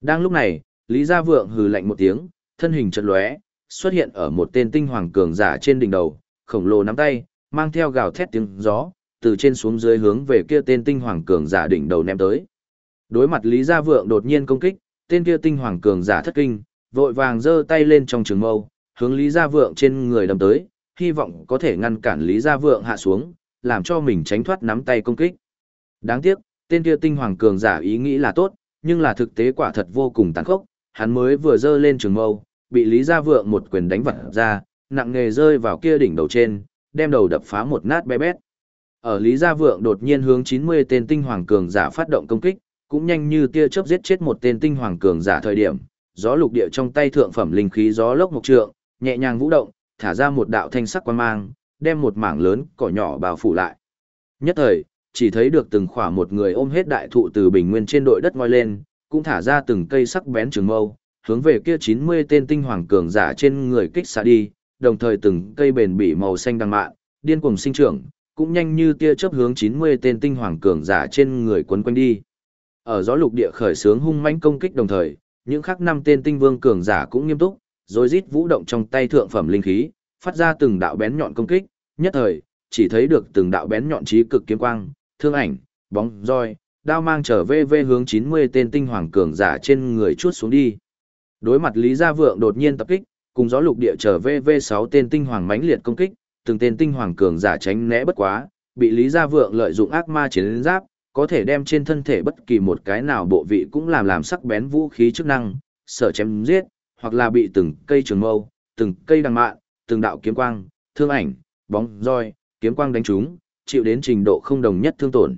Đang lúc này, Lý Gia Vượng hừ lạnh một tiếng, thân hình chật lóe, xuất hiện ở một tên tinh hoàng cường giả trên đỉnh đầu, khổng lồ nắm tay, mang theo gào thét tiếng gió, từ trên xuống dưới hướng về kia tên tinh hoàng cường giả đỉnh đầu ném tới. Đối mặt Lý Gia Vượng đột nhiên công kích, tên kia tinh hoàng cường giả thất kinh, vội vàng giơ tay lên trong trường mâu, hướng Lý Gia Vượng trên người đâm tới, hy vọng có thể ngăn cản Lý Gia Vượng hạ xuống, làm cho mình tránh thoát nắm tay công kích. Đáng tiếc, tên kia tinh hoàng cường giả ý nghĩ là tốt, nhưng là thực tế quả thật vô cùng tàn khốc, hắn mới vừa dơ lên trường mâu, bị Lý Gia Vượng một quyền đánh vặt ra, nặng nghề rơi vào kia đỉnh đầu trên, đem đầu đập phá một nát bé bét. Ở Lý Gia Vượng đột nhiên hướng 90 tên tinh hoàng cường giả phát động công kích, cũng nhanh như tia chớp giết chết một tên tinh hoàng cường giả thời điểm, gió lục địa trong tay thượng phẩm linh khí gió lốc mục trượng, nhẹ nhàng vũ động, thả ra một đạo thanh sắc quang mang, đem một mảng lớn cỏ nhỏ bao phủ lại. Nhất thời, chỉ thấy được từng khỏa một người ôm hết đại thụ từ bình nguyên trên đội đất ngoi lên, cũng thả ra từng cây sắc bén trường mâu, hướng về kia 90 tên tinh hoàng cường giả trên người kích xạ đi, đồng thời từng cây bền bỉ màu xanh đằng mạn, điên cuồng sinh trưởng, cũng nhanh như tia chớp hướng 90 tên tinh hoàng cường giả trên người quấn quanh đi. Ở gió lục địa khởi sướng hung mãnh công kích đồng thời, những khắc năm tên tinh vương cường giả cũng nghiêm túc, rồi rít vũ động trong tay thượng phẩm linh khí, phát ra từng đạo bén nhọn công kích, nhất thời, chỉ thấy được từng đạo bén nhọn trí cực kiếm quang, thương ảnh, bóng roi, đao mang trở về về hướng 90 tên tinh hoàng cường giả trên người chuốt xuống đi. Đối mặt Lý Gia Vượng đột nhiên tập kích, cùng gió lục địa trở về về 6 tên tinh hoàng mãnh liệt công kích, từng tên tinh hoàng cường giả tránh né bất quá, bị Lý Gia Vượng lợi dụng ác ma chiến giáp, có thể đem trên thân thể bất kỳ một cái nào bộ vị cũng làm làm sắc bén vũ khí chức năng, sở chém giết, hoặc là bị từng cây trường mâu, từng cây đằng mạn, từng đạo kiếm quang, thương ảnh, bóng roi, kiếm quang đánh trúng, chịu đến trình độ không đồng nhất thương tổn.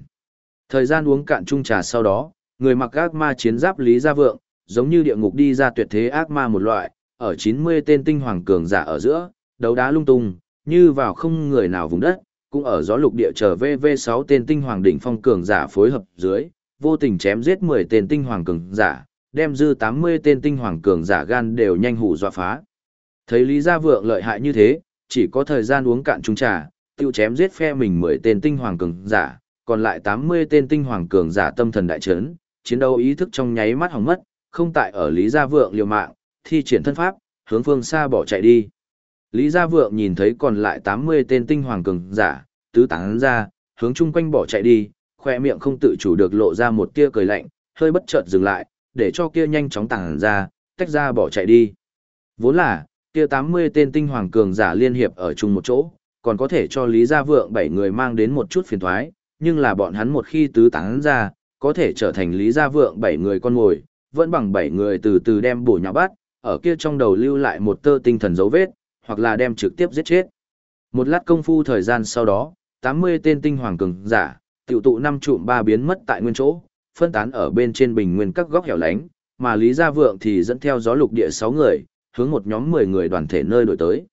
Thời gian uống cạn chung trà sau đó, người mặc ác ma chiến giáp Lý Gia Vượng, giống như địa ngục đi ra tuyệt thế ác ma một loại, ở 90 tên tinh hoàng cường giả ở giữa, đấu đá lung tung, như vào không người nào vùng đất, cũng ở gió lục địa trở VV6 tên tinh hoàng đỉnh phong cường giả phối hợp dưới, vô tình chém giết 10 tên tinh hoàng cường giả, đem dư 80 tên tinh hoàng cường giả gan đều nhanh hủ dọa phá. Thấy Lý Gia Vượng lợi hại như thế, chỉ có thời gian uống cạn chung trà, tiêu chém giết phe mình 10 tên tinh hoàng cường giả, còn lại 80 tên tinh hoàng cường giả tâm thần đại chấn, chiến đấu ý thức trong nháy mắt hỏng mất, không tại ở Lý Gia Vượng liều mạng, thi triển thân pháp, hướng phương xa bỏ chạy đi. Lý Gia Vượng nhìn thấy còn lại 80 tên tinh hoàng cường giả, tứ tán ra, hướng chung quanh bỏ chạy đi, khoe miệng không tự chủ được lộ ra một tia cười lạnh, hơi bất chợt dừng lại, để cho kia nhanh chóng tàng ra, tách ra bỏ chạy đi. Vốn là, kia 80 tên tinh hoàng cường giả liên hiệp ở chung một chỗ, còn có thể cho Lý Gia Vượng bảy người mang đến một chút phiền toái, nhưng là bọn hắn một khi tứ tán ra, có thể trở thành Lý Gia Vượng bảy người con ngồi, vẫn bằng bảy người từ từ đem bổ nhào bắt, ở kia trong đầu lưu lại một tơ tinh thần dấu vết, hoặc là đem trực tiếp giết chết. Một lát công phu thời gian sau đó, 80 tên tinh hoàng cường giả, tiểu tụ năm trụm ba biến mất tại nguyên chỗ, phân tán ở bên trên bình nguyên các góc hẻo lánh, mà Lý Gia Vượng thì dẫn theo gió lục địa 6 người, hướng một nhóm 10 người đoàn thể nơi đổi tới.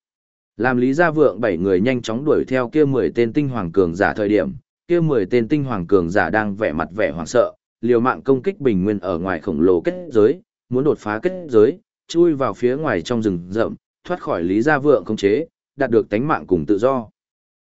Làm Lý Gia Vượng bảy người nhanh chóng đuổi theo kia 10 tên tinh hoàng cường giả thời điểm, kia 10 tên tinh hoàng cường giả đang vẻ mặt vẻ hoảng sợ, liều mạng công kích bình nguyên ở ngoài khổng lồ kết giới, muốn đột phá kết giới, chui vào phía ngoài trong rừng rậm, thoát khỏi Lý Gia Vượng khống chế, đạt được tánh mạng cùng tự do.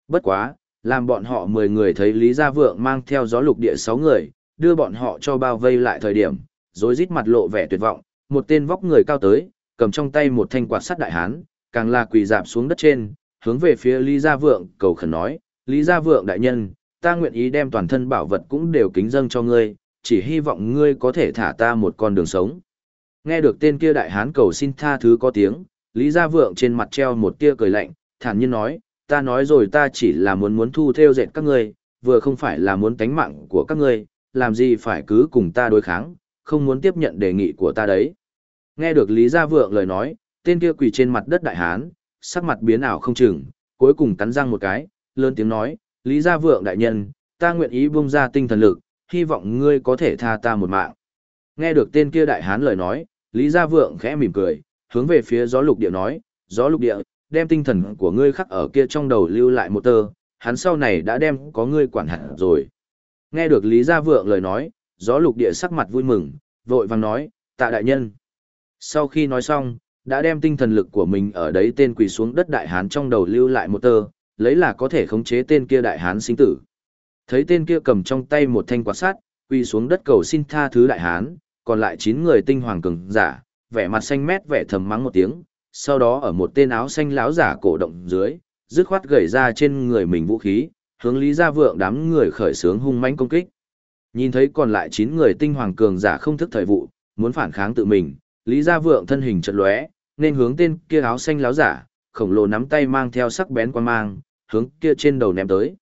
Bất quá, làm bọn họ 10 người thấy Lý Gia Vượng mang theo gió lục địa 6 người, đưa bọn họ cho bao vây lại thời điểm, rối rít mặt lộ vẻ tuyệt vọng, một tên vóc người cao tới, cầm trong tay một thanh quạt sắt đại hán, càng là quỳ dạp xuống đất trên, hướng về phía Lý Gia Vượng cầu khẩn nói, Lý Gia Vượng đại nhân, ta nguyện ý đem toàn thân bảo vật cũng đều kính dâng cho ngươi, chỉ hy vọng ngươi có thể thả ta một con đường sống. Nghe được tên kia đại hán cầu xin tha thứ có tiếng, Lý Gia Vượng trên mặt treo một tia cười lạnh, thản nhiên nói, ta nói rồi ta chỉ là muốn muốn thu theo dệt các ngươi, vừa không phải là muốn tánh mạng của các ngươi, làm gì phải cứ cùng ta đối kháng, không muốn tiếp nhận đề nghị của ta đấy. Nghe được Lý Gia Vượng lời nói, tên kia quỳ trên mặt đất đại hán, sắc mặt biến ảo không chừng, cuối cùng cắn răng một cái, lớn tiếng nói, Lý Gia Vượng đại nhân, ta nguyện ý buông ra tinh thần lực, hy vọng ngươi có thể tha ta một mạng. Nghe được tên kia đại hán lời nói, Lý Gia Vượng khẽ mỉm cười, hướng về phía gió lục địa nói, gió lục địa, đem tinh thần của ngươi khắc ở kia trong đầu lưu lại một tơ, hắn sau này đã đem có ngươi quản hạt rồi. Nghe được Lý Gia Vượng lời nói, gió lục địa sắc mặt vui mừng, vội vàng nói, tạ đại nhân. Sau khi nói xong, đã đem tinh thần lực của mình ở đấy tên quỳ xuống đất đại hán trong đầu lưu lại một tơ, lấy là có thể khống chế tên kia đại hán sinh tử. Thấy tên kia cầm trong tay một thanh quạt sắt, quỳ xuống đất cầu xin tha thứ đại hán, còn lại 9 người tinh hoàng cường giả, vẻ mặt xanh mét vẻ thầm mắng một tiếng, sau đó ở một tên áo xanh láo giả cổ động dưới, dứt khoát gầy ra trên người mình vũ khí, hướng Lý Gia Vượng đám người khởi sướng hung mãnh công kích. Nhìn thấy còn lại 9 người tinh hoàng cường giả không thức thời vụ, muốn phản kháng tự mình, Lý Gia Vượng thân hình chợt lóe, nên hướng tên kia áo xanh láo giả, khổng lồ nắm tay mang theo sắc bén quan mang, hướng kia trên đầu ném tới.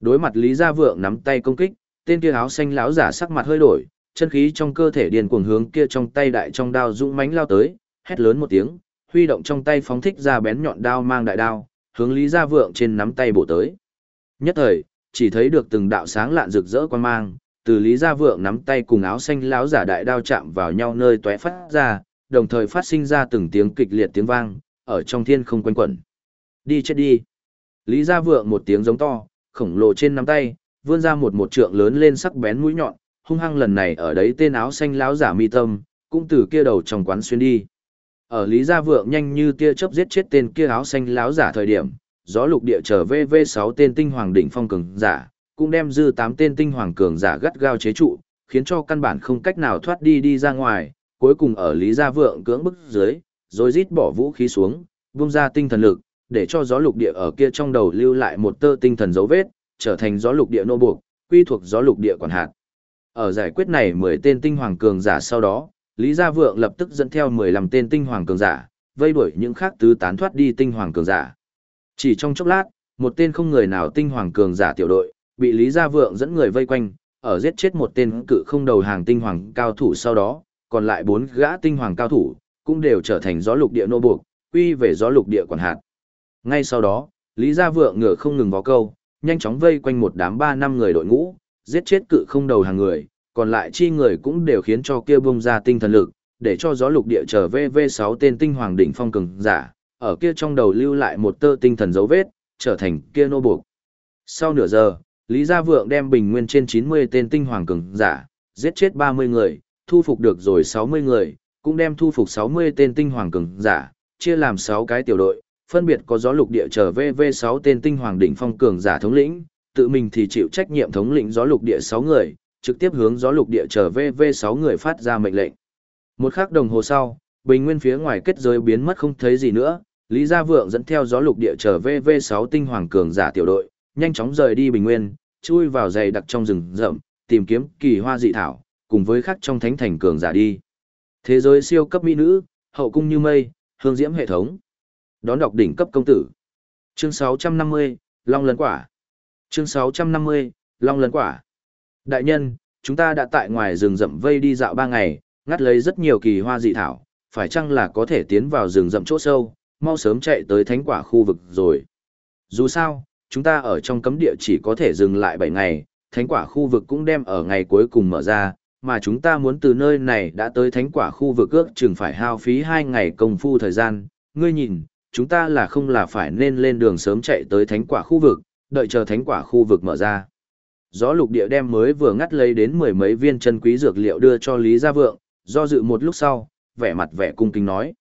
Đối mặt Lý Gia Vượng nắm tay công kích, tên kia áo xanh láo giả sắc mặt hơi đổi, chân khí trong cơ thể điền cuồng hướng kia trong tay đại trong đao dũng mãnh lao tới, hét lớn một tiếng, huy động trong tay phóng thích ra bén nhọn đao mang đại đao, hướng Lý Gia Vượng trên nắm tay bổ tới. Nhất thời, chỉ thấy được từng đạo sáng lạn rực rỡ quan mang, từ Lý Gia Vượng nắm tay cùng áo xanh láo giả đại đao chạm vào nhau nơi tóe phát ra, đồng thời phát sinh ra từng tiếng kịch liệt tiếng vang, ở trong thiên không quanh quẩn. Đi chết đi. Lý Gia Vượng một tiếng giống to, khổng lồ trên nắm tay, vươn ra một một trượng lớn lên sắc bén mũi nhọn, hung hăng lần này ở đấy tên áo xanh láo giả mi tâm, cũng từ kia đầu trong quán xuyên đi. Ở Lý Gia Vượng nhanh như tia chớp giết chết tên kia áo xanh láo giả thời điểm, gió lục địa trở VV6 tên tinh hoàng đỉnh phong cường giả, cũng đem dư 8 tên tinh hoàng cường giả gắt gao chế trụ, khiến cho căn bản không cách nào thoát đi đi ra ngoài, cuối cùng ở Lý Gia Vượng cưỡng bức dưới, rồi rít bỏ vũ khí xuống, vung ra tinh thần lực, để cho gió lục địa ở kia trong đầu lưu lại một tơ tinh thần dấu vết, trở thành gió lục địa nô buộc, quy thuộc gió lục địa quản hạt. Ở giải quyết này 10 tên tinh hoàng cường giả sau đó, Lý Gia Vượng lập tức dẫn theo 15 tên tinh hoàng cường giả, vây đuổi những khác tứ tán thoát đi tinh hoàng cường giả. Chỉ trong chốc lát, một tên không người nào tinh hoàng cường giả tiểu đội, bị Lý Gia Vượng dẫn người vây quanh, ở giết chết một tên cự không đầu hàng tinh hoàng cao thủ sau đó, còn lại bốn gã tinh hoàng cao thủ, cũng đều trở thành gió lục địa nô buộc, quy về gió lục địa quản hạt. Ngay sau đó, Lý Gia Vượng ngựa không ngừng vó câu, nhanh chóng vây quanh một đám ba năm người đội ngũ, giết chết cự không đầu hàng người, còn lại chi người cũng đều khiến cho kia bung ra tinh thần lực, để cho gió lục địa trở về V6 tên tinh hoàng đỉnh phong cường giả, ở kia trong đầu lưu lại một tơ tinh thần dấu vết, trở thành kia nô buộc. Sau nửa giờ, Lý Gia Vượng đem bình nguyên trên 90 tên tinh hoàng cường giả, giết chết 30 người, thu phục được rồi 60 người, cũng đem thu phục 60 tên tinh hoàng cường giả, chia làm 6 cái tiểu đội, phân biệt có gió lục địa trở VV6 tên tinh hoàng đỉnh phong cường giả thống lĩnh, tự mình thì chịu trách nhiệm thống lĩnh gió lục địa 6 người, trực tiếp hướng gió lục địa trở VV6 người phát ra mệnh lệnh. Một khắc đồng hồ sau, bình nguyên phía ngoài kết giới biến mất không thấy gì nữa, Lý Gia Vượng dẫn theo gió lục địa trở VV6 tinh hoàng cường giả tiểu đội, nhanh chóng rời đi bình nguyên, chui vào dày đặc trong rừng rậm, tìm kiếm kỳ hoa dị thảo, cùng với khắc trong thánh thành cường giả đi. Thế giới siêu cấp mỹ nữ, hậu cung như mây, hương diễm hệ thống. Đón đọc đỉnh cấp công tử. Chương 650, Long lấn quả. Chương 650, Long lấn quả. Đại nhân, chúng ta đã tại ngoài rừng rậm vây đi dạo ba ngày, ngắt lấy rất nhiều kỳ hoa dị thảo, phải chăng là có thể tiến vào rừng rậm chỗ sâu, mau sớm chạy tới thánh quả khu vực rồi. Dù sao, chúng ta ở trong cấm địa chỉ có thể dừng lại 7 ngày, thánh quả khu vực cũng đem ở ngày cuối cùng mở ra, mà chúng ta muốn từ nơi này đã tới thánh quả khu vực ước chừng phải hao phí hai ngày công phu thời gian. Ngươi nhìn, chúng ta là không là phải nên lên đường sớm chạy tới thánh quả khu vực, đợi chờ thánh quả khu vực mở ra. Gió lục địa đem mới vừa ngắt lấy đến mười mấy viên chân quý dược liệu đưa cho Lý Gia Vượng, do dự một lúc sau, vẻ mặt vẻ cung kính nói.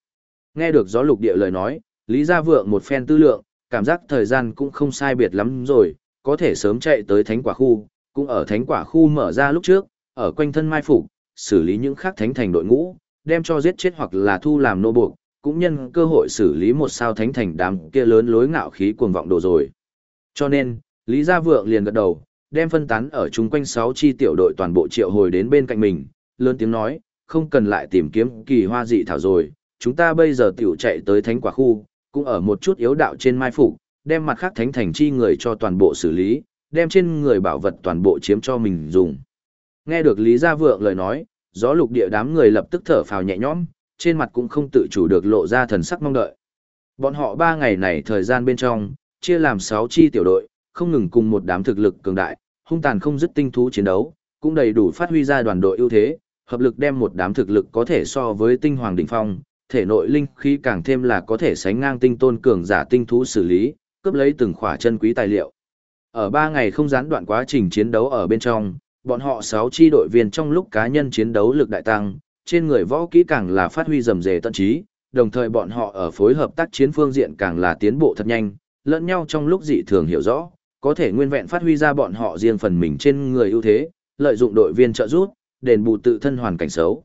Nghe được gió lục địa lời nói, Lý Gia Vượng một phen tư lượng, cảm giác thời gian cũng không sai biệt lắm rồi, có thể sớm chạy tới thánh quả khu, cũng ở thánh quả khu mở ra lúc trước, ở quanh thân mai phục, xử lý những khác thánh thành đội ngũ, đem cho giết chết hoặc là thu làm nô buộc, cũng nhân cơ hội xử lý một sao thánh thành đám kia lớn lối ngạo khí cuồng vọng đồ rồi. Cho nên, Lý Gia Vượng liền gật đầu, đem phân tán ở chung quanh 6 chi tiểu đội toàn bộ triệu hồi đến bên cạnh mình, lớn tiếng nói, không cần lại tìm kiếm kỳ hoa dị thảo rồi, chúng ta bây giờ tiểu chạy tới thánh quả khu, cũng ở một chút yếu đạo trên mai phục, đem mặt khác thánh thành chi người cho toàn bộ xử lý, đem trên người bảo vật toàn bộ chiếm cho mình dùng. Nghe được Lý Gia Vượng lời nói, gió lục địa đám người lập tức thở phào nhẹ nhõm, trên mặt cũng không tự chủ được lộ ra thần sắc mong đợi. Bọn họ ba ngày này thời gian bên trong, chia làm 6 chi tiểu đội, không ngừng cùng một đám thực lực cường đại, hung tàn không dứt tinh thú chiến đấu, cũng đầy đủ phát huy ra đoàn đội ưu thế, hợp lực đem một đám thực lực có thể so với tinh hoàng đỉnh phong, thể nội linh khí càng thêm là có thể sánh ngang tinh tôn cường giả tinh thú xử lý, cướp lấy từng khỏa chân quý tài liệu. Ở ba ngày không gián đoạn quá trình chiến đấu ở bên trong, bọn họ 6 chi đội viên trong lúc cá nhân chiến đấu lực đại tăng, trên người võ kỹ càng là phát huy rầm rề tận trí, đồng thời bọn họ ở phối hợp tác chiến phương diện càng là tiến bộ thật nhanh, lẫn nhau trong lúc dị thường hiểu rõ, có thể nguyên vẹn phát huy ra bọn họ riêng phần mình trên người ưu thế, lợi dụng đội viên trợ giúp, đền bù tự thân hoàn cảnh xấu,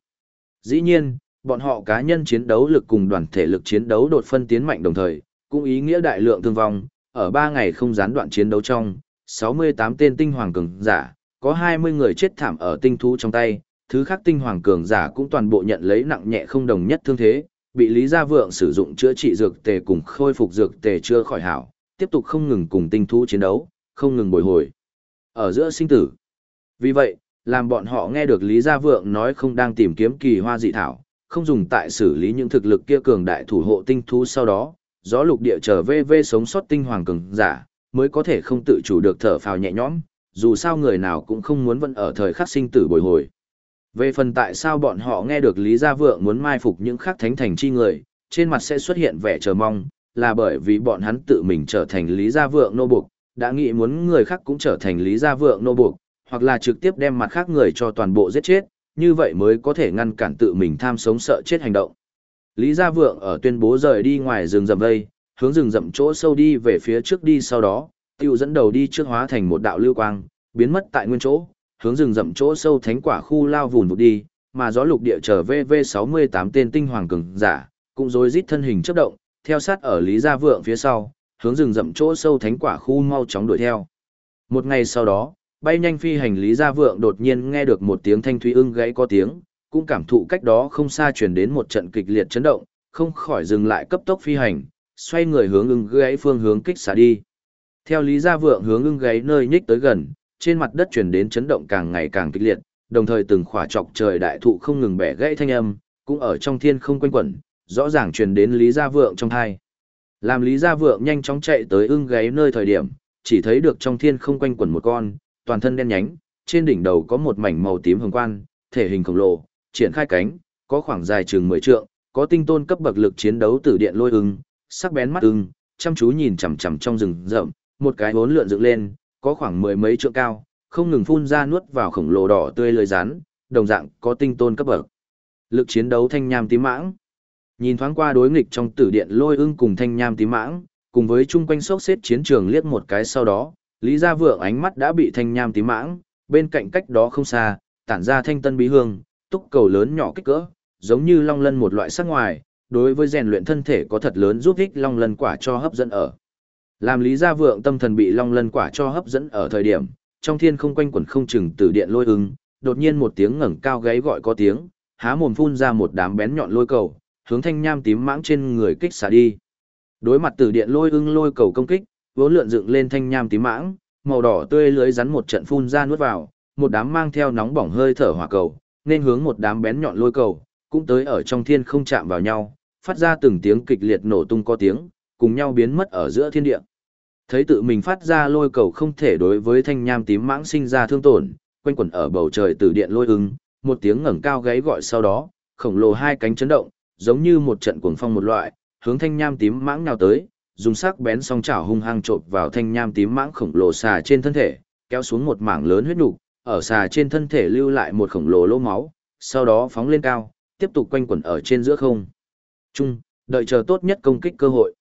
Dĩ nhiên, bọn họ cá nhân chiến đấu lực cùng đoàn thể lực chiến đấu đột phân tiến mạnh đồng thời, cũng ý nghĩa đại lượng thương vong, ở 3 ngày không gián đoạn chiến đấu trong, 68 tên tinh hoàng cường giả, có 20 người chết thảm ở tinh thú trong tay, thứ khác tinh hoàng cường giả cũng toàn bộ nhận lấy nặng nhẹ không đồng nhất thương thế, bị Lý Gia Vượng sử dụng chữa trị dược tề cùng khôi phục dược tề chưa khỏi hảo, tiếp tục không ngừng cùng tinh thú chiến đấu, không ngừng bồi hồi. Ở giữa sinh tử. Vì vậy, làm bọn họ nghe được Lý Gia Vượng nói không đang tìm kiếm kỳ hoa dị thảo, không dùng tại xử lý những thực lực kia cường đại thủ hộ tinh thú sau đó, gió lục địa trở về về sống sót tinh hoàng cường giả, mới có thể không tự chủ được thở phào nhẹ nhõm, dù sao người nào cũng không muốn vẫn ở thời khắc sinh tử bồi hồi. Về phần tại sao bọn họ nghe được Lý Gia Vượng muốn mai phục những khắc thánh thành chi người, trên mặt sẽ xuất hiện vẻ chờ mong, là bởi vì bọn hắn tự mình trở thành Lý Gia Vượng nô buộc, đã nghĩ muốn người khác cũng trở thành Lý Gia Vượng nô buộc, hoặc là trực tiếp đem mặt khác người cho toàn bộ giết chết, như vậy mới có thể ngăn cản tự mình tham sống sợ chết hành động. Lý Gia Vượng ở tuyên bố rời đi ngoài rừng rậm vây, hướng rừng rậm chỗ sâu đi về phía trước đi sau đó, tiêu dẫn đầu đi trước hóa thành một đạo lưu quang, biến mất tại nguyên chỗ, hướng rừng rậm chỗ sâu thánh quả khu lao vùn vụt đi, mà gió lục địa trở VV68 tên tinh hoàng cường giả, cũng rối rít thân hình chớp động, theo sát ở Lý Gia Vượng phía sau, hướng rừng rậm chỗ sâu thánh quả khu mau chóng đuổi theo. Một ngày sau đó, bay nhanh phi hành Lý Gia Vượng đột nhiên nghe được một tiếng thanh thúy ưng gãy có tiếng, cũng cảm thụ cách đó không xa truyền đến một trận kịch liệt chấn động, không khỏi dừng lại cấp tốc phi hành, xoay người hướng ưng gãy phương hướng kích xả đi. Theo Lý Gia Vượng hướng ưng gáy nơi nhích tới gần, trên mặt đất truyền đến chấn động càng ngày càng kịch liệt, đồng thời từng khỏa trọc trời đại thụ không ngừng bẻ gãy thanh âm, cũng ở trong thiên không quanh quẩn, rõ ràng truyền đến Lý Gia Vượng trong hai. Làm Lý Gia Vượng nhanh chóng chạy tới ưng gáy nơi thời điểm, chỉ thấy được trong thiên không quanh quẩn một con, toàn thân đen nhánh, trên đỉnh đầu có một mảnh màu tím hồng quan, thể hình khổng lồ, triển khai cánh, có khoảng dài chừng 10 trượng, có tinh tôn cấp bậc lực chiến đấu từ điện lôi ưng, sắc bén mắt ưng, chăm chú nhìn chằm chằm trong rừng rậm, một cái hốn lượn dựng lên, có khoảng mười mấy trượng cao, không ngừng phun ra nuốt vào khổng lồ đỏ tươi lưới rắn, đồng dạng có tinh tôn cấp bậc. Lực chiến đấu thanh nham tím mãng. Nhìn thoáng qua đối nghịch trong tử điện lôi ưng cùng thanh nham tím mãng, cùng với chung quanh sốc xếp chiến trường liếc một cái sau đó, Lý Gia Vượng ánh mắt đã bị thanh nham tím mãng, bên cạnh cách đó không xa, tản ra thanh tân bí hương, túc cầu lớn nhỏ kích cỡ, giống như long lân một loại sắc ngoài, đối với rèn luyện thân thể có thật lớn giúp ích long lân quả cho hấp dẫn ở. Làm Lý Gia Vượng tâm thần bị long lân quả cho hấp dẫn ở thời điểm, trong thiên không quanh quẩn không chừng từ điện lôi ưng, đột nhiên một tiếng ngẩng cao gáy gọi có tiếng, há mồm phun ra một đám bén nhọn lôi cầu, hướng thanh nham tím mãng trên người kích xả đi. Đối mặt từ điện lôi ưng lôi cầu công kích, vốn lượn dựng lên thanh nham tím mãng, màu đỏ tươi lưới rắn một trận phun ra nuốt vào, một đám mang theo nóng bỏng hơi thở hỏa cầu, nên hướng một đám bén nhọn lôi cầu, cũng tới ở trong thiên không chạm vào nhau, phát ra từng tiếng kịch liệt nổ tung có tiếng, cùng nhau biến mất ở giữa thiên địa. Thấy tự mình phát ra lôi cầu không thể đối với thanh nham tím mãng sinh ra thương tổn, quanh quẩn ở bầu trời từ điện lôi ưng, một tiếng ngẩng cao gáy gọi sau đó, khổng lồ hai cánh chấn động, giống như một trận cuồng phong một loại, hướng thanh nham tím mãng nào tới, dùng sắc bén song chảo hung hăng chộp vào thanh nham tím mãng khổng lồ xà trên thân thể, kéo xuống một mảng lớn huyết nhục, ở xà trên thân thể lưu lại một khổng lồ lỗ máu, sau đó phóng lên cao, tiếp tục quanh quẩn ở trên giữa không. Trung, đợi chờ tốt nhất công kích cơ hội.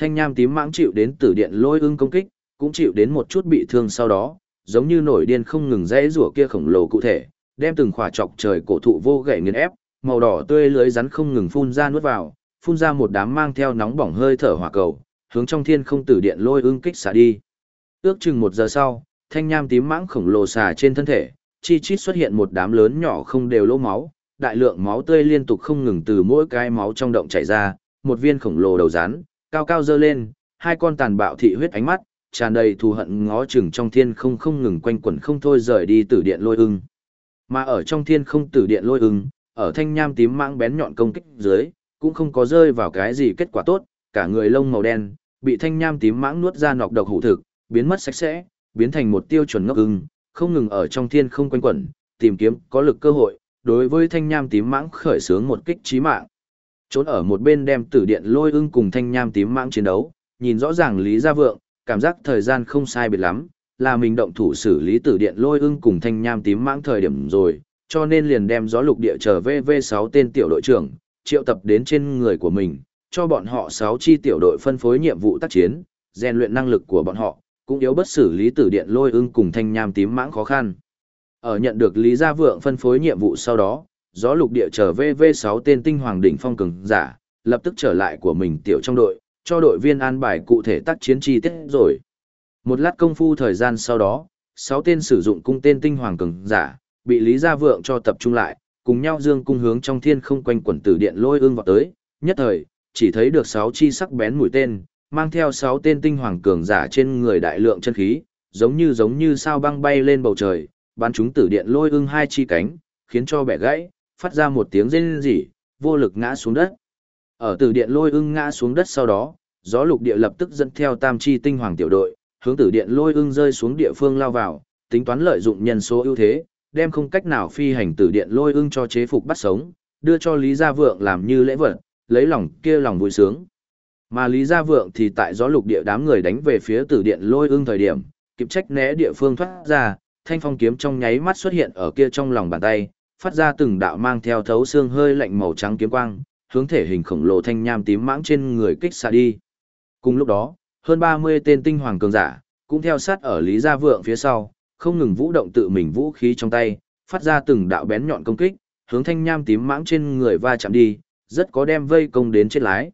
Thanh nham tím mãng chịu đến tử điện lôi ưng công kích, cũng chịu đến một chút bị thương sau đó, giống như nổi điên không ngừng rẽ rủa kia khổng lồ cụ thể, đem từng khỏa chọc trời cổ thụ vô gậy nghiền ép, màu đỏ tươi lưới rắn không ngừng phun ra nuốt vào, phun ra một đám mang theo nóng bỏng hơi thở hỏa cầu, hướng trong thiên không tử điện lôi ưng kích xả đi. Ước chừng một giờ sau, thanh nham tím mãng khổng lồ xả trên thân thể, chi chít xuất hiện một đám lớn nhỏ không đều lỗ máu, đại lượng máu tươi liên tục không ngừng từ mỗi cái máu trong động chảy ra, một viên khổng lồ đầu rắn, cao cao dơ lên, hai con tàn bạo thị huyết ánh mắt, tràn đầy thù hận ngó chừng trong thiên không không ngừng quanh quẩn không thôi rời đi tử điện lôi ưng. Mà ở trong thiên không tử điện lôi ưng, ở thanh nham tím mãng bén nhọn công kích dưới, cũng không có rơi vào cái gì kết quả tốt, cả người lông màu đen, bị thanh nham tím mãng nuốt ra nọc độc hủ thực, biến mất sạch sẽ, biến thành một tiêu chuẩn ngốc ưng, không ngừng ở trong thiên không quanh quẩn, tìm kiếm có lực cơ hội, đối với thanh nham tím mãng khởi sướng một kích chí mạng. Trốn ở một bên đem tử điện lôi ưng cùng thanh nham tím mãng chiến đấu, nhìn rõ ràng Lý Gia Vượng, cảm giác thời gian không sai biệt lắm, là mình động thủ xử lý tử điện lôi ưng cùng thanh nham tím mãng thời điểm rồi, cho nên liền đem gió lục địa trở VV6 tên tiểu đội trưởng, triệu tập đến trên người của mình, cho bọn họ 6 chi tiểu đội phân phối nhiệm vụ tác chiến, rèn luyện năng lực của bọn họ, cũng yếu bất xử lý tử điện lôi ưng cùng thanh nham tím mãng khó khăn. Ở nhận được Lý Gia Vượng phân phối nhiệm vụ sau đó, gió lục địa trở VV6 tên tinh hoàng đỉnh phong cường giả, lập tức trở lại của mình tiểu trong đội, cho đội viên an bài cụ thể tác chiến chi tiết rồi. Một lát công phu thời gian sau đó, 6 tên sử dụng cung tên tinh hoàng cường giả, bị Lý Gia Vượng cho tập trung lại, cùng nhau dương cung hướng trong thiên không quanh quẩn tử điện lôi ương vào tới, nhất thời, chỉ thấy được 6 chi sắc bén mũi tên, mang theo 6 tên tinh hoàng cường giả trên người đại lượng chân khí, giống như giống như sao băng bay lên bầu trời, bắn chúng tử điện lôi ương hai chi cánh, khiến cho bẻ gãy, phát ra một tiếng rên rỉ, vô lực ngã xuống đất. Ở tử điện lôi ưng ngã xuống đất sau đó, gió lục địa lập tức dẫn theo tam chi tinh hoàng tiểu đội, hướng tử điện lôi ưng rơi xuống địa phương lao vào, tính toán lợi dụng nhân số ưu thế, đem không cách nào phi hành tử điện lôi ưng cho chế phục bắt sống, đưa cho Lý Gia Vượng làm như lễ vật, lấy lòng kia lòng vui sướng. Mà Lý Gia Vượng thì tại gió lục địa đám người đánh về phía tử điện lôi ưng thời điểm, kịp trách né địa phương thoát ra, thanh phong kiếm trong nháy mắt xuất hiện ở kia trong lòng bàn tay, phát ra từng đạo mang theo thấu xương hơi lạnh màu trắng kiếm quang, hướng thể hình khổng lồ thanh nham tím mãng trên người kích xạ đi. Cùng lúc đó, hơn 30 tên tinh hoàng cường giả, cũng theo sát ở Lý Gia Vượng phía sau, không ngừng vũ động tự mình vũ khí trong tay, phát ra từng đạo bén nhọn công kích, hướng thanh nham tím mãng trên người va chạm đi, rất có đem vây công đến chết lái.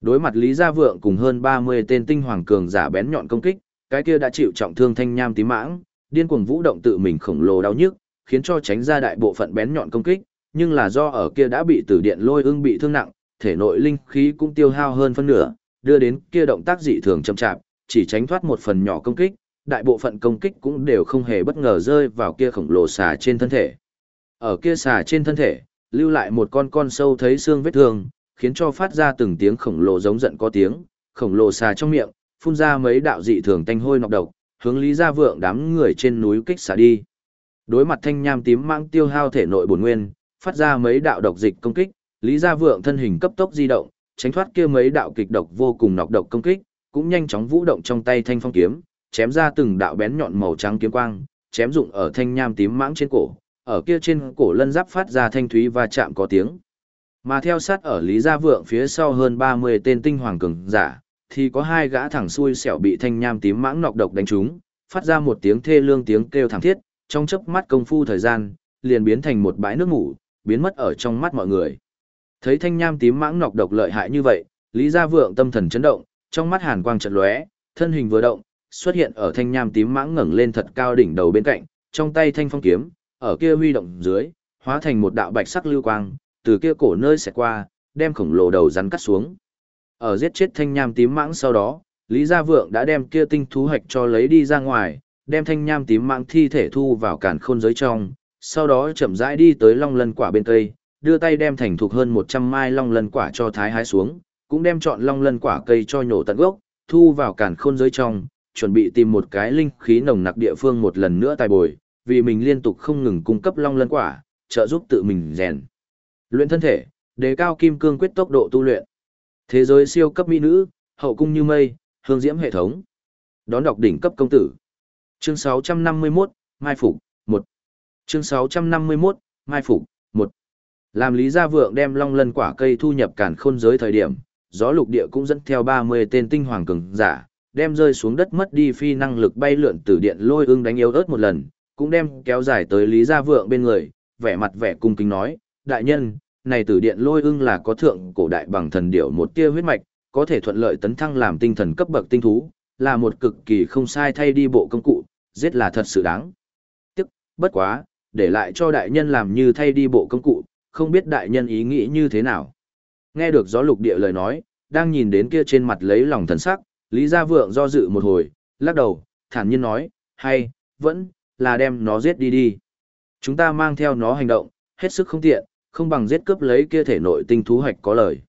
Đối mặt Lý Gia Vượng cùng hơn 30 tên tinh hoàng cường giả bén nhọn công kích, cái kia đã chịu trọng thương thanh nham tím mãng, điên cuồng vũ động tự mình khổng lồ đau nhức, khiến cho tránh ra đại bộ phận bén nhọn công kích, nhưng là do ở kia đã bị tử điện lôi ưng bị thương nặng, thể nội linh khí cũng tiêu hao hơn phân nửa, đưa đến kia động tác dị thường chậm chạp, chỉ tránh thoát một phần nhỏ công kích, đại bộ phận công kích cũng đều không hề bất ngờ rơi vào kia khổng lồ xà trên thân thể. Ở kia xà trên thân thể, lưu lại một con con sâu thấy xương vết thương, khiến cho phát ra từng tiếng khổng lồ giống giận có tiếng, khổng lồ xà trong miệng, phun ra mấy đạo dị thường tanh hôi nọc độc, hướng Lý Gia Vượng đám người trên núi kích xả đi. Đối mặt thanh nham tím mãng tiêu hao thể nội bổn nguyên, phát ra mấy đạo độc dịch công kích, Lý Gia Vượng thân hình cấp tốc di động, tránh thoát kia mấy đạo kịch độc vô cùng nọc độc công kích, cũng nhanh chóng vũ động trong tay thanh phong kiếm, chém ra từng đạo bén nhọn màu trắng kiếm quang, chém dụng ở thanh nham tím mãng trên cổ, ở kia trên cổ lân giáp phát ra thanh thúy và chạm có tiếng. Mà theo sát ở Lý Gia Vượng phía sau hơn 30 tên tinh hoàng cường giả, thì có hai gã thẳng xuôi xẻo bị thanh nham tím mãng nọc độc đánh trúng, phát ra một tiếng thê lương tiếng kêu thảm thiết, trong chớp mắt công phu thời gian, liền biến thành một bãi nước ngủ, biến mất ở trong mắt mọi người. Thấy thanh nham tím mãng nọc độc lợi hại như vậy, Lý Gia Vượng tâm thần chấn động, trong mắt hàn quang chợt lóe, thân hình vừa động, xuất hiện ở thanh nham tím mãng ngẩng lên thật cao đỉnh đầu bên cạnh, trong tay thanh phong kiếm, ở kia huy động dưới, hóa thành một đạo bạch sắc lưu quang, từ kia cổ nơi sẽ qua, đem khổng lồ đầu rắn cắt xuống. Ở giết chết thanh nham tím mãng sau đó, Lý Gia Vượng đã đem kia tinh thú hạch cho lấy đi ra ngoài, đem thanh nham tím mạng thi thể thu vào cản khôn giới trong, sau đó chậm rãi đi tới long lân quả bên cây, đưa tay đem thành thục hơn 100 mai long lân quả cho thái hái xuống, cũng đem chọn long lân quả cây cho nhổ tận gốc, thu vào cản khôn giới trong, chuẩn bị tìm một cái linh khí nồng nặc địa phương một lần nữa tài bồi, vì mình liên tục không ngừng cung cấp long lân quả, trợ giúp tự mình rèn. Luyện thân thể, đề cao kim cương quyết tốc độ tu luyện. Thế giới siêu cấp mỹ nữ, hậu cung như mây, hương diễm hệ thống. Đón đọc đỉnh cấp công tử. Chương 651, Mai Phục, 1. Chương 651, Mai Phục, 1. Làm Lý Gia Vượng đem long lân quả cây thu nhập cản khôn giới thời điểm, gió lục địa cũng dẫn theo 30 tên tinh hoàng cường giả, đem rơi xuống đất mất đi phi năng lực bay lượn từ điện lôi ưng đánh yếu ớt một lần, cũng đem kéo dài tới Lý Gia Vượng bên người, vẻ mặt vẻ cung kính nói, đại nhân, này tử điện lôi ưng là có thượng cổ đại bằng thần điểu một tia huyết mạch, có thể thuận lợi tấn thăng làm tinh thần cấp bậc tinh thú, là một cực kỳ không sai thay đi bộ công cụ, giết là thật sự đáng. Tức, bất quá, để lại cho đại nhân làm như thay đi bộ công cụ, không biết đại nhân ý nghĩ như thế nào. Nghe được gió lục địa lời nói, đang nhìn đến kia trên mặt lấy lòng thần sắc, Lý Gia Vượng do dự một hồi, lắc đầu, thản nhiên nói, hay, vẫn, là đem nó giết đi đi. Chúng ta mang theo nó hành động, hết sức không tiện, không bằng giết cướp lấy kia thể nội tinh thú hạch có lời.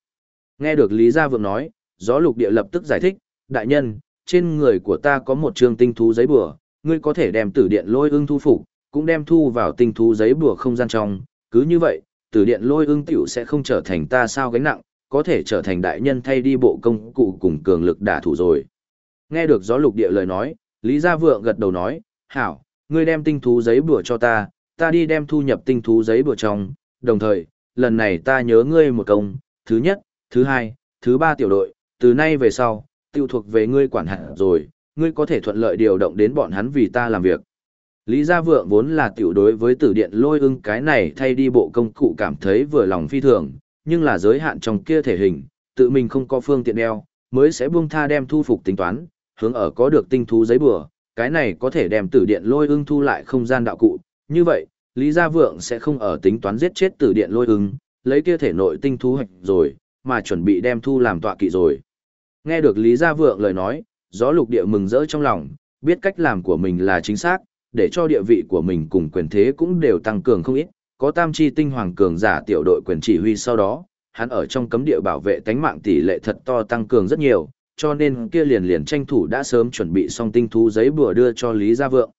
Nghe được Lý Gia Vượng nói, gió lục địa lập tức giải thích, đại nhân, trên người của ta có một trường tinh thú giấy bùa, ngươi có thể đem tử điện lôi ưng thu phục, cũng đem thu vào tinh thú giấy bùa không gian trong, cứ như vậy, tử điện lôi ưng tiểu sẽ không trở thành ta sao gánh nặng, có thể trở thành đại nhân thay đi bộ công cụ cùng cường lực đả thủ rồi. Nghe được gió lục địa lời nói, Lý Gia Vượng gật đầu nói, hảo, ngươi đem tinh thú giấy bùa cho ta, ta đi đem thu nhập tinh thú giấy bùa trong, đồng thời, lần này ta nhớ ngươi một công, thứ nhất, thứ hai, thứ ba tiểu đội, từ nay về sau, tiêu thuộc về ngươi quản hạt rồi, ngươi có thể thuận lợi điều động đến bọn hắn vì ta làm việc. Lý Gia Vượng vốn là tiểu đối với tử điện lôi ưng cái này thay đi bộ công cụ cảm thấy vừa lòng phi thường, nhưng là giới hạn trong kia thể hình, tự mình không có phương tiện đeo, mới sẽ buông tha đem thu phục tính toán, hướng ở có được tinh thú giấy bừa, cái này có thể đem tử điện lôi ưng thu lại không gian đạo cụ, như vậy, Lý Gia Vượng sẽ không ở tính toán giết chết tử điện lôi ưng, lấy kia thể nội tinh thú hạch rồi, mà chuẩn bị đem thu làm tọa kỵ rồi. Nghe được Lý Gia Vượng lời nói, gió lục địa mừng rỡ trong lòng, biết cách làm của mình là chính xác, để cho địa vị của mình cùng quyền thế cũng đều tăng cường không ít, có tam chi tinh hoàng cường giả tiểu đội quyền chỉ huy sau đó, hắn ở trong cấm địa bảo vệ tánh mạng tỷ lệ thật to tăng cường rất nhiều, cho nên kia liền liền tranh thủ đã sớm chuẩn bị xong tinh thú giấy bùa đưa cho Lý Gia Vượng.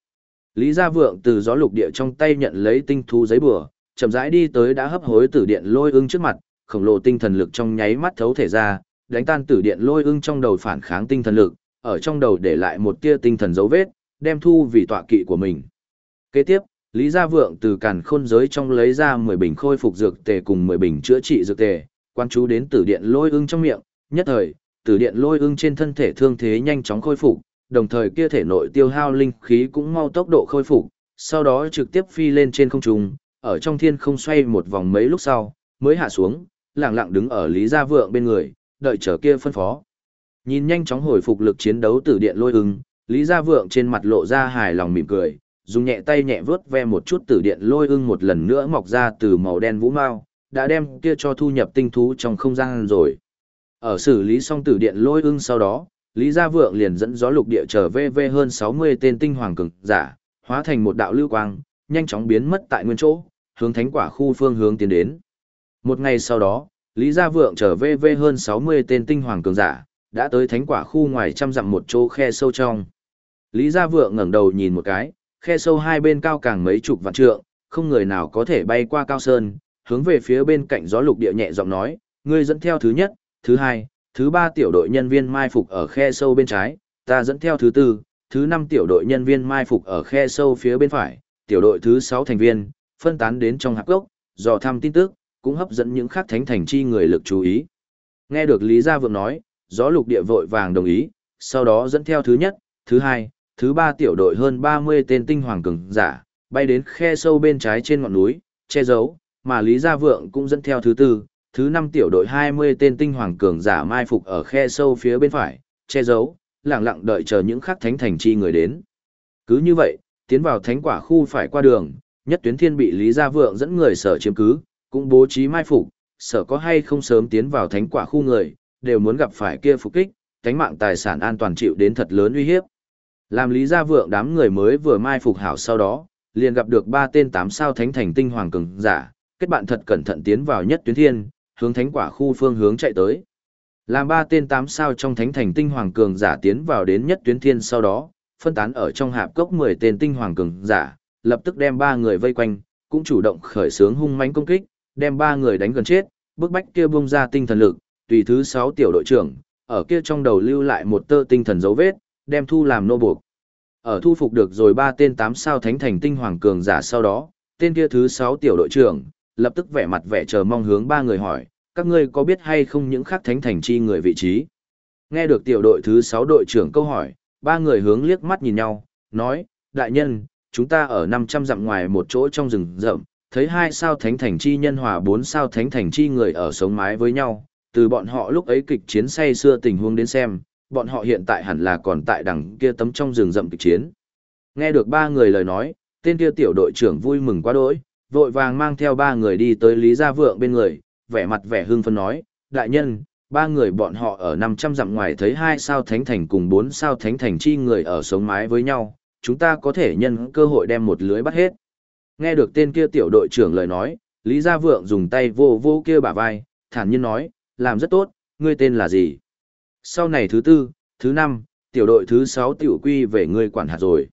Lý Gia Vượng từ gió lục địa trong tay nhận lấy tinh thú giấy bùa, chậm rãi đi tới đã hấp hối tử điện lôi ưng trước mặt, khổng lồ tinh thần lực trong nháy mắt thấu thể ra, đánh tan tử điện lôi ưng trong đầu phản kháng tinh thần lực, ở trong đầu để lại một tia tinh thần dấu vết, đem thu vì tọa kỵ của mình. Kế tiếp, Lý Gia Vượng từ càn khôn giới trong lấy ra 10 bình khôi phục dược tề cùng 10 bình chữa trị dược tề, quan chú đến tử điện lôi ưng trong miệng, nhất thời, tử điện lôi ưng trên thân thể thương thế nhanh chóng khôi phục, đồng thời kia thể nội tiêu hao linh khí cũng mau tốc độ khôi phục, sau đó trực tiếp phi lên trên không trung, ở trong thiên không xoay một vòng mấy lúc sau, mới hạ xuống, lặng lặng đứng ở Lý Gia Vượng bên người, đợi chờ kia phân phó. Nhìn nhanh chóng hồi phục lực chiến đấu tử điện lôi ưng, Lý Gia Vượng trên mặt lộ ra hài lòng mỉm cười, dùng nhẹ tay nhẹ vớt ve một chút tử điện lôi ưng một lần nữa mọc ra từ màu đen vũ mao, đã đem kia cho thu nhập tinh thú trong không gian rồi. Ở xử lý xong tử điện lôi ưng sau đó, Lý Gia Vượng liền dẫn gió lục địa trở về về hơn 60 tên tinh hoàng cường giả, hóa thành một đạo lưu quang, nhanh chóng biến mất tại nguyên chỗ, hướng thánh quả khu phương hướng tiến đến. Một ngày sau đó, Lý Gia Vượng trở về về hơn 60 tên tinh hoàng cường giả, đã tới thánh quả khu ngoài trăm dặm một chỗ khe sâu trong. Lý Gia Vượng ngẩng đầu nhìn một cái, khe sâu hai bên cao càng mấy chục vạn trượng, không người nào có thể bay qua cao sơn, hướng về phía bên cạnh gió lục địa nhẹ giọng nói, ngươi dẫn theo thứ nhất, thứ hai, thứ ba tiểu đội nhân viên mai phục ở khe sâu bên trái, ta dẫn theo thứ tư, thứ năm tiểu đội nhân viên mai phục ở khe sâu phía bên phải, tiểu đội thứ sáu thành viên, phân tán đến trong hạp gốc, dò thăm tin tức, cũng hấp dẫn những khác thánh thành chi người lực chú ý. Nghe được Lý Gia Vượng nói, gió lục địa vội vàng đồng ý, sau đó dẫn theo thứ nhất, thứ hai, thứ ba tiểu đội hơn 30 tên tinh hoàng cường giả, bay đến khe sâu bên trái trên ngọn núi, che giấu, mà Lý Gia Vượng cũng dẫn theo thứ tư, thứ năm tiểu đội 20 tên tinh hoàng cường giả mai phục ở khe sâu phía bên phải, che giấu, lặng lặng đợi chờ những khắc thánh thành chi người đến. Cứ như vậy, tiến vào thánh quả khu phải qua đường, nhất tuyến thiên bị Lý Gia Vượng dẫn người sở chiếm cứ, cũng bố trí mai phục, sở có hay không sớm tiến vào thánh quả khu người, đều muốn gặp phải kia phục kích, thánh mạng tài sản an toàn chịu đến thật lớn uy hiếp. Làm Lý Gia Vượng đám người mới vừa mai phục hảo sau đó, liền gặp được ba tên tám sao thánh thành tinh hoàng cường giả, kết bạn thật cẩn thận tiến vào nhất tuyến thiên, hướng thánh quả khu phương hướng chạy tới. Làm ba tên tám sao trong thánh thành tinh hoàng cường giả tiến vào đến nhất tuyến thiên sau đó, phân tán ở trong hạp cốc 10 tên tinh hoàng cường giả, lập tức đem ba người vây quanh, cũng chủ động khởi xướng hung mãnh công kích, đem ba người đánh gần chết, bức bách kia bung ra tinh thần lực, tùy thứ 6 tiểu đội trưởng, ở kia trong đầu lưu lại một tơ tinh thần dấu vết, đem thu làm nô buộc. Ở thu phục được rồi ba tên 8 sao thánh thành tinh hoàng cường giả sau đó, tên kia thứ 6 tiểu đội trưởng, lập tức vẻ mặt vẻ chờ mong hướng ba người hỏi, các ngươi có biết hay không những khác thánh thành chi người vị trí? Nghe được tiểu đội thứ 6 đội trưởng câu hỏi, ba người hướng liếc mắt nhìn nhau, nói, đại nhân, chúng ta ở 500 dặm ngoài một chỗ trong rừng rậm, thấy hai sao thánh thành chi nhân hòa bốn sao thánh thành chi người ở sống mái với nhau, từ bọn họ lúc ấy kịch chiến say xưa tình huống đến xem, bọn họ hiện tại hẳn là còn tại đằng kia tấm trong rừng rậm kịch chiến. Nghe được ba người lời nói, tên kia tiểu đội trưởng vui mừng quá đỗi, vội vàng mang theo ba người đi tới Lý Gia Vượng bên người, vẻ mặt vẻ hưng phấn nói, đại nhân, ba người bọn họ ở 500 dặm ngoài thấy hai sao thánh thành cùng bốn sao thánh thành chi người ở sống mái với nhau, chúng ta có thể nhân cơ hội đem một lưới bắt hết. Nghe được tên kia tiểu đội trưởng lời nói, Lý Gia Vượng dùng tay vô vô kia bả vai, thản nhiên nói, làm rất tốt, ngươi tên là gì? Sau này thứ tư, thứ năm, tiểu đội thứ sáu tiểu quy về ngươi quản hạt rồi.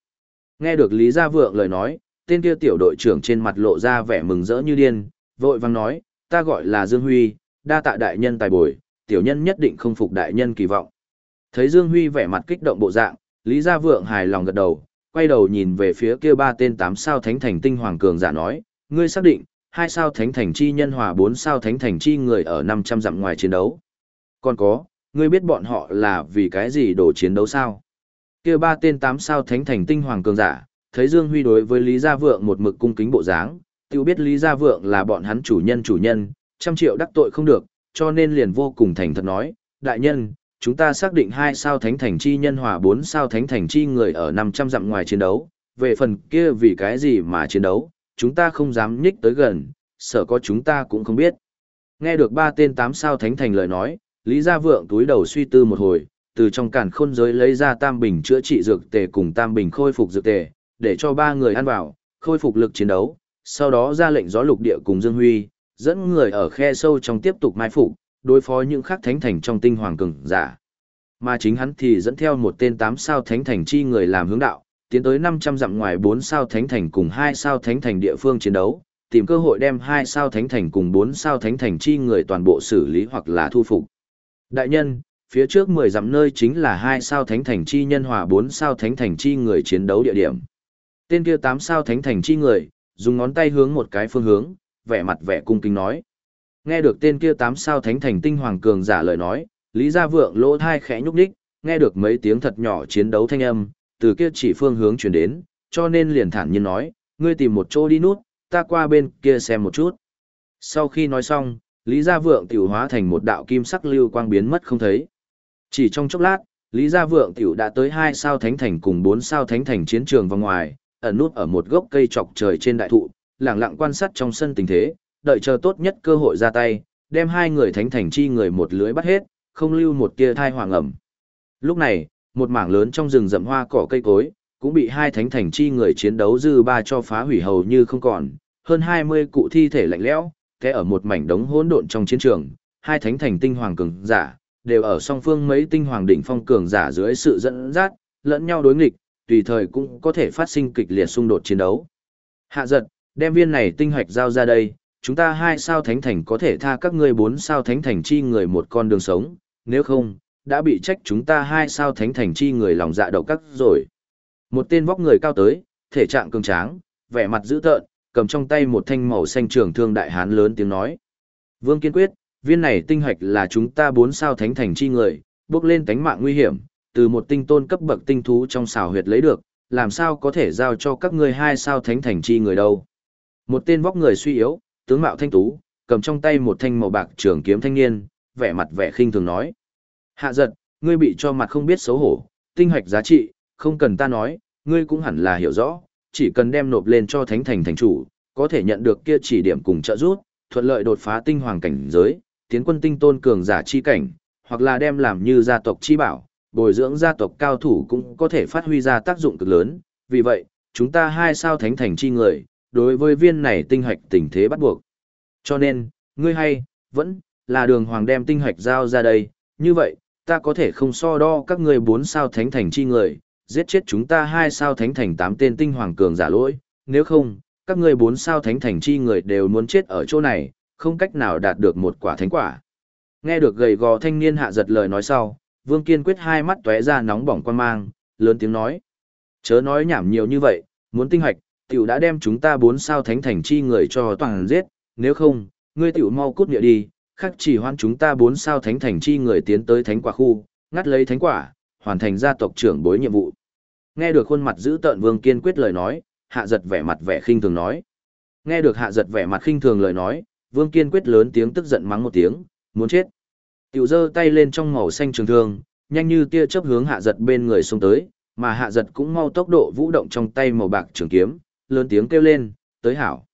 Nghe được Lý Gia Vượng lời nói, tên kia tiểu đội trưởng trên mặt lộ ra vẻ mừng rỡ như điên, vội vang nói, ta gọi là Dương Huy, đa tạ đại nhân tài bồi, tiểu nhân nhất định không phục đại nhân kỳ vọng. Thấy Dương Huy vẻ mặt kích động bộ dạng, Lý Gia Vượng hài lòng gật đầu, quay đầu nhìn về phía kia ba tên tám sao thánh thành tinh hoàng cường giả nói, ngươi xác định, hai sao thánh thành chi nhân hòa bốn sao thánh thành chi người ở 500 dặm ngoài chiến đấu. Còn có, ngươi biết bọn họ là vì cái gì đổ chiến đấu sao? Kia ba tên tám sao thánh thành tinh hoàng cường giả, Thấy Dương Huy đối với Lý Gia Vượng một mực cung kính bộ dáng, tiêu biết Lý Gia Vượng là bọn hắn chủ nhân chủ nhân, trăm triệu đắc tội không được, cho nên liền vô cùng thành thật nói, đại nhân, chúng ta xác định hai sao thánh thành chi nhân hòa bốn sao thánh thành chi người ở 500 dặm ngoài chiến đấu, về phần kia vì cái gì mà chiến đấu, chúng ta không dám nhích tới gần, sợ có chúng ta cũng không biết. Nghe được ba tên tám sao thánh thành lời nói, Lý Gia Vượng túi đầu suy tư một hồi, từ trong càn khôn giới lấy ra tam bình chữa trị dược tề cùng tam bình khôi phục dược tề, để cho ba người ăn vào, khôi phục lực chiến đấu, sau đó ra lệnh gió lục địa cùng Dương Huy, dẫn người ở khe sâu trong tiếp tục mai phục, đối phó những khắc thánh thành trong tinh hoàng cường giả. Mà chính hắn thì dẫn theo một tên tám sao thánh thành chi người làm hướng đạo, tiến tới 500 dặm ngoài 4 sao thánh thành cùng 2 sao thánh thành địa phương chiến đấu, tìm cơ hội đem 2 sao thánh thành cùng 4 sao thánh thành chi người toàn bộ xử lý hoặc là thu phục. Đại nhân, phía trước 10 dặm nơi chính là 2 sao thánh thành chi nhân hòa 4 sao thánh thành chi người chiến đấu địa điểm. Tên kia 8 sao thánh thành chi người, dùng ngón tay hướng một cái phương hướng, vẻ mặt vẻ cung kính nói. Nghe được tên kia tám sao thánh thành tinh hoàng cường giả lời nói, Lý Gia Vượng lỗ thai khẽ nhúc nhích, nghe được mấy tiếng thật nhỏ chiến đấu thanh âm, từ kia chỉ phương hướng chuyển đến, cho nên liền thản nhiên nói, ngươi tìm một chỗ đi nút, ta qua bên kia xem một chút. Sau khi nói xong, Lý Gia Vượng tiểu hóa thành một đạo kim sắc lưu quang biến mất không thấy. Chỉ trong chốc lát, Lý Gia Vượng tiểu đã tới hai sao thánh thành cùng bốn sao thánh thành chiến trường vòng ngoài, ẩn nút ở một gốc cây chọc trời trên đại thụ, lặng lặng quan sát trong sân tình thế, đợi chờ tốt nhất cơ hội ra tay, đem hai người thánh thành chi người một lưới bắt hết, không lưu một tia thai hoàng ẩm. Lúc này, một mảng lớn trong rừng rậm hoa cỏ cây cối, cũng bị hai thánh thành chi người chiến đấu dư ba cho phá hủy hầu như không còn, hơn 20 cụ thi thể lạnh lẽo, té ở một mảnh đống hỗn độn trong chiến trường, hai thánh thành tinh hoàng cường giả, đều ở song phương mấy tinh hoàng đỉnh phong cường giả dưới sự dẫn dắt, lẫn nhau đối nghịch, tùy thời cũng có thể phát sinh kịch liệt xung đột chiến đấu. Hạ giật, đem viên này tinh hoạch giao ra đây, chúng ta hai sao thánh thành có thể tha các ngươi bốn sao thánh thành chi người một con đường sống, nếu không, đã bị trách chúng ta hai sao thánh thành chi người lòng dạ độc cắt rồi. Một tên vóc người cao tới, thể trạng cường tráng, vẻ mặt dữ tợn, cầm trong tay một thanh màu xanh trường thương đại hán lớn tiếng nói. Vương kiên quyết, viên này tinh hoạch là chúng ta bốn sao thánh thành chi người, bước lên tánh mạng nguy hiểm, từ một tinh tôn cấp bậc tinh thú trong xào huyệt lấy được, làm sao có thể giao cho các ngươi hai sao thánh thành chi người đâu. Một tên vóc người suy yếu, tướng mạo thanh tú, cầm trong tay một thanh màu bạc trường kiếm thanh niên, vẻ mặt vẻ khinh thường nói. Hạ giật, ngươi bị cho mặt không biết xấu hổ, tinh hoạch giá trị, không cần ta nói, ngươi cũng hẳn là hiểu rõ, chỉ cần đem nộp lên cho thánh thành thành chủ, có thể nhận được kia chỉ điểm cùng trợ giúp, thuận lợi đột phá tinh hoàng cảnh giới, tiến quân tinh tôn cường giả chi cảnh, hoặc là đem làm như gia tộc chi bảo, bồi dưỡng gia tộc cao thủ cũng có thể phát huy ra tác dụng cực lớn, vì vậy, chúng ta hai sao thánh thành chi người, đối với viên này tinh hạch tình thế bắt buộc. Cho nên, ngươi hay, vẫn, là đường hoàng đem tinh hạch giao ra đây, như vậy, ta có thể không so đo các ngươi bốn sao thánh thành chi người, giết chết chúng ta hai sao thánh thành tám tên tinh hoàng cường giả lỗi, nếu không, các ngươi bốn sao thánh thành chi người đều muốn chết ở chỗ này, không cách nào đạt được một quả thánh quả. Nghe được gầy gò thanh niên hạ giật lời nói sau, Vương Kiên quyết hai mắt tóe ra nóng bỏng quan mang, lớn tiếng nói. Chớ nói nhảm nhiều như vậy, muốn tinh hoạch, tiểu đã đem chúng ta bốn sao thánh thành chi người cho toàn giết, nếu không, ngươi tiểu mau cút địa đi, khắc chỉ hoan chúng ta bốn sao thánh thành chi người tiến tới thánh quả khu, ngắt lấy thánh quả, hoàn thành gia tộc trưởng bối nhiệm vụ. Nghe được khuôn mặt giữ tợn Vương Kiên quyết lời nói, hạ giật vẻ mặt vẻ khinh thường nói. Nghe được hạ giật vẻ mặt khinh thường lời nói, Vương Kiên quyết lớn tiếng tức giận mắng một tiếng, muốn chết. Tiểu giơ tay lên trong màu xanh trường thương, nhanh như tia chớp hướng hạ giật bên người xông tới, mà hạ giật cũng mau tốc độ vũ động trong tay màu bạc trường kiếm, lớn tiếng kêu lên, tới hảo.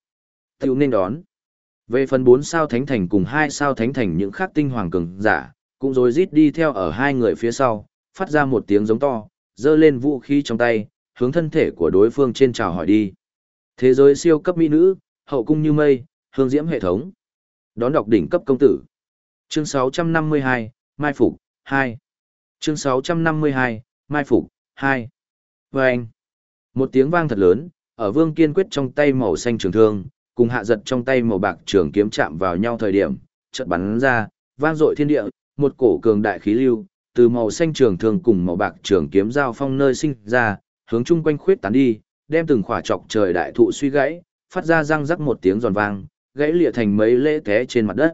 Tiểu nên đón. Về phần 4 sao thánh thành cùng 2 sao thánh thành những khác tinh hoàng cường giả, cũng rồi rít đi theo ở hai người phía sau, phát ra một tiếng giống to, dơ lên vũ khí trong tay, hướng thân thể của đối phương trên chào hỏi đi. Thế giới siêu cấp mỹ nữ, hậu cung như mây, hương diễm hệ thống. Đón đọc đỉnh cấp công tử. Chương 652, Mai Phục, 2. Chương 652, Mai Phục, 2. Vâng! anh. Một tiếng vang thật lớn, ở vương kiên quyết trong tay màu xanh trường thương, cùng hạ giật trong tay màu bạc trường kiếm chạm vào nhau thời điểm, chợt bắn ra, vang dội thiên địa, một cổ cường đại khí lưu, từ màu xanh trường thương cùng màu bạc trường kiếm giao phong nơi sinh ra, hướng chung quanh khuyết tán đi, đem từng khỏa chọc trời đại thụ suy gãy, phát ra răng rắc một tiếng giòn vang, gãy lịa thành mấy lễ té trên mặt đất.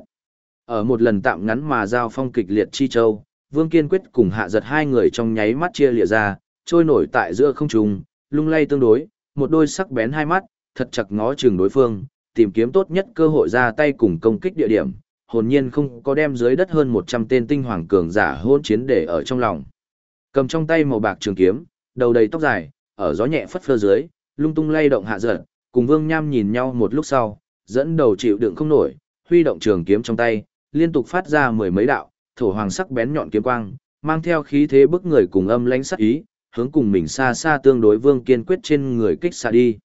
Ở một lần tạm ngắn mà giao phong kịch liệt chi châu, Vương Kiên Quyết cùng hạ giật hai người trong nháy mắt chia lịa ra, trôi nổi tại giữa không trung, lung lay tương đối, một đôi sắc bén hai mắt, thật chặt ngó chừng đối phương, tìm kiếm tốt nhất cơ hội ra tay cùng công kích địa điểm, hồn nhiên không có đem dưới đất hơn 100 tên tinh hoàng cường giả hôn chiến để ở trong lòng. Cầm trong tay màu bạc trường kiếm, đầu đầy tóc dài, ở gió nhẹ phất phơ dưới, lung tung lay động hạ giật, cùng Vương Nham nhìn nhau một lúc sau, dẫn đầu chịu đựng không nổi, huy động trường kiếm trong tay, liên tục phát ra mười mấy đạo, thổ hoàng sắc bén nhọn kiếm quang, mang theo khí thế bức người cùng âm lãnh sắc ý, hướng cùng mình xa xa tương đối Vương Kiên quyết trên người kích xa đi.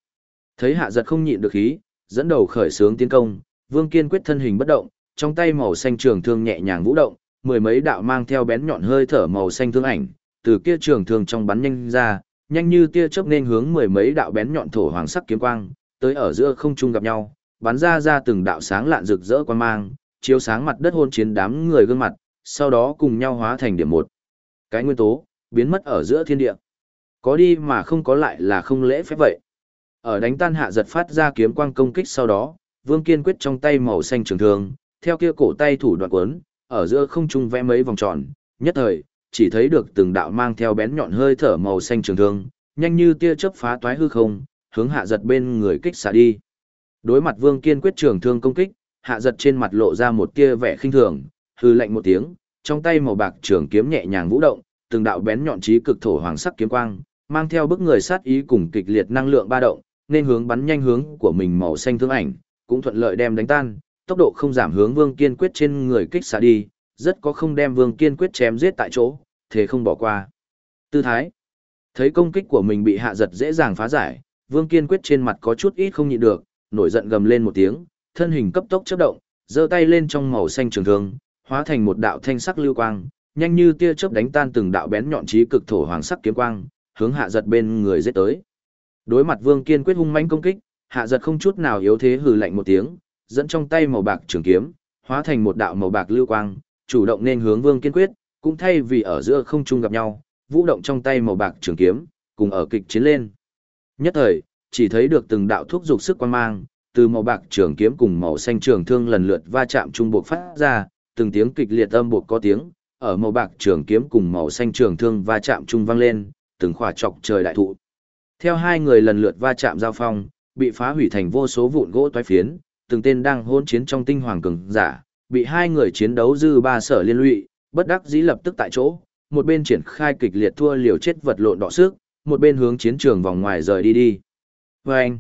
Thấy hạ giật không nhịn được khí, dẫn đầu khởi sướng tiến công, Vương Kiên quyết thân hình bất động, trong tay màu xanh trường thương nhẹ nhàng vũ động, mười mấy đạo mang theo bén nhọn hơi thở màu xanh thương ảnh, từ kia trường thương trong bắn nhanh ra, nhanh như tia chớp nên hướng mười mấy đạo bén nhọn thổ hoàng sắc kiếm quang, tới ở giữa không trung gặp nhau, bắn ra ra từng đạo sáng lạn rực rỡ quang mang, chiếu sáng mặt đất hôn chiến đám người gương mặt, sau đó cùng nhau hóa thành điểm một. Cái nguyên tố, biến mất ở giữa thiên địa. Có đi mà không có lại là không lễ phép vậy. Ở đánh tan hạ giật phát ra kiếm quang công kích sau đó, Vương Kiên quyết trong tay màu xanh trường thương, theo kia cổ tay thủ đoạn quấn, ở giữa không trung vẽ mấy vòng tròn, nhất thời, chỉ thấy được từng đạo mang theo bén nhọn hơi thở màu xanh trường thương, nhanh như tia chớp phá toái hư không, hướng hạ giật bên người kích xả đi. Đối mặt Vương Kiên quyết trường thương công kích, hạ giật trên mặt lộ ra một tia vẻ khinh thường, hư lạnh một tiếng, trong tay màu bạc trường kiếm nhẹ nhàng vũ động, từng đạo bén nhọn trí cực thổ hoàng sắc kiếm quang, mang theo bức người sát ý cùng kịch liệt năng lượng ba động, nên hướng bắn nhanh hướng của mình màu xanh thương ảnh, cũng thuận lợi đem đánh tan, tốc độ không giảm hướng Vương Kiên Quyết trên người kích xạ đi, rất có không đem Vương Kiên Quyết chém giết tại chỗ, thế không bỏ qua. Tư thái. Thấy công kích của mình bị hạ giật dễ dàng phá giải, Vương Kiên Quyết trên mặt có chút ít không nhịn được, nổi giận gầm lên một tiếng, thân hình cấp tốc chớp động, giơ tay lên trong màu xanh trường thương, hóa thành một đạo thanh sắc lưu quang, nhanh như tia chớp đánh tan từng đạo bén nhọn chí cực thổ hoàng sắc kiếm quang, hướng hạ giật bên người giết tới. Đối mặt Vương Kiên quyết hung mãnh công kích, hạ giật không chút nào yếu thế hừ lạnh một tiếng, dẫn trong tay màu bạc trường kiếm, hóa thành một đạo màu bạc lưu quang, chủ động nên hướng Vương Kiên quyết, cũng thay vì ở giữa không trung gặp nhau, vũ động trong tay màu bạc trường kiếm, cùng ở kịch chiến lên. Nhất thời, chỉ thấy được từng đạo thuốc dục sức quan mang, từ màu bạc trường kiếm cùng màu xanh trường thương lần lượt va chạm trung buộc phát ra, từng tiếng kịch liệt âm buộc có tiếng, ở màu bạc trường kiếm cùng màu xanh trường thương va chạm trung vang lên, từng khỏa chọc trời đại thụ. Theo hai người lần lượt va chạm giao phong, bị phá hủy thành vô số vụn gỗ toái phiến, từng tên đang hôn chiến trong tinh hoàng cường giả, bị hai người chiến đấu dư ba sở liên lụy, bất đắc dĩ lập tức tại chỗ, một bên triển khai kịch liệt thua liều chết vật lộn đọ sức, một bên hướng chiến trường vòng ngoài rời đi đi. Và anh,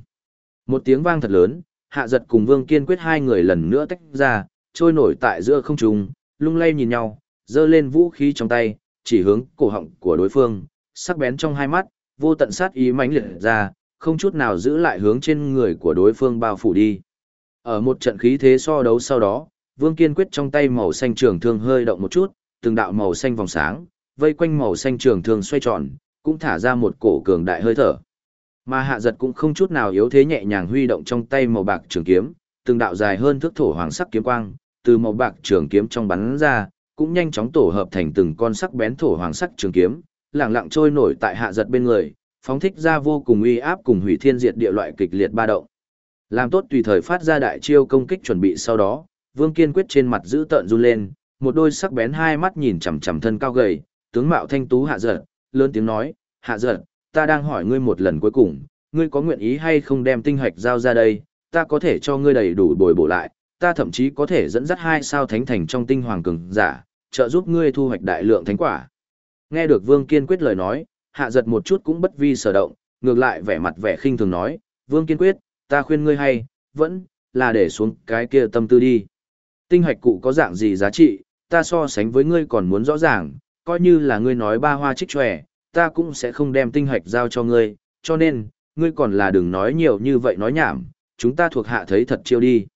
một tiếng vang thật lớn, hạ giật cùng vương kiên quyết hai người lần nữa tách ra, trôi nổi tại giữa không trung, lung lay nhìn nhau, giơ lên vũ khí trong tay, chỉ hướng cổ họng của đối phương, sắc bén trong hai mắt, vô tận sát ý mãnh liệt ra, không chút nào giữ lại hướng trên người của đối phương bao phủ đi. Ở một trận khí thế so đấu sau đó, Vương Kiên quyết trong tay màu xanh trường thương hơi động một chút, từng đạo màu xanh vòng sáng, vây quanh màu xanh trường thương xoay tròn, cũng thả ra một cổ cường đại hơi thở. Mà hạ giật cũng không chút nào yếu thế nhẹ nhàng huy động trong tay màu bạc trường kiếm, từng đạo dài hơn thước thổ hoàng sắc kiếm quang, từ màu bạc trường kiếm trong bắn ra, cũng nhanh chóng tổ hợp thành từng con sắc bén thổ hoàng sắc trường kiếm, lẳng lặng trôi nổi tại hạ giật bên người, phóng thích ra vô cùng uy áp cùng hủy thiên diệt địa loại kịch liệt ba động. Làm tốt tùy thời phát ra đại chiêu công kích chuẩn bị sau đó, Vương Kiên quyết trên mặt giữ tợn run lên, một đôi sắc bén hai mắt nhìn chằm chằm thân cao gầy, tướng mạo thanh tú hạ giật, lớn tiếng nói, "Hạ giật, ta đang hỏi ngươi một lần cuối cùng, ngươi có nguyện ý hay không đem tinh hạch giao ra đây, ta có thể cho ngươi đầy đủ bồi bổ lại, ta thậm chí có thể dẫn dắt hai sao thánh thành trong tinh hoàng cường giả, trợ giúp ngươi thu hoạch đại lượng thánh quả." Nghe được Vương Kiên quyết lời nói, hạ giật một chút cũng bất vi sở động, ngược lại vẻ mặt vẻ khinh thường nói, Vương Kiên quyết, ta khuyên ngươi hay, vẫn, là để xuống cái kia tâm tư đi. Tinh hoạch cụ có dạng gì giá trị, ta so sánh với ngươi còn muốn rõ ràng, coi như là ngươi nói ba hoa trích tròe, ta cũng sẽ không đem tinh hoạch giao cho ngươi, cho nên, ngươi còn là đừng nói nhiều như vậy nói nhảm, chúng ta thuộc hạ thấy thật chiêu đi.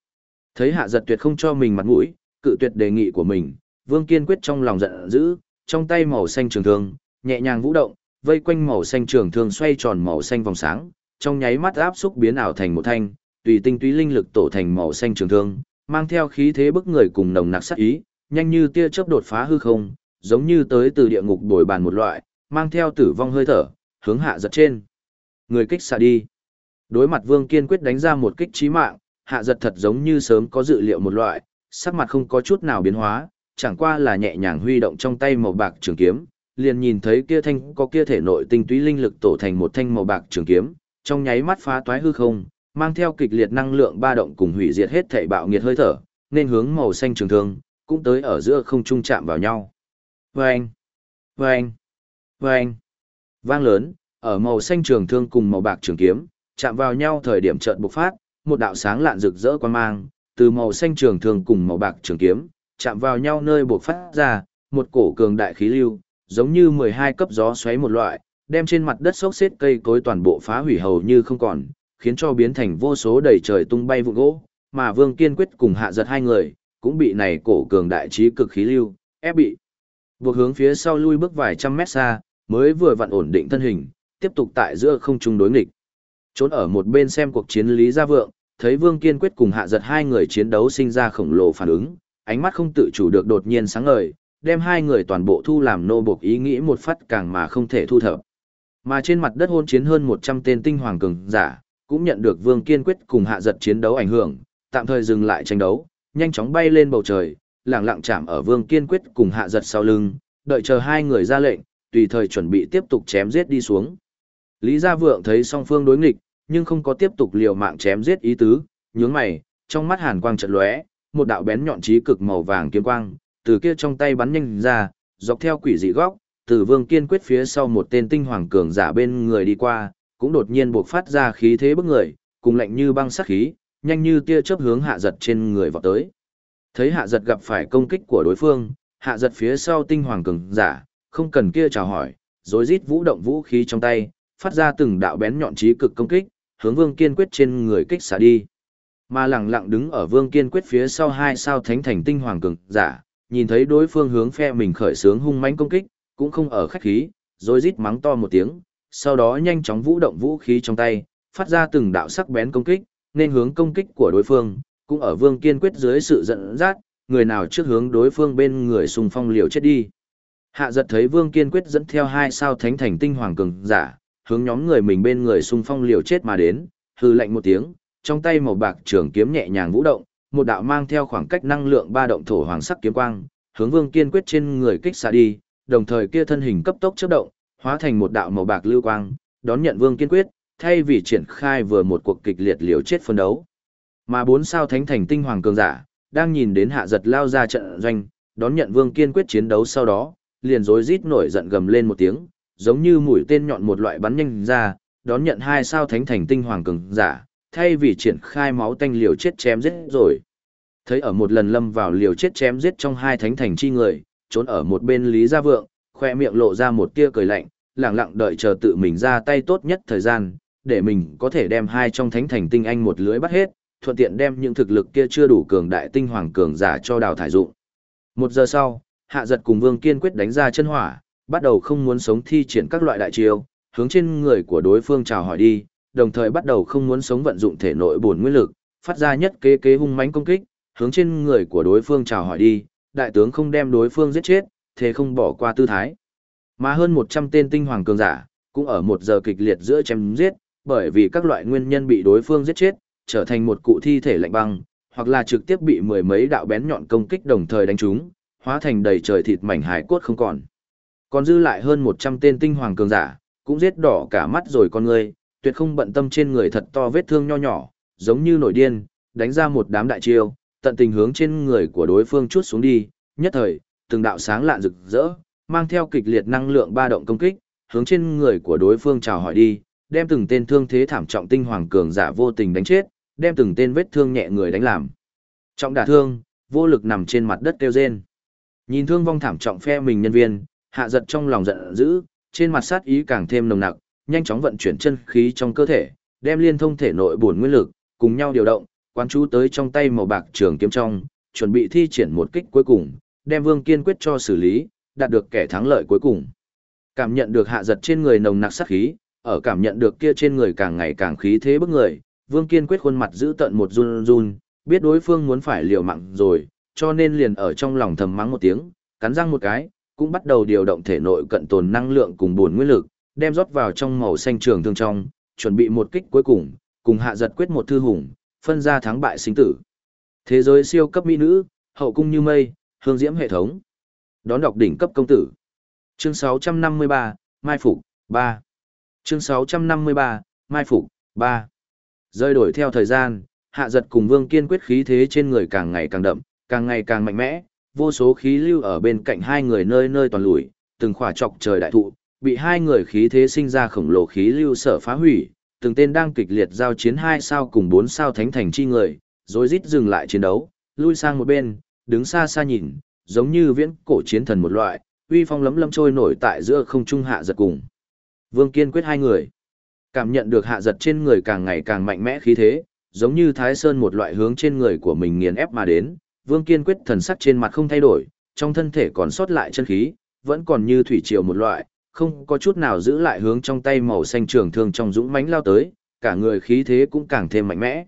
Thấy hạ giật tuyệt không cho mình mặt mũi, cự tuyệt đề nghị của mình, Vương Kiên quyết trong lòng giận dữ, trong tay màu xanh trường thương, nhẹ nhàng vũ động, vây quanh màu xanh trường thương xoay tròn màu xanh vòng sáng, trong nháy mắt áp xúc biến ảo thành một thanh, tùy tinh túy linh lực tổ thành màu xanh trường thương, mang theo khí thế bức người cùng nồng nặc sát ý, nhanh như tia chớp đột phá hư không, giống như tới từ địa ngục đổi bàn một loại, mang theo tử vong hơi thở, hướng hạ giật trên. Người kích xạ đi. Đối mặt Vương Kiên quyết đánh ra một kích chí mạng, hạ giật thật giống như sớm có dự liệu một loại, sắc mặt không có chút nào biến hóa, chẳng qua là nhẹ nhàng huy động trong tay màu bạc trường kiếm, liền nhìn thấy kia thanh có kia thể nội tinh túy linh lực tổ thành một thanh màu bạc trường kiếm, trong nháy mắt phá toái hư không, mang theo kịch liệt năng lượng ba động cùng hủy diệt hết thảy bạo nghiệt hơi thở, nên hướng màu xanh trường thương, cũng tới ở giữa không trung chạm vào nhau. Vâng! Vâng! Vâng! Vang lớn, ở màu xanh trường thương cùng màu bạc trường kiếm, chạm vào nhau thời điểm chợt bộc phát, một đạo sáng lạn rực rỡ quan mang, từ màu xanh trường thương cùng màu bạc trường kiếm, chạm vào nhau nơi bộc phát ra, một cổ cường đại khí lưu, giống như 12 cấp gió xoáy một loại, đem trên mặt đất xốc xếp cây cối toàn bộ phá hủy hầu như không còn, khiến cho biến thành vô số đầy trời tung bay vụ gỗ, mà Vương Kiên Quyết cùng hạ giật hai người, cũng bị này cổ cường đại trí cực khí lưu, ép bị. Buộc hướng phía sau lui bước vài trăm mét xa, mới vừa vặn ổn định thân hình, tiếp tục tại giữa không trung đối nghịch. Trốn ở một bên xem cuộc chiến Lý Gia Vượng, thấy Vương Kiên Quyết cùng hạ giật hai người chiến đấu sinh ra khổng lồ phản ứng, ánh mắt không tự chủ được đột nhiên sáng ngời, đem hai người toàn bộ thu làm nô buộc ý nghĩ một phát càng mà không thể thu thập. Mà trên mặt đất hôn chiến hơn 100 tên tinh hoàng cường giả, cũng nhận được Vương Kiên Quyết cùng hạ giật chiến đấu ảnh hưởng, tạm thời dừng lại tranh đấu, nhanh chóng bay lên bầu trời, lẳng lặng chạm ở Vương Kiên Quyết cùng hạ giật sau lưng, đợi chờ hai người ra lệnh, tùy thời chuẩn bị tiếp tục chém giết đi xuống. Lý Gia Vượng thấy song phương đối nghịch, nhưng không có tiếp tục liều mạng chém giết ý tứ, nhướng mày, trong mắt hàn quang chợt lóe, một đạo bén nhọn chí cực màu vàng kiếm quang, từ kia trong tay bắn nhanh ra, dọc theo quỷ dị góc, từ Vương Kiên Quyết phía sau một tên tinh hoàng cường giả bên người đi qua, cũng đột nhiên bộc phát ra khí thế bức người, cùng lạnh như băng sát khí, nhanh như tia chớp hướng hạ giật trên người vọt tới. Thấy hạ giật gặp phải công kích của đối phương, hạ giật phía sau tinh hoàng cường giả, không cần kia chào hỏi, rồi rít vũ động vũ khí trong tay, phát ra từng đạo bén nhọn trí cực công kích, hướng Vương Kiên Quyết trên người kích xả đi. Mà lẳng lặng đứng ở Vương Kiên Quyết phía sau hai sao thánh thành tinh hoàng cường giả, nhìn thấy đối phương hướng phe mình khởi sướng hung mãnh công kích, cũng không ở khách khí, rồi rít mắng to một tiếng, sau đó nhanh chóng vũ động vũ khí trong tay, phát ra từng đạo sắc bén công kích, nên hướng công kích của đối phương, cũng ở Vương Kiên Quyết dưới sự giận dắt, người nào trước hướng đối phương bên người xung phong liều chết đi. Hạ giật thấy Vương Kiên Quyết dẫn theo hai sao thánh thành tinh hoàng cường giả, hướng nhóm người mình bên người xung phong liều chết mà đến, hư lạnh một tiếng, trong tay màu bạc trường kiếm nhẹ nhàng vũ động, một đạo mang theo khoảng cách năng lượng ba động thổ hoàng sắc kiếm quang, hướng Vương Kiên Quyết trên người kích xạ đi, đồng thời kia thân hình cấp tốc chớp động, hóa thành một đạo màu bạc lưu quang, đón nhận Vương Kiên Quyết, thay vì triển khai vừa một cuộc kịch liệt liều chết phân đấu. Mà bốn sao thánh thành tinh hoàng cường giả, đang nhìn đến hạ giật lao ra trận doanh, đón nhận Vương Kiên Quyết chiến đấu sau đó, liền rối rít nổi giận gầm lên một tiếng, giống như mũi tên nhọn một loại bắn nhanh ra, đón nhận hai sao thánh thành tinh hoàng cường giả, thay vì triển khai máu tanh liều chết chém giết rồi. Thấy ở một lần lâm vào liều chết chém giết trong hai thánh thành chi người, trốn ở một bên Lý Gia Vượng, khoe miệng lộ ra một tia cười lạnh, lặng lặng đợi chờ tự mình ra tay tốt nhất thời gian, để mình có thể đem hai trong thánh thành tinh anh một lưới bắt hết, thuận tiện đem những thực lực kia chưa đủ cường đại tinh hoàng cường giả cho đào thải dụng. Một giờ sau, Hạ Giật cùng Vương Kiên quyết đánh ra chân hỏa, bắt đầu không muốn sống thi triển các loại đại chiêu, hướng trên người của đối phương chào hỏi đi, đồng thời bắt đầu không muốn sống vận dụng thể nội bổn nguyên lực, phát ra nhất kế kế hung mãnh công kích, hướng trên người của đối phương chào hỏi đi, đại tướng không đem đối phương giết chết, thế không bỏ qua tư thái. Mà hơn 100 tên tinh hoàng cường giả, cũng ở một giờ kịch liệt giữa chém giết, bởi vì các loại nguyên nhân bị đối phương giết chết, trở thành một cụ thi thể lạnh băng, hoặc là trực tiếp bị mười mấy đạo bén nhọn công kích đồng thời đánh trúng, hóa thành đầy trời thịt mảnh hải cốt không còn. Còn dư lại hơn 100 tên tinh hoàng cường giả, cũng giết đỏ cả mắt rồi con người, tuyệt không bận tâm trên người thật to vết thương nho nhỏ, giống như nổi điên, đánh ra một đám đại chiêu, tận tình hướng trên người của đối phương chút xuống đi, nhất thời, từng đạo sáng lạn rực rỡ, mang theo kịch liệt năng lượng ba động công kích, hướng trên người của đối phương chào hỏi đi, đem từng tên thương thế thảm trọng tinh hoàng cường giả vô tình đánh chết, đem từng tên vết thương nhẹ người đánh làm. Trọng đả thương, vô lực nằm trên mặt đất kêu rên. Nhìn thương vong thảm trọng phe mình nhân viên, hạ giật trong lòng giận dữ, trên mặt sát ý càng thêm nồng nặc, nhanh chóng vận chuyển chân khí trong cơ thể, đem liên thông thể nội bổn nguyên lực, cùng nhau điều động, quán chú tới trong tay màu bạc trường kiếm trong, chuẩn bị thi triển một kích cuối cùng, đem Vương Kiên quyết cho xử lý, đạt được kẻ thắng lợi cuối cùng. Cảm nhận được hạ giật trên người nồng nặc sát khí, ở cảm nhận được kia trên người càng ngày càng khí thế bức người, Vương Kiên quyết khuôn mặt giữ tận một run run, biết đối phương muốn phải liều mạng rồi, cho nên liền ở trong lòng thầm mắng một tiếng, cắn răng một cái, cũng bắt đầu điều động thể nội cận tồn năng lượng cùng buồn nguyên lực, đem rót vào trong màu xanh trường thương trong, chuẩn bị một kích cuối cùng, cùng hạ giật quyết một thư hùng, phân ra thắng bại sinh tử. Thế giới siêu cấp mỹ nữ, hậu cung như mây, hương diễm hệ thống. Đón đọc đỉnh cấp công tử. Chương 653, Mai Phục, 3. Chương 653, Mai Phục, 3. Rơi đổi theo thời gian, hạ giật cùng vương kiên quyết khí thế trên người càng ngày càng đậm, càng ngày càng mạnh mẽ, vô số khí lưu ở bên cạnh hai người nơi nơi toàn lùi, từng khỏa trọc trời đại thụ, bị hai người khí thế sinh ra khổng lồ khí lưu sở phá hủy, từng tên đang kịch liệt giao chiến hai sao cùng bốn sao thánh thành chi người, rồi rít dừng lại chiến đấu, lui sang một bên, đứng xa xa nhìn, giống như viễn cổ chiến thần một loại, uy phong lấm lấm trôi nổi tại giữa không trung hạ giật cùng. Vương kiên quyết hai người, cảm nhận được hạ giật trên người càng ngày càng mạnh mẽ khí thế, giống như thái sơn một loại hướng trên người của mình nghiền ép mà đến, vương kiên quyết thần sắc trên mặt không thay đổi, trong thân thể còn sót lại chân khí, vẫn còn như thủy triều một loại, không có chút nào giữ lại hướng trong tay màu xanh trường thương trong dũng mãnh lao tới, cả người khí thế cũng càng thêm mạnh mẽ.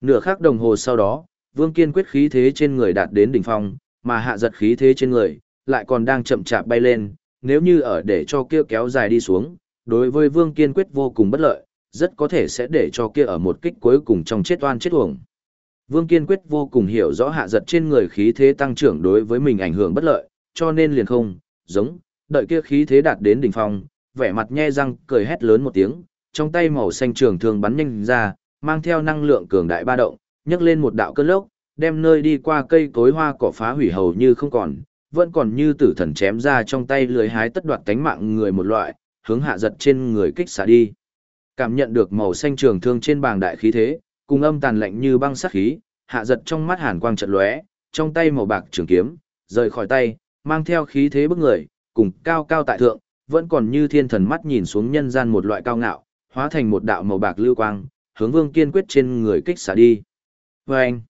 Nửa khắc đồng hồ sau đó, Vương Kiên quyết khí thế trên người đạt đến đỉnh phong, mà hạ giật khí thế trên người lại còn đang chậm chạp bay lên, nếu như ở để cho kia kéo dài đi xuống, đối với Vương Kiên quyết vô cùng bất lợi, rất có thể sẽ để cho kia ở một kích cuối cùng trong chết oan chết uổng. Vương Kiên quyết vô cùng hiểu rõ hạ giật trên người khí thế tăng trưởng đối với mình ảnh hưởng bất lợi, cho nên liền không, giống, đợi kia khí thế đạt đến đỉnh phong, vẻ mặt nhe răng cười hét lớn một tiếng, trong tay màu xanh trường thương bắn nhanh ra, mang theo năng lượng cường đại ba động, nhấc lên một đạo cơn lốc, đem nơi đi qua cây cối hoa cỏ phá hủy hầu như không còn, vẫn còn như tử thần chém ra trong tay lưới hái tất đoạt cánh mạng người một loại, hướng hạ giật trên người kích xả đi. Cảm nhận được màu xanh trường thương trên bàng đại khí thế, cùng âm tàn lạnh như băng sắc khí, hạ giật trong mắt hàn quang trận lóe, trong tay màu bạc trường kiếm, rời khỏi tay, mang theo khí thế bức người, cùng cao cao tại thượng, vẫn còn như thiên thần mắt nhìn xuống nhân gian một loại cao ngạo, hóa thành một đạo màu bạc lưu quang, hướng Vương Kiên quyết trên người kích xả đi. Oeng! anh,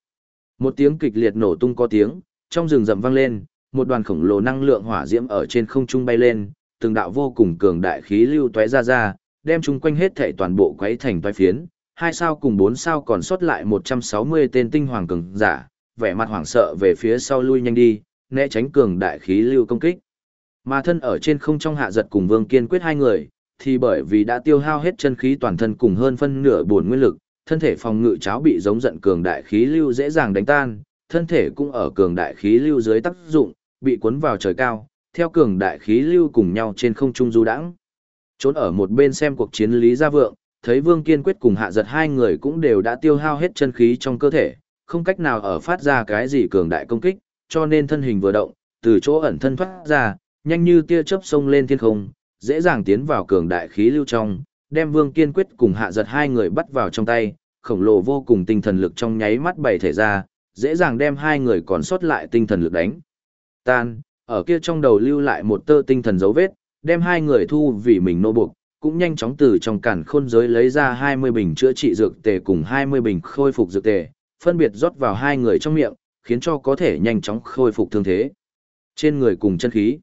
một tiếng kịch liệt nổ tung có tiếng, trong rừng rậm vang lên, một đoàn khổng lồ năng lượng hỏa diễm ở trên không trung bay lên, từng đạo vô cùng cường đại khí lưu tóe ra ra, đem chung quanh hết thảy toàn bộ quấy thành toái phiến, hai sao cùng bốn sao còn sót lại 160 tên tinh hoàng cường giả, vẻ mặt hoảng sợ về phía sau lui nhanh đi, né tránh cường đại khí lưu công kích. Mà thân ở trên không trong hạ giật cùng Vương Kiên quyết hai người, thì bởi vì đã tiêu hao hết chân khí toàn thân cùng hơn phân nửa buồn nguyên lực, thân thể phòng ngự cháo bị giống giận cường đại khí lưu dễ dàng đánh tan, thân thể cũng ở cường đại khí lưu dưới tác dụng, bị cuốn vào trời cao, theo cường đại khí lưu cùng nhau trên không trung du đãng. Trốn ở một bên xem cuộc chiến lý gia vượng, thấy Vương Kiên Quyết cùng hạ giật hai người cũng đều đã tiêu hao hết chân khí trong cơ thể, không cách nào ở phát ra cái gì cường đại công kích, cho nên thân hình vừa động, từ chỗ ẩn thân thoát ra, nhanh như tia chớp sông lên thiên không, dễ dàng tiến vào cường đại khí lưu trong, đem Vương Kiên Quyết cùng hạ giật hai người bắt vào trong tay, khổng lồ vô cùng tinh thần lực trong nháy mắt bày thể ra, dễ dàng đem hai người còn sót lại tinh thần lực đánh. Tan, ở kia trong đầu lưu lại một tơ tinh thần dấu vết, đem hai người thu vì mình nô buộc, cũng nhanh chóng từ trong cản khôn giới lấy ra 20 bình chữa trị dược tề cùng 20 bình khôi phục dược tề, phân biệt rót vào hai người trong miệng, khiến cho có thể nhanh chóng khôi phục thương thế. Trên người cùng chân khí.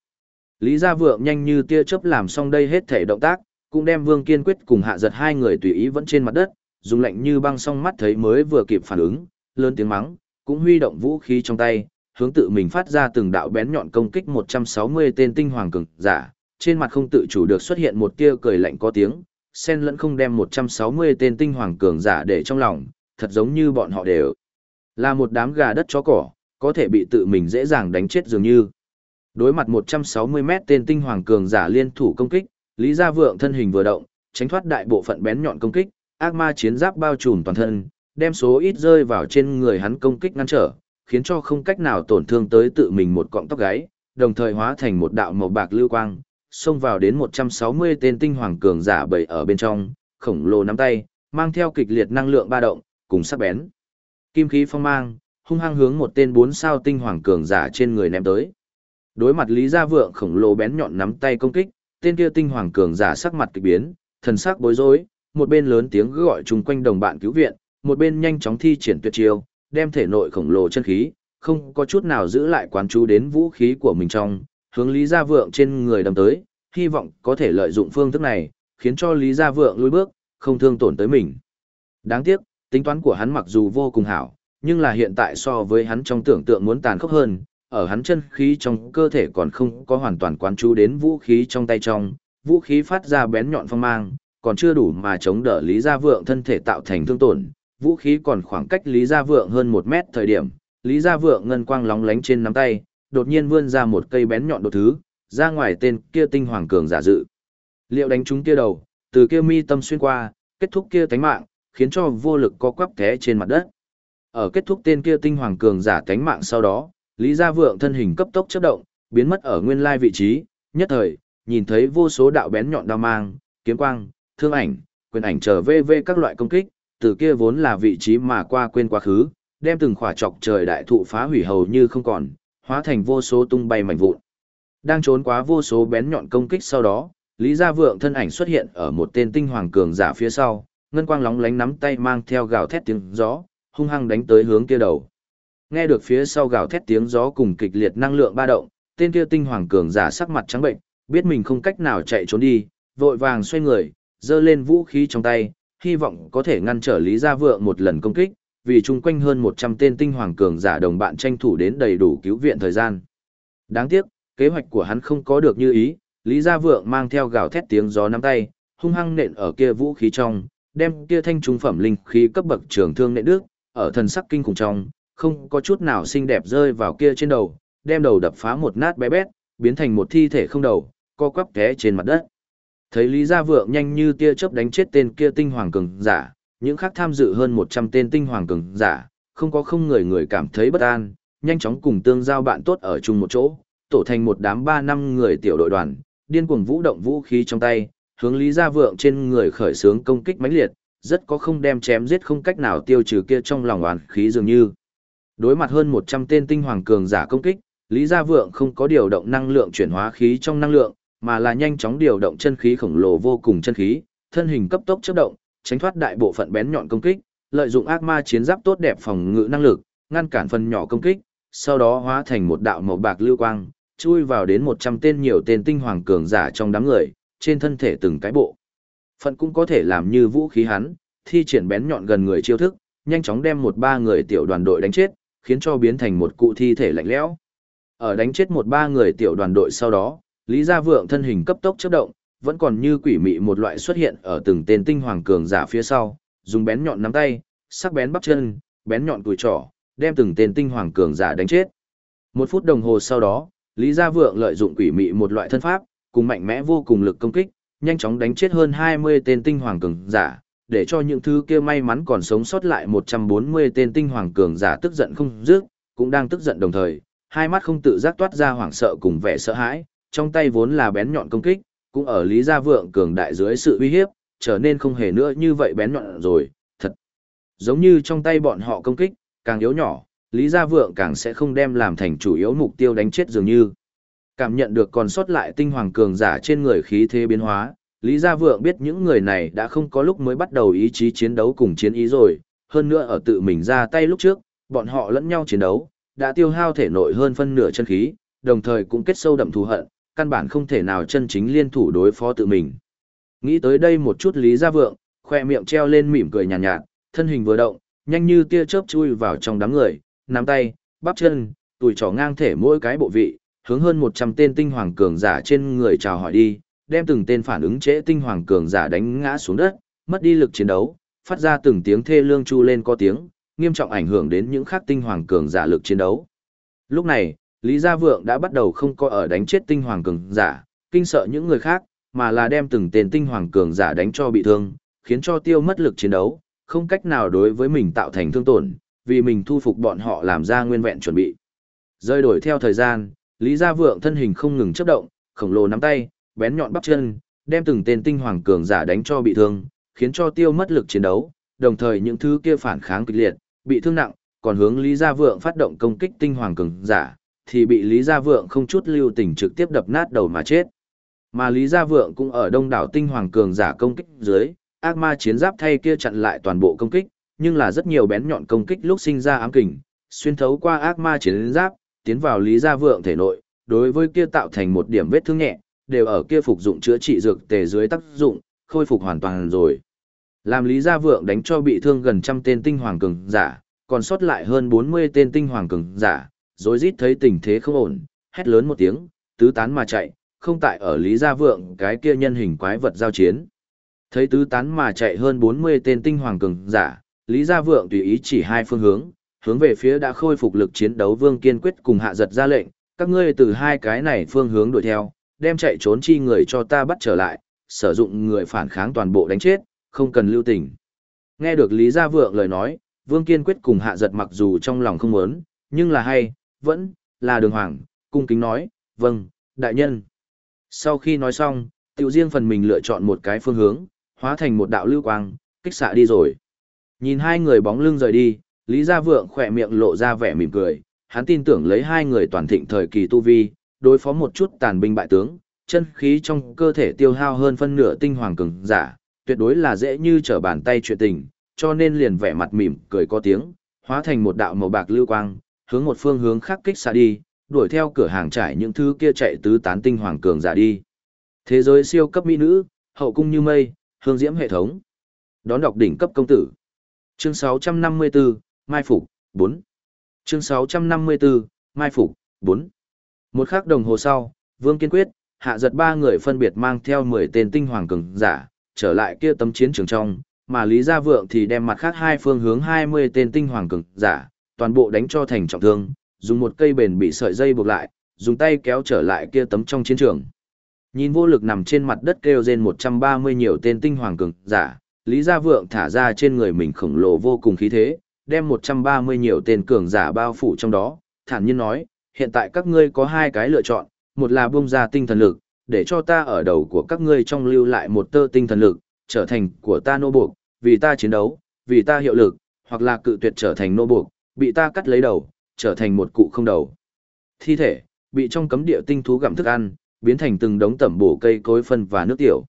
Lý Gia Vượng nhanh như tia chớp làm xong đây hết thể động tác, cũng đem Vương Kiên Quyết cùng hạ giật hai người tùy ý vẫn trên mặt đất, dùng lạnh như băng song mắt thấy mới vừa kịp phản ứng, lớn tiếng mắng, cũng huy động vũ khí trong tay, hướng tự mình phát ra từng đạo bén nhọn công kích 160 tên tinh hoàng cường giả, trên mặt không tự chủ được xuất hiện một tia cười lạnh có tiếng, sen lẫn không đem 160 tên tinh hoàng cường giả để trong lòng, thật giống như bọn họ đều là một đám gà đất chó cỏ, có thể bị tự mình dễ dàng đánh chết dường như. Đối mặt 160 mét tên tinh hoàng cường giả liên thủ công kích, Lý Gia Vượng thân hình vừa động, tránh thoát đại bộ phận bén nhọn công kích, ác ma chiến giáp bao trùm toàn thân, đem số ít rơi vào trên người hắn công kích ngăn trở, khiến cho không cách nào tổn thương tới tự mình một cọng tóc gáy, đồng thời hóa thành một đạo màu bạc lưu quang, xông vào đến 160 tên tinh hoàng cường giả bầy ở bên trong, khổng lồ nắm tay, mang theo kịch liệt năng lượng ba động, cùng sắc bén. Kim khí phong mang, hung hăng hướng một tên bốn sao tinh hoàng cường giả trên người ném tới. Đối mặt Lý Gia Vượng khổng lồ bén nhọn nắm tay công kích, tên kia tinh hoàng cường giả sắc mặt kỳ biến, thần sắc bối rối, một bên lớn tiếng gọi chung quanh đồng bạn cứu viện, một bên nhanh chóng thi triển tuyệt chiêu, đem thể nội khổng lồ chân khí, không có chút nào giữ lại quán chú đến vũ khí của mình trong, hướng Lý Gia Vượng trên người đâm tới, hy vọng có thể lợi dụng phương thức này, khiến cho Lý Gia Vượng lùi bước, không thương tổn tới mình. Đáng tiếc, tính toán của hắn mặc dù vô cùng hảo, nhưng là hiện tại so với hắn trong tưởng tượng muốn tàn khốc hơn, ở hắn chân khí trong cơ thể còn không có hoàn toàn quán chú đến vũ khí trong tay trong, vũ khí phát ra bén nhọn phong mang, còn chưa đủ mà chống đỡ Lý Gia Vượng thân thể tạo thành thương tổn, vũ khí còn khoảng cách Lý Gia Vượng hơn một mét thời điểm, Lý Gia Vượng ngân quang lóng lánh trên nắm tay, đột nhiên vươn ra một cây bén nhọn đột thứ, ra ngoài tên kia tinh hoàng cường giả dự. Liệu đánh trúng kia đầu, từ kia mi tâm xuyên qua, kết thúc kia tánh mạng, khiến cho vô lực co quắp té trên mặt đất. Ở kết thúc tên kia tinh hoàng cường giả tánh mạng sau đó, Lý Gia Vượng thân hình cấp tốc chớp động, biến mất ở nguyên lai vị trí, nhất thời, nhìn thấy vô số đạo bén nhọn đao mang, kiếm quang, thương ảnh, quyền ảnh trở về về các loại công kích, từ kia vốn là vị trí mà qua quên quá khứ, đem từng khỏa chọc trời đại thụ phá hủy hầu như không còn, hóa thành vô số tung bay mảnh vụn. Đang trốn quá vô số bén nhọn công kích sau đó, Lý Gia Vượng thân ảnh xuất hiện ở một tên tinh hoàng cường giả phía sau, ngân quang lóng lánh nắm tay mang theo gào thét tiếng gió, hung hăng đánh tới hướng kia đầu. Nghe được phía sau gào thét tiếng gió cùng kịch liệt năng lượng ba động, tên kia tinh hoàng cường giả sắc mặt trắng bệnh, biết mình không cách nào chạy trốn đi, vội vàng xoay người, giơ lên vũ khí trong tay, hy vọng có thể ngăn trở Lý Gia Vượng một lần công kích, vì chung quanh hơn 100 tên tinh hoàng cường giả đồng bạn tranh thủ đến đầy đủ cứu viện thời gian. Đáng tiếc, kế hoạch của hắn không có được như ý, Lý Gia Vượng mang theo gào thét tiếng gió nắm tay, hung hăng nện ở kia vũ khí trong, đem kia thanh trung phẩm linh khí cấp bậc trường thương nện đứt ở thần sắc kinh khủng trong, không có chút nào xinh đẹp rơi vào kia trên đầu, đem đầu đập phá một nát bé bét, biến thành một thi thể không đầu, co quắp té trên mặt đất. Thấy Lý Gia Vượng nhanh như tia chớp đánh chết tên kia tinh hoàng cường giả, những khác tham dự hơn 100 tên tinh hoàng cường giả, không có không người người cảm thấy bất an, nhanh chóng cùng tương giao bạn tốt ở chung một chỗ, tổ thành một đám 3 năm người tiểu đội đoàn, điên cuồng vũ động vũ khí trong tay, hướng Lý Gia Vượng trên người khởi xướng công kích mãnh liệt, rất có không đem chém giết không cách nào tiêu trừ kia trong lòng oán khí dường như. Đối mặt hơn 100 tên tinh hoàng cường giả công kích, Lý Gia Vượng không có điều động năng lượng chuyển hóa khí trong năng lượng, mà là nhanh chóng điều động chân khí khổng lồ vô cùng chân khí, thân hình cấp tốc chớp động, tránh thoát đại bộ phận bén nhọn công kích, lợi dụng ác ma chiến giáp tốt đẹp phòng ngự năng lực, ngăn cản phần nhỏ công kích, sau đó hóa thành một đạo màu bạc lưu quang, chui vào đến 100 tên nhiều tên tinh hoàng cường giả trong đám người, trên thân thể từng cái bộ. Phận cũng có thể làm như vũ khí hắn, thi triển bén nhọn gần người chiêu thức, nhanh chóng đem một ba người tiểu đoàn đội đánh chết, khiến cho biến thành một cụ thi thể lạnh lẽo. Ở đánh chết một ba người tiểu đoàn đội sau đó, Lý Gia Vượng thân hình cấp tốc chớp động, vẫn còn như quỷ mị một loại xuất hiện ở từng tên tinh hoàng cường giả phía sau, dùng bén nhọn nắm tay, sắc bén bắp chân, bén nhọn cùi trỏ, đem từng tên tinh hoàng cường giả đánh chết. Một phút đồng hồ sau đó, Lý Gia Vượng lợi dụng quỷ mị một loại thân pháp, cùng mạnh mẽ vô cùng lực công kích, nhanh chóng đánh chết hơn 20 tên tinh hoàng cường giả, để cho những thứ kia may mắn còn sống sót lại 140 tên tinh hoàng cường giả tức giận không dứt, cũng đang tức giận đồng thời, hai mắt không tự giác toát ra hoảng sợ cùng vẻ sợ hãi, trong tay vốn là bén nhọn công kích, cũng ở Lý Gia Vượng cường đại dưới sự uy hiếp, trở nên không hề nữa như vậy bén nhọn rồi, thật. Giống như trong tay bọn họ công kích, càng yếu nhỏ, Lý Gia Vượng càng sẽ không đem làm thành chủ yếu mục tiêu đánh chết dường như. Cảm nhận được còn sót lại tinh hoàng cường giả trên người khí thế biến hóa, Lý Gia Vượng biết những người này đã không có lúc mới bắt đầu ý chí chiến đấu cùng chiến ý rồi, hơn nữa ở tự mình ra tay lúc trước, bọn họ lẫn nhau chiến đấu, đã tiêu hao thể nội hơn phân nửa chân khí, đồng thời cũng kết sâu đậm thù hận, căn bản không thể nào chân chính liên thủ đối phó tự mình. Nghĩ tới đây một chút Lý Gia Vượng, khoe miệng treo lên mỉm cười nhàn nhạt, nhạt, thân hình vừa động, nhanh như tia chớp chui vào trong đám người, nắm tay, bắp chân, tuổi trỏ ngang thể mỗi cái bộ vị, hướng hơn 100 tên tinh hoàng cường giả trên người chào hỏi đi, đem từng tên phản ứng trễ tinh hoàng cường giả đánh ngã xuống đất, mất đi lực chiến đấu, phát ra từng tiếng thê lương chu lên có tiếng, nghiêm trọng ảnh hưởng đến những khác tinh hoàng cường giả lực chiến đấu. Lúc này, Lý Gia Vượng đã bắt đầu không có ở đánh chết tinh hoàng cường giả, kinh sợ những người khác, mà là đem từng tên tinh hoàng cường giả đánh cho bị thương, khiến cho tiêu mất lực chiến đấu, không cách nào đối với mình tạo thành thương tổn, vì mình thu phục bọn họ làm ra nguyên vẹn chuẩn bị. Rơi đổi theo thời gian, Lý Gia Vượng thân hình không ngừng chấp động, khổng lồ nắm tay, bén nhọn bắp chân, đem từng tên tinh hoàng cường giả đánh cho bị thương, khiến cho tiêu mất lực chiến đấu, đồng thời những thứ kia phản kháng kịch liệt, bị thương nặng, còn hướng Lý Gia Vượng phát động công kích tinh hoàng cường giả, thì bị Lý Gia Vượng không chút lưu tình trực tiếp đập nát đầu mà chết. Mà Lý Gia Vượng cũng ở đông đảo tinh hoàng cường giả công kích dưới, ác ma chiến giáp thay kia chặn lại toàn bộ công kích, nhưng là rất nhiều bén nhọn công kích lúc sinh ra ám kình, xuyên thấu qua ác ma chiến giáp, tiến vào Lý Gia Vượng thể nội, đối với kia tạo thành một điểm vết thương nhẹ, đều ở kia phục dụng chữa trị dược tề dưới tác dụng, khôi phục hoàn toàn rồi. Làm Lý Gia Vượng đánh cho bị thương gần trăm tên tinh hoàng cường giả, còn sót lại hơn 40 tên tinh hoàng cường giả, rối rít thấy tình thế không ổn, hét lớn một tiếng, tứ tán mà chạy, không tại ở Lý Gia Vượng cái kia nhân hình quái vật giao chiến. Thấy tứ tán mà chạy hơn 40 tên tinh hoàng cường giả, Lý Gia Vượng tùy ý chỉ hai phương hướng, hướng về phía đã khôi phục lực chiến đấu Vương Kiên quyết cùng hạ giật ra lệnh, các ngươi từ hai cái này phương hướng đuổi theo, đem chạy trốn chi người cho ta bắt trở lại, sử dụng người phản kháng toàn bộ đánh chết, không cần lưu tình. Nghe được Lý Gia Vượng lời nói, Vương Kiên quyết cùng hạ giật mặc dù trong lòng không muốn, nhưng là hay, vẫn, là đường hoàng, cung kính nói, vâng, đại nhân. Sau khi nói xong, tiểu riêng phần mình lựa chọn một cái phương hướng, hóa thành một đạo lưu quang, kích xạ đi rồi. Nhìn hai người bóng lưng rời đi, Lý Gia Vượng khỏe miệng lộ ra vẻ mỉm cười, hắn tin tưởng lấy hai người toàn thịnh thời kỳ tu vi, đối phó một chút tàn binh bại tướng, chân khí trong cơ thể tiêu hao hơn phân nửa tinh hoàng cường giả, tuyệt đối là dễ như trở bàn tay chuyện tình, cho nên liền vẻ mặt mỉm cười có tiếng, hóa thành một đạo màu bạc lưu quang, hướng một phương hướng khác kích xa đi, đuổi theo cửa hàng trải những thứ kia chạy tứ tán tinh hoàng cường giả đi. Thế giới siêu cấp mỹ nữ, hậu cung như mây, hương diễm hệ thống. Đón đọc đỉnh cấp công tử. Chương 654, Mai Phục, 4. Chương 654, Mai Phục, 4. Một khắc đồng hồ sau, Vương Kiên Quyết, hạ giật ba người phân biệt mang theo 10 tên tinh hoàng cường giả, trở lại kia tấm chiến trường trong, mà Lý Gia Vượng thì đem mặt khác hai phương hướng 20 tên tinh hoàng cường giả, toàn bộ đánh cho thành trọng thương, dùng một cây bền bị sợi dây buộc lại, dùng tay kéo trở lại kia tấm trong chiến trường. Nhìn vô lực nằm trên mặt đất kêu rên 130 nhiều tên tinh hoàng cường giả, Lý Gia Vượng thả ra trên người mình khổng lồ vô cùng khí thế, đem 130 nhiều tên cường giả bao phủ trong đó, thản nhiên nói, hiện tại các ngươi có hai cái lựa chọn, một là bung ra tinh thần lực, để cho ta ở đầu của các ngươi trong lưu lại một tơ tinh thần lực, trở thành của ta nô buộc, vì ta chiến đấu, vì ta hiệu lực, hoặc là cự tuyệt trở thành nô buộc, bị ta cắt lấy đầu, trở thành một cụ không đầu. Thi thể, bị trong cấm địa tinh thú gặm thức ăn, biến thành từng đống tẩm bổ cây cối phân và nước tiểu.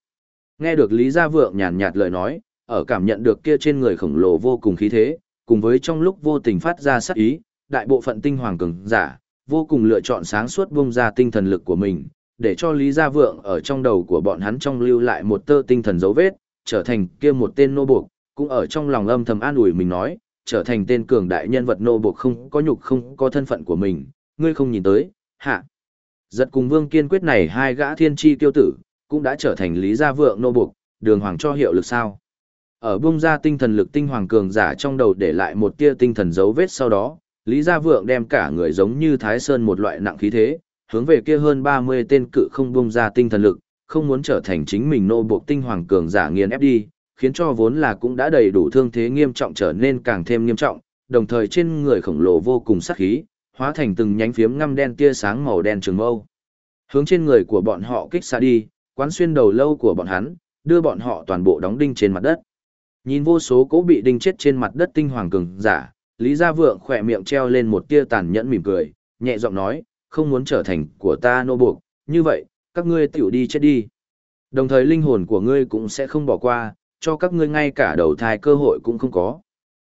Nghe được Lý Gia Vượng nhàn nhạt lời nói, ở cảm nhận được kia trên người khổng lồ vô cùng khí thế, cùng với trong lúc vô tình phát ra sát ý, đại bộ phận tinh hoàng cường giả, vô cùng lựa chọn sáng suốt bung ra tinh thần lực của mình, để cho Lý Gia Vượng ở trong đầu của bọn hắn trong lưu lại một tơ tinh thần dấu vết, trở thành kia một tên nô buộc, cũng ở trong lòng âm thầm an ủi mình nói, trở thành tên cường đại nhân vật nô buộc không có nhục không có thân phận của mình, ngươi không nhìn tới, hạ. Giật cùng Vương Kiên quyết này hai gã thiên chi tiêu tử, cũng đã trở thành Lý Gia Vượng nô buộc, đường hoàng cho hiệu lực sao. Ở bung ra tinh thần lực tinh hoàng cường giả trong đầu để lại một tia tinh thần dấu vết sau đó, Lý Gia Vượng đem cả người giống như Thái Sơn một loại nặng khí thế, hướng về kia hơn 30 tên cự không bung ra tinh thần lực, không muốn trở thành chính mình nô buộc tinh hoàng cường giả nghiền ép đi, khiến cho vốn là cũng đã đầy đủ thương thế nghiêm trọng trở nên càng thêm nghiêm trọng, đồng thời trên người khổng lồ vô cùng sắc khí, hóa thành từng nhánh phiếm ngăm đen tia sáng màu đen trường mâu. Hướng trên người của bọn họ kích xa đi, quán xuyên đầu lâu của bọn hắn, đưa bọn họ toàn bộ đóng đinh trên mặt đất. Nhìn vô số cố bị đinh chết trên mặt đất tinh hoàng cường giả, Lý Gia Vượng khỏe miệng treo lên một tia tàn nhẫn mỉm cười, nhẹ giọng nói, không muốn trở thành của ta nô buộc, như vậy, các ngươi tiểu đi chết đi. Đồng thời linh hồn của ngươi cũng sẽ không bỏ qua, cho các ngươi ngay cả đầu thai cơ hội cũng không có.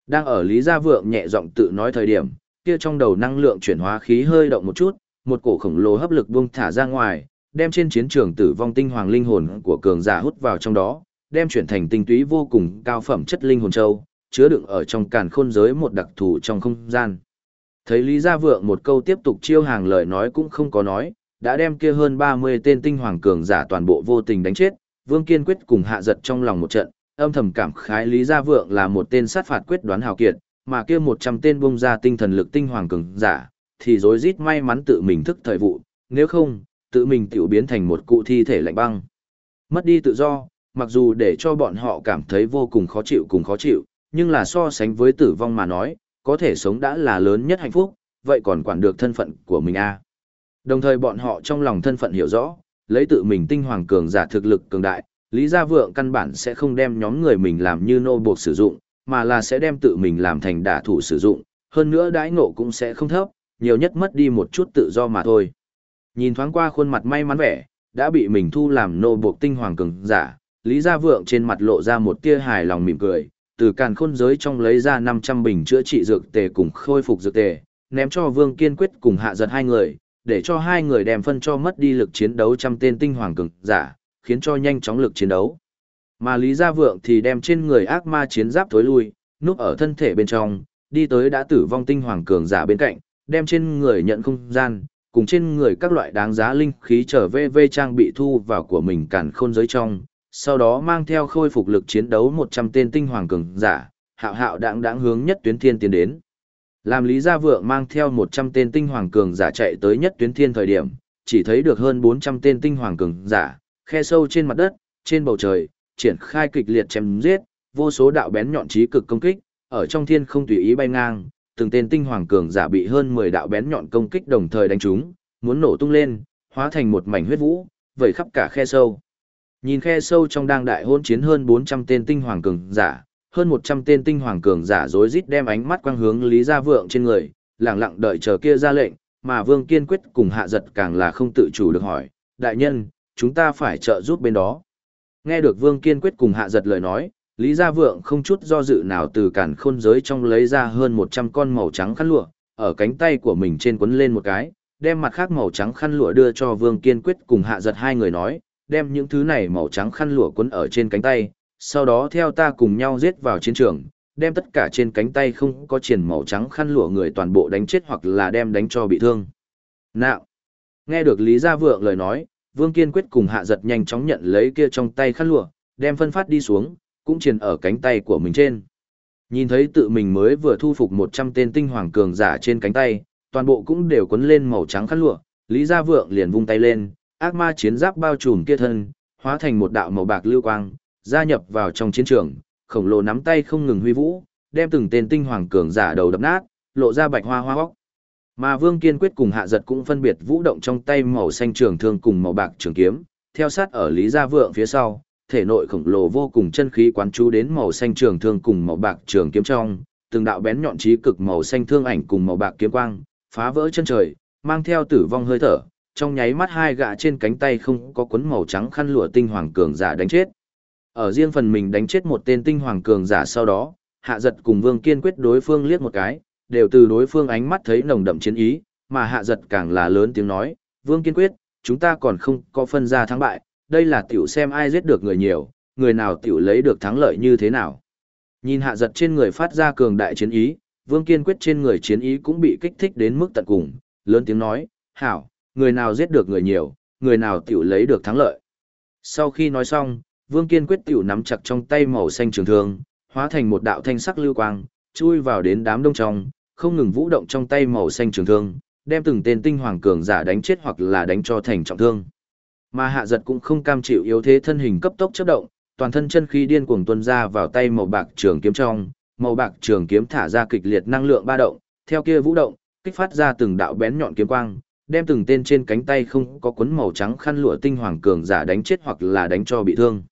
Đang ở Lý Gia Vượng nhẹ giọng tự nói thời điểm, kia trong đầu năng lượng chuyển hóa khí hơi động một chút, một cổ khổng lồ hấp lực buông thả ra ngoài, đem trên chiến trường tử vong tinh hoàng linh hồn của cường giả hút vào trong đó, đem chuyển thành tinh túy vô cùng cao phẩm chất linh hồn châu, chứa đựng ở trong càn khôn giới một đặc thù trong không gian. Thấy Lý Gia Vượng một câu tiếp tục chiêu hàng lời nói cũng không có nói, đã đem kia hơn 30 tên tinh hoàng cường giả toàn bộ vô tình đánh chết, Vương Kiên quyết cùng hạ giật trong lòng một trận, âm thầm cảm khái Lý Gia Vượng là một tên sát phạt quyết đoán hào kiệt, mà kia 100 tên bung ra tinh thần lực tinh hoàng cường giả, thì rối rít may mắn tự mình thức thời vụ, nếu không, tự mình tiểu biến thành một cụ thi thể lạnh băng. Mất đi tự do, mặc dù để cho bọn họ cảm thấy vô cùng khó chịu cùng khó chịu, nhưng là so sánh với tử vong mà nói, có thể sống đã là lớn nhất hạnh phúc, vậy còn quản được thân phận của mình à. Đồng thời bọn họ trong lòng thân phận hiểu rõ, lấy tự mình tinh hoàng cường giả thực lực cường đại, Lý Gia Vượng căn bản sẽ không đem nhóm người mình làm như nô buộc sử dụng, mà là sẽ đem tự mình làm thành đả thủ sử dụng, hơn nữa đãi ngộ cũng sẽ không thấp, nhiều nhất mất đi một chút tự do mà thôi. Nhìn thoáng qua khuôn mặt may mắn vẻ, đã bị mình thu làm nô buộc tinh hoàng cường giả, Lý Gia Vượng trên mặt lộ ra một tia hài lòng mỉm cười, từ càn khôn giới trong lấy ra 500 bình chữa trị dược tề cùng khôi phục dược tề, ném cho Vương Kiên Quyết cùng hạ giật hai người, để cho hai người đem phân cho mất đi lực chiến đấu trăm tên tinh hoàng cường giả, khiến cho nhanh chóng lực chiến đấu. Mà Lý Gia Vượng thì đem trên người ác ma chiến giáp thối lui, núp ở thân thể bên trong, đi tới đã tử vong tinh hoàng cường giả bên cạnh, đem trên người nhận không gian, cùng trên người các loại đáng giá linh khí trở về về trang bị thu vào của mình càn khôn giới trong, sau đó mang theo khôi phục lực chiến đấu 100 tên tinh hoàng cường giả, hạo hạo đãng đãng hướng nhất tuyến thiên tiến đến. Làm Lý Gia Vượng mang theo 100 tên tinh hoàng cường giả chạy tới nhất tuyến thiên thời điểm, chỉ thấy được hơn 400 tên tinh hoàng cường giả, khe sâu trên mặt đất, trên bầu trời, triển khai kịch liệt chém giết, vô số đạo bén nhọn chí cực công kích, ở trong thiên không tùy ý bay ngang, từng tên tinh hoàng cường giả bị hơn 10 đạo bén nhọn công kích đồng thời đánh trúng, muốn nổ tung lên, hóa thành một mảnh huyết vũ, vẩy khắp cả khe sâu. Nhìn khe sâu trong đang đại hôn chiến hơn 400 tên tinh hoàng cường giả, hơn 100 tên tinh hoàng cường giả rối rít đem ánh mắt quang hướng Lý Gia Vượng trên người, lặng lặng đợi chờ kia ra lệnh, mà Vương Kiên quyết cùng hạ giật càng là không tự chủ được hỏi, đại nhân, chúng ta phải trợ giúp bên đó. Nghe được Vương Kiên quyết cùng hạ giật lời nói, Lý Gia Vượng không chút do dự nào từ cản khôn giới trong lấy ra hơn 100 con màu trắng khăn lụa, ở cánh tay của mình trên quấn lên một cái, đem mặt khác màu trắng khăn lụa đưa cho Vương Kiên Quyết cùng hạ giật hai người nói, đem những thứ này màu trắng khăn lụa quấn ở trên cánh tay, sau đó theo ta cùng nhau giết vào chiến trường, đem tất cả trên cánh tay không có triển màu trắng khăn lụa người toàn bộ đánh chết hoặc là đem đánh cho bị thương. Nào! Nghe được Lý Gia Vượng lời nói, Vương Kiên Quyết cùng hạ giật nhanh chóng nhận lấy kia trong tay khăn lụa, đem phân phát đi xuống, cũng triển ở cánh tay của mình trên. Nhìn thấy tự mình mới vừa thu phục 100 tên tinh hoàng cường giả trên cánh tay, toàn bộ cũng đều quấn lên màu trắng khăn lụa, Lý Gia Vượng liền vung tay lên, ác ma chiến giáp bao trùm kia thân, hóa thành một đạo màu bạc lưu quang, gia nhập vào trong chiến trường, khổng lồ nắm tay không ngừng huy vũ, đem từng tên tinh hoàng cường giả đầu đập nát, lộ ra bạch hoa hoa góc. Mà Vương Kiên Quyết cùng Hạ Giật cũng phân biệt vũ động trong tay màu xanh trường thương cùng màu bạc trường kiếm, theo sát ở Lý Gia Vượng phía sau, thể nội khổng lồ vô cùng chân khí quán chú đến màu xanh trường thương cùng màu bạc trường kiếm trong, từng đạo bén nhọn chí cực màu xanh thương ảnh cùng màu bạc kiếm quang, phá vỡ chân trời, mang theo tử vong hơi thở, trong nháy mắt hai gã trên cánh tay không có quấn màu trắng khăn lụa tinh hoàng cường giả đánh chết. Ở riêng phần mình đánh chết một tên tinh hoàng cường giả sau đó, hạ giật cùng vương kiên quyết đối phương liếc một cái, đều từ đối phương ánh mắt thấy nồng đậm chiến ý, mà hạ giật càng là lớn tiếng nói, vương kiên quyết, chúng ta còn không có phân ra thắng bại, đây là tiểu xem ai giết được người nhiều, người nào tiểu lấy được thắng lợi như thế nào. Nhìn hạ giật trên người phát ra cường đại chiến ý, vương kiên quyết trên người chiến ý cũng bị kích thích đến mức tận cùng, lớn tiếng nói, hảo, người nào giết được người nhiều, người nào tiểu lấy được thắng lợi. Sau khi nói xong, vương kiên quyết tiểu nắm chặt trong tay màu xanh trường thương, hóa thành một đạo thanh sắc lưu quang, chui vào đến đám đông trong, không ngừng vũ động trong tay màu xanh trường thương, đem từng tên tinh hoàng cường giả đánh chết hoặc là đánh cho thành trọng thương. Mà hạ giật cũng không cam chịu yếu thế thân hình cấp tốc chớp động, toàn thân chân khí điên cuồng tuôn ra vào tay màu bạc trường kiếm trong, màu bạc trường kiếm thả ra kịch liệt năng lượng ba động, theo kia vũ động, kích phát ra từng đạo bén nhọn kiếm quang, đem từng tên trên cánh tay không có cuốn màu trắng khăn lụa tinh hoàng cường giả đánh chết hoặc là đánh cho bị thương.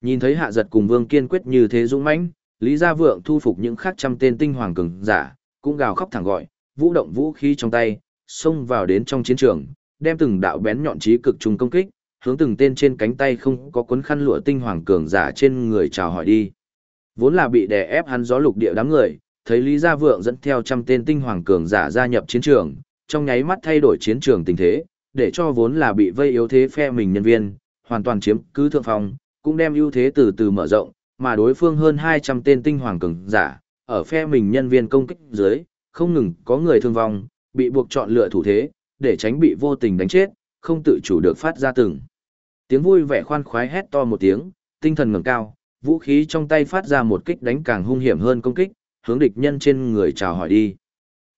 Nhìn thấy hạ giật cùng Vương Kiên quyết như thế dũng mãnh, Lý Gia Vượng thu phục những khác trăm tên tinh hoàng cường giả, cũng gào khóc thẳng gọi, vũ động vũ khí trong tay, xông vào đến trong chiến trường, đem từng đạo bén nhọn chí cực trùng công kích, hướng từng tên trên cánh tay không có cuốn khăn lụa tinh hoàng cường giả trên người chào hỏi đi. Vốn là bị đè ép hắn gió lục địa đám người, thấy Lý Gia Vượng dẫn theo trăm tên tinh hoàng cường giả gia nhập chiến trường, trong nháy mắt thay đổi chiến trường tình thế, để cho vốn là bị vây yếu thế phe mình nhân viên, hoàn toàn chiếm cứ thượng phong, cũng đem ưu thế từ từ mở rộng, mà đối phương hơn 200 tên tinh hoàng cường giả, ở phe mình nhân viên công kích dưới, không ngừng có người thương vong, bị buộc chọn lựa thủ thế, để tránh bị vô tình đánh chết, không tự chủ được phát ra từng. Tiếng vui vẻ khoan khoái hét to một tiếng, tinh thần ngẩng cao, vũ khí trong tay phát ra một kích đánh càng hung hiểm hơn công kích, hướng địch nhân trên người chào hỏi đi.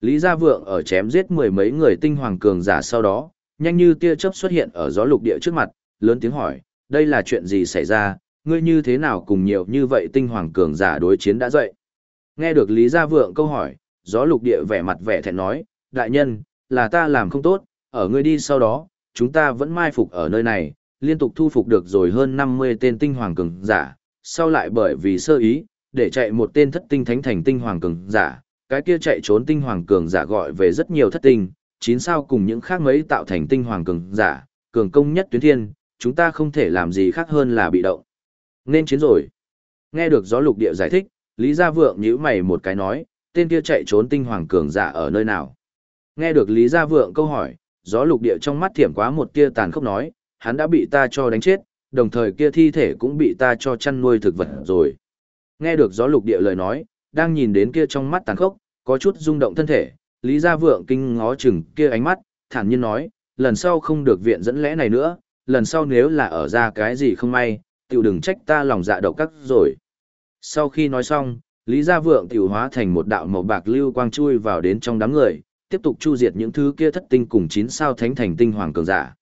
Lý Gia Vượng ở chém giết mười mấy người tinh hoàng cường giả sau đó, nhanh như tia chớp xuất hiện ở gió lục địa trước mặt, lớn tiếng hỏi, đây là chuyện gì xảy ra, ngươi như thế nào cùng nhiều như vậy tinh hoàng cường giả đối chiến đã dậy. Nghe được Lý Gia Vượng câu hỏi, gió lục địa vẻ mặt vẻ thẹn nói, đại nhân, là ta làm không tốt, ở ngươi đi sau đó, chúng ta vẫn mai phục ở nơi này, liên tục thu phục được rồi hơn 50 tên tinh hoàng cường giả, sau lại bởi vì sơ ý, để chạy một tên thất tinh thánh thành tinh hoàng cường giả, cái kia chạy trốn tinh hoàng cường giả gọi về rất nhiều thất tinh, chín sao cùng những khác mấy tạo thành tinh hoàng cường giả, cường công nhất tuyến thiên, chúng ta không thể làm gì khác hơn là bị động. Nên chiến rồi. Nghe được gió lục địa giải thích, Lý Gia Vượng nhíu mày một cái nói, tên kia chạy trốn tinh hoàng cường giả ở nơi nào? Nghe được Lý Gia Vượng câu hỏi, gió lục địa trong mắt thiểm quá một tia tàn khốc nói, hắn đã bị ta cho đánh chết, đồng thời kia thi thể cũng bị ta cho chăn nuôi thực vật rồi. Nghe được gió lục địa lời nói, đang nhìn đến kia trong mắt tàn khốc, có chút rung động thân thể, Lý Gia Vượng kinh ngó chừng kia ánh mắt, thản nhiên nói, lần sau không được viện dẫn lẽ này nữa, lần sau nếu là ở ra cái gì không may, tiểu đừng trách ta lòng dạ độc cắt rồi. Sau khi nói xong, Lý Gia Vượng tiểu hóa thành một đạo màu bạc lưu quang chui vào đến trong đám người, tiếp tục chu diệt những thứ kia thất tinh cùng chín sao thánh thành tinh hoàng cường giả.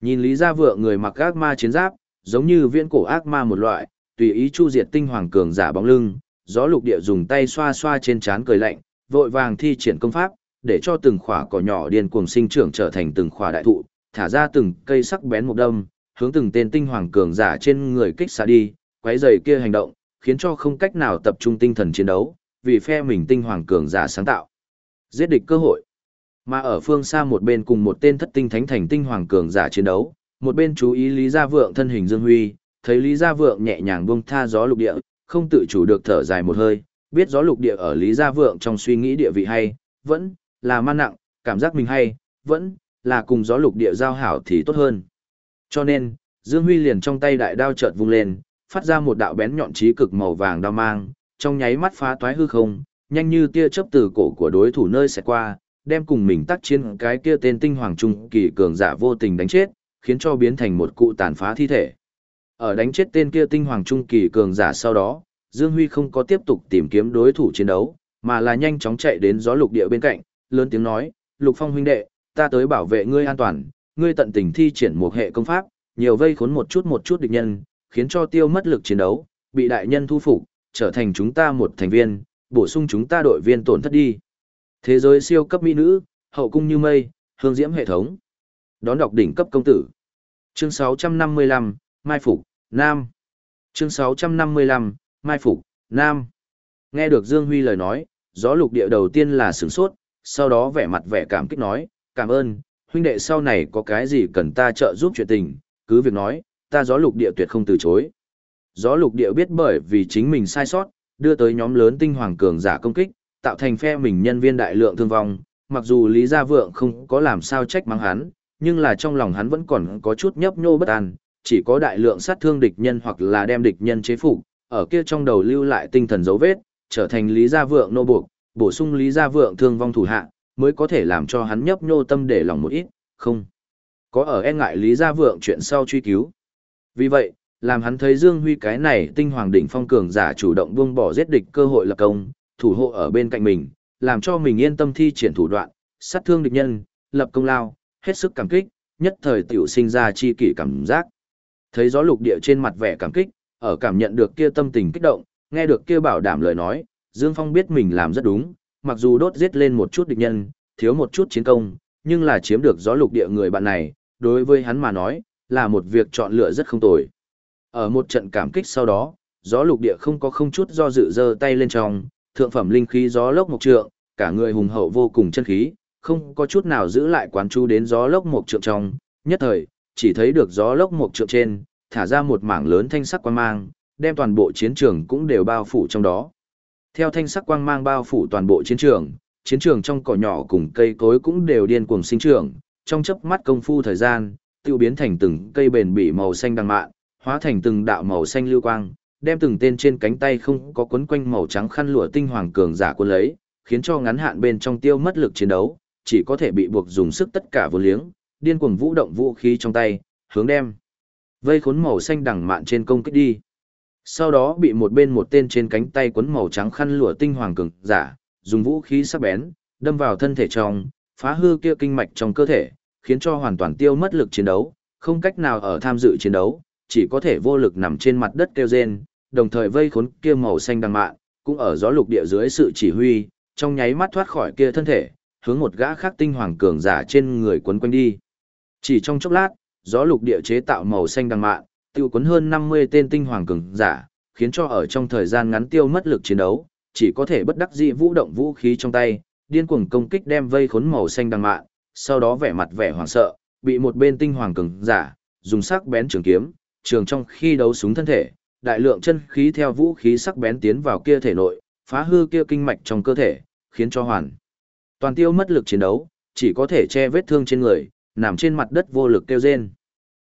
Nhìn Lý Gia Vượng người mặc ác ma chiến giáp, giống như viên cổ ác ma một loại, tùy ý chu diệt tinh hoàng cường giả bóng lưng, gió lục địa dùng tay xoa xoa trên trán cười lạnh, vội vàng thi triển công pháp, để cho từng khỏa cỏ nhỏ điên cuồng sinh trưởng trở thành từng khỏa đại thụ, thả ra từng cây sắc bén một đâm, hướng từng tên tinh hoàng cường giả trên người kích xạ đi, quấy rầy kia hành động, khiến cho không cách nào tập trung tinh thần chiến đấu, vì phe mình tinh hoàng cường giả sáng tạo. Giết địch cơ hội. Mà ở phương xa một bên cùng một tên thất tinh thánh thành tinh hoàng cường giả chiến đấu, một bên chú ý Lý Gia Vượng thân hình Dương Huy, thấy Lý Gia Vượng nhẹ nhàng buông tha gió lục địa, không tự chủ được thở dài một hơi, biết gió lục địa ở Lý Gia Vượng trong suy nghĩ địa vị hay, vẫn là man nặng, cảm giác mình hay, vẫn là cùng gió lục địa giao hảo thì tốt hơn. Cho nên, Dương Huy liền trong tay đại đao chợt vung lên, phát ra một đạo bén nhọn trí cực màu vàng đao mang, trong nháy mắt phá toái hư không, nhanh như tia chớp từ cổ của đối thủ nơi sẽ qua, đem cùng mình tác chiến cái kia tên tinh hoàng trung kỳ cường giả vô tình đánh chết, khiến cho biến thành một cụ tàn phá thi thể. Ở đánh chết tên kia tinh hoàng trung kỳ cường giả sau đó, Dương Huy không có tiếp tục tìm kiếm đối thủ chiến đấu, mà là nhanh chóng chạy đến gió lục địa bên cạnh, lớn tiếng nói, Lục Phong huynh đệ, ta tới bảo vệ ngươi an toàn, ngươi tận tình thi triển một hệ công pháp, nhiều vây khốn một chút một chút địch nhân, khiến cho tiêu mất lực chiến đấu, bị đại nhân thu phục, trở thành chúng ta một thành viên, bổ sung chúng ta đội viên tổn thất đi. Thế giới siêu cấp mỹ nữ, hậu cung như mây, hương diễm hệ thống. Đón đọc đỉnh cấp công tử. Chương 655, Mai Phục, Nam. Chương 655, Mai Phục, Nam. Nghe được Dương Huy lời nói, gió lục địa đầu tiên là sửng sốt, sau đó vẻ mặt vẻ cảm kích nói, cảm ơn, huynh đệ sau này có cái gì cần ta trợ giúp chuyện tình, cứ việc nói, ta gió lục địa tuyệt không từ chối. Gió lục địa biết bởi vì chính mình sai sót, đưa tới nhóm lớn tinh hoàng cường giả công kích, tạo thành phe mình nhân viên đại lượng thương vong, mặc dù Lý Gia Vượng không có làm sao trách mắng hắn, nhưng là trong lòng hắn vẫn còn có chút nhấp nhô bất an, chỉ có đại lượng sát thương địch nhân hoặc là đem địch nhân chế phục, ở kia trong đầu lưu lại tinh thần dấu vết, trở thành Lý Gia Vượng nô buộc, bổ sung Lý Gia Vượng thương vong thủ hạ, mới có thể làm cho hắn nhấp nhô tâm để lòng một ít, không. Có ở e ngại Lý Gia Vượng chuyện sau truy cứu. Vì vậy, làm hắn thấy Dương Huy cái này tinh hoàng đỉnh phong cường giả chủ động buông bỏ giết địch cơ hội lập công, thủ hộ ở bên cạnh mình, làm cho mình yên tâm thi triển thủ đoạn, sát thương địch nhân, lập công lao, hết sức cảm kích, nhất thời tiểu sinh ra chi kỷ cảm giác. Thấy gió lục địa trên mặt vẻ cảm kích, ở cảm nhận được kia tâm tình kích động, nghe được kia bảo đảm lời nói, Dương Phong biết mình làm rất đúng, mặc dù đốt giết lên một chút địch nhân, thiếu một chút chiến công, nhưng là chiếm được gió lục địa người bạn này, đối với hắn mà nói, là một việc chọn lựa rất không tồi. Ở một trận cảm kích sau đó, gió lục địa không có không chút do dự giơ tay lên trong, thượng phẩm linh khí gió lốc một trượng, cả người hùng hậu vô cùng chân khí, không có chút nào giữ lại quán chú đến gió lốc một trượng trong, nhất thời, chỉ thấy được gió lốc một trượng trên, thả ra một mảng lớn thanh sắc quang mang, đem toàn bộ chiến trường cũng đều bao phủ trong đó. Theo thanh sắc quang mang bao phủ toàn bộ chiến trường, chiến trường trong cỏ nhỏ cùng cây cối cũng đều điên cuồng sinh trưởng, trong chớp mắt công phu thời gian, tiêu biến thành từng cây bền bỉ màu xanh đằng mạn, hóa thành từng đạo màu xanh lưu quang, đem từng tên trên cánh tay không có quấn quanh màu trắng khăn lụa tinh hoàng cường giả cuốn lấy, khiến cho ngắn hạn bên trong tiêu mất lực chiến đấu, chỉ có thể bị buộc dùng sức tất cả vô liếng, điên cuồng vũ động vũ khí trong tay, hướng đem vây khốn màu xanh đằng mạn trên công kích đi. Sau đó bị một bên một tên trên cánh tay quấn màu trắng khăn lụa tinh hoàng cường giả, dùng vũ khí sắc bén, đâm vào thân thể trong, phá hư kia kinh mạch trong cơ thể, khiến cho hoàn toàn tiêu mất lực chiến đấu, không cách nào ở tham dự chiến đấu, chỉ có thể vô lực nằm trên mặt đất kêu rên, đồng thời vây khốn kia màu xanh đằng mạn, cũng ở gió lục địa dưới sự chỉ huy, trong nháy mắt thoát khỏi kia thân thể, hướng một gã khác tinh hoàng cường giả trên người quấn quanh đi. Chỉ trong chốc lát, gió lục địa chế tạo màu xanh đằng mạn, tiêu cuốn hơn 50 tên tinh hoàng cường giả, khiến cho ở trong thời gian ngắn tiêu mất lực chiến đấu, chỉ có thể bất đắc dĩ vũ động vũ khí trong tay, điên cuồng công kích đem vây khốn màu xanh đằng mạn, sau đó vẻ mặt vẻ hoảng sợ, bị một bên tinh hoàng cường giả dùng sắc bén trường kiếm, trường trong khi đấu súng thân thể, đại lượng chân khí theo vũ khí sắc bén tiến vào kia thể nội, phá hư kia kinh mạch trong cơ thể, khiến cho hoàn toàn tiêu mất lực chiến đấu, chỉ có thể che vết thương trên người, nằm trên mặt đất vô lực kêu rên.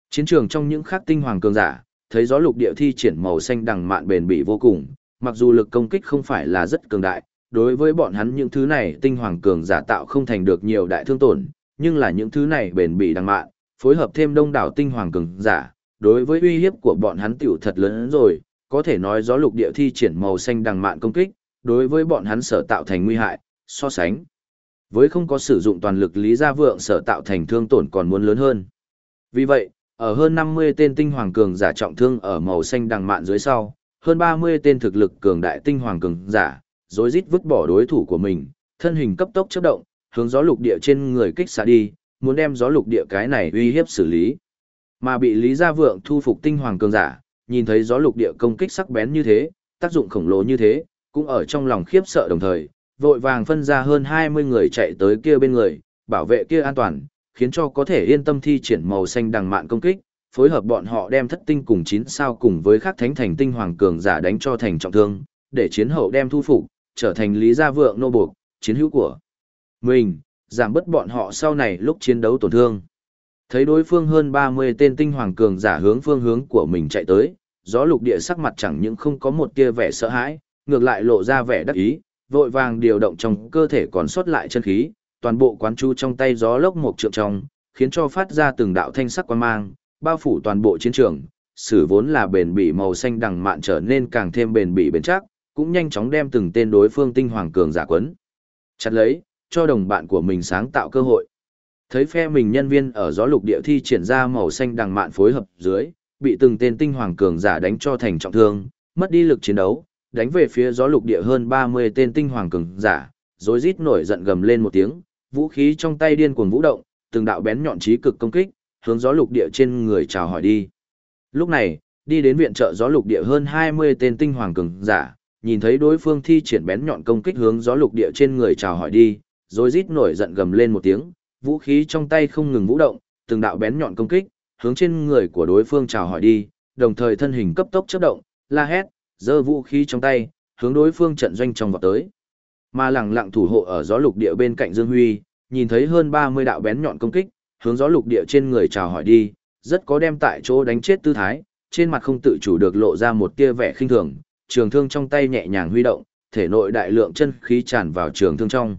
Chiến trường trong những khắc tinh hoàng cường giả, thấy gió lục địa thi triển màu xanh đằng mạn bền bỉ vô cùng, mặc dù lực công kích không phải là rất cường đại, đối với bọn hắn những thứ này tinh hoàng cường giả tạo không thành được nhiều đại thương tổn, nhưng là những thứ này bền bỉ đằng mạn, phối hợp thêm đông đảo tinh hoàng cường giả, đối với uy hiếp của bọn hắn tiểu thật lớn rồi, có thể nói gió lục địa thi triển màu xanh đằng mạn công kích, đối với bọn hắn sở tạo thành nguy hại, so sánh. Với không có sử dụng toàn lực lý gia vượng sở tạo thành thương tổn còn muốn lớn hơn. Vì vậy, Ở hơn 50 tên tinh hoàng cường giả trọng thương ở màu xanh đằng mạn dưới sau, hơn 30 tên thực lực cường đại tinh hoàng cường giả, rối rít vứt bỏ đối thủ của mình, thân hình cấp tốc chớp động, hướng gió lục địa trên người kích xạ đi, muốn đem gió lục địa cái này uy hiếp xử lý. Mà bị Lý Gia Vượng thu phục tinh hoàng cường giả, nhìn thấy gió lục địa công kích sắc bén như thế, tác dụng khổng lồ như thế, cũng ở trong lòng khiếp sợ đồng thời, vội vàng phân ra hơn 20 người chạy tới kia bên người, bảo vệ kia an toàn, khiến cho có thể yên tâm thi triển màu xanh đằng mạn công kích, phối hợp bọn họ đem thất tinh cùng chín sao cùng với các thánh thành tinh hoàng cường giả đánh cho thành trọng thương, để chiến hậu đem thu phục, trở thành lý gia vượng nô buộc, chiến hữu của mình, giảm bớt bọn họ sau này lúc chiến đấu tổn thương. Thấy đối phương hơn 30 tên tinh hoàng cường giả hướng phương hướng của mình chạy tới, gió lục địa sắc mặt chẳng những không có một tia vẻ sợ hãi, ngược lại lộ ra vẻ đắc ý, vội vàng điều động trong cơ thể còn sót lại chân khí, toàn bộ quán chú trong tay gió lốc một trượng trong, khiến cho phát ra từng đạo thanh sắc quan mang, bao phủ toàn bộ chiến trường, sử vốn là bền bỉ màu xanh đằng mạn trở nên càng thêm bền bỉ bền chắc, cũng nhanh chóng đem từng tên đối phương tinh hoàng cường giả quấn. Chặt lấy, cho đồng bạn của mình sáng tạo cơ hội. Thấy phe mình nhân viên ở gió lục địa thi triển ra màu xanh đằng mạn phối hợp dưới, bị từng tên tinh hoàng cường giả đánh cho thành trọng thương, mất đi lực chiến đấu, đánh về phía gió lục địa hơn 30 tên tinh hoàng cường giả, rối rít nổi giận gầm lên một tiếng, vũ khí trong tay điên cuồng vũ động, từng đạo bén nhọn chí cực công kích, hướng gió lục địa trên người chào hỏi đi. Lúc này, đi đến viện trợ gió lục địa hơn 20 tên tinh hoàng cường giả, nhìn thấy đối phương thi triển bén nhọn công kích hướng gió lục địa trên người chào hỏi đi, rồi rít nổi giận gầm lên một tiếng, vũ khí trong tay không ngừng vũ động, từng đạo bén nhọn công kích, hướng trên người của đối phương chào hỏi đi, đồng thời thân hình cấp tốc chớp động, la hét, giơ vũ khí trong tay, hướng đối phương trận doanh trong vọt tới. Mà lẳng lặng thủ hộ ở gió lục địa bên cạnh Dương Huy, nhìn thấy hơn 30 đạo bén nhọn công kích, hướng gió lục địa trên người chào hỏi đi, rất có đem tại chỗ đánh chết tư thái, trên mặt không tự chủ được lộ ra một tia vẻ khinh thường, trường thương trong tay nhẹ nhàng huy động, thể nội đại lượng chân khí tràn vào trường thương trong.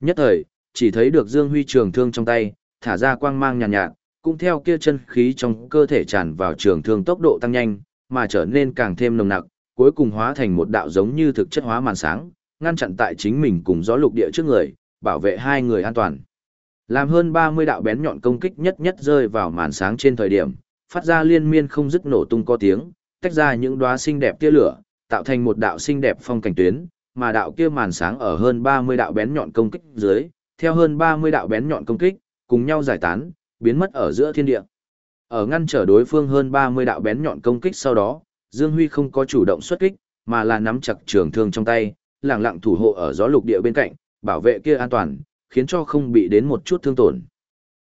Nhất thời, chỉ thấy được Dương Huy trường thương trong tay, thả ra quang mang nhàn nhạt, nhạt, cũng theo kia chân khí trong cơ thể tràn vào trường thương tốc độ tăng nhanh, mà trở nên càng thêm nồng nặc, cuối cùng hóa thành một đạo giống như thực chất hóa màn sáng, ngăn chặn tại chính mình cùng gió lục địa trước người, bảo vệ hai người an toàn. Làm hơn 30 đạo bén nhọn công kích nhất nhất rơi vào màn sáng trên thời điểm, phát ra liên miên không dứt nổ tung có tiếng, tách ra những đóa xinh đẹp tia lửa, tạo thành một đạo xinh đẹp phong cảnh tuyến, mà đạo kia màn sáng ở hơn 30 đạo bén nhọn công kích dưới, theo hơn 30 đạo bén nhọn công kích, cùng nhau giải tán, biến mất ở giữa thiên địa. Ở ngăn trở đối phương hơn 30 đạo bén nhọn công kích sau đó, Dương Huy không có chủ động xuất kích, mà là nắm chặt trường thương trong tay, lặng lặng thủ hộ ở gió lục địa bên cạnh, bảo vệ kia an toàn, khiến cho không bị đến một chút thương tổn.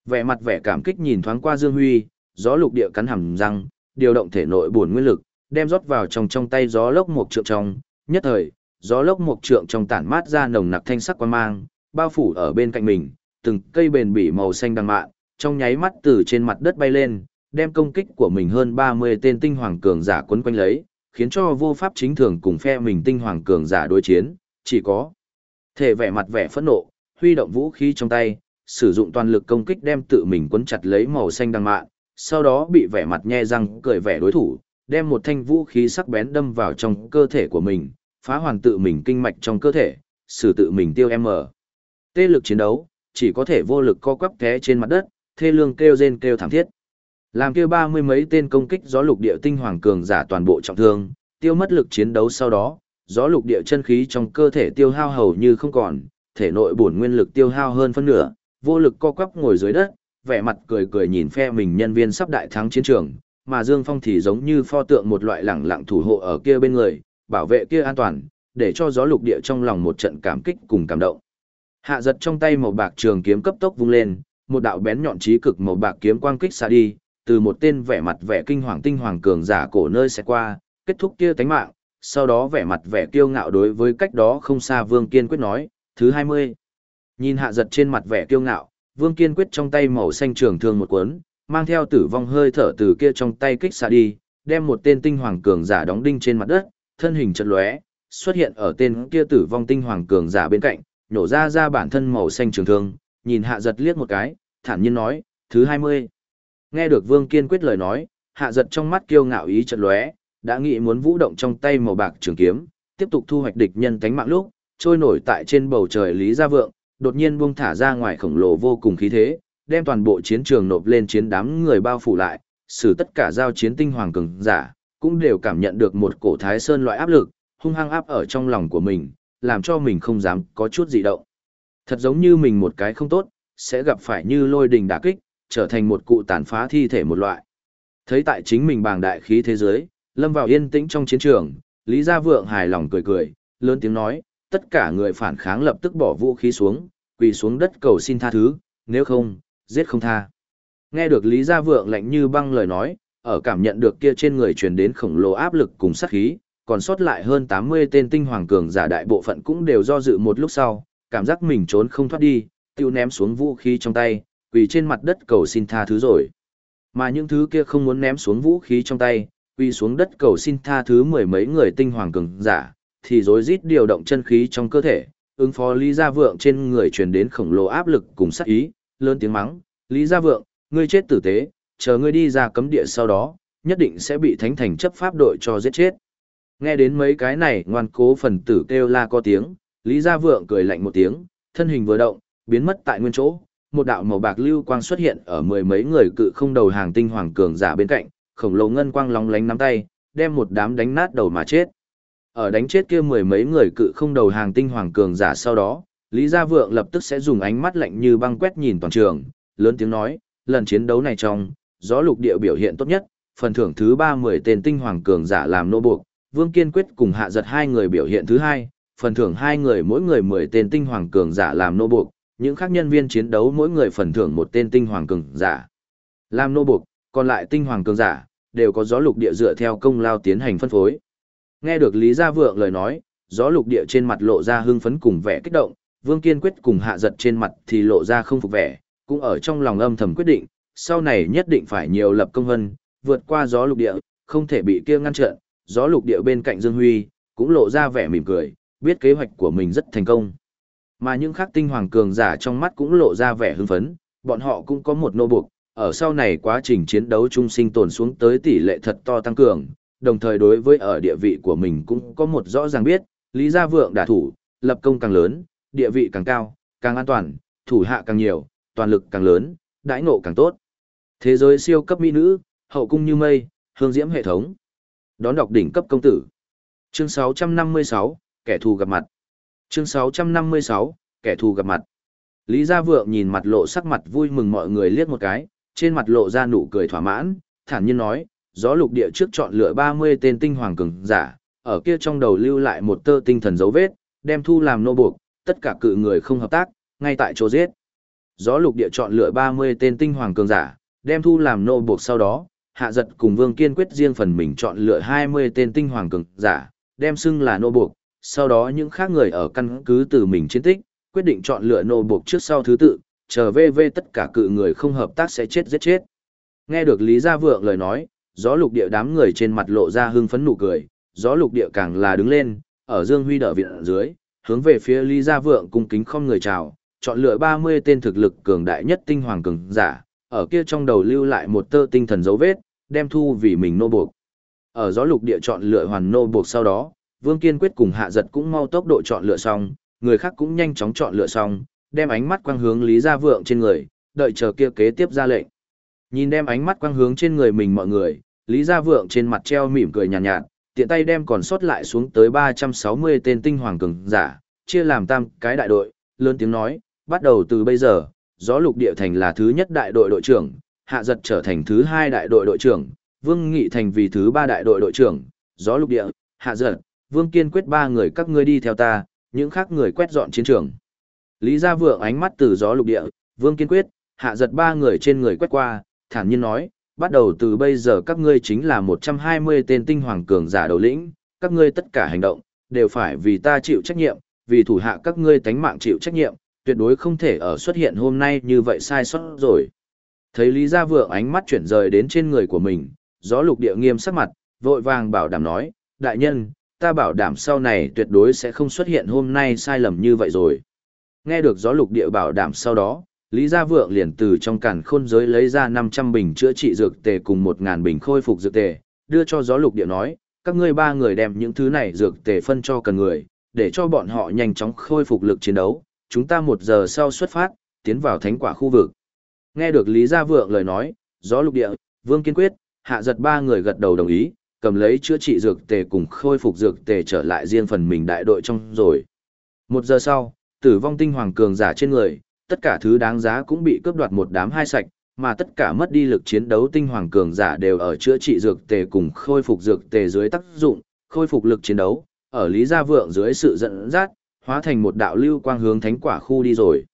Vẻ mặt vẻ cảm kích nhìn thoáng qua Dương Huy, gió lục địa cắn hàm răng, điều động thể nội buồn nguyên lực, đem rót vào trong trong tay gió lốc một trượng trong, nhất thời, gió lốc một trượng trong tản mát ra nồng nặc thanh sắc quan mang, bao phủ ở bên cạnh mình, từng cây bền bỉ màu xanh đằng mạ trong nháy mắt từ trên mặt đất bay lên, đem công kích của mình hơn 30 tên tinh hoàng cường giả quấn quanh lấy, khiến cho vô pháp chính thường cùng phe mình tinh hoàng cường giả đối chiến, chỉ có thể vẻ mặt vẻ phẫn nộ, huy động vũ khí trong tay, sử dụng toàn lực công kích đem tự mình quấn chặt lấy màu xanh đằng mạn, sau đó bị vẻ mặt nhe răng cười vẻ đối thủ, đem một thanh vũ khí sắc bén đâm vào trong cơ thể của mình, phá hoàn tự mình kinh mạch trong cơ thể, sử tự mình tiêu em ở. Tê lực chiến đấu, chỉ có thể vô lực co quắp té trên mặt đất, thê lương kêu rên kêu thảm thiết. Làm kia ba mươi mấy tên công kích gió lục địa tinh hoàng cường giả toàn bộ trọng thương, tiêu mất lực chiến đấu sau đó, gió lục địa chân khí trong cơ thể tiêu hao hầu như không còn, thể nội bổn nguyên lực tiêu hao hơn phân nửa, vô lực co quắp ngồi dưới đất, vẻ mặt cười cười nhìn phe mình nhân viên sắp đại thắng chiến trường, mà Dương Phong thì giống như pho tượng một loại lẳng lặng thủ hộ ở kia bên người, bảo vệ kia an toàn, để cho gió lục địa trong lòng một trận cảm kích cùng cảm động. Hạ giật trong tay màu bạc trường kiếm cấp tốc vung lên, một đạo bén nhọn trí cực màu bạc kiếm quang kích xa đi, từ một tên vẻ mặt vẻ kinh hoàng tinh hoàng cường giả cổ nơi sẽ qua, kết thúc kia tánh mạng, sau đó vẻ mặt vẻ kiêu ngạo đối với cách đó không xa Vương Kiên Quyết nói, thứ 20. Nhìn hạ giật trên mặt vẻ kiêu ngạo, Vương Kiên Quyết trong tay màu xanh trường thương một cuốn, mang theo tử vong hơi thở từ kia trong tay kích xa đi, đem một tên tinh hoàng cường giả đóng đinh trên mặt đất, thân hình chật lóe, xuất hiện ở tên kia tử vong tinh hoàng cường giả bên cạnh, nhổ ra ra bản thân màu xanh trường thương, nhìn hạ giật liếc một cái, thản nhiên nói, thứ 20. Nghe được Vương Kiên quyết lời nói, hạ giật trong mắt kiêu ngạo ý chợt lóe, đã nghĩ muốn vũ động trong tay màu bạc trường kiếm, tiếp tục thu hoạch địch nhân cánh mạng lúc, trôi nổi tại trên bầu trời Lý Gia Vượng, đột nhiên buông thả ra ngoài khổng lồ vô cùng khí thế, đem toàn bộ chiến trường nộp lên chiến đám người bao phủ lại, Sử tất cả giao chiến tinh hoàng cường giả, cũng đều cảm nhận được một cổ thái sơn loại áp lực, hung hăng áp ở trong lòng của mình, làm cho mình không dám có chút dị động. Thật giống như mình một cái không tốt, sẽ gặp phải như lôi đình đả kích, trở thành một cụ tàn phá thi thể một loại. Thấy tại chính mình bàng đại khí thế giới, lâm vào yên tĩnh trong chiến trường, Lý Gia Vượng hài lòng cười cười, lớn tiếng nói, tất cả người phản kháng lập tức bỏ vũ khí xuống, quỳ xuống đất cầu xin tha thứ, nếu không, giết không tha. Nghe được Lý Gia Vượng lạnh như băng lời nói, ở cảm nhận được kia trên người truyền đến khổng lồ áp lực cùng sát khí, còn sót lại hơn 80 tên tinh hoàng cường giả đại bộ phận cũng đều do dự một lúc sau, cảm giác mình trốn không thoát đi, tiêu ném xuống vũ khí trong tay, quỳ trên mặt đất cầu xin tha thứ rồi. Mà những thứ kia không muốn ném xuống vũ khí trong tay, quỳ xuống đất cầu xin tha thứ mười mấy người tinh hoàng cường giả, thì rối rít điều động chân khí trong cơ thể, ứng phó Lý Gia Vượng trên người truyền đến khổng lồ áp lực cùng sát ý, lớn tiếng mắng, Lý Gia Vượng, ngươi chết tử tế, chờ ngươi đi ra cấm địa sau đó, nhất định sẽ bị thánh thành chấp pháp đội cho giết chết. Nghe đến mấy cái này ngoan cố phần tử kêu la có tiếng, Lý Gia Vượng cười lạnh một tiếng, thân hình vừa động, biến mất tại nguyên chỗ, một đạo màu bạc lưu quang xuất hiện ở mười mấy người cự không đầu hàng tinh hoàng cường giả bên cạnh, khổng lồ ngân quang lóng lánh nắm tay, đem một đám đánh nát đầu mà chết. Ở đánh chết kia mười mấy người cự không đầu hàng tinh hoàng cường giả sau đó, Lý Gia Vượng lập tức sẽ dùng ánh mắt lạnh như băng quét nhìn toàn trường, lớn tiếng nói, lần chiến đấu này trong, gió lục địa biểu hiện tốt nhất, phần thưởng thứ ba mười tên tinh hoàng cường giả làm nô buộc, Vương Kiên Quyết cùng hạ giật hai người biểu hiện thứ hai, phần thưởng hai người mỗi người mười tên tinh hoàng cường giả làm nô buộc, những khác nhân viên chiến đấu mỗi người phần thưởng một tên tinh hoàng cường giả. Làm nô buộc, còn lại tinh hoàng cường giả, đều có gió lục địa dựa theo công lao tiến hành phân phối. Nghe được Lý Gia Vượng lời nói, gió lục địa trên mặt lộ ra hưng phấn cùng vẻ kích động, Vương Kiên Quyết cùng hạ giật trên mặt thì lộ ra không phục vẻ, cũng ở trong lòng âm thầm quyết định, sau này nhất định phải nhiều lập công vân, vượt qua gió lục địa, không thể bị kia ngăn trở, gió lục địa bên cạnh Dương Huy, cũng lộ ra vẻ mỉm cười, biết kế hoạch của mình rất thành công. Mà những khắc tinh hoàng cường giả trong mắt cũng lộ ra vẻ hưng phấn, bọn họ cũng có một nô buộc, ở sau này quá trình chiến đấu chung sinh tồn xuống tới tỷ lệ thật to tăng cường, đồng thời đối với ở địa vị của mình cũng có một rõ ràng biết, Lý Gia Vượng đả thủ, lập công càng lớn, địa vị càng cao, càng an toàn, thủ hạ càng nhiều, toàn lực càng lớn, đãi ngộ càng tốt. Thế giới siêu cấp mỹ nữ, hậu cung như mây, hương diễm hệ thống. Đón đọc đỉnh cấp công tử. Chương 656, kẻ thù gặp mặt. Chương 656, kẻ thù gặp mặt. Lý Gia Vượng nhìn mặt lộ sắc mặt vui mừng mọi người liếc một cái, trên mặt lộ ra nụ cười thỏa mãn, thản nhiên nói, gió lục địa trước chọn lựa 30 tên tinh hoàng cường giả, ở kia trong đầu lưu lại một tơ tinh thần dấu vết, đem thu làm nô buộc, tất cả cự người không hợp tác, ngay tại chỗ giết. Gió lục địa chọn lựa 30 tên tinh hoàng cường giả, đem thu làm nô buộc sau đó, hạ giật cùng vương kiên quyết riêng phần mình chọn lựa 20 tên tinh hoàng cường giả, đem xưng là nô buộc, sau đó những khác người ở căn cứ từ mình chiến tích, quyết định chọn lựa nô buộc trước sau thứ tự, chờ về về tất cả cự người không hợp tác sẽ chết giết chết. Nghe được Lý Gia Vượng lời nói, gió lục địa đám người trên mặt lộ ra hưng phấn nụ cười, gió lục địa càng là đứng lên, ở Dương Huy đỡ viện ở dưới, hướng về phía Lý Gia Vượng cung kính không người chào, chọn lựa 30 tên thực lực cường đại nhất tinh hoàng cường giả, ở kia trong đầu lưu lại một tơ tinh thần dấu vết, đem thu vì mình nô buộc. Ở gió lục địa chọn lựa hoàn nô buộc sau đó, Vương Kiên Quyết cùng Hạ Giật cũng mau tốc độ chọn lựa xong, người khác cũng nhanh chóng chọn lựa xong, đem ánh mắt quang hướng Lý Gia Vượng trên người, đợi chờ kia kế tiếp ra lệnh. Nhìn đem ánh mắt quang hướng trên người mình mọi người, Lý Gia Vượng trên mặt treo mỉm cười nhàn nhạt, nhạt, tiện tay đem còn sót lại xuống tới 360 tên tinh hoàng cường giả, chia làm tam cái đại đội, lớn tiếng nói, bắt đầu từ bây giờ, gió lục địa thành là thứ nhất đại đội đội trưởng, hạ giật trở thành thứ hai đại đội đội trưởng, vương nghị thành vì thứ ba đại đội đội trưởng, gió lục địa, hạ giật, vương kiên quyết ba người các ngươi đi theo ta, những khác người quét dọn chiến trường. Lý Gia Vượng ánh mắt từ gió lục địa, vương kiên quyết, hạ giật ba người trên người quét qua, thản nhiên nói, bắt đầu từ bây giờ các ngươi chính là 120 tên tinh hoàng cường giả đầu lĩnh, các ngươi tất cả hành động, đều phải vì ta chịu trách nhiệm, vì thủ hạ các ngươi tánh mạng chịu trách nhiệm, tuyệt đối không thể ở xuất hiện hôm nay như vậy sai sót rồi. Thấy Lý Gia Vượng ánh mắt chuyển rời đến trên người của mình, gió lục địa nghiêm sắc mặt, vội vàng bảo đảm nói, đại nhân, ta bảo đảm sau này tuyệt đối sẽ không xuất hiện hôm nay sai lầm như vậy rồi. Nghe được gió lục địa bảo đảm sau đó, Lý Gia Vượng liền từ trong càn khôn giới lấy ra 500 bình chữa trị dược tề cùng 1.000 bình khôi phục dược tề, đưa cho gió lục địa nói, các ngươi ba người đem những thứ này dược tề phân cho cần người, để cho bọn họ nhanh chóng khôi phục lực chiến đấu, chúng ta một giờ sau xuất phát, tiến vào thánh quả khu vực. Nghe được Lý Gia Vượng lời nói, gió lục địa, Vương Kiên Quyết, hạ giật ba người gật đầu đồng ý, cầm lấy chữa trị dược tề cùng khôi phục dược tề trở lại riêng phần mình đại đội trong rồi. Một giờ sau, tử vong tinh hoàng cường giả trên người, tất cả thứ đáng giá cũng bị cướp đoạt một đám hai sạch, mà tất cả mất đi lực chiến đấu tinh hoàng cường giả đều ở chữa trị dược tề cùng khôi phục dược tề dưới tác dụng, khôi phục lực chiến đấu, ở Lý Gia Vượng dưới sự dẫn dắt, hóa thành một đạo lưu quang hướng thánh quả khu đi rồi.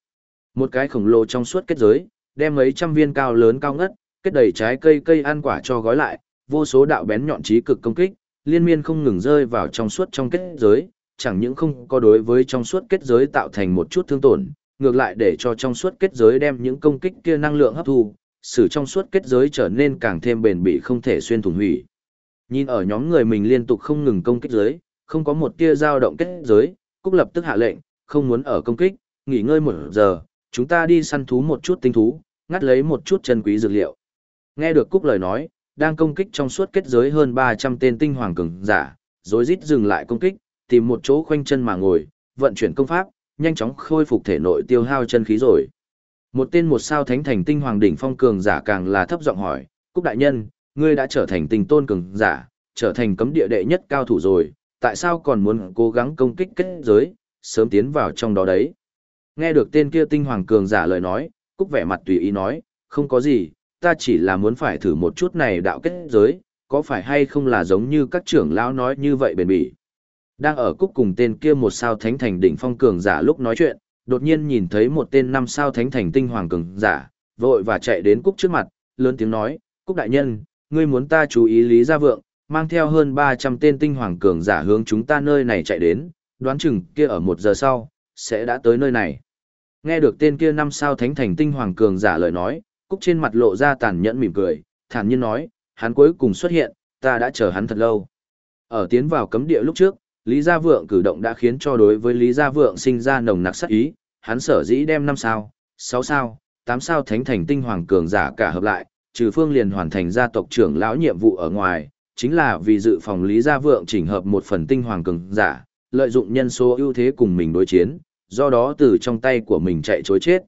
Một cái khổng lồ trong suốt kết giới, đem mấy trăm viên cao lớn cao ngất, kết đầy trái cây cây ăn quả cho gói lại, vô số đạo bén nhọn trí cực công kích, liên miên không ngừng rơi vào trong suốt trong kết giới, chẳng những không có đối với trong suốt kết giới tạo thành một chút thương tổn, ngược lại để cho trong suốt kết giới đem những công kích kia năng lượng hấp thu, 使 trong suốt kết giới trở nên càng thêm bền bỉ không thể xuyên thủng hủy. Nhìn ở nhóm người mình liên tục không ngừng công kích giới, không có một tia dao động kết giới, Cúc lập tức hạ lệnh, không muốn ở công kích, nghỉ ngơi một giờ, chúng ta đi săn thú một chút tinh thú, ngắt lấy một chút chân quý dược liệu. Nghe được Cúc lời nói, đang công kích trong suốt kết giới hơn 300 tên tinh hoàng cường giả, rối rít dừng lại công kích, tìm một chỗ khoanh chân mà ngồi, vận chuyển công pháp, nhanh chóng khôi phục thể nội tiêu hao chân khí rồi. Một tên một sao thánh thành tinh hoàng đỉnh phong cường giả càng là thấp giọng hỏi, Cúc đại nhân, ngươi đã trở thành tinh tôn cường giả, trở thành cấm địa đệ nhất cao thủ rồi, tại sao còn muốn cố gắng công kích kết giới, sớm tiến vào trong đó đấy. Nghe được tên kia tinh hoàng cường giả lời nói, Cúc vẻ mặt tùy ý nói, không có gì, ta chỉ là muốn phải thử một chút này đạo kết giới, có phải hay không là giống như các trưởng lão nói như vậy bền bỉ. Đang ở Cúc cùng tên kia một sao thánh thành đỉnh phong cường giả lúc nói chuyện, đột nhiên nhìn thấy một tên năm sao thánh thành tinh hoàng cường giả, vội và chạy đến Cúc trước mặt, lớn tiếng nói, Cúc đại nhân, ngươi muốn ta chú ý lý gia vượng, mang theo hơn 300 tên tinh hoàng cường giả hướng chúng ta nơi này chạy đến, đoán chừng kia ở một giờ sau, sẽ đã tới nơi này. Nghe được tên kia năm sao thánh thành tinh hoàng cường giả lời nói, Cúc trên mặt lộ ra tàn nhẫn mỉm cười, thản nhiên nói, hắn cuối cùng xuất hiện, ta đã chờ hắn thật lâu. Ở tiến vào cấm địa lúc trước, Lý Gia Vượng cử động đã khiến cho đối với Lý Gia Vượng sinh ra nồng nặc sát ý, hắn sở dĩ đem năm sao, sáu sao, tám sao thánh thành tinh hoàng cường giả cả hợp lại, trừ phương liền hoàn thành gia tộc trưởng lão nhiệm vụ ở ngoài, chính là vì dự phòng Lý Gia Vượng chỉnh hợp một phần tinh hoàng cường giả, lợi dụng nhân số ưu thế cùng mình đối chiến, do đó từ trong tay của mình chạy chối chết.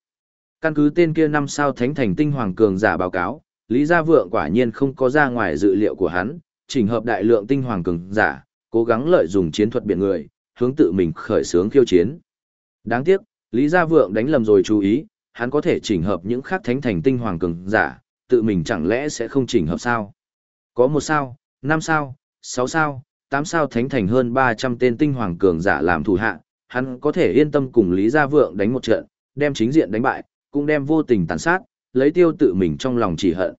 Căn cứ tên kia năm sao thánh thành tinh hoàng cường giả báo cáo, Lý Gia Vượng quả nhiên không có ra ngoài dự liệu của hắn, chỉnh hợp đại lượng tinh hoàng cường giả, cố gắng lợi dụng chiến thuật biển người, hướng tự mình khởi xướng khiêu chiến. Đáng tiếc, Lý Gia Vượng đánh lầm rồi chú ý, hắn có thể chỉnh hợp những khác thánh thành tinh hoàng cường giả, tự mình chẳng lẽ sẽ không chỉnh hợp sao? Có một sao, năm sao, sáu sao, tám sao thánh thành hơn 300 tên tinh hoàng cường giả làm thủ hạ, hắn có thể yên tâm cùng Lý Gia Vượng đánh một trận, đem chính diện đánh bại, cũng đem vô tình tàn sát, lấy tiêu tự mình trong lòng chỉ hận.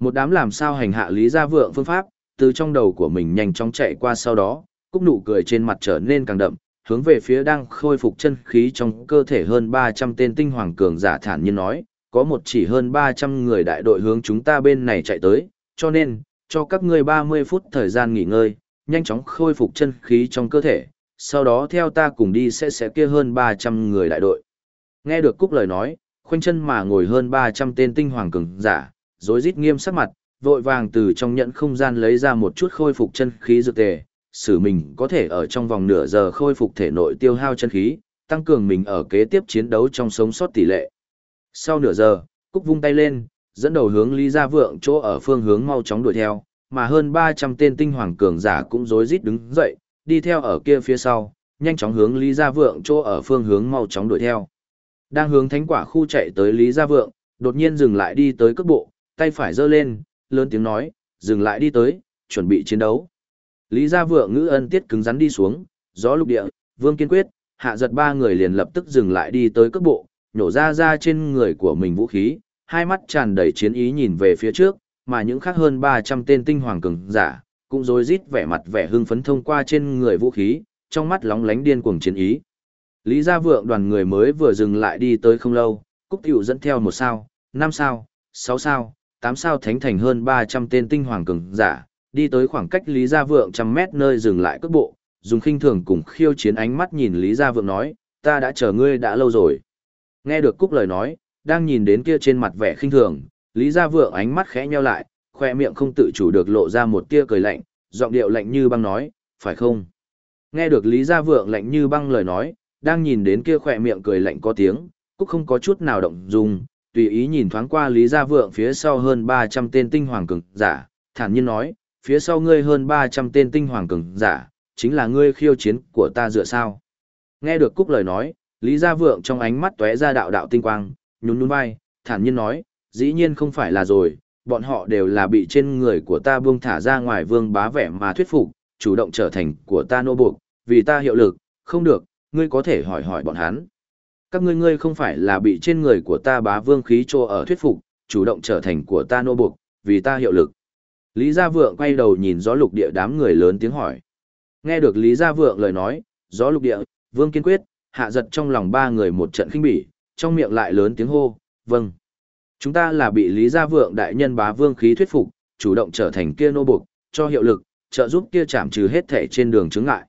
Một đám làm sao hành hạ Lý Gia Vượng phương pháp, từ trong đầu của mình nhanh chóng chạy qua sau đó, cúc nụ cười trên mặt trở nên càng đậm, hướng về phía đang khôi phục chân khí trong cơ thể hơn 300 tên tinh hoàng cường giả thản nhiên nói, có một chỉ hơn 300 người đại đội hướng chúng ta bên này chạy tới, cho nên, cho các ngươi 30 phút thời gian nghỉ ngơi, nhanh chóng khôi phục chân khí trong cơ thể, sau đó theo ta cùng đi sẽ sẽ kia hơn 300 người đại đội. Nghe được Cúc lời nói, khoanh chân mà ngồi hơn 300 tên tinh hoàng cường giả, rối rít nghiêm sắc mặt, vội vàng từ trong nhận không gian lấy ra một chút khôi phục chân khí dược tề, xử mình có thể ở trong vòng nửa giờ khôi phục thể nội tiêu hao chân khí, tăng cường mình ở kế tiếp chiến đấu trong sống sót tỷ lệ. Sau nửa giờ, Cúc vung tay lên, dẫn đầu hướng Lý Gia Vượng chỗ ở phương hướng mau chóng đuổi theo, mà hơn 300 tên tinh hoàng cường giả cũng rối rít đứng dậy, đi theo ở kia phía sau, nhanh chóng hướng Lý Gia Vượng chỗ ở phương hướng mau chóng đuổi theo. Đang hướng thánh quả khu chạy tới Lý Gia Vượng, đột nhiên dừng lại đi tới cước bộ, tay phải giơ lên, lớn tiếng nói, dừng lại đi tới, chuẩn bị chiến đấu. Lý Gia Vượng ngữ ân tiết cứng rắn đi xuống, gió lục địa, Vương Kiên Quyết, hạ giật ba người liền lập tức dừng lại đi tới cước bộ, nhổ ra ra trên người của mình vũ khí, hai mắt tràn đầy chiến ý nhìn về phía trước, mà những khác hơn 300 tên tinh hoàng cường giả, cũng rối rít vẻ mặt vẻ hưng phấn thông qua trên người vũ khí, trong mắt lóng lánh điên cuồng chiến ý. Lý Gia Vượng đoàn người mới vừa dừng lại đi tới không lâu, Cúc Tiểu dẫn theo một sao, năm sao, sáu sao, tám sao thánh thành hơn 300 tên tinh hoàng cường giả, đi tới khoảng cách Lý Gia Vượng trăm mét nơi dừng lại cước bộ, dùng khinh thường cùng khiêu chiến ánh mắt nhìn Lý Gia Vượng nói, ta đã chờ ngươi đã lâu rồi. Nghe được Cúc lời nói, đang nhìn đến kia trên mặt vẻ khinh thường, Lý Gia Vượng ánh mắt khẽ nheo lại, khoe miệng không tự chủ được lộ ra một tia cười lạnh, giọng điệu lạnh như băng nói, phải không? Nghe được Lý Gia Vượng lạnh như băng lời nói, đang nhìn đến kia khỏe miệng cười lạnh có tiếng, Cúc không có chút nào động dung, tùy ý nhìn thoáng qua Lý Gia Vượng phía sau hơn 300 tên tinh hoàng cường giả, thản nhiên nói, phía sau ngươi hơn 300 tên tinh hoàng cường giả, chính là ngươi khiêu chiến của ta dựa sao. Nghe được Cúc lời nói, Lý Gia Vượng trong ánh mắt tóe ra đạo đạo tinh quang, nhún nhún vai, thản nhiên nói, dĩ nhiên không phải là rồi, bọn họ đều là bị trên người của ta buông thả ra ngoài vương bá vẻ mà thuyết phục, chủ động trở thành của ta nô buộc, vì ta hiệu lực, không được, ngươi có thể hỏi hỏi bọn hắn. Các ngươi ngươi không phải là bị trên người của ta bá vương khí trô ở thuyết phục, chủ động trở thành của ta nô buộc, vì ta hiệu lực. Lý Gia Vượng quay đầu nhìn gió lục địa đám người lớn tiếng hỏi. Nghe được Lý Gia Vượng lời nói, gió lục địa, Vương Kiên Quyết, hạ giật trong lòng ba người một trận khinh bỉ, trong miệng lại lớn tiếng hô, vâng. Chúng ta là bị Lý Gia Vượng đại nhân bá vương khí thuyết phục, chủ động trở thành kia nô buộc, cho hiệu lực, trợ giúp kia chạm trừ hết thể trên đường chứng ngại.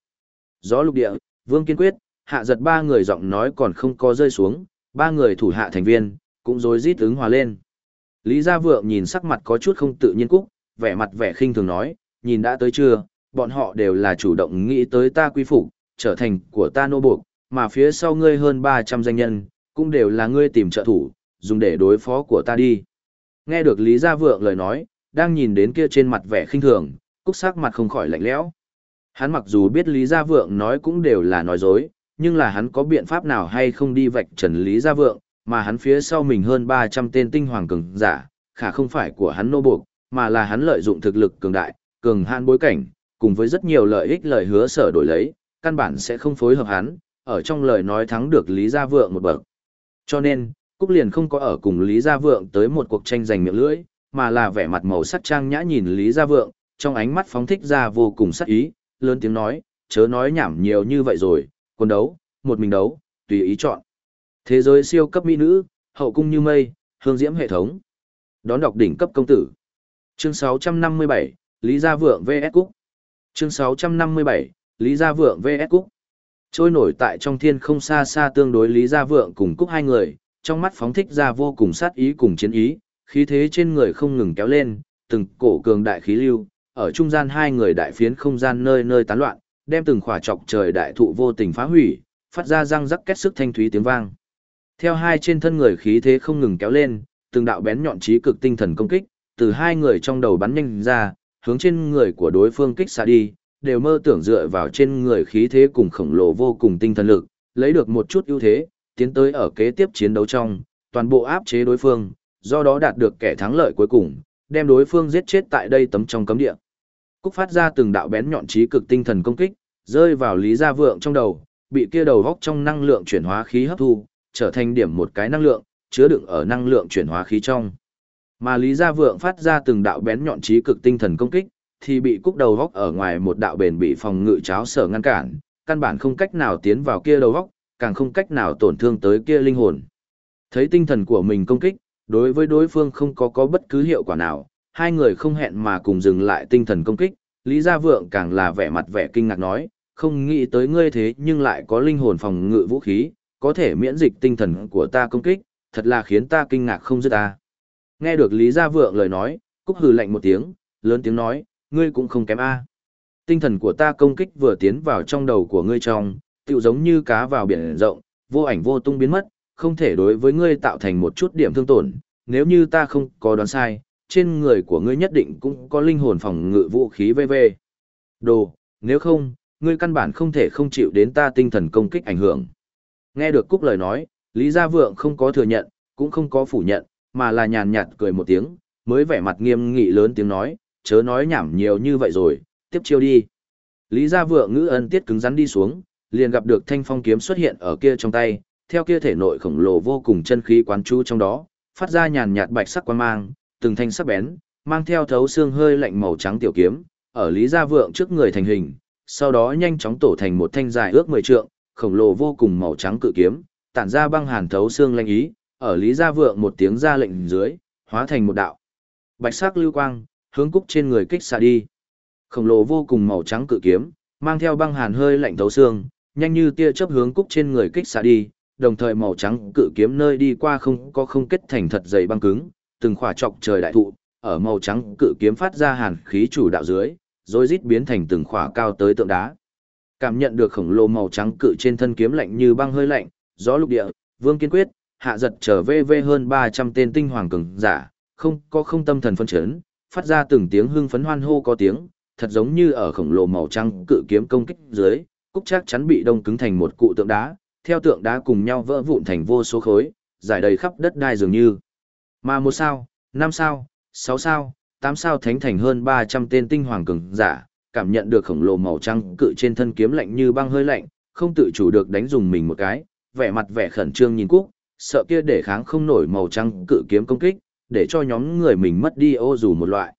Gió lục địa, Vương Kiên Quyết, hạ giật ba người giọng nói còn không có rơi xuống, ba người thủ hạ thành viên, cũng rối rít ứng hòa lên. Lý Gia Vượng nhìn sắc mặt có chút không tự nhiên cúc, vẻ mặt vẻ khinh thường nói, nhìn đã tới chưa, bọn họ đều là chủ động nghĩ tới ta quy phục, trở thành của ta nô buộc, mà phía sau ngươi hơn 300 danh nhân, cũng đều là ngươi tìm trợ thủ, dùng để đối phó của ta đi. Nghe được Lý Gia Vượng lời nói, đang nhìn đến kia trên mặt vẻ khinh thường, cúc sắc mặt không khỏi lạnh lẽo. Hắn mặc dù biết Lý Gia Vượng nói cũng đều là nói dối, nhưng là hắn có biện pháp nào hay không đi vạch trần Lý Gia Vượng, mà hắn phía sau mình hơn 300 tên tinh hoàng cường giả, khả không phải của hắn nô buộc, mà là hắn lợi dụng thực lực cường đại, cường hạn bối cảnh, cùng với rất nhiều lợi ích lời hứa sở đổi lấy, căn bản sẽ không phối hợp hắn, ở trong lời nói thắng được Lý Gia Vượng một bậc. Cho nên, Cúc liền không có ở cùng Lý Gia Vượng tới một cuộc tranh giành miệng lưỡi, mà là vẻ mặt màu sắc trang nhã nhìn Lý Gia Vượng, trong ánh mắt phóng thích ra vô cùng sắc ý, lớn tiếng nói, chớ nói nhảm nhiều như vậy rồi, quần đấu, một mình đấu, tùy ý chọn. Thế giới siêu cấp mỹ nữ, hậu cung như mây, hương diễm hệ thống. Đón đọc đỉnh cấp công tử. Chương 657, Lý Gia Vượng VS Cúc. Chương 657, Lý Gia Vượng VS Cúc. Trôi nổi tại trong thiên không xa xa tương đối Lý Gia Vượng cùng Cúc hai người, trong mắt phóng thích ra vô cùng sát ý cùng chiến ý, khí thế trên người không ngừng kéo lên, từng cổ cường đại khí lưu, ở trung gian hai người đại phiến không gian nơi nơi tán loạn, đem từng khỏa chọc trời đại thụ vô tình phá hủy, phát ra răng rắc kết sức thanh thúy tiếng vang. Theo hai trên thân người khí thế không ngừng kéo lên, từng đạo bén nhọn trí cực tinh thần công kích, từ hai người trong đầu bắn nhanh ra, hướng trên người của đối phương kích xạ đi, đều mơ tưởng dựa vào trên người khí thế cùng khổng lồ vô cùng tinh thần lực, lấy được một chút ưu thế, tiến tới ở kế tiếp chiến đấu trong, toàn bộ áp chế đối phương, do đó đạt được kẻ thắng lợi cuối cùng, đem đối phương giết chết tại đây tấm trong cấm địa. Cúc phát ra từng đạo bén nhọn trí cực tinh thần công kích, rơi vào Lý Gia Vượng trong đầu, bị kia đầu góc trong năng lượng chuyển hóa khí hấp thu, trở thành điểm một cái năng lượng, chứa đựng ở năng lượng chuyển hóa khí trong. Mà Lý Gia Vượng phát ra từng đạo bén nhọn trí cực tinh thần công kích, thì bị cúc đầu góc ở ngoài một đạo bền bị phòng ngự cháo sở ngăn cản, căn bản không cách nào tiến vào kia đầu góc, càng không cách nào tổn thương tới kia linh hồn. Thấy tinh thần của mình công kích, đối với đối phương không có có bất cứ hiệu quả nào, hai người không hẹn mà cùng dừng lại tinh thần công kích, Lý Gia Vượng càng là vẻ mặt vẻ kinh ngạc nói, không nghĩ tới ngươi thế nhưng lại có linh hồn phòng ngự vũ khí, có thể miễn dịch tinh thần của ta công kích, thật là khiến ta kinh ngạc không dứt ta. Nghe được Lý Gia Vượng lời nói, Cúc hừ lạnh một tiếng, lớn tiếng nói, ngươi cũng không kém a. Tinh thần của ta công kích vừa tiến vào trong đầu của ngươi trong, tựu giống như cá vào biển rộng, vô ảnh vô tung biến mất, không thể đối với ngươi tạo thành một chút điểm thương tổn, nếu như ta không có đoán sai, trên người của ngươi nhất định cũng có linh hồn phòng ngự vũ khí VV. Đồ, nếu không, ngươi căn bản không thể không chịu đến ta tinh thần công kích ảnh hưởng. Nghe được Cúc lời nói, Lý Gia Vượng không có thừa nhận, cũng không có phủ nhận, mà là nhàn nhạt cười một tiếng, mới vẻ mặt nghiêm nghị lớn tiếng nói, chớ nói nhảm nhiều như vậy rồi, tiếp chiêu đi. Lý Gia Vượng ngữ ân tiết cứng rắn đi xuống, liền gặp được thanh phong kiếm xuất hiện ở kia trong tay, theo kia thể nội khổng lồ vô cùng chân khí quán chú trong đó, phát ra nhàn nhạt bạch sắc quan mang, từng thanh sắc bén, mang theo thấu xương hơi lạnh màu trắng tiểu kiếm, ở Lý Gia Vượng trước người thành hình, sau đó nhanh chóng tổ thành một thanh dài ước 10 trượng, khổng lồ vô cùng màu trắng cự kiếm, tản ra băng hàn thấu xương lanh ý, ở Lý Gia Vượng một tiếng ra lệnh dưới, hóa thành một đạo bạch sắc lưu quang, hướng cúc trên người kích xạ đi. Khổng lồ vô cùng màu trắng cự kiếm, mang theo băng hàn hơi lạnh thấu xương, nhanh như tia chớp hướng cúc trên người kích xạ đi, đồng thời màu trắng cự kiếm nơi đi qua không có không kết thành thật dày băng cứng, từng khỏa trọc trời đại thụ, ở màu trắng cự kiếm phát ra hàn khí chủ đạo dưới, rồi rít biến thành từng khỏa cao tới tượng đá. Cảm nhận được khổng lồ màu trắng cự trên thân kiếm lạnh như băng hơi lạnh, gió lục địa, Vương Kiên Quyết, hạ giật trở về về hơn 300 tên tinh hoàng cường giả, không có không tâm thần phân chấn, phát ra từng tiếng hưng phấn hoan hô có tiếng, thật giống như ở khổng lồ màu trắng cự kiếm công kích dưới, cúc chắc chắn bị đông cứng thành một cụ tượng đá, theo tượng đá cùng nhau vỡ vụn thành vô số khối, giải đầy khắp đất đai dường như. Mà một sao, năm sao, sáu sao, tám sao thánh thành hơn 300 tên tinh hoàng cường giả, cảm nhận được khổng lồ màu trắng cự trên thân kiếm lạnh như băng hơi lạnh, không tự chủ được đánh dùng mình một cái, vẻ mặt vẻ khẩn trương nhìn cúc, sợ kia để kháng không nổi màu trắng cự kiếm công kích, để cho nhóm người mình mất đi ô dù một loại.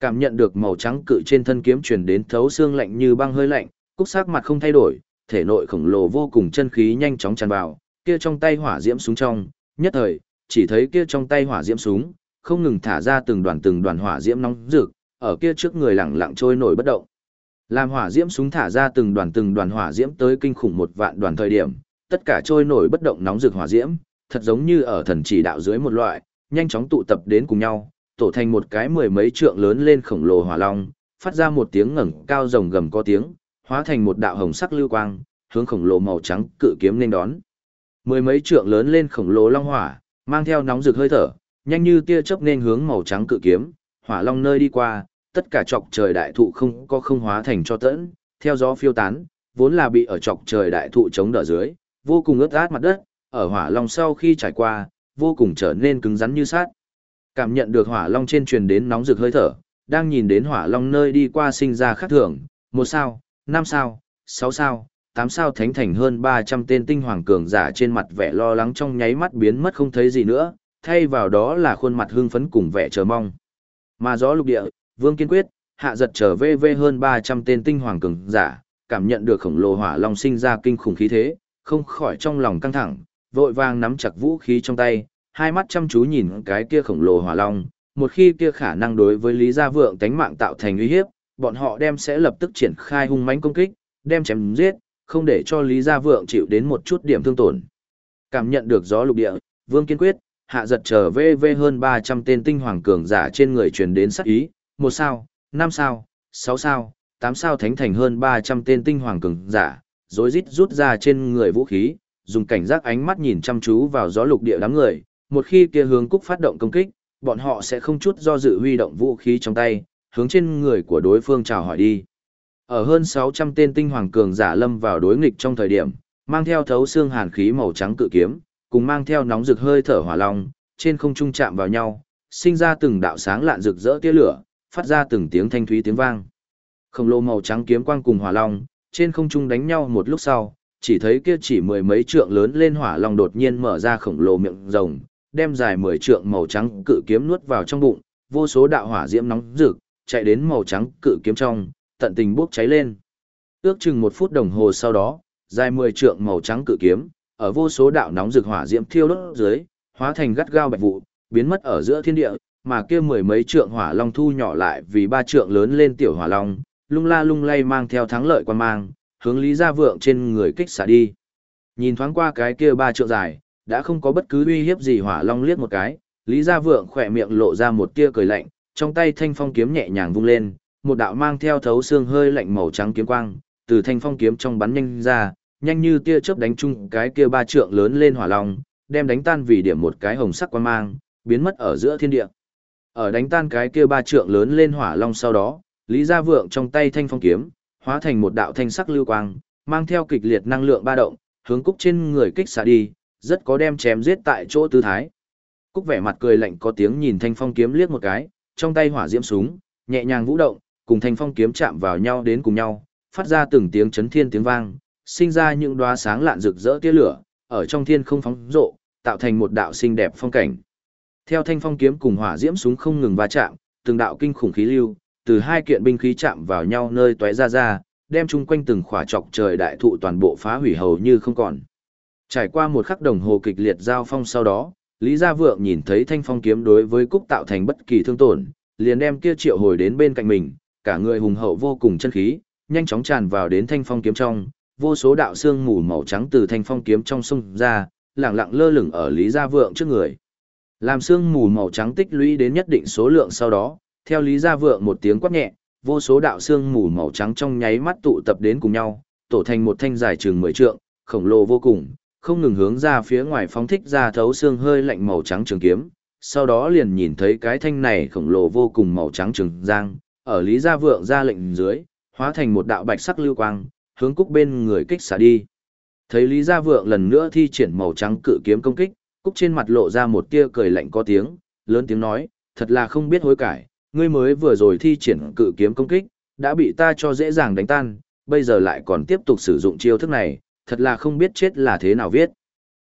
Cảm nhận được màu trắng cự trên thân kiếm truyền đến thấu xương lạnh như băng hơi lạnh, cúc sắc mặt không thay đổi, thể nội khổng lồ vô cùng chân khí nhanh chóng tràn vào, kia trong tay hỏa diễm xuống trong, nhất thời, chỉ thấy kia trong tay hỏa diễm súng, không ngừng thả ra từng đoàn từng đoàn hỏa diễm nóng rực, ở kia trước người lẳng lặng trôi nổi bất động. Làm hỏa diễm súng thả ra từng đoàn từng đoàn hỏa diễm tới kinh khủng một vạn đoàn thời điểm, tất cả trôi nổi bất động nóng rực hỏa diễm, thật giống như ở thần chỉ đạo dưới một loại, nhanh chóng tụ tập đến cùng nhau, tổ thành một cái mười mấy trượng lớn lên khổng lồ hỏa long, phát ra một tiếng ngẩng cao rồng gầm có tiếng, hóa thành một đạo hồng sắc lưu quang, hướng khổng lồ màu trắng cự kiếm nên đón. Mười mấy trượng lớn lên khổng lồ long hỏa, mang theo nóng rực hơi thở, nhanh như tia chớp nên hướng màu trắng cự kiếm, hỏa long nơi đi qua, tất cả chọc trời đại thụ không có không hóa thành cho tẫn, theo gió phiêu tán, vốn là bị ở chọc trời đại thụ chống đỡ dưới, vô cùng ướt át mặt đất, ở hỏa long sau khi trải qua, vô cùng trở nên cứng rắn như sát. Cảm nhận được hỏa long trên truyền đến nóng rực hơi thở, đang nhìn đến hỏa long nơi đi qua sinh ra khác thường, một sao, năm sao, sáu sao, tám sao thánh thành hơn 300 tên tinh hoàng cường giả trên mặt vẻ lo lắng trong nháy mắt biến mất không thấy gì nữa, thay vào đó là khuôn mặt hưng phấn cùng vẻ chờ mong. Mà gió lục địa, Vương Kiên Quyết, hạ giật trở về về hơn 300 tên tinh hoàng cường giả, cảm nhận được khổng lồ hỏa long sinh ra kinh khủng khí thế, không khỏi trong lòng căng thẳng, vội vàng nắm chặt vũ khí trong tay, hai mắt chăm chú nhìn cái kia khổng lồ hỏa long, một khi kia khả năng đối với Lý Gia Vượng tánh mạng tạo thành uy hiếp, bọn họ đem sẽ lập tức triển khai hung mãnh công kích, đem chém giết, không để cho Lý Gia Vượng chịu đến một chút điểm thương tổn. Cảm nhận được gió lục địa, Vương kiên quyết, hạ giật trở về về hơn 300 tên tinh hoàng cường giả trên người truyền đến sắc ý, một sao, năm sao, sáu sao, tám sao thánh thành hơn 300 tên tinh hoàng cường giả, rối rít rút ra trên người vũ khí, dùng cảnh giác ánh mắt nhìn chăm chú vào gió lục địa đám người, một khi kia hướng cúc phát động công kích, bọn họ sẽ không chút do dự huy động vũ khí trong tay, hướng trên người của đối phương chào hỏi đi. Ở hơn 600 tên tinh hoàng cường giả lâm vào đối nghịch trong thời điểm, mang theo thấu xương hàn khí màu trắng cự kiếm, cùng mang theo nóng rực hơi thở hỏa long, trên không trung chạm vào nhau, sinh ra từng đạo sáng lạn rực rỡ tia lửa, phát ra từng tiếng thanh thúy tiếng vang. Khổng lồ màu trắng kiếm quang cùng hỏa long, trên không trung đánh nhau một lúc sau, chỉ thấy kia chỉ mười mấy trượng lớn lên hỏa long đột nhiên mở ra khổng lồ miệng rồng, đem dài mười trượng màu trắng cự kiếm nuốt vào trong bụng, vô số đạo hỏa diễm nóng rực, chạy đến màu trắng cự kiếm trong, tận tình bốc cháy lên. Ước chừng một phút đồng hồ sau đó, dài mười trượng màu trắng cự kiếm, ở vô số đạo nóng rực hỏa diễm thiêu đốt dưới, hóa thành gắt gao bạch vụ, biến mất ở giữa thiên địa, mà kia mười mấy trượng hỏa long thu nhỏ lại vì ba trượng lớn lên tiểu hỏa long, lung la lung lay mang theo thắng lợi quan mang, hướng Lý Gia Vượng trên người kích xả đi. Nhìn thoáng qua cái kia ba trượng dài, đã không có bất cứ uy hiếp gì hỏa long liếc một cái, Lý Gia Vượng khỏe miệng lộ ra một tia cười lạnh, trong tay thanh phong kiếm nhẹ nhàng vung lên, một đạo mang theo thấu xương hơi lạnh màu trắng kiếm quang, từ thanh phong kiếm trong bắn nhanh ra, nhanh như tia chớp đánh chung cái kia ba trượng lớn lên hỏa long, đem đánh tan vì điểm một cái hồng sắc quang mang, biến mất ở giữa thiên địa. Ở đánh tan cái kia ba trượng lớn lên hỏa long sau đó, Lý Gia Vượng trong tay thanh phong kiếm, hóa thành một đạo thanh sắc lưu quang, mang theo kịch liệt năng lượng ba động, hướng cúc trên người kích xả đi, rất có đem chém giết tại chỗ tư thái. Cúc vẻ mặt cười lạnh có tiếng nhìn thanh phong kiếm liếc một cái, trong tay hỏa diễm súng, nhẹ nhàng vũ động, cùng thanh phong kiếm chạm vào nhau đến cùng nhau, phát ra từng tiếng chấn thiên tiếng vang, sinh ra những đóa sáng lạn rực rỡ tia lửa, ở trong thiên không phóng rộ, tạo thành một đạo xinh đẹp phong cảnh. Theo thanh phong kiếm cùng hỏa diễm súng không ngừng va chạm, từng đạo kinh khủng khí lưu, từ hai kiện binh khí chạm vào nhau nơi tóe ra ra, đem chung quanh từng khỏa trọc trời đại thụ toàn bộ phá hủy hầu như không còn. Trải qua một khắc đồng hồ kịch liệt giao phong sau đó, Lý Gia Vượng nhìn thấy thanh phong kiếm đối với Cúc tạo thành bất kỳ thương tổn, liền đem kia triệu hồi đến bên cạnh mình, cả người hùng hậu vô cùng chân khí, nhanh chóng tràn vào đến thanh phong kiếm trong, vô số đạo xương mù màu trắng từ thanh phong kiếm trong sông ra, lẳng lặng lơ lửng ở Lý Gia Vượng trước người. Làm xương mù màu trắng tích lũy đến nhất định số lượng sau đó, theo Lý Gia Vượng một tiếng quát nhẹ, vô số đạo xương mù màu trắng trong nháy mắt tụ tập đến cùng nhau, tổ thành một thanh dài chừng 10 trượng, khổng lồ vô cùng, không ngừng hướng ra phía ngoài phóng thích ra thấu xương hơi lạnh màu trắng trường kiếm, sau đó liền nhìn thấy cái thanh này khổng lồ vô cùng màu trắng trường giang, ở Lý Gia Vượng ra lệnh dưới, hóa thành một đạo bạch sắc lưu quang, hướng cúc bên người kích xả đi. Thấy Lý Gia Vượng lần nữa thi triển màu trắng cự kiếm công kích, cúc trên mặt lộ ra một tia cười lạnh có tiếng, lớn tiếng nói, thật là không biết hối cải, ngươi mới vừa rồi thi triển cự kiếm công kích, đã bị ta cho dễ dàng đánh tan, bây giờ lại còn tiếp tục sử dụng chiêu thức này, thật là không biết chết là thế nào viết.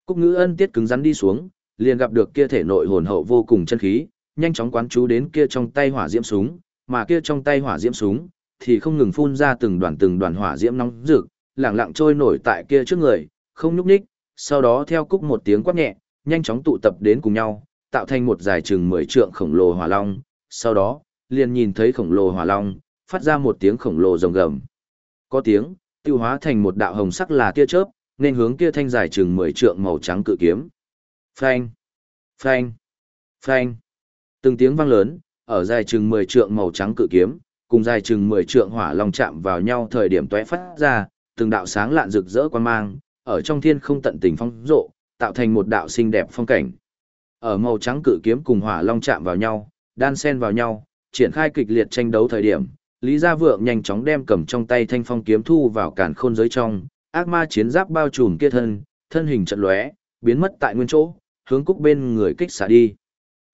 Cúc ngữ ân tiết cứng rắn đi xuống, liền gặp được kia thể nội hồn hậu vô cùng chân khí, nhanh chóng quán chú đến kia trong tay hỏa diễm súng, mà kia trong tay hỏa diễm súng thì không ngừng phun ra từng đoàn từng đoàn hỏa diễm nóng rực, lẳng lặng trôi nổi tại kia trước người, không nhúc nhích, sau đó theo cúc một tiếng quát nhẹ, nhanh chóng tụ tập đến cùng nhau, tạo thành một dài chừng 10 trượng khổng lồ hỏa long, sau đó, liền nhìn thấy khổng lồ hỏa long, phát ra một tiếng khổng lồ rồng gầm. Có tiếng, tiêu hóa thành một đạo hồng sắc là tia chớp, nên hướng kia thanh dài chừng 10 trượng màu trắng cự kiếm. Phanh, phanh, phanh. Từng tiếng vang lớn, ở dài chừng 10 trượng màu trắng cự kiếm, cùng dài chừng 10 trượng hỏa long chạm vào nhau thời điểm tóe phát ra, từng đạo sáng lạn rực rỡ quan mang, ở trong thiên không tận tình phong rộ, tạo thành một đạo xinh đẹp phong cảnh. Ở màu trắng cự kiếm cùng hỏa long chạm vào nhau, đan xen vào nhau, triển khai kịch liệt tranh đấu thời điểm, Lý Gia Vượng nhanh chóng đem cầm trong tay thanh phong kiếm thu vào càn khôn giới trong, ác ma chiến giáp bao trùm kia thân, thân hình chợt lóe, biến mất tại nguyên chỗ, hướng cúc bên người kích xả đi.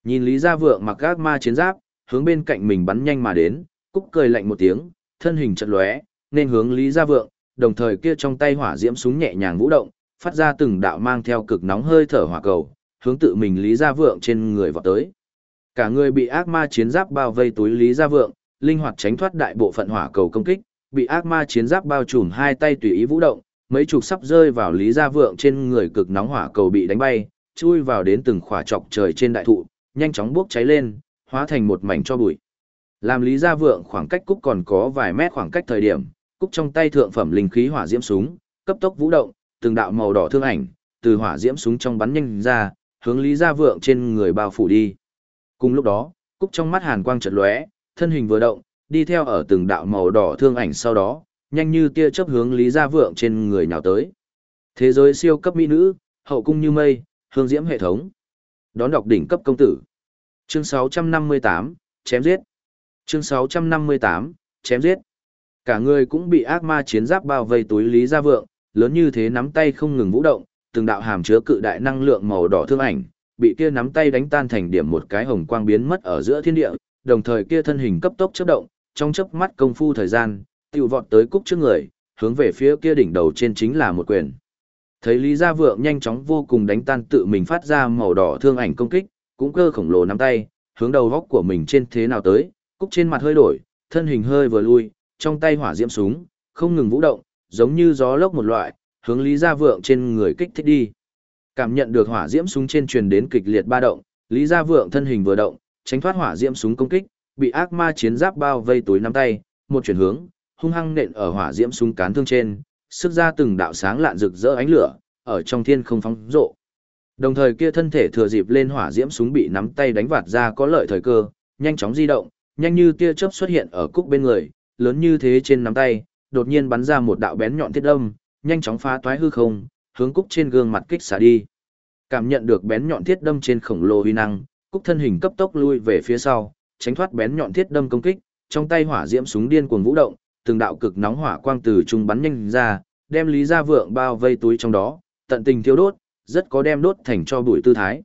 Nhìn Lý Gia Vượng mặc ác ma chiến giáp, hướng bên cạnh mình bắn nhanh mà đến, cúc cười lạnh một tiếng, thân hình chật lóe, nên hướng Lý Gia Vượng, đồng thời kia trong tay hỏa diễm súng nhẹ nhàng vũ động, phát ra từng đạo mang theo cực nóng hơi thở hỏa cầu, hướng tự mình Lý Gia Vượng trên người vọt tới. Cả người bị ác ma chiến giáp bao vây túi Lý Gia Vượng, linh hoạt tránh thoát đại bộ phận hỏa cầu công kích, bị ác ma chiến giáp bao trùm hai tay tùy ý vũ động, mấy chục sắp rơi vào Lý Gia Vượng trên người cực nóng hỏa cầu bị đánh bay, chui vào đến từng khỏa trọc trời trên đại thụ, nhanh chóng bốc cháy lên, hóa thành một mảnh cho bụi. Làm Lý Gia Vượng khoảng cách cúc còn có vài mét khoảng cách thời điểm, cúc trong tay thượng phẩm linh khí hỏa diễm súng, cấp tốc vũ động, từng đạo màu đỏ thương ảnh từ hỏa diễm súng trong bắn nhanh ra, hướng Lý Gia Vượng trên người bao phủ đi. Cùng lúc đó, cúc trong mắt hàn quang chợt lóe, thân hình vừa động, đi theo ở từng đạo màu đỏ thương ảnh sau đó, nhanh như tia chớp hướng Lý Gia Vượng trên người nhào tới. Thế giới siêu cấp mỹ nữ, hậu cung như mây, hương diễm hệ thống. Đón đọc đỉnh cấp công tử. Chương 658, chém giết. Chương 658, chém giết. Cả người cũng bị ác ma chiến giáp bao vây túi Lý Gia Vượng, lớn như thế nắm tay không ngừng vũ động, từng đạo hàm chứa cự đại năng lượng màu đỏ thương ảnh, bị kia nắm tay đánh tan thành điểm một cái hồng quang biến mất ở giữa thiên địa, đồng thời kia thân hình cấp tốc chớp động, trong chớp mắt công phu thời gian, tiêu vọt tới cúc trước người, hướng về phía kia đỉnh đầu trên chính là một quyền. Thấy Lý Gia Vượng nhanh chóng vô cùng đánh tan tự mình phát ra màu đỏ thương ảnh công kích, cũng cơ khổng lồ nắm tay, hướng đầu góc của mình trên thế nào tới, cúc trên mặt hơi đổi, thân hình hơi vừa lui, trong tay hỏa diễm súng, không ngừng vũ động, giống như gió lốc một loại, hướng Lý Gia Vượng trên người kích thích đi. Cảm nhận được hỏa diễm súng trên truyền đến kịch liệt ba động, Lý Gia Vượng thân hình vừa động, tránh thoát hỏa diễm súng công kích, bị ác ma chiến giáp bao vây túi nắm tay, một chuyển hướng, hung hăng nện ở hỏa diễm súng cán thương trên, sức ra từng đạo sáng lạn rực rỡ ánh lửa, ở trong thiên không phóng rộ. Đồng thời kia thân thể thừa dịp lên hỏa diễm súng bị nắm tay đánh vạt ra có lợi thời cơ, nhanh chóng di động, nhanh như tia chớp xuất hiện ở cúc bên người, lớn như thế trên nắm tay, đột nhiên bắn ra một đạo bén nhọn thiết đâm, nhanh chóng phá toái hư không, hướng cúc trên gương mặt kích xả đi. Cảm nhận được bén nhọn thiết đâm trên khổng lồ uy năng, cúc thân hình cấp tốc lui về phía sau, tránh thoát bén nhọn thiết đâm công kích, trong tay hỏa diễm súng điên cuồng vũ động, từng đạo cực nóng hỏa quang từ trung bắn nhanh ra, đem Lý Gia Vượng bao vây túi trong đó, tận tình thiêu đốt, rất có đem đốt thành cho bụi tư thái.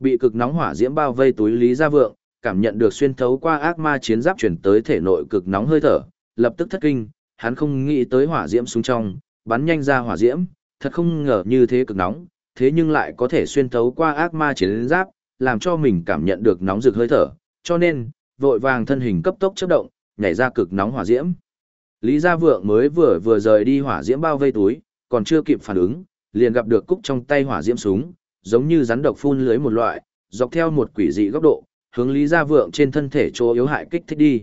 Bị cực nóng hỏa diễm bao vây túi Lý Gia Vượng, cảm nhận được xuyên thấu qua ác ma chiến giáp chuyển tới thể nội cực nóng hơi thở, lập tức thất kinh, hắn không nghĩ tới hỏa diễm xuống trong, bắn nhanh ra hỏa diễm, thật không ngờ như thế cực nóng, thế nhưng lại có thể xuyên thấu qua ác ma chiến giáp, làm cho mình cảm nhận được nóng rực hơi thở, cho nên, vội vàng thân hình cấp tốc chớp động, nhảy ra cực nóng hỏa diễm. Lý Gia Vượng mới vừa vừa rời đi hỏa diễm bao vây túi, còn chưa kịp phản ứng, liền gặp được cúc trong tay hỏa diễm súng, giống như rắn độc phun lưới một loại, dọc theo một quỷ dị góc độ, hướng Lý Gia Vượng trên thân thể chỗ yếu hại kích thích đi.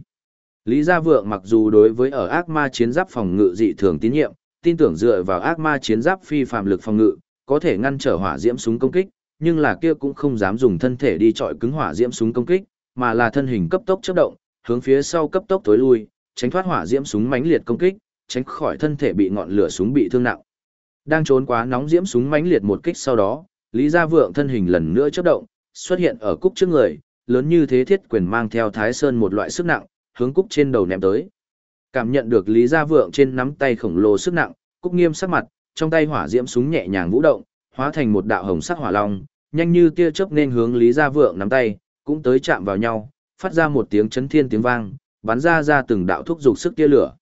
Lý Gia Vượng mặc dù đối với ở ác ma chiến giáp phòng ngự dị thường tín nhiệm, tin tưởng dựa vào ác ma chiến giáp phi phàm lực phòng ngự, có thể ngăn trở hỏa diễm súng công kích, nhưng là kia cũng không dám dùng thân thể đi chọi cứng hỏa diễm súng công kích, mà là thân hình cấp tốc chớp động, hướng phía sau cấp tốc tối lui, tránh thoát hỏa diễm súng mãnh liệt công kích, tránh khỏi thân thể bị ngọn lửa súng bị thương nặng. Đang trốn quá nóng diễm súng mãnh liệt một kích sau đó, Lý Gia Vượng thân hình lần nữa chớp động, xuất hiện ở cúc trước người, lớn như thế thiết quyền mang theo Thái Sơn một loại sức nặng, hướng cúc trên đầu ném tới. Cảm nhận được Lý Gia Vượng trên nắm tay khổng lồ sức nặng, cúc nghiêm sắc mặt, trong tay hỏa diễm súng nhẹ nhàng vũ động, hóa thành một đạo hồng sắc hỏa long, nhanh như tia chớp nên hướng Lý Gia Vượng nắm tay, cũng tới chạm vào nhau, phát ra một tiếng chấn thiên tiếng vang, bắn ra ra từng đạo thúc dục sức tia lửa.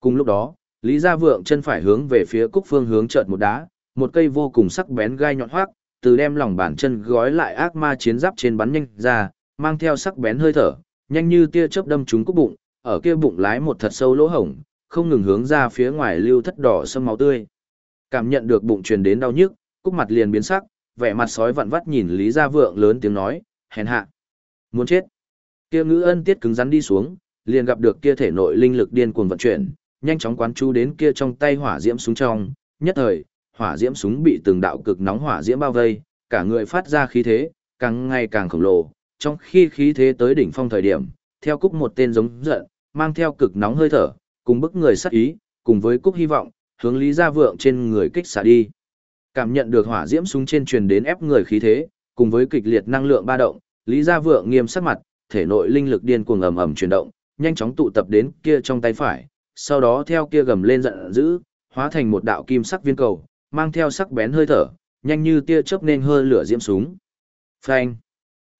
Cùng lúc đó, Lý Gia Vượng chân phải hướng về phía cúc phương hướng chợt một đá, một cây vô cùng sắc bén gai nhọn hoác, từ đem lòng bàn chân gói lại ác ma chiến giáp trên bắn nhanh ra, mang theo sắc bén hơi thở, nhanh như tia chớp đâm trúng cúc bụng, ở kia bụng lái một thật sâu lỗ hổng, không ngừng hướng ra phía ngoài lưu thất đỏ sâm máu tươi. Cảm nhận được bụng truyền đến đau nhức, cúc mặt liền biến sắc, vẻ mặt sói vặn vắt nhìn Lý Gia Vượng lớn tiếng nói, hèn hạ. Muốn chết. Kia ngữ ân tiết cứng rắn đi xuống, liền gặp được kia thể nội linh lực điên cuồng vận chuyển, nhanh chóng quán chú đến kia trong tay hỏa diễm súng trong, nhất thời, hỏa diễm súng bị từng đạo cực nóng hỏa diễm bao vây, cả người phát ra khí thế, càng ngày càng khổng lồ, trong khi khí thế tới đỉnh phong thời điểm, theo cúc một tên giống giận, mang theo cực nóng hơi thở, cùng bức người sát ý, cùng với cúc hy vọng, hướng Lý Gia Vượng trên người kích xả đi. Cảm nhận được hỏa diễm súng trên truyền đến ép người khí thế, cùng với kịch liệt năng lượng ba động, Lý Gia Vượng nghiêm sắc mặt, thể nội linh lực điên cuồng ầm ầm chuyển động, nhanh chóng tụ tập đến kia trong tay phải, sau đó theo kia gầm lên giận dữ, hóa thành một đạo kim sắc viên cầu, mang theo sắc bén hơi thở, nhanh như tia chớp nên hơi lửa diễm súng. Phanh!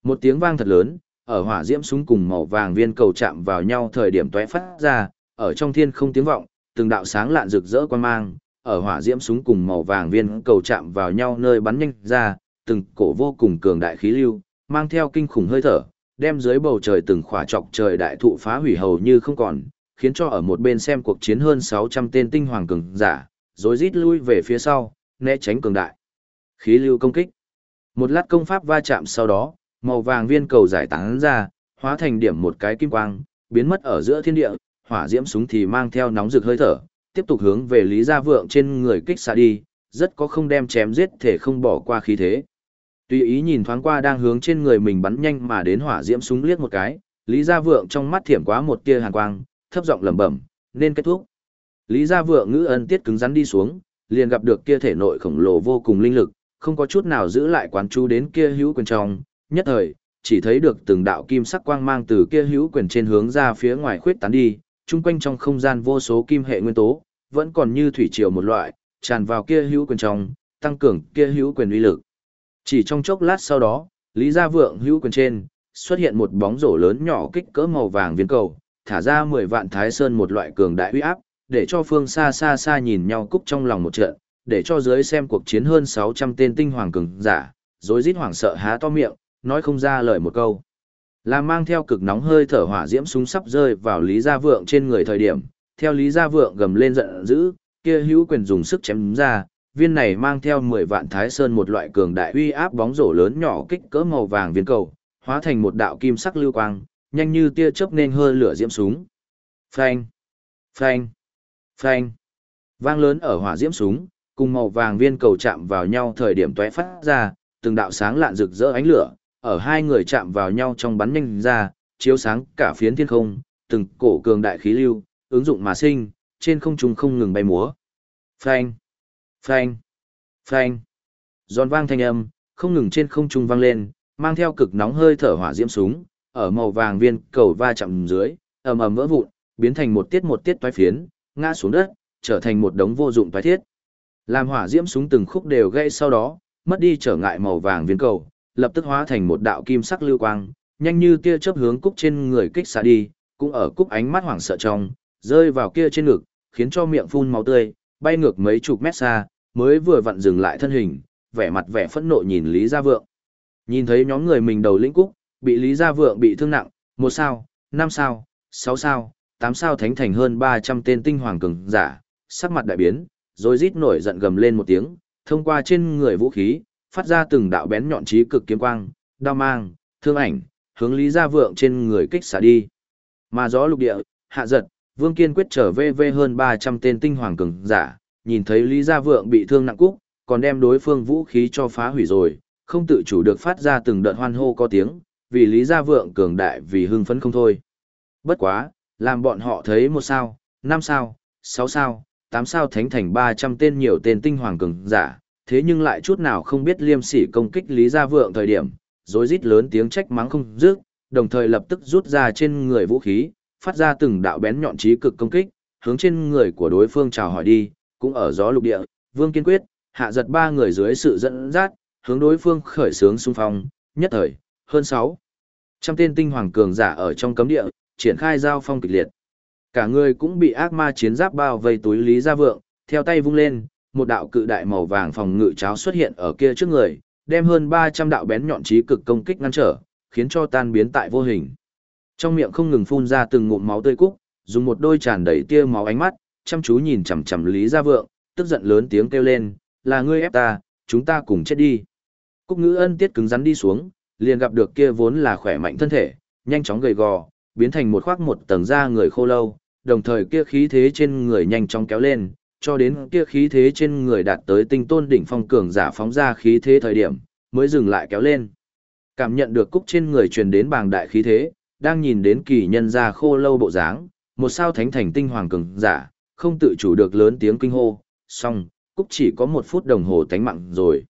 Một tiếng vang thật lớn, ở hỏa diễm súng cùng màu vàng viên cầu chạm vào nhau thời điểm tóe phát ra, ở trong thiên không tiếng vọng, từng đạo sáng lạn rực rỡ quan mang, ở hỏa diễm súng cùng màu vàng viên cầu chạm vào nhau nơi bắn nhanh ra, từng cổ vô cùng cường đại khí lưu, mang theo kinh khủng hơi thở, đem dưới bầu trời từng khỏa trọc trời đại thụ phá hủy hầu như không còn, khiến cho ở một bên xem cuộc chiến hơn 600 tên tinh hoàng cường giả, rối rít lui về phía sau, né tránh cường đại. Khí lưu công kích. Một lát công pháp va chạm sau đó, màu vàng viên cầu giải tán ra, hóa thành điểm một cái kim quang, biến mất ở giữa thiên địa, hỏa diễm súng thì mang theo nóng rực hơi thở, tiếp tục hướng về Lý Gia Vượng trên người kích xạ đi, rất có không đem chém giết thể không bỏ qua khí thế. Tùy ý nhìn thoáng qua đang hướng trên người mình bắn nhanh mà đến hỏa diễm súng liếc một cái, Lý Gia Vượng trong mắt thiểm quá một tia hàn quang, thấp giọng lẩm bẩm, nên kết thúc. Lý Gia Vượng ngữ ân tiết cứng rắn đi xuống, liền gặp được kia thể nội khổng lồ vô cùng linh lực, không có chút nào giữ lại quán chú đến kia hữu quyền trong, nhất thời, chỉ thấy được từng đạo kim sắc quang mang từ kia hữu quyền trên hướng ra phía ngoài khuyết tán đi, chung quanh trong không gian vô số kim hệ nguyên tố, vẫn còn như thủy triều một loại, tràn vào kia hữu quyền trong, tăng cường kia hữu quyền uy lực. Chỉ trong chốc lát sau đó, Lý Gia Vượng hữu quyền trên, xuất hiện một bóng rổ lớn nhỏ kích cỡ màu vàng viên cầu, thả ra 10 vạn thái sơn một loại cường đại uy áp, để cho phương xa xa xa nhìn nhau cúc trong lòng một trận, để cho dưới xem cuộc chiến hơn 600 tên tinh hoàng cường giả, rối rít hoảng sợ há to miệng, nói không ra lời một câu. Là mang theo cực nóng hơi thở hỏa diễm súng sắp rơi vào Lý Gia Vượng trên người thời điểm, theo Lý Gia Vượng gầm lên giận dữ, kia hữu quyền dùng sức chém ra, viên này mang theo 10 vạn thái sơn một loại cường đại uy áp bóng rổ lớn nhỏ kích cỡ màu vàng viên cầu, hóa thành một đạo kim sắc lưu quang, nhanh như tia chớp nên hơi lửa diễm súng. Phanh, phanh, phanh. Vang lớn ở hỏa diễm súng, cùng màu vàng viên cầu chạm vào nhau thời điểm tóe phát ra, từng đạo sáng lạn rực rỡ ánh lửa, ở hai người chạm vào nhau trong bắn nhanh ra, chiếu sáng cả phiến thiên không, từng cổ cường đại khí lưu, ứng dụng mà sinh, trên không trung không ngừng bay múa. Phanh, phanh, phanh. Giòn vang thanh âm, không ngừng trên không trung vang lên, mang theo cực nóng hơi thở hỏa diễm súng, ở màu vàng viên cầu va chạm dưới, ầm ầm vỡ vụn, biến thành một tiết một tiết toái phiến, ngã xuống đất, trở thành một đống vô dụng toái thiết. Làm hỏa diễm súng từng khúc đều gãy sau đó, mất đi trở ngại màu vàng viên cầu, lập tức hóa thành một đạo kim sắc lưu quang, nhanh như tia chớp hướng cúc trên người kích xạ đi, cũng ở cúc ánh mắt hoảng sợ trong, rơi vào kia trên ngực, khiến cho miệng phun máu tươi, bay ngược mấy chục mét xa, mới vừa vặn dừng lại thân hình, vẻ mặt vẻ phẫn nộ nhìn Lý Gia Vượng. Nhìn thấy nhóm người mình đầu lĩnh cúc, bị Lý Gia Vượng bị thương nặng, một sao, năm sao, sáu sao, tám sao thánh thành hơn 300 tên tinh hoàng cường giả, sắc mặt đại biến, rồi rít nổi giận gầm lên một tiếng, thông qua trên người vũ khí, phát ra từng đạo bén nhọn trí cực kiếm quang, đao mang, thương ảnh, hướng Lý Gia Vượng trên người kích xả đi. Mà gió lục địa, hạ giật, Vương Kiên quyết trở về về hơn 300 tên tinh hoàng cường giả, nhìn thấy Lý Gia Vượng bị thương nặng cúc, còn đem đối phương vũ khí cho phá hủy rồi, không tự chủ được phát ra từng đợt hoan hô có tiếng, vì Lý Gia Vượng cường đại vì hưng phấn không thôi. Bất quá, làm bọn họ thấy một sao, năm sao, sáu sao, tám sao thánh thành 300 tên nhiều tên tinh hoàng cường giả, thế nhưng lại chút nào không biết liêm sỉ công kích Lý Gia Vượng thời điểm, rối rít lớn tiếng trách mắng không dứt, đồng thời lập tức rút ra trên người vũ khí, phát ra từng đạo bén nhọn chí cực công kích, hướng trên người của đối phương chào hỏi đi, cũng ở gió lục địa, Vương Kiên Quyết, hạ giật ba người dưới sự dẫn dắt, hướng đối phương khởi sướng xung phong, nhất thời, hơn 6. Trăm tên tinh hoàng cường giả ở trong cấm địa, triển khai giao phong kịch liệt. Cả người cũng bị ác ma chiến giáp bao vây túi Lý Gia Vượng, theo tay vung lên, một đạo cự đại màu vàng phòng ngự cháo xuất hiện ở kia trước người, đem hơn 300 đạo bén nhọn trí cực công kích ngăn trở, khiến cho tan biến tại vô hình. Trong miệng không ngừng phun ra từng ngụm máu tươi cúc, dùng một đôi tràn đầy tia máu ánh mắt, chăm chú nhìn chằm chằm Lý Gia Vượng, tức giận lớn tiếng kêu lên, "Là ngươi ép ta, chúng ta cùng chết đi." Cúc Ngữ Ân tiết cứng rắn đi xuống, liền gặp được kia vốn là khỏe mạnh thân thể, nhanh chóng gầy gò, biến thành một khoác một tầng da người khô lâu, đồng thời kia khí thế trên người nhanh chóng kéo lên, cho đến kia khí thế trên người đạt tới tinh tôn đỉnh phong cường giả phóng ra khí thế thời điểm, mới dừng lại kéo lên. Cảm nhận được cúc trên người truyền đến bàng đại khí thế, đang nhìn đến kỳ nhân ra khô lâu bộ dáng, một sao thánh thành tinh hoàng cường giả, không tự chủ được lớn tiếng kinh hô, song, cúc chỉ có một phút đồng hồ tánh mạng rồi.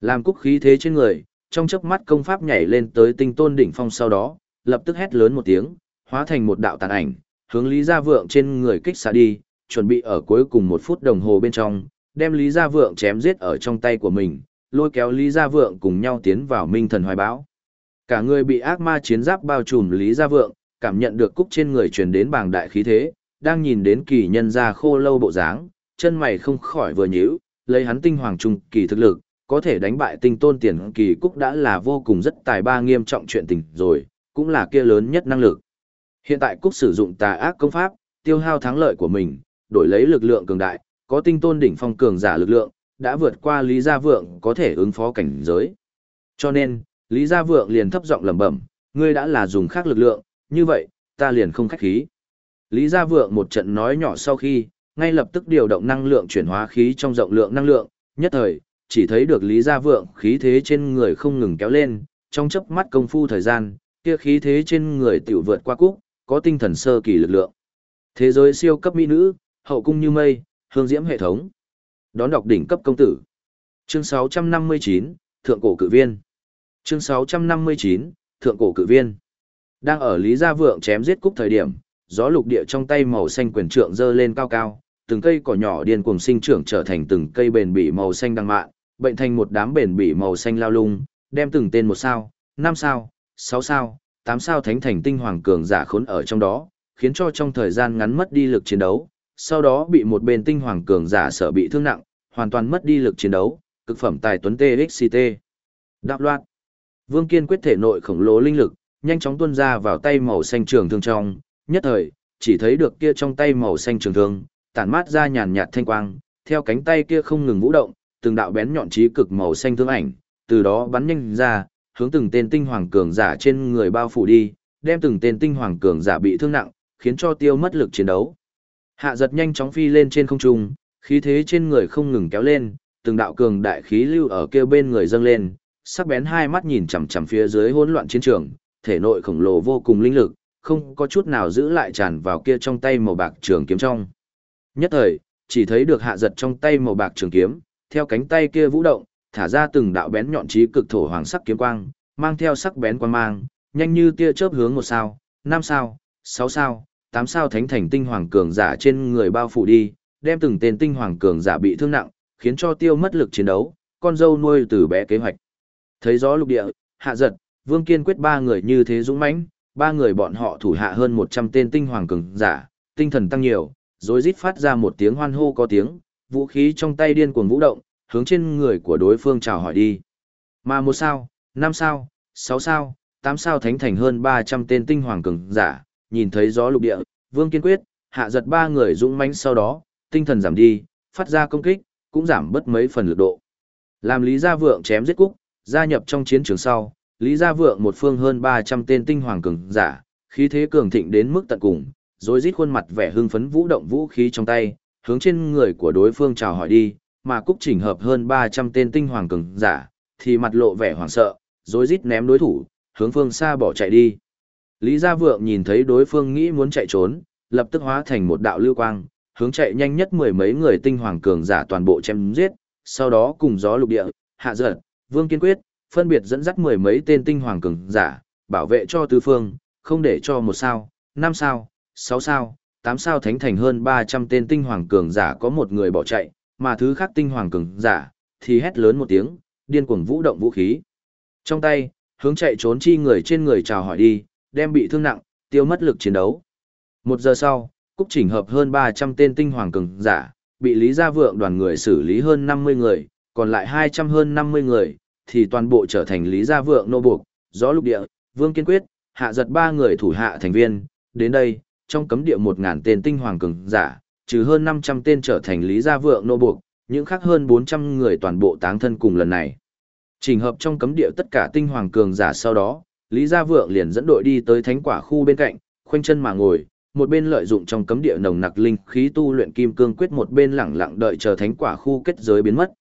Làm cúc khí thế trên người, trong chớp mắt công pháp nhảy lên tới tinh tôn đỉnh phong sau đó, lập tức hét lớn một tiếng, hóa thành một đạo tàn ảnh, hướng Lý Gia Vượng trên người kích xạ đi, chuẩn bị ở cuối cùng một phút đồng hồ bên trong, đem Lý Gia Vượng chém giết ở trong tay của mình, lôi kéo Lý Gia Vượng cùng nhau tiến vào minh thần hoài báo. Cả người bị ác ma chiến giáp bao trùm Lý Gia Vượng, cảm nhận được cúc trên người truyền đến bàng đại khí thế, đang nhìn đến kỳ nhân ra khô lâu bộ dáng, chân mày không khỏi vừa nhíu, lấy hắn tinh hoàng trung kỳ thực lực, có thể đánh bại tinh tôn tiền kỳ cúc đã là vô cùng rất tài ba nghiêm trọng chuyện tình rồi, cũng là kia lớn nhất năng lực. Hiện tại cúc sử dụng tà ác công pháp, tiêu hao thắng lợi của mình, đổi lấy lực lượng cường đại, có tinh tôn đỉnh phong cường giả lực lượng, đã vượt qua Lý Gia Vượng có thể ứng phó cảnh giới. Cho nên, Lý Gia Vượng liền thấp giọng lẩm bẩm, ngươi đã là dùng khác lực lượng, như vậy, ta liền không khách khí. Lý Gia Vượng một trận nói nhỏ sau khi, ngay lập tức điều động năng lượng chuyển hóa khí trong rộng lượng năng lượng, nhất thời, chỉ thấy được Lý Gia Vượng khí thế trên người không ngừng kéo lên, trong chớp mắt công phu thời gian, kia khí thế trên người tiểu vượt qua cúc, có tinh thần sơ kỳ lực lượng. Thế giới siêu cấp mỹ nữ, hậu cung như mây, hương diễm hệ thống. Đón đọc đỉnh cấp công tử. Chương 659, Thượng cổ cự viên. Chương 659, Thượng cổ cự viên. Đang ở Lý Gia Vượng chém giết cúc thời điểm, gió lục địa trong tay màu xanh quyền trượng dơ lên cao cao, từng cây cỏ nhỏ điên cuồng sinh trưởng trở thành từng cây bền bỉ màu xanh đăng mạn, bệnh thành một đám bền bỉ màu xanh lao lung, đem từng tên một sao, năm sao, sáu sao, tám sao thánh thành tinh hoàng cường giả khốn ở trong đó, khiến cho trong thời gian ngắn mất đi lực chiến đấu, sau đó bị một bên tinh hoàng cường giả sợ bị thương nặng, hoàn toàn mất đi lực chiến đấu, cực phẩm tài tuấn TXCT. Đạp loạn. Vương Kiên quyết thể nội khổng lồ linh lực, nhanh chóng tuôn ra vào tay màu xanh trường thương trong, nhất thời, chỉ thấy được kia trong tay màu xanh trường thương, tản mát ra nhàn nhạt thanh quang, theo cánh tay kia không ngừng vũ động, từng đạo bén nhọn chí cực màu xanh thương ảnh, từ đó bắn nhanh ra, hướng từng tên tinh hoàng cường giả trên người bao phủ đi, đem từng tên tinh hoàng cường giả bị thương nặng, khiến cho tiêu mất lực chiến đấu. Hạ giật nhanh chóng phi lên trên không trung, khí thế trên người không ngừng kéo lên, từng đạo cường đại khí lưu ở kia bên người dâng lên, sắc bén hai mắt nhìn chằm chằm phía dưới hỗn loạn chiến trường, thể nội khổng lồ vô cùng linh lực, không có chút nào giữ lại tràn vào kia trong tay màu bạc trường kiếm trong. Nhất thời, chỉ thấy được hạ giật trong tay màu bạc trường kiếm, theo cánh tay kia vũ động, thả ra từng đạo bén nhọn trí cực thổ hoàng sắc kiếm quang, mang theo sắc bén quang mang, nhanh như tia chớp hướng một sao, năm sao, sáu sao, tám sao thánh thành tinh hoàng cường giả trên người bao phủ đi, đem từng tên tinh hoàng cường giả bị thương nặng, khiến cho tiêu mất lực chiến đấu, con dâu nuôi từ bé kế hoạch. Thấy gió lục địa, hạ giật, vương kiên quyết ba người như thế dũng mãnh, ba người bọn họ thủ hạ hơn 100 tên tinh hoàng cường giả, tinh thần tăng nhiều, rồi rít phát ra một tiếng hoan hô có tiếng, vũ khí trong tay điên cuồng vũ động, hướng trên người của đối phương chào hỏi đi. Mà một sao, năm sao, sáu sao, tám sao thánh thành hơn 300 tên tinh hoàng cường giả, nhìn thấy gió lục địa, vương kiên quyết, hạ giật ba người dũng mãnh sau đó, tinh thần giảm đi, phát ra công kích, cũng giảm bớt mấy phần lực độ. Làm Lý Gia Vượng chém giết cúc, gia nhập trong chiến trường sau, Lý Gia Vượng một phương hơn 300 tên tinh hoàng cường giả, khí thế cường thịnh đến mức tận cùng, rồi rít khuôn mặt vẻ hưng phấn vũ động vũ khí trong tay, hướng trên người của đối phương chào hỏi đi, mà Cúc chỉnh hợp hơn 300 tên tinh hoàng cường giả, thì mặt lộ vẻ hoảng sợ, rồi rít ném đối thủ, hướng phương xa bỏ chạy đi. Lý Gia Vượng nhìn thấy đối phương nghĩ muốn chạy trốn, lập tức hóa thành một đạo lưu quang, hướng chạy nhanh nhất mười mấy người tinh hoàng cường giả toàn bộ chém giết, sau đó cùng gió lục địa, hạ giật, vương kiên quyết, phân biệt dẫn dắt mười mấy tên tinh hoàng cường giả, bảo vệ cho tứ phương, không để cho một sao, năm sao, sáu sao, tám sao thánh thành hơn ba trăm tên tinh hoàng cường giả có một người bỏ chạy, mà thứ khác tinh hoàng cường giả, thì hét lớn một tiếng, điên cuồng vũ động vũ khí. Trong tay, hướng chạy trốn chi người trên người chào hỏi đi, đem bị thương nặng, tiêu mất lực chiến đấu. Một giờ sau, Cúc chỉnh hợp hơn 300 tên tinh hoàng cường giả, bị Lý Gia Vượng đoàn người xử lý hơn 50 người, còn lại 200 hơn 50 người, thì toàn bộ trở thành Lý Gia Vượng nô buộc, gió lục địa, Vương Kiên Quyết, hạ giật ba người thủ hạ thành viên, đến đây, trong cấm địa một ngàn tên tinh hoàng cường giả, trừ hơn 500 tên trở thành Lý Gia Vượng nô buộc, những khác hơn 400 người toàn bộ táng thân cùng lần này. Trình hợp trong cấm địa tất cả tinh hoàng cường giả sau đó, Lý Gia Vượng liền dẫn đội đi tới thánh quả khu bên cạnh, khoanh chân mà ngồi, một bên lợi dụng trong cấm địa nồng nặc linh khí tu luyện kim cương quyết một bên lẳng lặng đợi chờ thánh quả khu kết giới biến mất.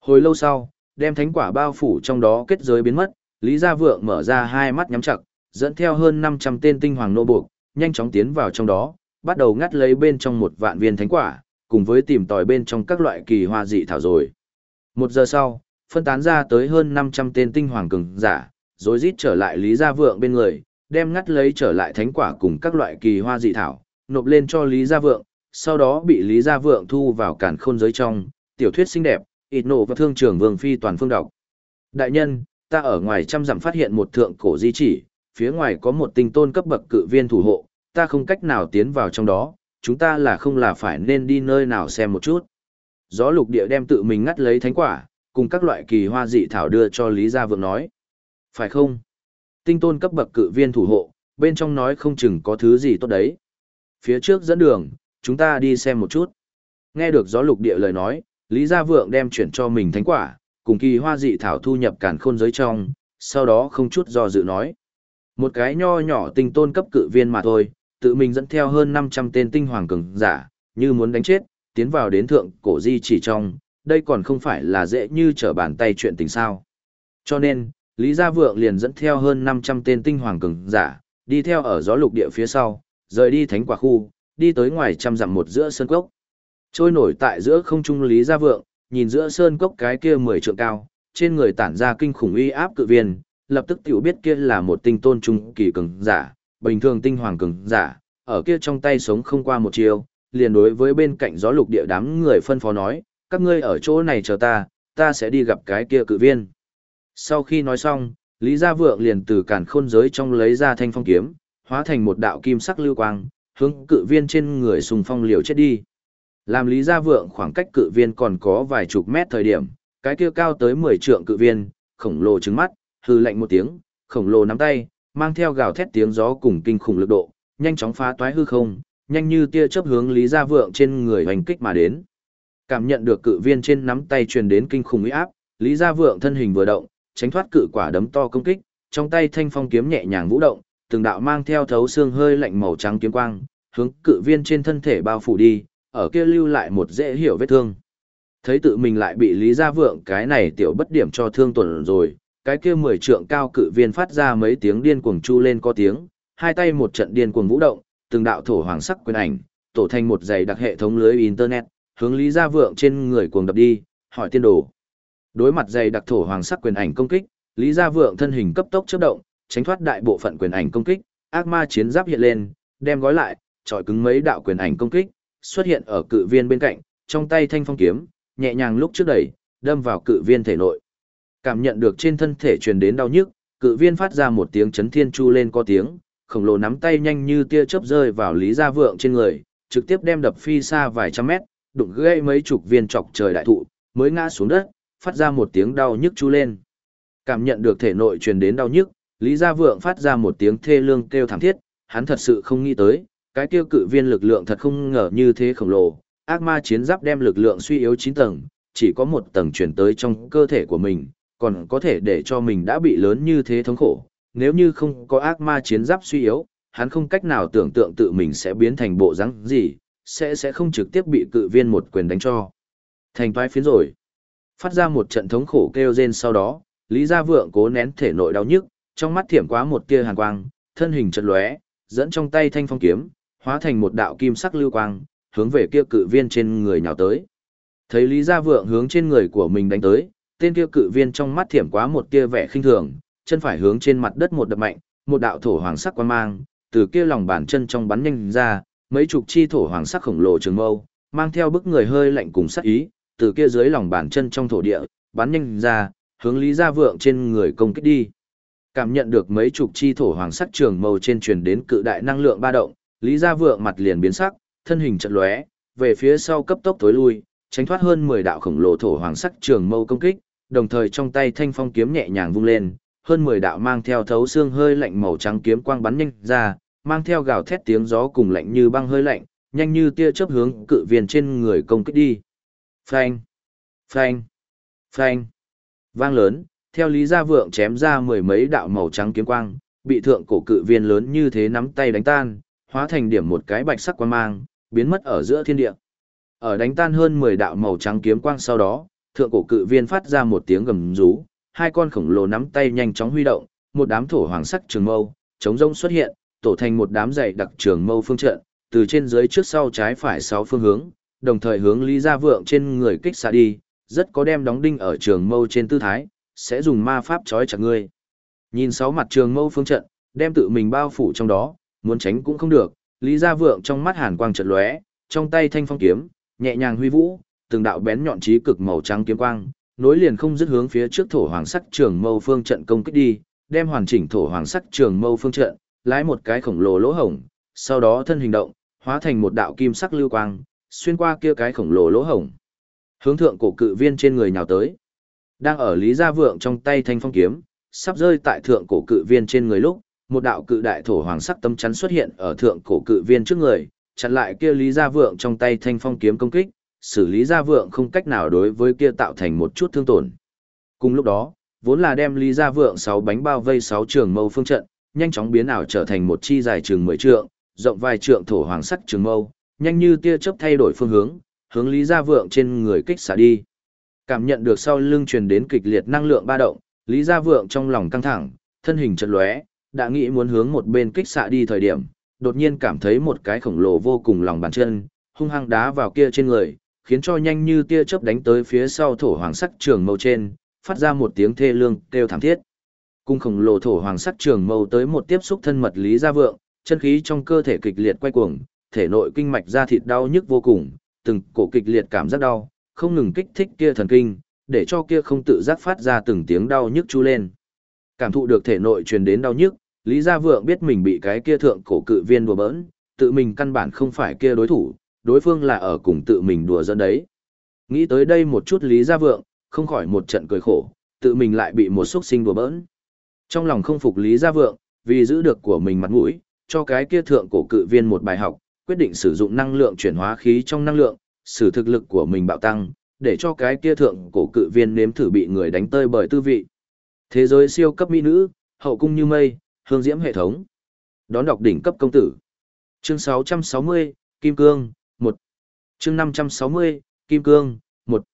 Hồi lâu sau, đem thánh quả bao phủ trong đó kết giới biến mất, Lý Gia Vượng mở ra hai mắt nhắm chặt, dẫn theo hơn 500 tên tinh hoàng nô buộc, nhanh chóng tiến vào trong đó, bắt đầu ngắt lấy bên trong một vạn viên thánh quả, cùng với tìm tòi bên trong các loại kỳ hoa dị thảo rồi. Một giờ sau, phân tán ra tới hơn 500 tên tinh hoàng cường giả, rồi rít trở lại Lý Gia Vượng bên người, đem ngắt lấy trở lại thánh quả cùng các loại kỳ hoa dị thảo, nộp lên cho Lý Gia Vượng, sau đó bị Lý Gia Vượng thu vào càn khôn giới trong, tiểu thuyết xinh đẹp, ít nổ và thương trưởng Vương Phi toàn phương đọc. Đại nhân, ta ở ngoài trăm dặm phát hiện một thượng cổ di chỉ, phía ngoài có một tinh tôn cấp bậc cự viên thủ hộ, ta không cách nào tiến vào trong đó, chúng ta là không là phải nên đi nơi nào xem một chút. Gió lục địa đem tự mình ngắt lấy thánh quả, cùng các loại kỳ hoa dị thảo đưa cho Lý Gia Vượng nói. Phải không? Tinh tôn cấp bậc cự viên thủ hộ, bên trong nói không chừng có thứ gì tốt đấy. Phía trước dẫn đường, chúng ta đi xem một chút. Nghe được gió lục địa lời nói, Lý Gia Vượng đem chuyển cho mình thánh quả, cùng kỳ hoa dị thảo thu nhập cản khôn giới trong, sau đó không chút do dự nói. Một cái nho nhỏ tinh tôn cấp cự viên mà thôi, tự mình dẫn theo hơn 500 tên tinh hoàng cường giả, như muốn đánh chết, tiến vào đến thượng cổ di chỉ trong, đây còn không phải là dễ như trở bàn tay chuyện tình sao. Cho nên, Lý Gia Vượng liền dẫn theo hơn 500 tên tinh hoàng cường giả, đi theo ở gió lục địa phía sau, rời đi thánh quả khu, đi tới ngoài trăm dặm một giữa sơn cốc. Trôi nổi tại giữa không trung Lý Gia Vượng, nhìn giữa sơn cốc cái kia 10 trượng cao, trên người tản ra kinh khủng uy áp cự viên, lập tức tiểu biết kia là một tinh tôn trung kỳ cường giả, bình thường tinh hoàng cường giả, ở kia trong tay sống không qua một chiều, liền đối với bên cạnh gió lục địa đám người phân phó nói, các ngươi ở chỗ này chờ ta, ta sẽ đi gặp cái kia cự viên. Sau khi nói xong, Lý Gia Vượng liền từ cản khôn giới trong lấy ra thanh phong kiếm, hóa thành một đạo kim sắc lưu quang, hướng cự viên trên người sùng phong liều chết đi. Làm Lý Gia Vượng khoảng cách cự viên còn có vài chục mét thời điểm, cái kia cao tới 10 trượng cự viên, khổng lồ trứng mắt, hư lạnh một tiếng, khổng lồ nắm tay, mang theo gào thét tiếng gió cùng kinh khủng lực độ, nhanh chóng phá toái hư không, nhanh như tia chớp hướng Lý Gia Vượng trên người hành kích mà đến. Cảm nhận được cự viên trên nắm tay truyền đến kinh khủng uy áp, Lý Gia Vượng thân hình vừa động, tránh thoát cự quả đấm to công kích, trong tay thanh phong kiếm nhẹ nhàng vũ động, từng đạo mang theo thấu xương hơi lạnh màu trắng kiếm quang, hướng cự viên trên thân thể bao phủ đi, ở kia lưu lại một dễ hiểu vết thương. Thấy tự mình lại bị Lý Gia Vượng cái này tiểu bất điểm cho thương tuần rồi, cái kia mười trượng cao cự viên phát ra mấy tiếng điên cuồng chu lên có tiếng, hai tay một trận điên cuồng vũ động, từng đạo thổ hoàng sắc quyền ảnh, tổ thành một dày đặc hệ thống lưới internet, hướng Lý Gia Vượng trên người cuồng đập đi, hỏi tiên đồ. Đối mặt dày đặc thổ hoàng sắc quyền ảnh công kích, Lý Gia Vượng thân hình cấp tốc chớp động, tránh thoát đại bộ phận quyền ảnh công kích, ác ma chiến giáp hiện lên, đem gói lại, trọi cứng mấy đạo quyền ảnh công kích, xuất hiện ở cự viên bên cạnh, trong tay thanh phong kiếm, nhẹ nhàng lúc trước đẩy, đâm vào cự viên thể nội. Cảm nhận được trên thân thể truyền đến đau nhức, cự viên phát ra một tiếng chấn thiên chu lên có tiếng, khổng lồ nắm tay nhanh như tia chớp rơi vào Lý Gia Vượng trên người, trực tiếp đem đập phi xa vài trăm mét, đụng gãy mấy chục viên chọc trời đại thụ, mới ngã xuống đất, phát ra một tiếng đau nhức chu lên. Cảm nhận được thể nội truyền đến đau nhức, Lý Gia Vượng phát ra một tiếng thê lương kêu thảm thiết, hắn thật sự không nghĩ tới, cái tiêu cự viên lực lượng thật không ngờ như thế khổng lồ, ác ma chiến giáp đem lực lượng suy yếu 9 tầng, chỉ có một tầng truyền tới trong cơ thể của mình, còn có thể để cho mình đã bị lớn như thế thống khổ. Nếu như không có ác ma chiến giáp suy yếu, hắn không cách nào tưởng tượng tự mình sẽ biến thành bộ rắn gì, sẽ sẽ không trực tiếp bị cự viên một quyền đánh cho. Thành toái phiến rồi. Phát ra một trận thống khổ kêu rên sau đó, Lý Gia Vượng cố nén thể nội đau nhức, trong mắt thiểm quá một tia hàn quang, thân hình chợt lóe, dẫn trong tay thanh phong kiếm, hóa thành một đạo kim sắc lưu quang, hướng về kia cự viên trên người nhào tới. Thấy Lý Gia Vượng hướng trên người của mình đánh tới, tên kia cự viên trong mắt thiểm quá một tia vẻ khinh thường, chân phải hướng trên mặt đất một đập mạnh, một đạo thổ hoàng sắc quang mang, từ kia lòng bàn chân trong bắn nhanh ra, mấy chục chi thổ hoàng sắc khổng lồ trường mâu, mang theo bức người hơi lạnh cùng sắc ý, từ kia dưới lòng bàn chân trong thổ địa, bắn nhanh ra, hướng Lý Gia Vượng trên người công kích đi. Cảm nhận được mấy chục chi thổ hoàng sắc trường mâu trên truyền đến cự đại năng lượng ba động, Lý Gia Vượng mặt liền biến sắc, thân hình chợt lóe, về phía sau cấp tốc tối lui, tránh thoát hơn 10 đạo khổng lồ thổ hoàng sắc trường mâu công kích, đồng thời trong tay thanh phong kiếm nhẹ nhàng vung lên, hơn 10 đạo mang theo thấu xương hơi lạnh màu trắng kiếm quang bắn nhanh ra, mang theo gào thét tiếng gió cùng lạnh như băng hơi lạnh, nhanh như tia chớp hướng cự viên trên người công kích đi. Phanh, phanh, phanh. Vang lớn, theo Lý Gia Vượng chém ra mười mấy đạo màu trắng kiếm quang, bị thượng cổ cự viên lớn như thế nắm tay đánh tan, hóa thành điểm một cái bạch sắc quang mang, biến mất ở giữa thiên địa. Ở đánh tan hơn 10 đạo màu trắng kiếm quang sau đó, thượng cổ cự viên phát ra một tiếng gầm rú, hai con khổng lồ nắm tay nhanh chóng huy động, một đám thổ hoàng sắc trường mâu, chống rông xuất hiện, tổ thành một đám dày đặc trường mâu phương trận, từ trên dưới trước sau trái phải sáu phương hướng, đồng thời hướng Lý Gia Vượng trên người kích xạ đi, rất có đem đóng đinh ở trường mâu trên tư thái, sẽ dùng ma pháp trói chặt ngươi. Nhìn sáu mặt trường mâu phương trận, đem tự mình bao phủ trong đó, muốn tránh cũng không được, Lý Gia Vượng trong mắt hàn quang chợt lóe, trong tay thanh phong kiếm, nhẹ nhàng huy vũ, từng đạo bén nhọn chí cực màu trắng kiếm quang, nối liền không dứt hướng phía trước thổ hoàng sắc trường mâu phương trận công kích đi, đem hoàn chỉnh thổ hoàng sắc trường mâu phương trận, lái một cái khổng lồ lỗ hổng, sau đó thân hình động, hóa thành một đạo kim sắc lưu quang, xuyên qua kia cái khổng lồ lỗ hổng. Hướng thượng cổ cự viên trên người nhào tới. Đang ở Lý Gia Vượng trong tay thanh phong kiếm, sắp rơi tại thượng cổ cự viên trên người lúc, một đạo cự đại thổ hoàng sắc tâm chắn xuất hiện ở thượng cổ cự viên trước người, chặn lại kia Lý Gia Vượng trong tay thanh phong kiếm công kích, xử Lý Gia Vượng không cách nào đối với kia tạo thành một chút thương tổn. Cùng lúc đó, vốn là đem Lý Gia Vượng sáu bánh bao vây sáu trường mâu phương trận, nhanh chóng biến ảo trở thành một chi dài trường mười trượng, rộng vài trượng thổ hoàng sắc trường mâu, nhanh như tia chớp thay đổi phương hướng, hướng Lý Gia Vượng trên người kích xả đi. Cảm nhận được sau lưng truyền đến kịch liệt năng lượng ba động, Lý Gia Vượng trong lòng căng thẳng, thân hình chợt lóe, đã nghĩ muốn hướng một bên kích xạ đi thời điểm, đột nhiên cảm thấy một cái khổng lồ vô cùng lòng bàn chân, hung hăng đá vào kia trên người, khiến cho nhanh như tia chớp đánh tới phía sau thổ hoàng sắc trường mâu trên, phát ra một tiếng thê lương kêu thảm thiết. Cung khổng lồ thổ hoàng sắc trường mâu tới một tiếp xúc thân mật Lý Gia Vượng, chân khí trong cơ thể kịch liệt quay cuồng, thể nội kinh mạch da thịt đau nhức vô cùng, từng cổ kịch liệt cảm giác đau, không ngừng kích thích kia thần kinh, để cho kia không tự giác phát ra từng tiếng đau nhức chu lên. Cảm thụ được thể nội truyền đến đau nhức, Lý Gia Vượng biết mình bị cái kia thượng cổ cự viên đùa bỡn, tự mình căn bản không phải kia đối thủ, đối phương là ở cùng tự mình đùa dẫn đấy. Nghĩ tới đây một chút Lý Gia Vượng, không khỏi một trận cười khổ, tự mình lại bị một xuất sinh đùa bỡn. Trong lòng không phục Lý Gia Vượng, vì giữ được của mình mặt mũi, cho cái kia thượng cổ cự viên một bài học, quyết định sử dụng năng lượng chuyển hóa khí trong năng lượng, sử thực lực của mình bạo tăng, để cho cái kia thượng cổ cự viên nếm thử bị người đánh tơi bởi tư vị. Thế giới siêu cấp mỹ nữ, hậu cung như mây, hương diễm hệ thống. Đón đọc đỉnh cấp công tử. Chương 660, Kim Cương, 1. Chương 560, Kim Cương, 1.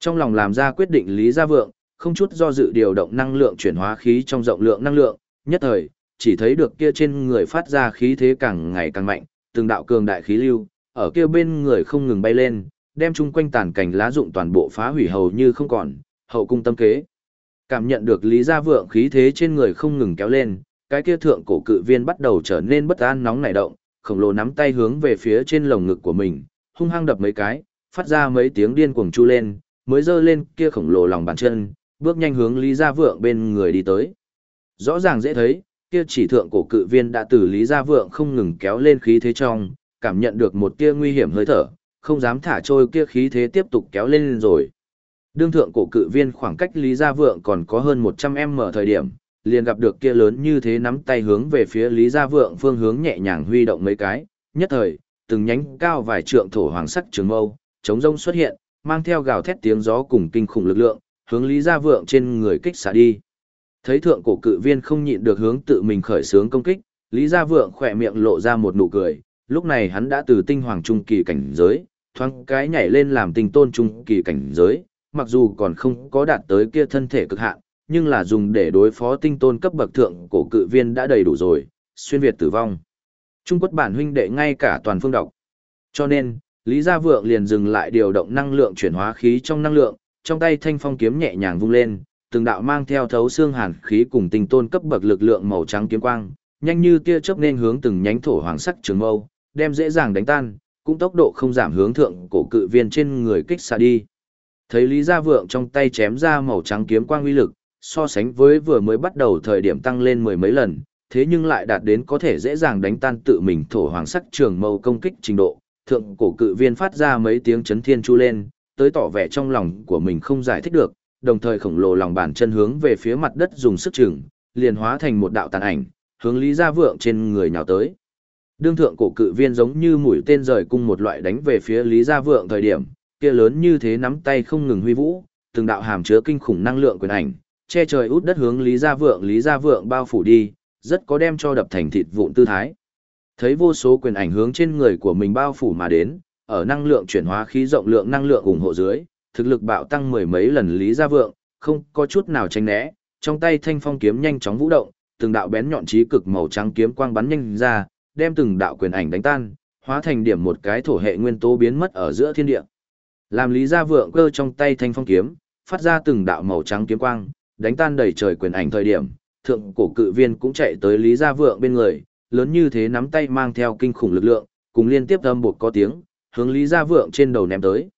Trong lòng làm ra quyết định Lý Gia Vượng, không chút do dự điều động năng lượng chuyển hóa khí trong rộng lượng năng lượng, nhất thời, chỉ thấy được kia trên người phát ra khí thế càng ngày càng mạnh, từng đạo cường đại khí lưu, ở kia bên người không ngừng bay lên, đem chung quanh tàn cảnh lá dụng toàn bộ phá hủy hầu như không còn, hậu cung tâm kế. Cảm nhận được Lý Gia Vượng khí thế trên người không ngừng kéo lên, cái kia thượng cổ cự viên bắt đầu trở nên bất an nóng nảy động, khổng lồ nắm tay hướng về phía trên lồng ngực của mình, hung hăng đập mấy cái, phát ra mấy tiếng điên cuồng chu lên, mới giơ lên kia khổng lồ lòng bàn chân, bước nhanh hướng Lý Gia Vượng bên người đi tới. Rõ ràng dễ thấy, kia chỉ thượng cổ cự viên đã từ Lý Gia Vượng không ngừng kéo lên khí thế trong, cảm nhận được một tia nguy hiểm hơi thở, không dám thả trôi kia khí thế tiếp tục kéo lên rồi. Đương thượng cổ cự viên khoảng cách Lý Gia Vượng còn có hơn 100m thời điểm, liền gặp được kia lớn như thế nắm tay hướng về phía Lý Gia Vượng phương hướng nhẹ nhàng huy động mấy cái, nhất thời, từng nhánh cao vài trượng thổ hoàng sắc trường mâu, chống rông xuất hiện, mang theo gào thét tiếng gió cùng kinh khủng lực lượng, hướng Lý Gia Vượng trên người kích xả đi. Thấy thượng cổ cự viên không nhịn được hướng tự mình khởi sướng công kích, Lý Gia Vượng khỏe miệng lộ ra một nụ cười, lúc này hắn đã từ tinh hoàng trung kỳ cảnh giới, thoáng cái nhảy lên làm tinh tôn trung kỳ cảnh giới, mặc dù còn không có đạt tới kia thân thể cực hạn, nhưng là dùng để đối phó tinh tôn cấp bậc thượng cổ cự viên đã đầy đủ rồi, xuyên việt tử vong. Trung Quốc bản huynh đệ ngay cả toàn phương độc. Cho nên, Lý Gia Vượng liền dừng lại điều động năng lượng chuyển hóa khí trong năng lượng, trong tay thanh phong kiếm nhẹ nhàng vung lên, từng đạo mang theo thấu xương hàn khí cùng tinh tôn cấp bậc lực lượng màu trắng kiếm quang, nhanh như tia chớp nên hướng từng nhánh thổ hoàng sắc trường mâu, đem dễ dàng đánh tan, cũng tốc độ không giảm hướng thượng cổ cự viên trên người kích xạ đi. Thấy Lý Gia Vượng trong tay chém ra màu trắng kiếm quang uy lực, so sánh với vừa mới bắt đầu thời điểm tăng lên mười mấy lần, thế nhưng lại đạt đến có thể dễ dàng đánh tan tự mình thổ hoàng sắc trường mâu công kích trình độ. Thượng cổ cự viên phát ra mấy tiếng chấn thiên chu lên, tới tỏ vẻ trong lòng của mình không giải thích được, đồng thời khổng lồ lòng bàn chân hướng về phía mặt đất dùng sức chừng, liền hóa thành một đạo tàn ảnh, hướng Lý Gia Vượng trên người nhào tới. Đương thượng cổ cự viên giống như mũi tên rời cung một loại đánh về phía Lý Gia Vượng thời điểm, kia lớn như thế nắm tay không ngừng huy vũ, từng đạo hàm chứa kinh khủng năng lượng quyền ảnh, che trời út đất hướng Lý Gia Vượng Lý Gia Vượng bao phủ đi, rất có đem cho đập thành thịt vụn tư thái. Thấy vô số quyền ảnh hướng trên người của mình bao phủ mà đến, ở năng lượng chuyển hóa khí rộng lượng năng lượng ủng hộ dưới, thực lực bạo tăng mười mấy lần Lý Gia Vượng, không có chút nào tránh né, trong tay thanh phong kiếm nhanh chóng vũ động, từng đạo bén nhọn chí cực màu trắng kiếm quang bắn nhanh ra, đem từng đạo quyền ảnh đánh tan, hóa thành điểm một cái thổ hệ nguyên tố biến mất ở giữa thiên địa. Làm Lý Gia Vượng cơ trong tay thanh phong kiếm, phát ra từng đạo màu trắng kiếm quang, đánh tan đầy trời quyền ảnh thời điểm, thượng cổ cự viên cũng chạy tới Lý Gia Vượng bên người, lớn như thế nắm tay mang theo kinh khủng lực lượng, cùng liên tiếp âm buộc có tiếng, hướng Lý Gia Vượng trên đầu ném tới.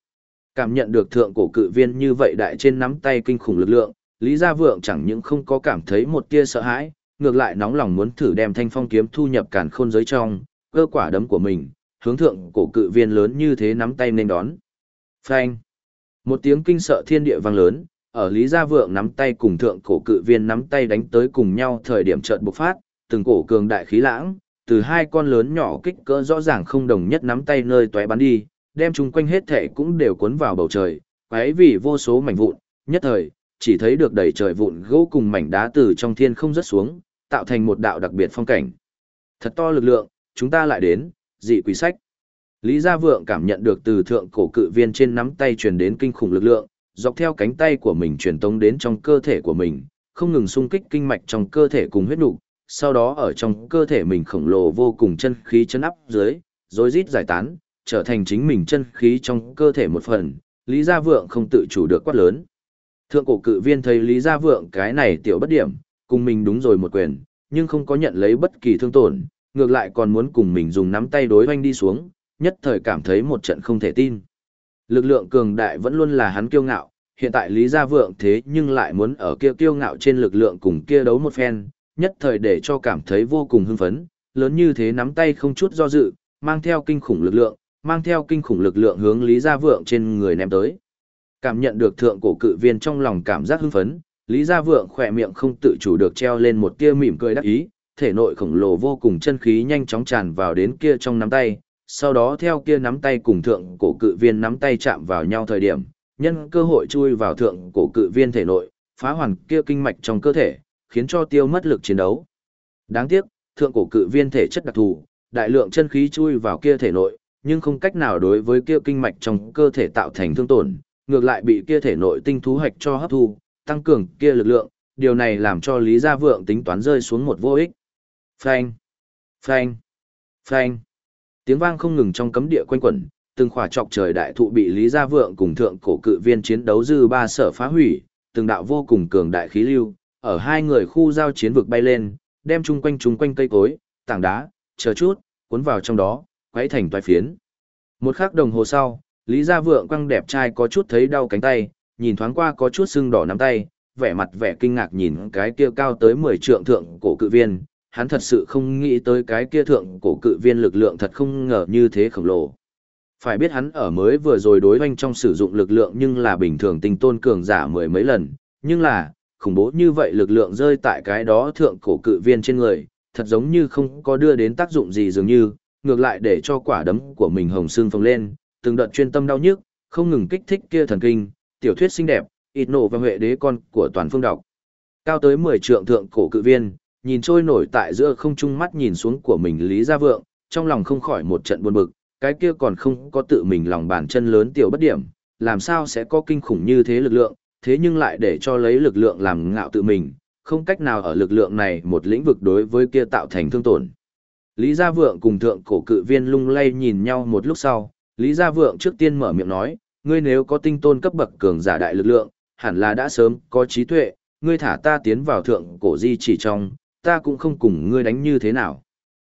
Cảm nhận được thượng cổ cự viên như vậy đại trên nắm tay kinh khủng lực lượng, Lý Gia Vượng chẳng những không có cảm thấy một tia sợ hãi, ngược lại nóng lòng muốn thử đem thanh phong kiếm thu nhập càn khôn giới trong, cơ quả đấm của mình, hướng thượng cổ cự viên lớn như thế nắm tay nên đón. Phanh! Một tiếng kinh sợ thiên địa vang lớn, ở Lý Gia Vượng nắm tay cùng thượng cổ cự viên nắm tay đánh tới cùng nhau thời điểm trận bộc phát, từng cổ cường đại khí lãng, từ hai con lớn nhỏ kích cỡ rõ ràng không đồng nhất nắm tay nơi tóe bắn đi, đem chúng quanh hết thể cũng đều cuốn vào bầu trời, quái vì vô số mảnh vụn, nhất thời, chỉ thấy được đầy trời vụn gỗ cùng mảnh đá từ trong thiên không rớt xuống, tạo thành một đạo đặc biệt phong cảnh. Thật to lực lượng, chúng ta lại đến, dị quỷ sách. Lý Gia Vượng cảm nhận được từ thượng cổ cự viên trên nắm tay truyền đến kinh khủng lực lượng, dọc theo cánh tay của mình truyền tống đến trong cơ thể của mình, không ngừng xung kích kinh mạch trong cơ thể cùng huyết nục, sau đó ở trong cơ thể mình khổng lồ vô cùng chân khí chân áp dưới, rồi rít giải tán, trở thành chính mình chân khí trong cơ thể một phần, Lý Gia Vượng không tự chủ được quát lớn. Thượng cổ cự viên thấy Lý Gia Vượng cái này tiểu bất điểm, cùng mình đúng rồi một quyền, nhưng không có nhận lấy bất kỳ thương tổn, ngược lại còn muốn cùng mình dùng nắm tay đối hoanh đi xuống, nhất thời cảm thấy một trận không thể tin. Lực lượng cường đại vẫn luôn là hắn kiêu ngạo, hiện tại Lý Gia Vượng thế nhưng lại muốn ở kia kiêu ngạo trên lực lượng cùng kia đấu một phen, nhất thời để cho cảm thấy vô cùng hưng phấn, lớn như thế nắm tay không chút do dự, mang theo kinh khủng lực lượng, mang theo kinh khủng lực lượng hướng Lý Gia Vượng trên người ném tới. Cảm nhận được thượng cổ cự viên trong lòng cảm giác hưng phấn, Lý Gia Vượng khỏe miệng không tự chủ được treo lên một tia mỉm cười đắc ý, thể nội khổng lồ vô cùng chân khí nhanh chóng tràn vào đến kia trong nắm tay, sau đó theo kia nắm tay cùng thượng cổ cự viên nắm tay chạm vào nhau thời điểm, nhân cơ hội chui vào thượng cổ cự viên thể nội, phá hoàn kia kinh mạch trong cơ thể, khiến cho tiêu mất lực chiến đấu. Đáng tiếc, thượng cổ cự viên thể chất đặc thù, đại lượng chân khí chui vào kia thể nội, nhưng không cách nào đối với kia kinh mạch trong cơ thể tạo thành thương tổn, ngược lại bị kia thể nội tinh thú hạch cho hấp thu, tăng cường kia lực lượng, điều này làm cho Lý Gia Vượng tính toán rơi xuống một vô ích. Phanh, phanh, phanh. Tiếng vang không ngừng trong cấm địa quanh quẩn, từng khỏa trọc trời đại thụ bị Lý Gia Vượng cùng thượng cổ cự viên chiến đấu dư ba sở phá hủy, từng đạo vô cùng cường đại khí lưu, ở hai người khu giao chiến vực bay lên, đem chung quanh chung quanh cây cối, tảng đá, chờ chút, cuốn vào trong đó, quấy thành toái phiến. Một khắc đồng hồ sau, Lý Gia Vượng quăng đẹp trai có chút thấy đau cánh tay, nhìn thoáng qua có chút sưng đỏ nắm tay, vẻ mặt vẻ kinh ngạc nhìn cái kia cao tới 10 trượng thượng cổ cự viên, hắn thật sự không nghĩ tới cái kia thượng cổ cự viên lực lượng thật không ngờ như thế khổng lồ. Phải biết hắn ở mới vừa rồi đối doanh trong sử dụng lực lượng nhưng là bình thường tinh tôn cường giả mười mấy lần, nhưng là, khủng bố như vậy lực lượng rơi tại cái đó thượng cổ cự viên trên người, thật giống như không có đưa đến tác dụng gì dường như, ngược lại để cho quả đấm của mình hồng xương phồng lên, từng đợt chuyên tâm đau nhức, không ngừng kích thích kia thần kinh, tiểu thuyết xinh đẹp, ít nổ và huệ đế con của toàn phương đọc. Cao tới 10 trượng thượng cổ cự viên, nhìn trôi nổi tại giữa không trung mắt nhìn xuống của mình Lý Gia Vượng, trong lòng không khỏi một trận buồn bực, cái kia còn không có tự mình lòng bàn chân lớn tiểu bất điểm, làm sao sẽ có kinh khủng như thế lực lượng, thế nhưng lại để cho lấy lực lượng làm ngạo tự mình, không cách nào ở lực lượng này một lĩnh vực đối với kia tạo thành thương tổn. Lý Gia Vượng cùng thượng cổ cự viên lung lay nhìn nhau một lúc sau, Lý Gia Vượng trước tiên mở miệng nói, ngươi nếu có tinh tôn cấp bậc cường giả đại lực lượng, hẳn là đã sớm có trí tuệ, ngươi thả ta tiến vào thượng cổ di chỉ trong, ta cũng không cùng ngươi đánh như thế nào.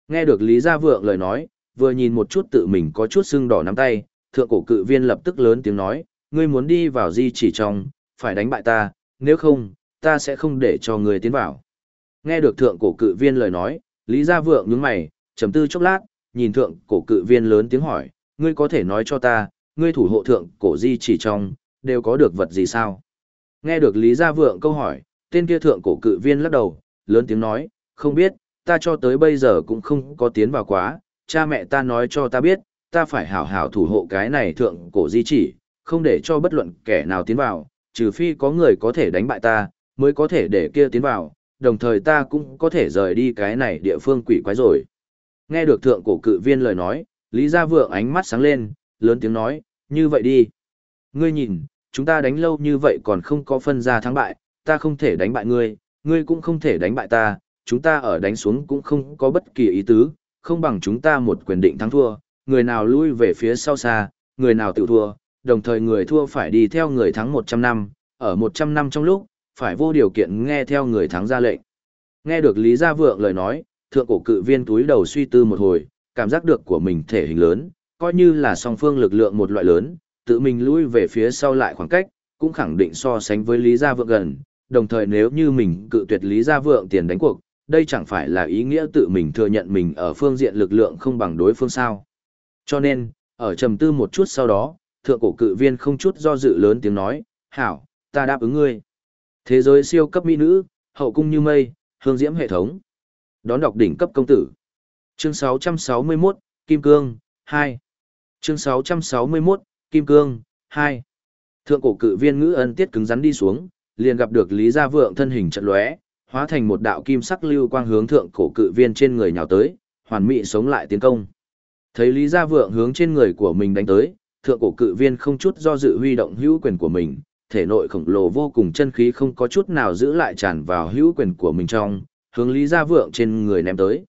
Nghe được Lý Gia Vượng lời nói, vừa nhìn một chút tự mình có chút sưng đỏ nắm tay, thượng cổ cự viên lập tức lớn tiếng nói, ngươi muốn đi vào di chỉ trong, phải đánh bại ta, nếu không, ta sẽ không để cho ngươi tiến vào. Nghe được thượng cổ cự viên lời nói, Lý Gia Vượng nhướng mày, trầm tư chốc lát, nhìn thượng cổ cự viên lớn tiếng hỏi, ngươi có thể nói cho ta, ngươi thủ hộ thượng cổ di chỉ trong, đều có được vật gì sao? Nghe được Lý Gia Vượng câu hỏi, tên kia thượng cổ cự viên lắc đầu, lớn tiếng nói, không biết, ta cho tới bây giờ cũng không có tiến vào quá, cha mẹ ta nói cho ta biết, ta phải hảo hảo thủ hộ cái này thượng cổ di chỉ, không để cho bất luận kẻ nào tiến vào, trừ phi có người có thể đánh bại ta, mới có thể để kia tiến vào, đồng thời ta cũng có thể rời đi cái này địa phương quỷ quái rồi. Nghe được thượng cổ cự viên lời nói, Lý Gia Vượng ánh mắt sáng lên, lớn tiếng nói, như vậy đi. Ngươi nhìn, chúng ta đánh lâu như vậy còn không có phân ra thắng bại, ta không thể đánh bại ngươi, ngươi cũng không thể đánh bại ta, chúng ta ở đánh xuống cũng không có bất kỳ ý tứ, không bằng chúng ta một quyền định thắng thua, người nào lui về phía sau xa, người nào tự thua, đồng thời người thua phải đi theo người thắng 100 năm, ở 100 năm trong lúc, phải vô điều kiện nghe theo người thắng ra lệnh. Nghe được Lý Gia Vượng lời nói, thượng cổ cự viên túi đầu suy tư một hồi, cảm giác được của mình thể hình lớn, coi như là song phương lực lượng một loại lớn, tự mình lui về phía sau lại khoảng cách, cũng khẳng định so sánh với Lý Gia Vượng gần, đồng thời nếu như mình cự tuyệt Lý Gia Vượng tiền đánh cuộc, đây chẳng phải là ý nghĩa tự mình thừa nhận mình ở phương diện lực lượng không bằng đối phương sao. Cho nên, ở trầm tư một chút sau đó, thượng cổ cự viên không chút do dự lớn tiếng nói, hảo, ta đáp ứng ngươi. Thế giới siêu cấp mỹ nữ, hậu cung như mây, hương diễm hệ thống. Đón đọc đỉnh cấp công tử. Chương 661, Kim Cương, 2. Chương 661, Kim Cương, 2. Thượng cổ cự viên ngữ ân tiết cứng rắn đi xuống, liền gặp được Lý Gia Vượng thân hình trận lóe, hóa thành một đạo kim sắc lưu quang hướng thượng cổ cự viên trên người nhào tới, hoàn mỹ sống lại tiến công. Thấy Lý Gia Vượng hướng trên người của mình đánh tới, thượng cổ cự viên không chút do dự huy động hữu quyền của mình, thể nội khổng lồ vô cùng chân khí không có chút nào giữ lại tràn vào hữu quyền của mình trong, hướng Lý Gia Vượng trên người ném tới.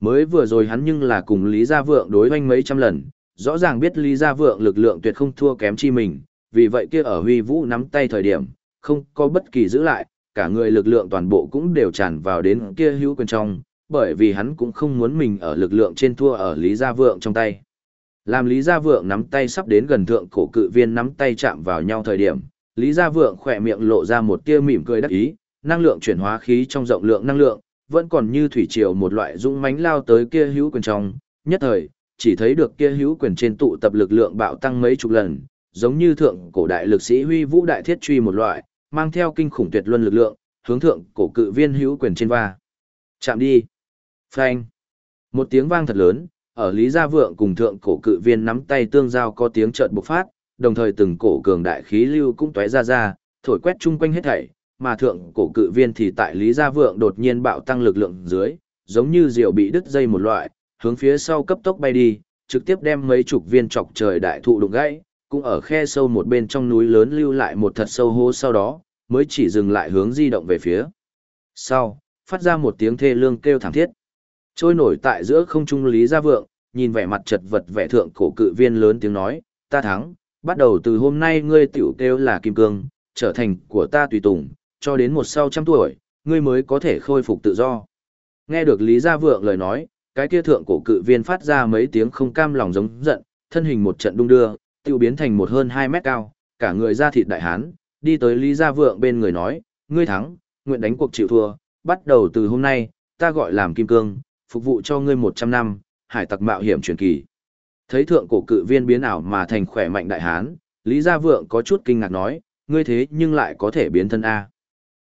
Mới vừa rồi hắn nhưng là cùng Lý Gia Vượng đối hoanh mấy trăm lần, rõ ràng biết Lý Gia Vượng lực lượng tuyệt không thua kém chi mình, vì vậy kia ở huy vũ nắm tay thời điểm, không có bất kỳ giữ lại, cả người lực lượng toàn bộ cũng đều tràn vào đến kia hữu quyền trong, bởi vì hắn cũng không muốn mình ở lực lượng trên thua ở Lý Gia Vượng trong tay. Làm Lý Gia Vượng nắm tay sắp đến gần thượng cổ cự viên nắm tay chạm vào nhau thời điểm, Lý Gia Vượng khỏe miệng lộ ra một tia mỉm cười đắc ý, năng lượng chuyển hóa khí trong rộng lượng năng lượng, vẫn còn như thủy triều một loại dũng mãnh lao tới kia hữu quyền trong, nhất thời, chỉ thấy được kia hữu quyền trên tụ tập lực lượng bạo tăng mấy chục lần, giống như thượng cổ đại lực sĩ huy vũ đại thiết truy một loại, mang theo kinh khủng tuyệt luân lực lượng, hướng thượng cổ cự viên hữu quyền trên va. Chạm đi. Phanh. Một tiếng vang thật lớn, ở Lý Gia Vượng cùng thượng cổ cự viên nắm tay tương giao có tiếng chợt bộc phát, đồng thời từng cổ cường đại khí lưu cũng tóe ra ra, thổi quét chung quanh hết thảy, mà thượng cổ cự viên thì tại Lý Gia Vượng đột nhiên bạo tăng lực lượng dưới, giống như diều bị đứt dây một loại, hướng phía sau cấp tốc bay đi, trực tiếp đem mấy chục viên chọc trời đại thụ đụng gãy, cũng ở khe sâu một bên trong núi lớn lưu lại một thật sâu hố sau đó, mới chỉ dừng lại hướng di động về phía. Sau, phát ra một tiếng thê lương kêu thảm thiết. Trôi nổi tại giữa không trung Lý Gia Vượng, nhìn vẻ mặt chật vật vẻ thượng cổ cự viên lớn tiếng nói, ta thắng, bắt đầu từ hôm nay ngươi tiểu kêu là Kim Cương, trở thành của ta tùy tùng, cho đến một sau trăm tuổi, ngươi mới có thể khôi phục tự do. Nghe được Lý Gia Vượng lời nói, cái kia thượng cổ cự viên phát ra mấy tiếng không cam lòng giống giận, thân hình một trận đung đưa, tiêu biến thành một hơn 2 mét cao, cả người ra thịt đại hán, đi tới Lý Gia Vượng bên người nói, ngươi thắng, nguyện đánh cuộc chịu thua, bắt đầu từ hôm nay, ta gọi làm Kim Cương, phục vụ cho ngươi 100 năm, hải tặc mạo hiểm truyền kỳ. Thấy thượng cổ cự viên biến ảo mà thành khỏe mạnh đại hán, Lý Gia Vượng có chút kinh ngạc nói, ngươi thế nhưng lại có thể biến thân A.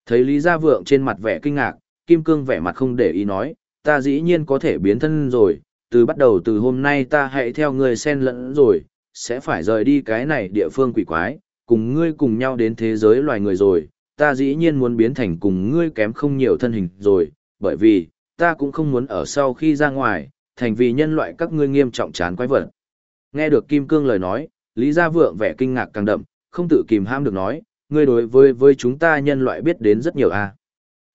Thấy Lý Gia Vượng trên mặt vẻ kinh ngạc, Kim Cương vẻ mặt không để ý nói, ta dĩ nhiên có thể biến thân rồi, từ bắt đầu từ hôm nay ta hãy theo ngươi xen lẫn rồi, sẽ phải rời đi cái này địa phương quỷ quái, cùng ngươi cùng nhau đến thế giới loài người rồi, ta dĩ nhiên muốn biến thành cùng ngươi kém không nhiều thân hình rồi, bởi vì, ta cũng không muốn ở sau khi ra ngoài, thành vì nhân loại các ngươi nghiêm trọng chán quái vật. Nghe được Kim Cương lời nói, Lý Gia Vượng vẻ kinh ngạc càng đậm, không tự kìm ham được nói, ngươi đối với với chúng ta nhân loại biết đến rất nhiều a. À.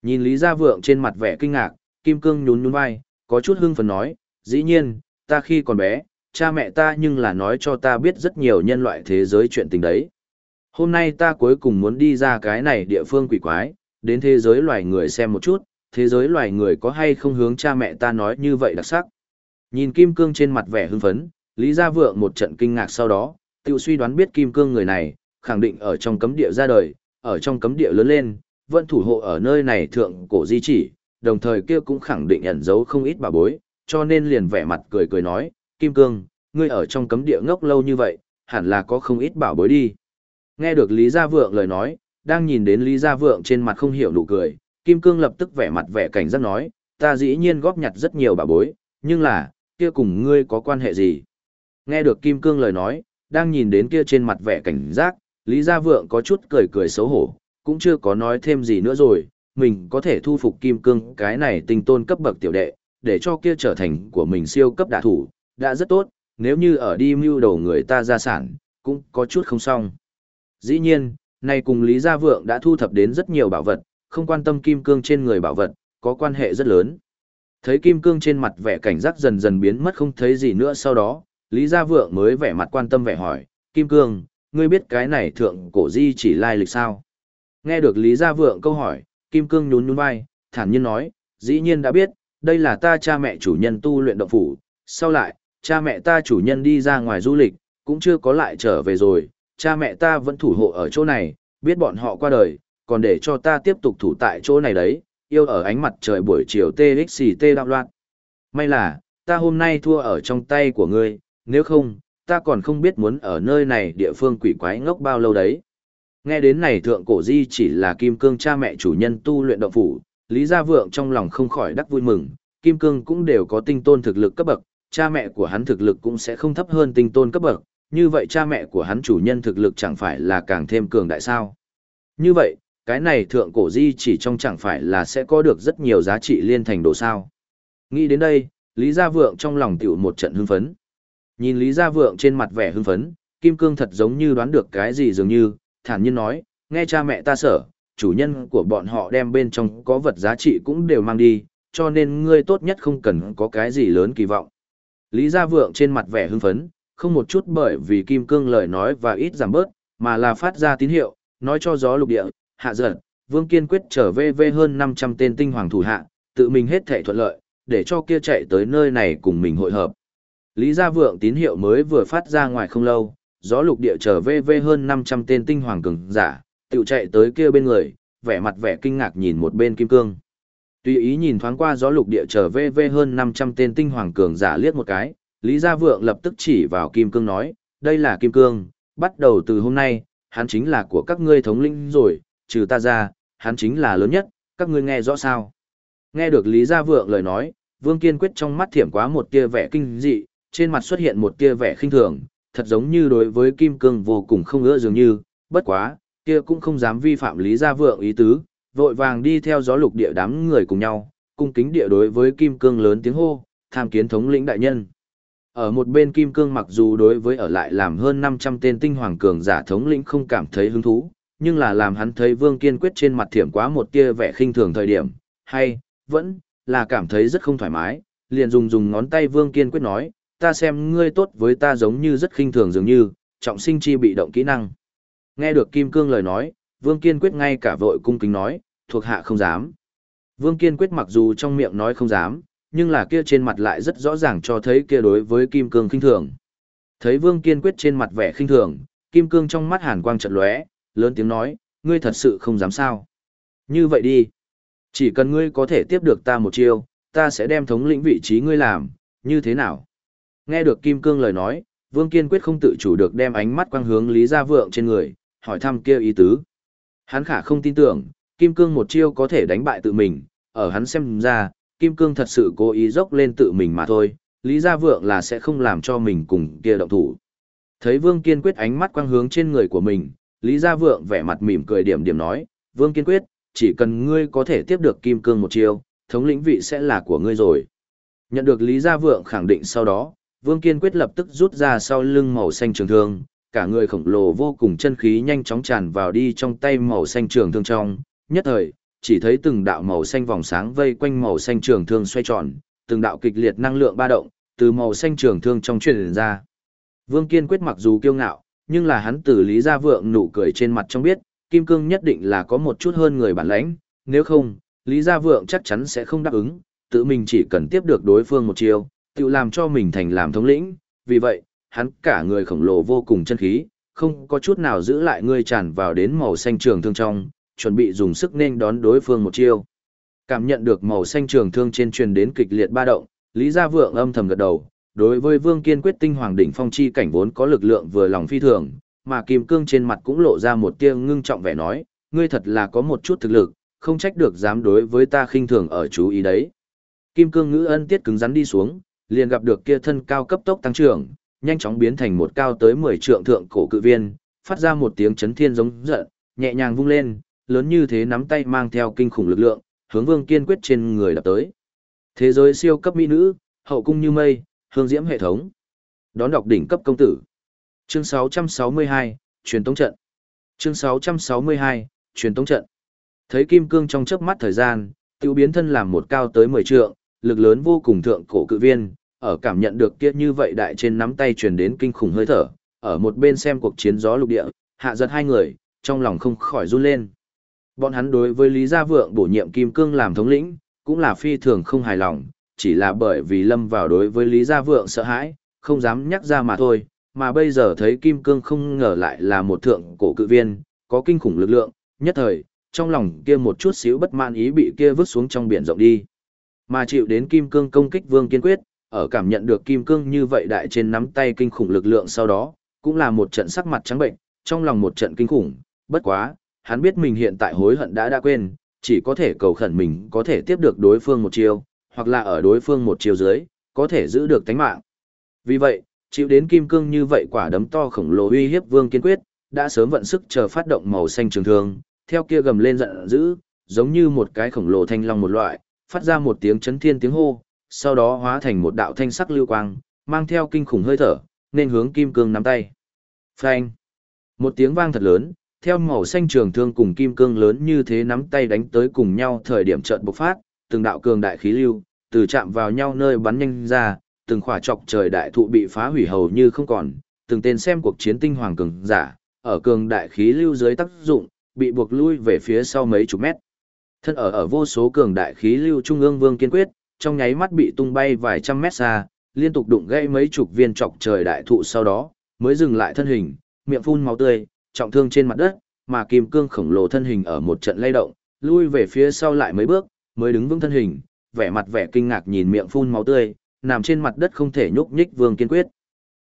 Nhìn Lý Gia Vượng trên mặt vẻ kinh ngạc, Kim Cương nhún nhún vai, có chút hưng phấn nói, dĩ nhiên, ta khi còn bé, cha mẹ ta nhưng là nói cho ta biết rất nhiều nhân loại thế giới chuyện tình đấy. Hôm nay ta cuối cùng muốn đi ra cái này địa phương quỷ quái, đến thế giới loài người xem một chút, thế giới loài người có hay không hướng cha mẹ ta nói như vậy đặc sắc. Nhìn Kim Cương trên mặt vẻ hưng phấn, Lý Gia Vượng một trận kinh ngạc sau đó, tự suy đoán biết Kim Cương người này, khẳng định ở trong cấm địa ra đời, ở trong cấm địa lớn lên, vẫn thủ hộ ở nơi này thượng cổ di chỉ, đồng thời kia cũng khẳng định ẩn giấu không ít bà bối, cho nên liền vẻ mặt cười cười nói, Kim Cương, ngươi ở trong cấm địa ngốc lâu như vậy, hẳn là có không ít bảo bối đi. Nghe được Lý Gia Vượng lời nói, đang nhìn đến Lý Gia Vượng trên mặt không hiểu nụ cười, Kim Cương lập tức vẻ mặt vẻ cảnh giác nói, ta dĩ nhiên góp nhặt rất nhiều bảo bối, nhưng là, kia cùng ngươi có quan hệ gì? Nghe được Kim Cương lời nói, đang nhìn đến kia trên mặt vẻ cảnh giác, Lý Gia Vượng có chút cười cười xấu hổ, cũng chưa có nói thêm gì nữa rồi, mình có thể thu phục Kim Cương cái này tinh tôn cấp bậc tiểu đệ, để cho kia trở thành của mình siêu cấp đả thủ, đã rất tốt, nếu như ở đi mưu đồ người ta gia sản, cũng có chút không xong. Dĩ nhiên, nay cùng Lý Gia Vượng đã thu thập đến rất nhiều bảo vật, không quan tâm Kim Cương trên người bảo vật, có quan hệ rất lớn. Thấy Kim Cương trên mặt vẻ cảnh giác dần dần biến mất không thấy gì nữa sau đó, Lý Gia Vượng mới vẻ mặt quan tâm vẻ hỏi, Kim Cương, ngươi biết cái này thượng cổ di chỉ lai lịch sao? Nghe được Lý Gia Vượng câu hỏi, Kim Cương nhún nhún vai, thản nhiên nói, dĩ nhiên đã biết, đây là ta cha mẹ chủ nhân tu luyện động phủ, sau lại, cha mẹ ta chủ nhân đi ra ngoài du lịch, cũng chưa có lại trở về rồi, cha mẹ ta vẫn thủ hộ ở chỗ này, biết bọn họ qua đời, còn để cho ta tiếp tục thủ tại chỗ này đấy, yêu ở ánh mặt trời buổi chiều TXT đạo loạn. May là, ta hôm nay thua ở trong tay của ngươi, nếu không, ta còn không biết muốn ở nơi này địa phương quỷ quái ngốc bao lâu đấy. Nghe đến này thượng cổ di chỉ là kim cương cha mẹ chủ nhân tu luyện động phủ, Lý Gia Vượng trong lòng không khỏi đắc vui mừng, kim cương cũng đều có tinh tôn thực lực cấp bậc, cha mẹ của hắn thực lực cũng sẽ không thấp hơn tinh tôn cấp bậc, như vậy cha mẹ của hắn chủ nhân thực lực chẳng phải là càng thêm cường đại sao. Như vậy, cái này thượng cổ di chỉ trong chẳng phải là sẽ có được rất nhiều giá trị liên thành đồ sao. Nghĩ đến đây, Lý Gia Vượng trong lòng tiểu một trận hưng phấn. Nhìn Lý Gia Vượng trên mặt vẻ hưng phấn, Kim Cương thật giống như đoán được cái gì dường như, thản nhiên nói, nghe cha mẹ ta sở, chủ nhân của bọn họ đem bên trong có vật giá trị cũng đều mang đi, cho nên ngươi tốt nhất không cần có cái gì lớn kỳ vọng. Lý Gia Vượng trên mặt vẻ hưng phấn, không một chút bởi vì Kim Cương lời nói và ít giảm bớt, mà là phát ra tín hiệu, nói cho gió lục địa, hạ giật, Vương Kiên quyết trở về về hơn 500 tên tinh hoàng thủ hạ, tự mình hết thảy thuận lợi, để cho kia chạy tới nơi này cùng mình hội hợp. Lý Gia Vượng tín hiệu mới vừa phát ra ngoài không lâu, gió lục địa trở về về hơn 500 tên tinh hoàng cường giả, tự chạy tới kia bên người, vẻ mặt vẻ kinh ngạc nhìn một bên kim cương. Tùy ý nhìn thoáng qua gió lục địa trở về về hơn 500 tên tinh hoàng cường giả liếc một cái, Lý Gia Vượng lập tức chỉ vào kim cương nói, đây là kim cương, bắt đầu từ hôm nay, hắn chính là của các ngươi thống lĩnh rồi, trừ ta ra, hắn chính là lớn nhất, các ngươi nghe rõ sao. Nghe được Lý Gia Vượng lời nói, Vương Kiên Quyết trong mắt thiểm quá một tia vẻ kinh dị, trên mặt xuất hiện một tia vẻ khinh thường, thật giống như đối với Kim Cương vô cùng không ưa dường như, bất quá, kia cũng không dám vi phạm Lý Gia Vượng ý tứ, vội vàng đi theo gió lục địa đám người cùng nhau, cung kính địa đối với Kim Cương lớn tiếng hô, tham kiến thống lĩnh đại nhân. Ở một bên Kim Cương mặc dù đối với ở lại làm hơn 500 tên tinh hoàng cường giả thống lĩnh không cảm thấy hứng thú, nhưng là làm hắn thấy Vương Kiên Quyết trên mặt thiểm quá một tia vẻ khinh thường thời điểm, hay, vẫn, là cảm thấy rất không thoải mái, liền dùng dùng ngón tay Vương Kiên Quyết nói, ta xem ngươi tốt với ta giống như rất khinh thường dường như, trọng sinh chi bị động kỹ năng. Nghe được Kim Cương lời nói, Vương Kiên Quyết ngay cả vội cung kính nói, thuộc hạ không dám. Vương Kiên Quyết mặc dù trong miệng nói không dám, nhưng là kia trên mặt lại rất rõ ràng cho thấy kia đối với Kim Cương khinh thường. Thấy Vương Kiên Quyết trên mặt vẻ khinh thường, Kim Cương trong mắt hàn quang chợt lóe, lớn tiếng nói, ngươi thật sự không dám sao. Như vậy đi. Chỉ cần ngươi có thể tiếp được ta một chiêu, ta sẽ đem thống lĩnh vị trí ngươi làm, như thế nào? Nghe được Kim Cương lời nói, Vương Kiên quyết không tự chủ được đem ánh mắt quang hướng Lý Gia Vượng trên người, hỏi thăm kia ý tứ. Hắn khả không tin tưởng, Kim Cương một chiêu có thể đánh bại tự mình, ở hắn xem ra, Kim Cương thật sự cố ý dốc lên tự mình mà thôi, Lý Gia Vượng là sẽ không làm cho mình cùng kia động thủ. Thấy Vương Kiên quyết ánh mắt quang hướng trên người của mình, Lý Gia Vượng vẻ mặt mỉm cười điểm điểm nói, Vương Kiên quyết, chỉ cần ngươi có thể tiếp được Kim Cương một chiêu, thống lĩnh vị sẽ là của ngươi rồi. Nhận được Lý Gia Vượng khẳng định sau đó, Vương Kiên quyết lập tức rút ra sau lưng màu xanh trường thương, cả người khổng lồ vô cùng chân khí nhanh chóng tràn vào đi trong tay màu xanh trường thương trong, nhất thời, chỉ thấy từng đạo màu xanh vòng sáng vây quanh màu xanh trường thương xoay tròn, từng đạo kịch liệt năng lượng ba động, từ màu xanh trường thương trong truyền ra. Vương Kiên quyết mặc dù kiêu ngạo, nhưng là hắn từ Lý Gia Vượng nụ cười trên mặt trong biết, Kim Cương nhất định là có một chút hơn người bản lãnh, nếu không, Lý Gia Vượng chắc chắn sẽ không đáp ứng, tự mình chỉ cần tiếp được đối phương một chiều tự làm cho mình thành làm thống lĩnh, vì vậy, hắn cả người khổng lồ vô cùng chân khí, không có chút nào giữ lại ngươi tràn vào đến màu xanh trường thương trong, chuẩn bị dùng sức nên đón đối phương một chiêu. Cảm nhận được màu xanh trường thương trên truyền đến kịch liệt ba động, Lý Gia Vượng âm thầm gật đầu, đối với Vương Kiên quyết tinh hoàng đỉnh phong chi cảnh vốn có lực lượng vừa lòng phi thường, mà Kim Cương trên mặt cũng lộ ra một tia ngưng trọng vẻ nói, ngươi thật là có một chút thực lực, không trách được dám đối với ta khinh thường ở chú ý đấy. Kim Cương ngữ ân tiết cứng rắn đi xuống, liền gặp được kia thân cao cấp tốc tăng trưởng, nhanh chóng biến thành một cao tới 10 trượng thượng cổ cự viên, phát ra một tiếng chấn thiên giống giận, nhẹ nhàng vung lên, lớn như thế nắm tay mang theo kinh khủng lực lượng, hướng Vương Kiên quyết trên người đập tới. Thế giới siêu cấp mỹ nữ, hậu cung như mây, hương diễm hệ thống. Đón đọc đỉnh cấp công tử. Chương 662, truyền tống trận. Chương 662, truyền tống trận. Thấy kim cương trong chớp mắt thời gian, tiêu biến thân làm một cao tới 10 trượng, lực lớn vô cùng thượng cổ cự viên, ở cảm nhận được kia như vậy đại trên nắm tay truyền đến kinh khủng hơi thở, ở một bên xem cuộc chiến gió lục địa, hạ giật hai người, trong lòng không khỏi run lên. Bọn hắn đối với Lý Gia Vượng bổ nhiệm Kim Cương làm thống lĩnh, cũng là phi thường không hài lòng, chỉ là bởi vì lâm vào đối với Lý Gia Vượng sợ hãi, không dám nhắc ra mà thôi, mà bây giờ thấy Kim Cương không ngờ lại là một thượng cổ cự viên, có kinh khủng lực lượng, nhất thời, trong lòng kia một chút xíu bất mãn ý bị kia vứt xuống trong biển rộng đi. Mà chịu đến Kim Cương công kích Vương Kiên Quyết, ở cảm nhận được Kim Cương như vậy đại trên nắm tay kinh khủng lực lượng sau đó, cũng là một trận sắc mặt trắng bệnh, trong lòng một trận kinh khủng, bất quá, hắn biết mình hiện tại hối hận đã đã quên, chỉ có thể cầu khẩn mình có thể tiếp được đối phương một chiêu, hoặc là ở đối phương một chiêu dưới, có thể giữ được tánh mạng. Vì vậy, chịu đến kim cương như vậy quả đấm to khổng lồ uy hiếp Vương Kiên Quyết, đã sớm vận sức chờ phát động màu xanh trường thương, theo kia gầm lên giận dữ, giống như một cái khổng lồ thanh long một loại, phát ra một tiếng chấn thiên tiếng hô, sau đó hóa thành một đạo thanh sắc lưu quang, mang theo kinh khủng hơi thở, nên hướng kim cương nắm tay. Phanh! Một tiếng vang thật lớn, theo màu xanh trường thương cùng kim cương lớn như thế nắm tay đánh tới cùng nhau thời điểm trận bộc phát, từng đạo cường đại khí lưu, từ chạm vào nhau nơi bắn nhanh ra, từng khỏa chọc trời đại thụ bị phá hủy hầu như không còn, từng tên xem cuộc chiến tinh hoàng cường giả, ở cường đại khí lưu dưới tác dụng, bị buộc lui về phía sau mấy chục mét. Thân ở ở vô số cường đại khí lưu trung ương vương kiên quyết, trong nháy mắt bị tung bay vài trăm mét xa, liên tục đụng gãy mấy chục viên trọc trời đại thụ sau đó, mới dừng lại thân hình, miệng phun máu tươi, trọng thương trên mặt đất, mà kim cương khổng lồ thân hình ở một trận lay động, lui về phía sau lại mấy bước, mới đứng vững thân hình, vẻ mặt vẻ kinh ngạc nhìn miệng phun máu tươi, nằm trên mặt đất không thể nhúc nhích Vương Kiên Quyết.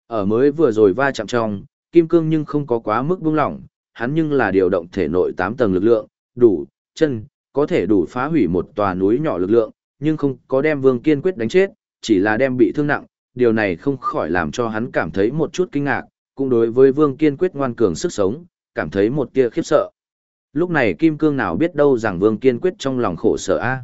Ở mới vừa rồi va chạm trong, kim cương nhưng không có quá mức buông lỏng, hắn nhưng là điều động thể nội 8 tầng lực lượng, đủ, chân, có thể đủ phá hủy một tòa núi nhỏ lực lượng, nhưng không có đem Vương Kiên Quyết đánh chết, chỉ là đem bị thương nặng, điều này không khỏi làm cho hắn cảm thấy một chút kinh ngạc, cũng đối với Vương Kiên Quyết ngoan cường sức sống, cảm thấy một tia khiếp sợ. Lúc này Kim Cương nào biết đâu rằng Vương Kiên Quyết trong lòng khổ sở a.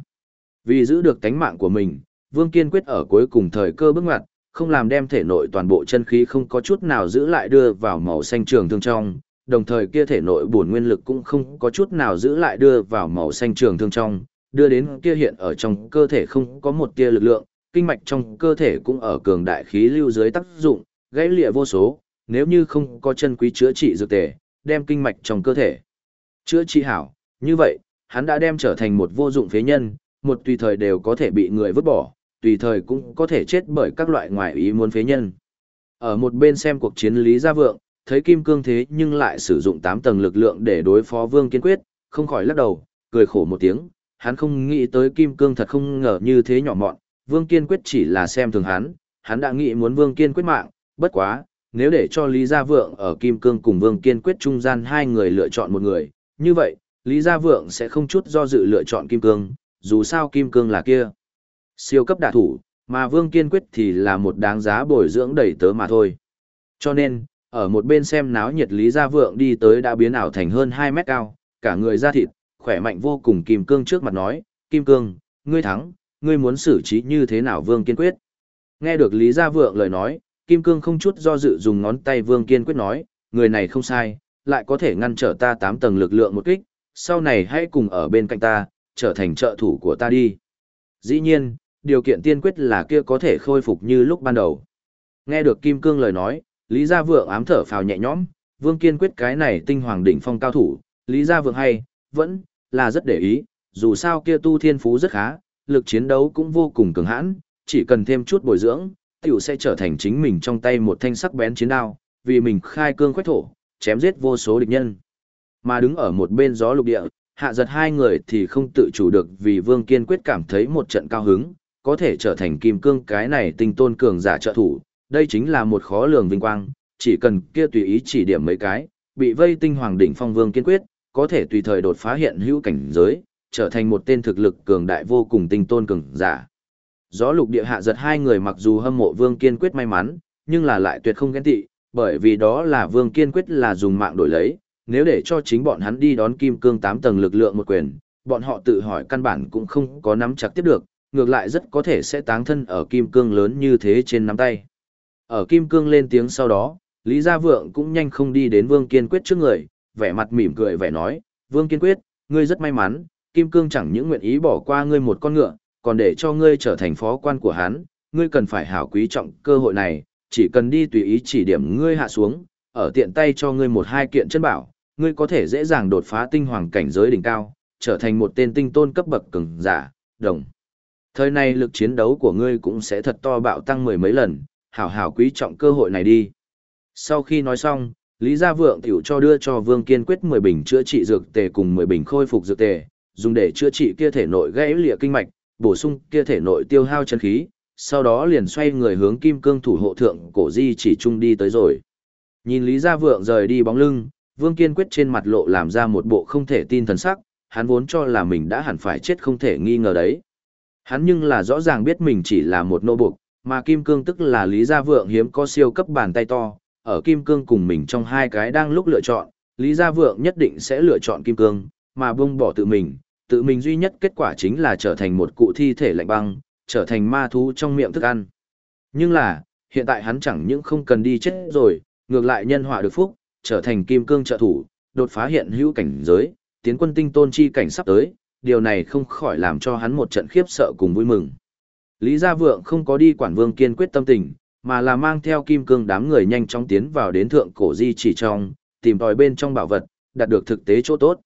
Vì giữ được tánh mạng của mình, Vương Kiên Quyết ở cuối cùng thời cơ bước ngoặt, không làm đem thể nội toàn bộ chân khí không có chút nào giữ lại đưa vào màu xanh trường thương trong, đồng thời kia thể nội bổn nguyên lực cũng không có chút nào giữ lại đưa vào màu xanh trường thương trong, đưa đến kia hiện ở trong cơ thể không có một tia lực lượng, kinh mạch trong cơ thể cũng ở cường đại khí lưu dưới tác dụng, gãy lịa vô số, nếu như không có chân quý chữa trị dược tề, đem kinh mạch trong cơ thể chữa trị hảo, như vậy, hắn đã đem trở thành một vô dụng phế nhân, một tùy thời đều có thể bị người vứt bỏ, tùy thời cũng có thể chết bởi các loại ngoại ý muốn phế nhân. Ở một bên xem cuộc chiến Lý Gia Vượng, thấy Kim Cương thế nhưng lại sử dụng 8 tầng lực lượng để đối phó Vương Kiên Quyết, không khỏi lắc đầu, cười khổ một tiếng, hắn không nghĩ tới Kim Cương thật không ngờ như thế nhỏ mọn, Vương Kiên Quyết chỉ là xem thường hắn, hắn đã nghĩ muốn Vương Kiên Quyết mạng, bất quá, nếu để cho Lý Gia Vượng ở Kim Cương cùng Vương Kiên Quyết trung gian hai người lựa chọn một người, như vậy, Lý Gia Vượng sẽ không chút do dự lựa chọn Kim Cương, dù sao Kim Cương là kia. Siêu cấp đả thủ, mà Vương Kiên Quyết thì là một đáng giá bồi dưỡng đầy tớ mà thôi. Cho nên, ở một bên xem náo nhiệt Lý Gia Vượng đi tới đã biến ảo thành hơn 2 mét cao, cả người da thịt, khỏe mạnh vô cùng Kim Cương trước mặt nói, Kim Cương, ngươi thắng, ngươi muốn xử trí như thế nào Vương Kiên Quyết. Nghe được Lý Gia Vượng lời nói, Kim Cương không chút do dự dùng ngón tay Vương Kiên Quyết nói, người này không sai, lại có thể ngăn trở ta 8 tầng lực lượng một kích, sau này hãy cùng ở bên cạnh ta, trở thành trợ thủ của ta đi. Dĩ nhiên, điều kiện tiên quyết là kia có thể khôi phục như lúc ban đầu. Nghe được Kim Cương lời nói, Lý Gia Vượng ám thở phào nhẹ nhõm, Vương Kiên quyết cái này tinh hoàng đỉnh phong cao thủ, Lý Gia Vượng hay, vẫn là rất để ý, dù sao kia tu thiên phú rất khá, lực chiến đấu cũng vô cùng cường hãn, chỉ cần thêm chút bồi dưỡng, tiểu sẽ trở thành chính mình trong tay một thanh sắc bén chiến đao, vì mình khai cương khoách thổ, chém giết vô số địch nhân. Mà đứng ở một bên gió lục địa, hạ giật hai người thì không tự chủ được vì Vương Kiên quyết cảm thấy một trận cao hứng, có thể trở thành kim cương cái này tinh tôn cường giả trợ thủ, đây chính là một khó lường vinh quang, chỉ cần kia tùy ý chỉ điểm mấy cái, bị vây tinh hoàng đỉnh phong Vương Kiên quyết, có thể tùy thời đột phá hiện hữu cảnh giới, trở thành một tên thực lực cường đại vô cùng tinh tôn cường giả. Gió lục địa hạ giật hai người mặc dù hâm mộ Vương Kiên quyết may mắn, nhưng là lại tuyệt không ghen tị, bởi vì đó là Vương Kiên quyết là dùng mạng đổi lấy, nếu để cho chính bọn hắn đi đón kim cương 8 tầng lực lượng một quyền, bọn họ tự hỏi căn bản cũng không có nắm chặt tiếp được, ngược lại rất có thể sẽ táng thân ở kim cương lớn như thế trên nắm tay. Ở kim cương lên tiếng sau đó, Lý Gia Vượng cũng nhanh không đi đến Vương Kiên Quyết trước người, vẻ mặt mỉm cười vẻ nói, Vương Kiên Quyết, ngươi rất may mắn, kim cương chẳng những nguyện ý bỏ qua ngươi một con ngựa, còn để cho ngươi trở thành phó quan của hắn, ngươi cần phải hảo quý trọng cơ hội này, chỉ cần đi tùy ý chỉ điểm ngươi hạ xuống, ở tiện tay cho ngươi một hai kiện chân bảo, ngươi có thể dễ dàng đột phá tinh hoàng cảnh giới đỉnh cao, trở thành một tên tinh tôn cấp bậc cường giả, đồng. Thời này lực chiến đấu của ngươi cũng sẽ thật to bạo tăng mười mấy lần, hảo hảo quý trọng cơ hội này đi. Sau khi nói xong, Lý Gia Vượng tiểu cho đưa cho Vương Kiên Quyết 10 bình chữa trị dược tề cùng 10 bình khôi phục dược tề, dùng để chữa trị kia thể nội gãy lìa kinh mạch, bổ sung kia thể nội tiêu hao chân khí, sau đó liền xoay người hướng Kim Cương thủ hộ thượng cổ di chỉ trung đi tới rồi. Nhìn Lý Gia Vượng rời đi bóng lưng, Vương Kiên Quyết trên mặt lộ làm ra một bộ không thể tin thần sắc, hắn vốn cho là mình đã hẳn phải chết không thể nghi ngờ đấy. Hắn nhưng là rõ ràng biết mình chỉ là một nô buộc, mà Kim Cương tức là Lý Gia Vượng hiếm có siêu cấp bàn tay to, ở Kim Cương cùng mình trong hai cái đang lúc lựa chọn, Lý Gia Vượng nhất định sẽ lựa chọn Kim Cương, mà buông bỏ tự mình, tự mình duy nhất kết quả chính là trở thành một cụ thi thể lạnh băng, trở thành ma thú trong miệng thức ăn. Nhưng là, hiện tại hắn chẳng những không cần đi chết rồi, ngược lại nhân họa được phúc, trở thành Kim Cương trợ thủ, đột phá hiện hữu cảnh giới, tiến quân tinh tôn chi cảnh sắp tới, điều này không khỏi làm cho hắn một trận khiếp sợ cùng vui mừng. Lý Gia Vượng không có đi quản vương kiên quyết tâm tình, mà là mang theo kim cương đám người nhanh chóng tiến vào đến thượng cổ di chỉ trong, tìm tòi bên trong bảo vật, đạt được thực tế chỗ tốt.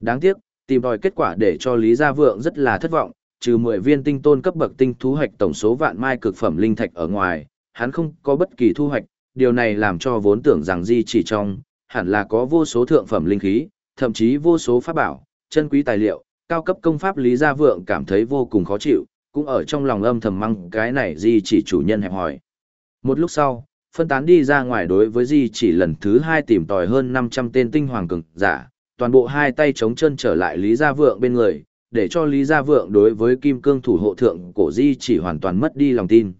Đáng tiếc, tìm tòi kết quả để cho Lý Gia Vượng rất là thất vọng, trừ 10 viên tinh tôn cấp bậc tinh thú hoạch tổng số vạn mai cực phẩm linh thạch ở ngoài, hắn không có bất kỳ thu hoạch, điều này làm cho vốn tưởng rằng di chỉ trong, hẳn là có vô số thượng phẩm linh khí, thậm chí vô số pháp bảo, chân quý tài liệu, cao cấp công pháp Lý Gia Vượng cảm thấy vô cùng khó chịu, cũng ở trong lòng âm thầm măng cái này di chỉ chủ nhân hẹp hỏi. Một lúc sau, phân tán đi ra ngoài đối với di chỉ lần thứ hai tìm tòi hơn 500 tên tinh hoàng cường giả, toàn bộ hai tay chống chân trở lại Lý Gia Vượng bên người, để cho Lý Gia Vượng đối với kim cương thủ hộ thượng cổ di chỉ hoàn toàn mất đi lòng tin.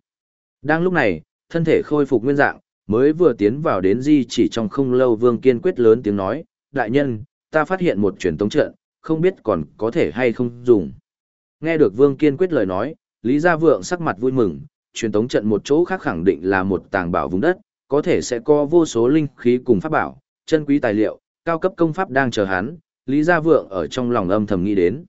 Đang lúc này, thân thể khôi phục nguyên dạng, mới vừa tiến vào đến di chỉ trong không lâu Vương kiên quyết lớn tiếng nói, đại nhân, ta phát hiện một truyền tống trận, không biết còn có thể hay không dùng. Nghe được Vương Kiên quyết lời nói, Lý Gia Vượng sắc mặt vui mừng, truyền tống trận một chỗ khác khẳng định là một tàng bảo vùng đất, có thể sẽ có vô số linh khí cùng pháp bảo, chân quý tài liệu, cao cấp công pháp đang chờ hắn, Lý Gia Vượng ở trong lòng âm thầm nghĩ đến.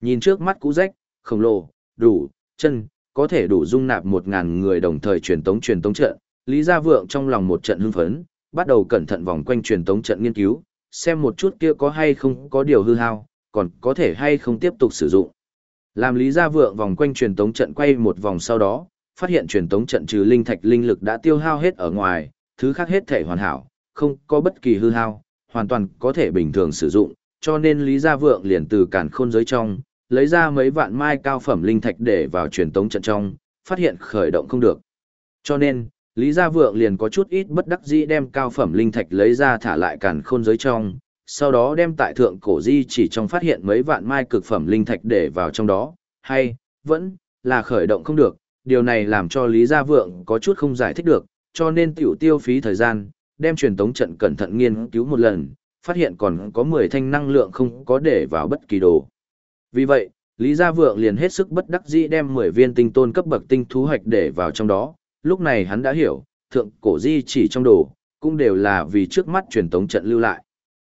Nhìn trước mắt cũ rách, khổng lồ, đủ, chân, có thể đủ dung nạp một ngàn người đồng thời truyền tống truyền tống trận, Lý Gia Vượng trong lòng một trận hưng phấn, bắt đầu cẩn thận vòng quanh truyền tống trận nghiên cứu, xem một chút kia có hay không có điều hư hao, còn có thể hay không tiếp tục sử dụng. Làm Lý Gia Vượng vòng quanh truyền tống trận quay một vòng sau đó, phát hiện truyền tống trận trừ linh thạch linh lực đã tiêu hao hết ở ngoài, thứ khác hết thể hoàn hảo, không có bất kỳ hư hao, hoàn toàn có thể bình thường sử dụng, cho nên Lý Gia Vượng liền từ cản khôn giới trong, lấy ra mấy vạn mai cao phẩm linh thạch để vào truyền tống trận trong, phát hiện khởi động không được. Cho nên, Lý Gia Vượng liền có chút ít bất đắc dĩ đem cao phẩm linh thạch lấy ra thả lại cản khôn giới trong, sau đó đem tại thượng cổ di chỉ trong phát hiện mấy vạn mai cực phẩm linh thạch để vào trong đó, hay, vẫn, là khởi động không được, điều này làm cho Lý Gia Vượng có chút không giải thích được, cho nên tiểu tiêu phí thời gian, đem truyền tống trận cẩn thận nghiên cứu một lần, phát hiện còn có 10 thanh năng lượng không có để vào bất kỳ đồ. Vì vậy, Lý Gia Vượng liền hết sức bất đắc dĩ đem 10 viên tinh tôn cấp bậc tinh thú hoạch để vào trong đó, lúc này hắn đã hiểu, thượng cổ di chỉ trong đồ, cũng đều là vì trước mắt truyền tống trận lưu lại.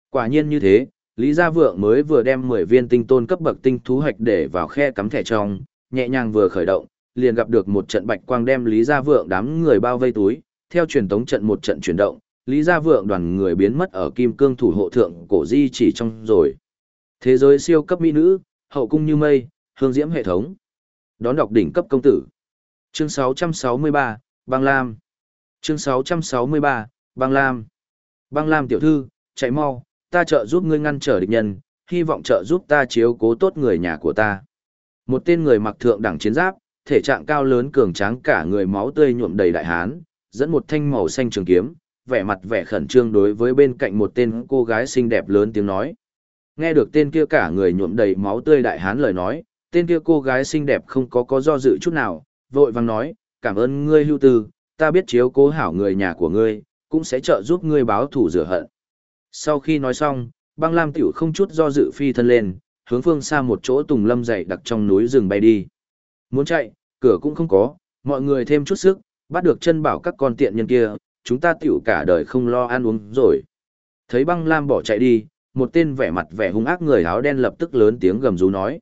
Quả nhiên như thế, Lý Gia Vượng mới vừa đem 10 viên tinh tôn cấp bậc tinh thú hạch để vào khe cắm thẻ trong, nhẹ nhàng vừa khởi động, liền gặp được một trận bạch quang đem Lý Gia Vượng đám người bao vây túi, theo truyền tống trận một trận chuyển động, Lý Gia Vượng đoàn người biến mất ở kim cương thủ hộ thượng cổ di chỉ trong rồi. Thế giới siêu cấp mỹ nữ, hậu cung như mây, hương diễm hệ thống. Đón đọc đỉnh cấp công tử. Chương 663, Bang Lam. Chương 663, Bang Lam. Bang Lam tiểu thư, chạy mau, ta trợ giúp ngươi ngăn trở địch nhân, hy vọng trợ giúp ta chiếu cố tốt người nhà của ta. Một tên người mặc thượng đẳng chiến giáp, thể trạng cao lớn cường tráng cả người máu tươi nhuộm đầy đại hán, dẫn một thanh màu xanh trường kiếm, vẻ mặt vẻ khẩn trương đối với bên cạnh một tên cô gái xinh đẹp lớn tiếng nói. Nghe được tên kia cả người nhuộm đầy máu tươi đại hán lời nói, tên kia cô gái xinh đẹp không có có do dự chút nào, vội vàng nói, cảm ơn ngươi hưu tư, ta biết chiếu cố hảo người nhà của ngươi, cũng sẽ trợ giúp ngươi báo thủ rửa hận. Sau khi nói xong, băng lam tiểu không chút do dự phi thân lên, hướng phương xa một chỗ tùng lâm dày đặc trong núi rừng bay đi. Muốn chạy, cửa cũng không có, mọi người thêm chút sức, bắt được chân bảo các con tiện nhân kia, chúng ta tiểu cả đời không lo ăn uống rồi. Thấy băng lam bỏ chạy đi, một tên vẻ mặt vẻ hung ác người áo đen lập tức lớn tiếng gầm rú nói.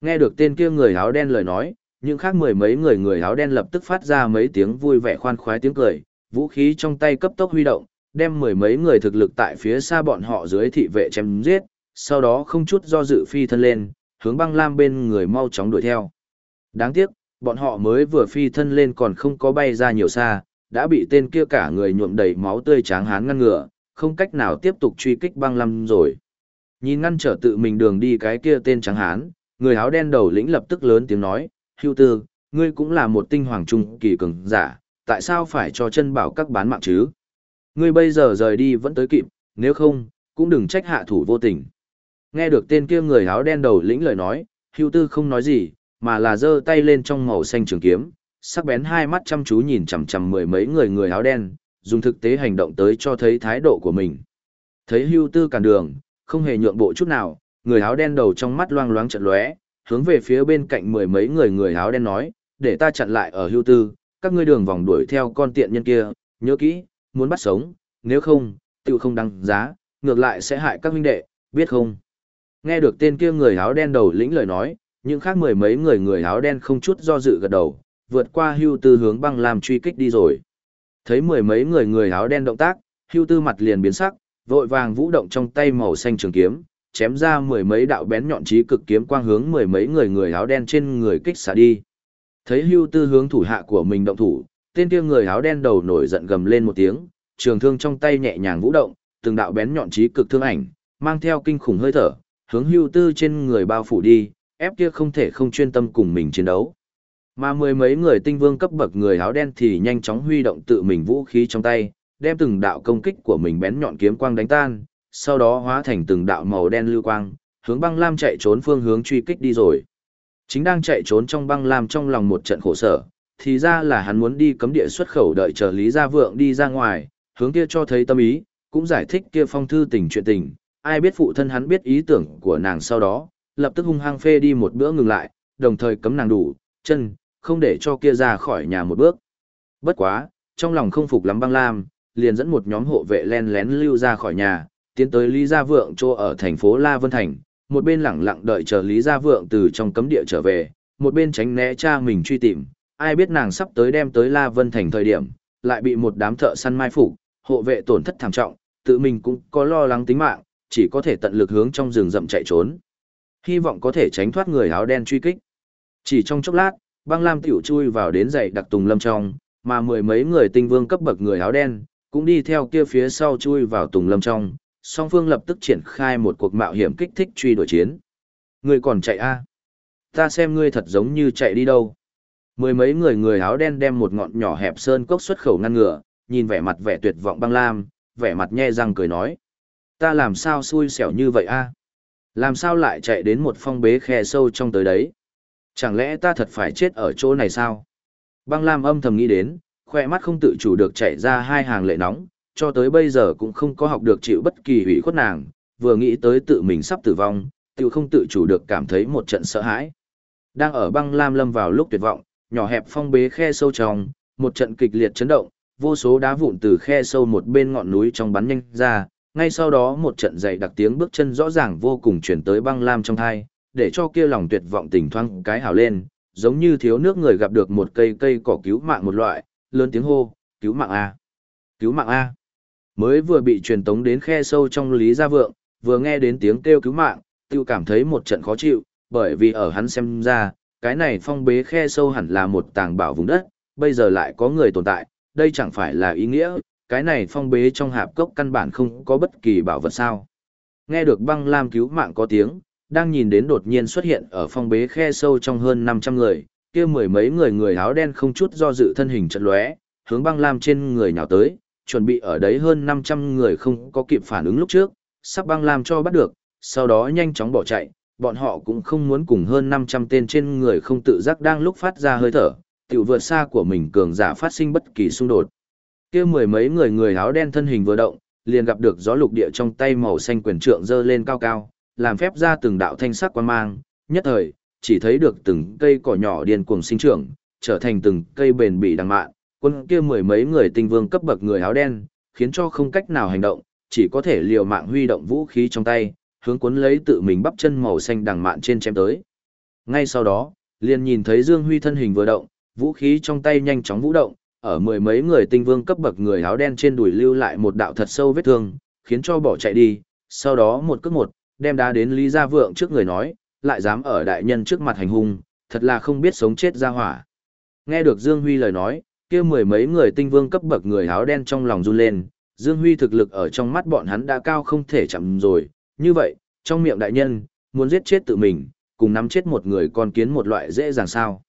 Nghe được tên kia người áo đen lời nói, những khác mười mấy người người áo đen lập tức phát ra mấy tiếng vui vẻ khoan khoái tiếng cười, vũ khí trong tay cấp tốc huy động, đem mười mấy người thực lực tại phía xa bọn họ dưới thị vệ chém giết, sau đó không chút do dự phi thân lên, hướng băng lam bên người mau chóng đuổi theo. Đáng tiếc, bọn họ mới vừa phi thân lên còn không có bay ra nhiều xa, đã bị tên kia cả người nhuộm đầy máu tươi tráng hán ngăn ngừa, không cách nào tiếp tục truy kích băng lâm rồi. Nhìn ngăn trở tự mình đường đi cái kia tên tráng hán, người áo đen đầu lĩnh lập tức lớn tiếng nói, hưu tư, ngươi cũng là một tinh hoàng trung kỳ cường giả, tại sao phải cho chân bảo các bán mạng chứ? Ngươi bây giờ rời đi vẫn tới kịp, nếu không, cũng đừng trách hạ thủ vô tình. Nghe được tên kia người áo đen đầu lĩnh lời nói, hưu tư không nói gì, mà là giơ tay lên trong màu xanh trường kiếm, sắc bén hai mắt chăm chú nhìn chằm chằm mười mấy người người áo đen, dùng thực tế hành động tới cho thấy thái độ của mình. Thấy hưu tư cản đường, không hề nhượng bộ chút nào, người áo đen đầu trong mắt loang loáng trận lóe, hướng về phía bên cạnh mười mấy người người áo đen nói, để ta chặn lại ở hưu tư, các ngươi đường vòng đuổi theo con tiện nhân kia, nhớ kỹ, muốn bắt sống, nếu không, tự không đăng giá, ngược lại sẽ hại các huynh đệ, biết không? Nghe được tên kia người áo đen đầu lĩnh lời nói, những khác mười mấy người người áo đen không chút do dự gật đầu, vượt qua hưu tư hướng băng làm truy kích đi rồi. Thấy mười mấy người người áo đen động tác, hưu tư mặt liền biến sắc, vội vàng vũ động trong tay màu xanh trường kiếm, chém ra mười mấy đạo bén nhọn chí cực kiếm quang hướng mười mấy người người áo đen trên người kích xả đi. Thấy hưu tư hướng thủ hạ của mình động thủ, tên kia người áo đen đầu nổi giận gầm lên một tiếng, trường thương trong tay nhẹ nhàng vũ động, từng đạo bén nhọn chí cực thương ảnh, mang theo kinh khủng hơi thở, hướng hưu tư trên người bao phủ đi, ép kia không thể không chuyên tâm cùng mình chiến đấu. Mà mười mấy người tinh vương cấp bậc người áo đen thì nhanh chóng huy động tự mình vũ khí trong tay, đem từng đạo công kích của mình bén nhọn kiếm quang đánh tan, sau đó hóa thành từng đạo màu đen lưu quang, hướng băng lam chạy trốn phương hướng truy kích đi rồi. Chính đang chạy trốn trong băng lam trong lòng một trận khổ sở, thì ra là hắn muốn đi cấm địa xuất khẩu đợi chờ Lý Gia Vượng đi ra ngoài, hướng kia cho thấy tâm ý, cũng giải thích kia phong thư tình chuyện tình, ai biết phụ thân hắn biết ý tưởng của nàng sau đó, lập tức hung hăng phê đi một bữa ngừng lại, đồng thời cấm nàng đủ, chân, không để cho kia ra khỏi nhà một bước. Bất quá, trong lòng không phục lắm băng lam, liền dẫn một nhóm hộ vệ len lén lưu ra khỏi nhà, tiến tới Lý Gia Vượng chỗ ở thành phố La Vân Thành, một bên lẳng lặng đợi chờ Lý Gia Vượng từ trong cấm địa trở về, một bên tránh né cha mình truy tìm, ai biết nàng sắp tới đem tới La Vân Thành thời điểm, lại bị một đám thợ săn mai phục, hộ vệ tổn thất thảm trọng, tự mình cũng có lo lắng tính mạng, chỉ có thể tận lực hướng trong rừng rậm chạy trốn. Hy vọng có thể tránh thoát người áo đen truy kích. Chỉ trong chốc lát, băng lam tiểu chui vào đến dậy đặc tùng lâm trong, mà mười mấy người tinh vương cấp bậc người áo đen, cũng đi theo kia phía sau chui vào tùng lâm trong, song phương lập tức triển khai một cuộc mạo hiểm kích thích truy đuổi chiến. Ngươi còn chạy a? À? Ta xem ngươi thật giống như chạy đi đâu. Mười mấy người người áo đen đem một ngọn nhỏ hẹp sơn cốc xuất khẩu ngăn ngừa, nhìn vẻ mặt vẻ tuyệt vọng băng lam, vẻ mặt nhe răng cười nói. Ta làm sao xui xẻo như vậy a? Làm sao lại chạy đến một phong bế khe sâu trong tới đấy? Chẳng lẽ ta thật phải chết ở chỗ này sao? Băng lam âm thầm nghĩ đến, khoe mắt không tự chủ được chạy ra hai hàng lệ nóng, cho tới bây giờ cũng không có học được chịu bất kỳ hủy khuất nàng, vừa nghĩ tới tự mình sắp tử vong, tiêu không tự chủ được cảm thấy một trận sợ hãi. Đang ở băng lam lâm vào lúc tuyệt vọng, nhỏ hẹp phong bế khe sâu trong, một trận kịch liệt chấn động, vô số đá vụn từ khe sâu một bên ngọn núi trong bắn nhanh ra, ngay sau đó một trận dày đặc tiếng bước chân rõ ràng vô cùng chuyển tới băng lam trong thai, để cho kia lòng tuyệt vọng tỉnh thoang cái hào lên, giống như thiếu nước người gặp được một cây cây cỏ cứu mạng một loại, lớn tiếng hô, cứu mạng A. Cứu mạng A. Mới vừa bị truyền tống đến khe sâu trong Lý Gia Vượng, vừa nghe đến tiếng kêu cứu mạng, tiêu cảm thấy một trận khó chịu, bởi vì ở hắn xem ra, cái này phong bế khe sâu hẳn là một tàng bảo vùng đất, bây giờ lại có người tồn tại, đây chẳng phải là ý nghĩa, cái này phong bế trong hạp cốc căn bản không có bất kỳ bảo vật sao. Nghe được băng lam cứu mạng có tiếng, đang nhìn đến đột nhiên xuất hiện ở phong bế khe sâu trong hơn 500 người, kia mười mấy người người áo đen không chút do dự thân hình chật lóe, hướng băng lam trên người nhào tới, chuẩn bị ở đấy hơn 500 người không có kịp phản ứng lúc trước, sắp băng lam cho bắt được, sau đó nhanh chóng bỏ chạy, bọn họ cũng không muốn cùng hơn 500 tên trên người không tự giác đang lúc phát ra hơi thở, tiểu vượt xa của mình cường giả phát sinh bất kỳ xung đột kia mười mấy người người áo đen thân hình vừa động, liền gặp được gió lục địa trong tay màu xanh quyền trượng dơ lên cao cao, làm phép ra từng đạo thanh sắc quan mang, nhất thời, chỉ thấy được từng cây cỏ nhỏ điên cuồng sinh trưởng, trở thành từng cây bền bỉ đằng mạn, quân kia mười mấy người tinh vương cấp bậc người áo đen, khiến cho không cách nào hành động, chỉ có thể liều mạng huy động vũ khí trong tay, hướng cuốn lấy tự mình bắp chân màu xanh đằng mạn trên chém tới. Ngay sau đó, liền nhìn thấy Dương Huy thân hình vừa động, vũ khí trong tay nhanh chóng vũ động, ở mười mấy người tinh vương cấp bậc người áo đen trên đùi lưu lại một đạo thật sâu vết thương, khiến cho bỏ chạy đi, sau đó một cước một, đem đá đến Lý Gia Vượng trước người nói, lại dám ở đại nhân trước mặt hành hung, thật là không biết sống chết ra hỏa. Nghe được Dương Huy lời nói, kia mười mấy người tinh vương cấp bậc người áo đen trong lòng run lên, Dương Huy thực lực ở trong mắt bọn hắn đã cao không thể chậm rồi, như vậy, trong miệng đại nhân, muốn giết chết tự mình, cùng nắm chết một người con kiến một loại dễ dàng sao.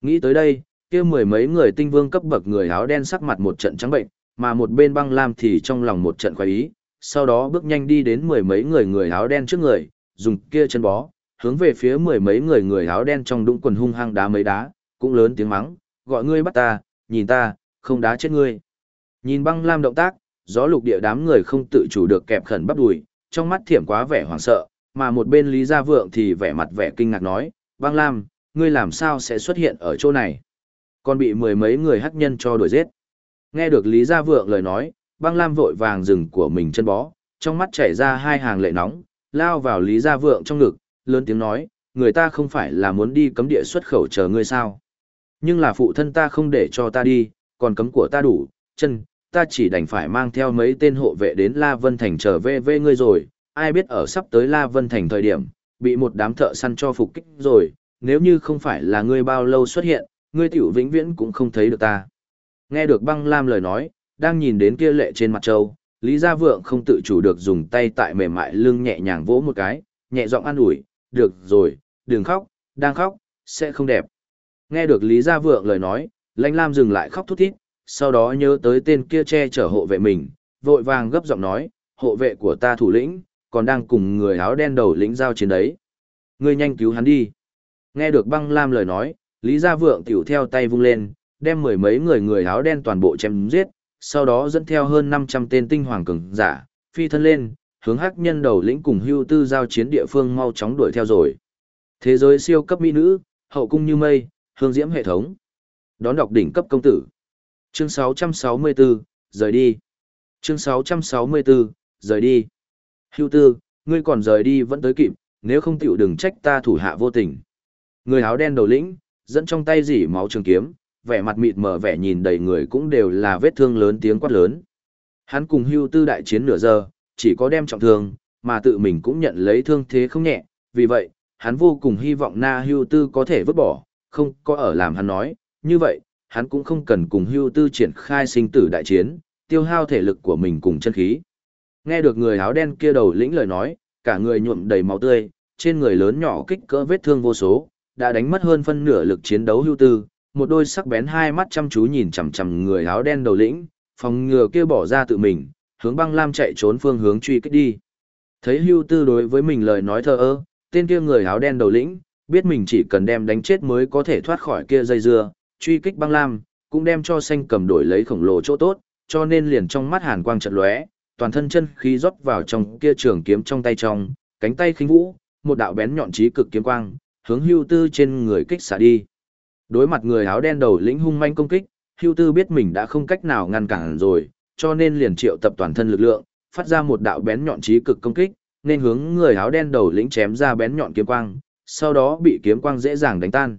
Nghĩ tới đây, kia mười mấy người tinh vương cấp bậc người áo đen sắc mặt một trận trắng bệnh, mà một bên băng lam thì trong lòng một trận khoái ý, sau đó bước nhanh đi đến mười mấy người người áo đen trước người, dùng kia chân bó, hướng về phía mười mấy người người áo đen trong đũng quần hung hăng đá mấy đá, cũng lớn tiếng mắng, gọi ngươi bắt ta, nhìn ta, không đá chết ngươi. Nhìn băng lam động tác, gió lục địa đám người không tự chủ được kẹp khẩn bắp đùi, trong mắt thiểm quá vẻ hoảng sợ, mà một bên Lý Gia Vượng thì vẻ mặt vẻ kinh ngạc nói, băng lam, ngươi làm sao sẽ xuất hiện ở chỗ này? Còn bị mười mấy người hắc nhân cho đuổi giết. Nghe được Lý Gia Vượng lời nói, băng lam vội vàng dừng của mình chân bó, trong mắt chảy ra hai hàng lệ nóng, lao vào Lý Gia Vượng trong ngực, lớn tiếng nói, người ta không phải là muốn đi cấm địa xuất khẩu chờ ngươi sao? Nhưng là phụ thân ta không để cho ta đi, còn cấm của ta đủ, chân, ta chỉ đành phải mang theo mấy tên hộ vệ đến La Vân Thành trở về về ngươi rồi, ai biết ở sắp tới La Vân Thành thời điểm, bị một đám thợ săn cho phục kích rồi, nếu như không phải là ngươi bao lâu xuất hiện, ngươi tiểu vĩnh viễn cũng không thấy được ta. Nghe được băng lam lời nói, đang nhìn đến kia lệ trên mặt châu, Lý Gia Vượng không tự chủ được dùng tay tại mềm mại lưng nhẹ nhàng vỗ một cái, nhẹ giọng an ủi, được rồi, đừng khóc, đang khóc, sẽ không đẹp. Nghe được Lý Gia Vượng lời nói, Lãnh Lam dừng lại khóc thút thít, sau đó nhớ tới tên kia che chở hộ vệ mình, vội vàng gấp giọng nói, hộ vệ của ta thủ lĩnh, còn đang cùng người áo đen đầu lĩnh giao chiến đấy. Ngươi nhanh cứu hắn đi. Nghe được băng lam lời nói, Lý Gia Vượng tiểu theo tay vung lên, đem mười mấy người người áo đen toàn bộ chém giết, sau đó dẫn theo hơn 500 tên tinh hoàng cường giả, phi thân lên, hướng hắc nhân đầu lĩnh cùng hưu tư giao chiến địa phương mau chóng đuổi theo rồi. Thế giới siêu cấp mỹ nữ, hậu cung như mây, hương diễm hệ thống. Đón đọc đỉnh cấp công tử. Chương 664, rời đi. Chương 664, rời đi. Hưu tư, ngươi còn rời đi vẫn tới kịp, nếu không tiểu đừng trách ta thủ hạ vô tình. Người áo đen đầu lĩnh, dẫn trong tay dỉ máu trường kiếm, vẻ mặt mịt mờ vẻ nhìn đầy người cũng đều là vết thương lớn tiếng quát lớn. Hắn cùng hưu tư đại chiến nửa giờ, chỉ có đem trọng thương, mà tự mình cũng nhận lấy thương thế không nhẹ, vì vậy, hắn vô cùng hy vọng na hưu tư có thể vứt bỏ, không có ở làm hắn nói, như vậy, hắn cũng không cần cùng hưu tư triển khai sinh tử đại chiến, tiêu hao thể lực của mình cùng chân khí. Nghe được người áo đen kia đầu lĩnh lời nói, cả người nhuộm đầy máu tươi, trên người lớn nhỏ kích cỡ vết thương vô số, đã đánh mất hơn phân nửa lực chiến đấu hưu tư, một đôi sắc bén hai mắt chăm chú nhìn chằm chằm người áo đen đầu lĩnh, phòng ngừa kia bỏ ra tự mình, hướng băng lam chạy trốn phương hướng truy kích đi. Thấy hưu tư đối với mình lời nói thờ ơ, tên kia người áo đen đầu lĩnh, biết mình chỉ cần đem đánh chết mới có thể thoát khỏi kia dây dưa, truy kích băng lam, cũng đem cho xanh cầm đổi lấy khổng lồ chỗ tốt, cho nên liền trong mắt hàn quang chợt lóe, toàn thân chân khí rót vào trong kia trường kiếm trong tay trong, cánh tay khinh vũ, một đạo bén nhọn chí cực kiếm quang, hướng hưu tư trên người kích xả đi. Đối mặt người áo đen đầu lĩnh hung manh công kích, hưu tư biết mình đã không cách nào ngăn cản rồi, cho nên liền triệu tập toàn thân lực lượng, phát ra một đạo bén nhọn trí cực công kích, nên hướng người áo đen đầu lĩnh chém ra bén nhọn kiếm quang, sau đó bị kiếm quang dễ dàng đánh tan.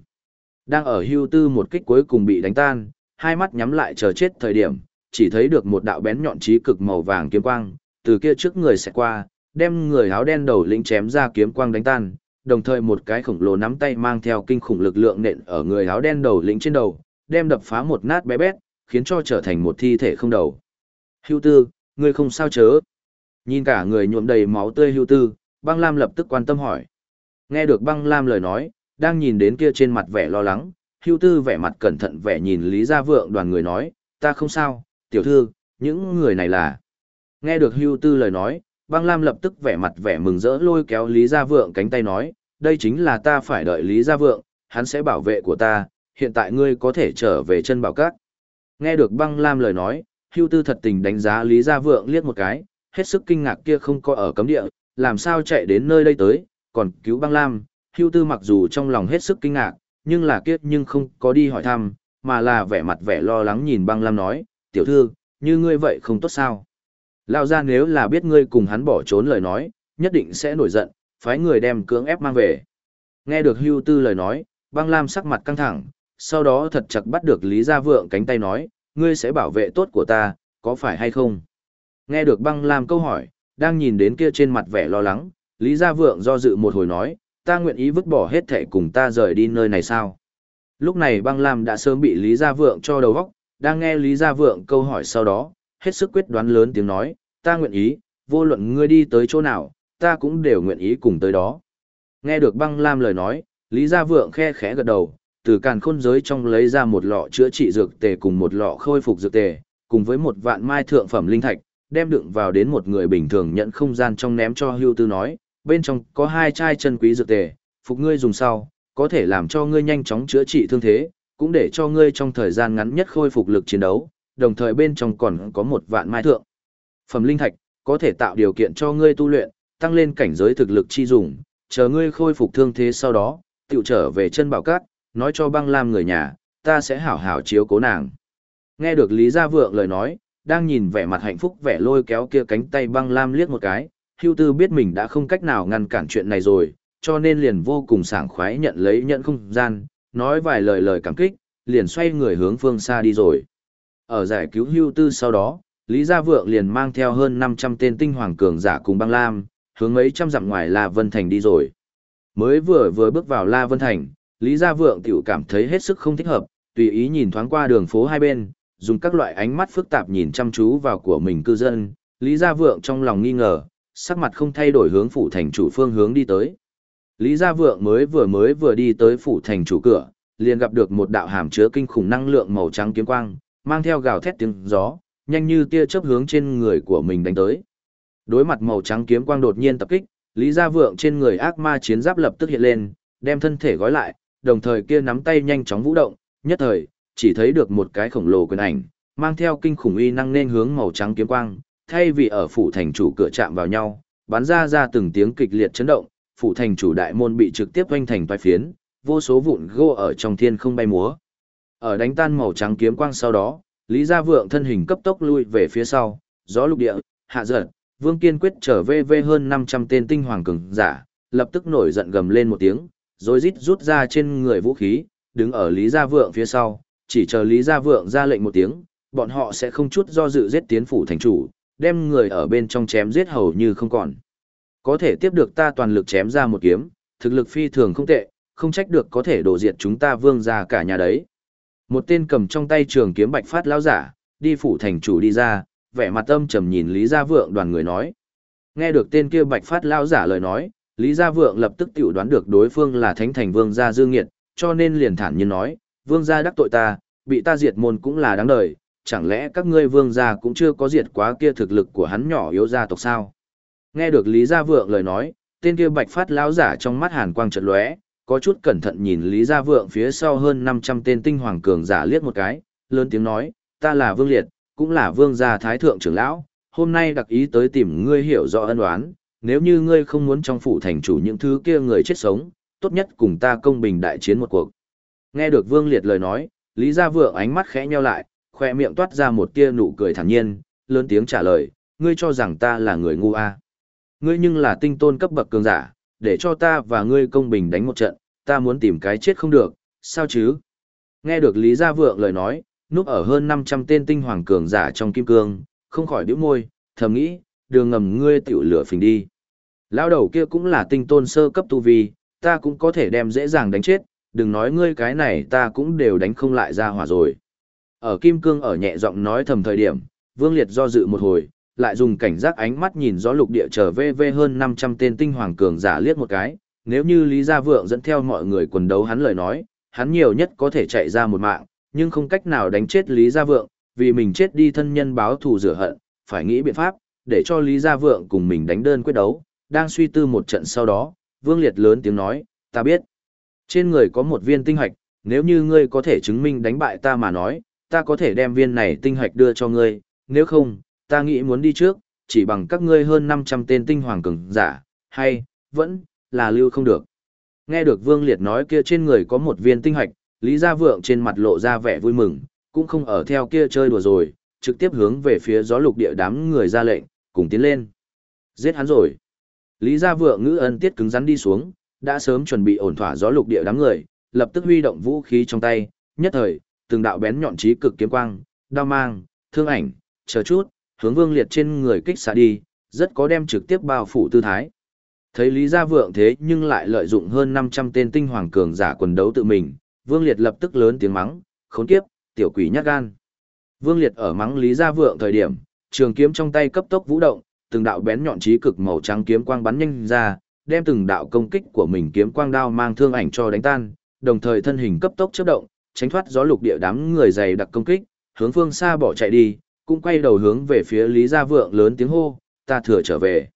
Đang ở hưu tư một kích cuối cùng bị đánh tan, hai mắt nhắm lại chờ chết thời điểm, chỉ thấy được một đạo bén nhọn trí cực màu vàng kiếm quang, từ kia trước người sẽ qua, đem người áo đen đầu lĩnh chém ra kiếm quang đánh tan, đồng thời một cái khổng lồ nắm tay mang theo kinh khủng lực lượng nện ở người áo đen đầu lĩnh trên đầu, đem đập phá một nát bé bét, khiến cho trở thành một thi thể không đầu. Hưu tư, ngươi không sao chớ. Nhìn cả người nhuộm đầy máu tươi hưu tư, băng lam lập tức quan tâm hỏi. Nghe được băng lam lời nói, đang nhìn đến kia trên mặt vẻ lo lắng, hưu tư vẻ mặt cẩn thận vẻ nhìn Lý Gia Vượng đoàn người nói, ta không sao, tiểu thư, những người này là. Nghe được hưu tư lời nói, băng lam lập tức vẻ mặt vẻ mừng rỡ lôi kéo Lý Gia Vượng cánh tay nói, đây chính là ta phải đợi Lý Gia Vượng, hắn sẽ bảo vệ của ta, hiện tại ngươi có thể trở về chân bảo cát. Nghe được băng lam lời nói, hưu tư thật tình đánh giá Lý Gia Vượng liếc một cái, hết sức kinh ngạc kia không có ở cấm địa, làm sao chạy đến nơi đây tới, còn cứu băng lam, hưu tư mặc dù trong lòng hết sức kinh ngạc, nhưng là kiếp nhưng không có đi hỏi thăm, mà là vẻ mặt vẻ lo lắng nhìn băng lam nói, tiểu thư, như ngươi vậy không tốt sao. Lao ra nếu là biết ngươi cùng hắn bỏ trốn lời nói, nhất định sẽ nổi giận, phái người đem cưỡng ép mang về. Nghe được hưu tư lời nói, băng lam sắc mặt căng thẳng, sau đó thật chặt bắt được Lý Gia Vượng cánh tay nói, ngươi sẽ bảo vệ tốt của ta, có phải hay không? Nghe được băng lam câu hỏi, đang nhìn đến kia trên mặt vẻ lo lắng, Lý Gia Vượng do dự một hồi nói, ta nguyện ý vứt bỏ hết thể cùng ta rời đi nơi này sao? Lúc này băng lam đã sớm bị Lý Gia Vượng cho đầu vóc, đang nghe Lý Gia Vượng câu hỏi sau đó, hết sức quyết đoán lớn tiếng nói, ta nguyện ý, vô luận ngươi đi tới chỗ nào, ta cũng đều nguyện ý cùng tới đó. Nghe được băng lam lời nói, Lý Gia Vượng khe khẽ gật đầu, từ càn khôn giới trong lấy ra một lọ chữa trị dược tề cùng một lọ khôi phục dược tề, cùng với một vạn mai thượng phẩm linh thạch, đem đựng vào đến một người bình thường nhận không gian trong ném cho hưu tư nói, bên trong có hai chai chân quý dược tề, phục ngươi dùng sau, có thể làm cho ngươi nhanh chóng chữa trị thương thế, cũng để cho ngươi trong thời gian ngắn nhất khôi phục lực chiến đấu, đồng thời bên trong còn có một vạn mai thượng. Phẩm linh thạch, có thể tạo điều kiện cho ngươi tu luyện, tăng lên cảnh giới thực lực chi dùng, chờ ngươi khôi phục thương thế sau đó, tiểu trở về chân bảo cát, nói cho băng lam người nhà, ta sẽ hảo hảo chiếu cố nàng. Nghe được Lý Gia Vượng lời nói, đang nhìn vẻ mặt hạnh phúc vẻ lôi kéo kia cánh tay băng lam liếc một cái, hưu tư biết mình đã không cách nào ngăn cản chuyện này rồi, cho nên liền vô cùng sảng khoái nhận lấy nhận không gian, nói vài lời lời cảm kích, liền xoay người hướng phương xa đi rồi. Ở giải cứu hưu tư sau đó, Lý Gia Vượng liền mang theo hơn 500 tên tinh hoàng cường giả cùng băng lam, hướng mấy trăm dặm ngoài La Vân Thành đi rồi. Mới vừa vừa bước vào La Vân Thành, Lý Gia Vượng tiểu cảm thấy hết sức không thích hợp, tùy ý nhìn thoáng qua đường phố hai bên, dùng các loại ánh mắt phức tạp nhìn chăm chú vào của mình cư dân, Lý Gia Vượng trong lòng nghi ngờ, sắc mặt không thay đổi hướng phủ thành chủ phương hướng đi tới. Lý Gia Vượng mới vừa mới vừa đi tới phủ thành chủ cửa, liền gặp được một đạo hàm chứa kinh khủng năng lượng màu trắng kiếm quang, mang theo gào thét tiếng gió, nhanh như tia chớp hướng trên người của mình đánh tới. Đối mặt màu trắng kiếm quang đột nhiên tập kích, Lý Gia Vượng trên người ác ma chiến giáp lập tức hiện lên, đem thân thể gói lại, đồng thời kia nắm tay nhanh chóng vũ động, nhất thời, chỉ thấy được một cái khổng lồ quyền ảnh, mang theo kinh khủng uy năng nên hướng màu trắng kiếm quang, thay vì ở phủ thành chủ cửa chạm vào nhau, bắn ra ra từng tiếng kịch liệt chấn động, phủ thành chủ đại môn bị trực tiếp vênh thành toái phiến, vô số vụn gỗ ở trong thiên không bay múa. Ở đánh tan màu trắng kiếm quang sau đó, Lý Gia Vượng thân hình cấp tốc lui về phía sau, gió lục địa, hạ giật, Vương Kiên quyết trở về về hơn 500 tên tinh hoàng cường giả, lập tức nổi giận gầm lên một tiếng, rồi rít rút ra trên người vũ khí, đứng ở Lý Gia Vượng phía sau, chỉ chờ Lý Gia Vượng ra lệnh một tiếng, bọn họ sẽ không chút do dự giết tiến phủ thành chủ, đem người ở bên trong chém giết hầu như không còn. Có thể tiếp được ta toàn lực chém ra một kiếm, thực lực phi thường không tệ, không trách được có thể đổ diệt chúng ta vương ra cả nhà đấy. Một tên cầm trong tay trường kiếm bạch phát lão giả, đi phủ thành chủ đi ra, vẻ mặt âm trầm nhìn Lý Gia Vượng đoàn người nói. Nghe được tên kia bạch phát lão giả lời nói, Lý Gia Vượng lập tức tiểu đoán được đối phương là thánh thành vương gia dương nghiệt, cho nên liền thản nhiên nói, vương gia đắc tội ta, bị ta diệt môn cũng là đáng đời, chẳng lẽ các ngươi vương gia cũng chưa có diệt quá kia thực lực của hắn nhỏ yếu gia tộc sao? Nghe được Lý Gia Vượng lời nói, tên kia bạch phát lão giả trong mắt hàn quang chợt lóe, có chút cẩn thận nhìn Lý Gia Vượng phía sau hơn 500 tên tinh hoàng cường giả liếc một cái, lớn tiếng nói, ta là Vương Liệt, cũng là Vương gia Thái Thượng trưởng lão, hôm nay đặc ý tới tìm ngươi hiểu rõ ân oán, nếu như ngươi không muốn trong phủ thành chủ những thứ kia người chết sống, tốt nhất cùng ta công bình đại chiến một cuộc. Nghe được Vương Liệt lời nói, Lý Gia Vượng ánh mắt khẽ nheo lại, khoe miệng toát ra một tia nụ cười thản nhiên, lớn tiếng trả lời, ngươi cho rằng ta là người ngu à. Ngươi nhưng là tinh tôn cấp bậc cường giả, để cho ta và ngươi công bình đánh một trận, ta muốn tìm cái chết không được, sao chứ? Nghe được Lý Gia Vượng lời nói, núp ở hơn 500 tên tinh hoàng cường giả trong kim cương, không khỏi bĩu môi, thầm nghĩ, đường ngầm ngươi tiểu lửa phình đi. Lao đầu kia cũng là tinh tôn sơ cấp tu vi, ta cũng có thể đem dễ dàng đánh chết, đừng nói ngươi cái này ta cũng đều đánh không lại ra hỏa rồi. Ở kim cương ở nhẹ giọng nói thầm thời điểm, Vương Liệt do dự một hồi, lại dùng cảnh giác ánh mắt nhìn gió lục địa trở về về hơn 500 tên tinh hoàng cường giả liếc một cái, nếu như Lý Gia Vượng dẫn theo mọi người quần đấu hắn lời nói, hắn nhiều nhất có thể chạy ra một mạng, nhưng không cách nào đánh chết Lý Gia Vượng, vì mình chết đi thân nhân báo thù rửa hận, phải nghĩ biện pháp, để cho Lý Gia Vượng cùng mình đánh đơn quyết đấu, đang suy tư một trận sau đó, Vương Liệt lớn tiếng nói, ta biết, trên người có một viên tinh hạch, nếu như ngươi có thể chứng minh đánh bại ta mà nói, ta có thể đem viên này tinh hạch đưa cho ngươi, nếu không, ta nghĩ muốn đi trước, chỉ bằng các ngươi hơn 500 tên tinh hoàng cường giả, hay, vẫn, là lưu không được. Nghe được Vương Liệt nói kia trên người có một viên tinh hạch, Lý Gia Vượng trên mặt lộ ra vẻ vui mừng, cũng không ở theo kia chơi đùa rồi, trực tiếp hướng về phía gió lục địa đám người ra lệnh, cùng tiến lên. Giết hắn rồi. Lý Gia Vượng ngữ ân tiết cứng rắn đi xuống, đã sớm chuẩn bị ổn thỏa gió lục địa đám người, lập tức huy động vũ khí trong tay, nhất thời, từng đạo bén nhọn trí cực kiếm quang, đao mang, thương ảnh, chờ chút, hướng Vương Liệt trên người kích xạ đi, rất có đem trực tiếp bao phủ tư thái. Thấy Lý Gia Vượng thế nhưng lại lợi dụng hơn 500 tên tinh hoàng cường giả quần đấu tự mình, Vương Liệt lập tức lớn tiếng mắng, khốn kiếp, tiểu quỷ nhát gan. Vương Liệt ở mắng Lý Gia Vượng thời điểm, trường kiếm trong tay cấp tốc vũ động, từng đạo bén nhọn chí cực màu trắng kiếm quang bắn nhanh ra, đem từng đạo công kích của mình kiếm quang đao mang thương ảnh cho đánh tan, đồng thời thân hình cấp tốc chớp động, tránh thoát gió lục địa đám người dày đặc công kích, hướng phương xa bỏ chạy đi, cũng quay đầu hướng về phía Lý Gia Vượng lớn tiếng hô, ta thừa trở về.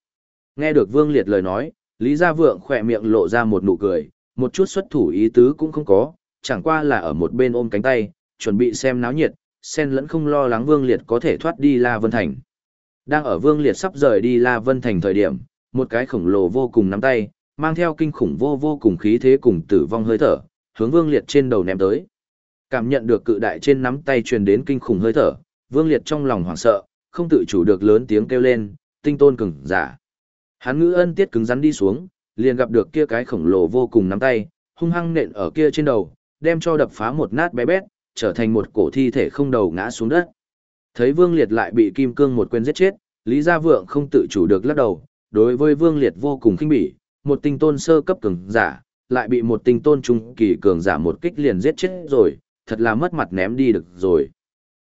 Nghe được Vương Liệt lời nói, Lý Gia Vượng khỏe miệng lộ ra một nụ cười, một chút xuất thủ ý tứ cũng không có, chẳng qua là ở một bên ôm cánh tay, chuẩn bị xem náo nhiệt, sen lẫn không lo lắng Vương Liệt có thể thoát đi La Vân Thành. Đang ở Vương Liệt sắp rời đi La Vân Thành thời điểm, một cái khổng lồ vô cùng nắm tay, mang theo kinh khủng vô vô cùng khí thế cùng tử vong hơi thở, hướng Vương Liệt trên đầu ném tới. Cảm nhận được cự đại trên nắm tay truyền đến kinh khủng hơi thở, Vương Liệt trong lòng hoảng sợ, không tự chủ được lớn tiếng kêu lên, tinh tôn cường giả. Hắn ngữ ân tiết cứng rắn đi xuống, liền gặp được kia cái khổng lồ vô cùng nắm tay, hung hăng nện ở kia trên đầu, đem cho đập phá một nát bé bét, trở thành một cổ thi thể không đầu ngã xuống đất. Thấy Vương Liệt lại bị Kim Cương một quyền giết chết, Lý Gia Vượng không tự chủ được lắc đầu, đối với Vương Liệt vô cùng khinh bỉ, một tinh tôn sơ cấp cường giả, lại bị một tinh tôn trung kỳ cường giả một kích liền giết chết rồi, thật là mất mặt ném đi được rồi.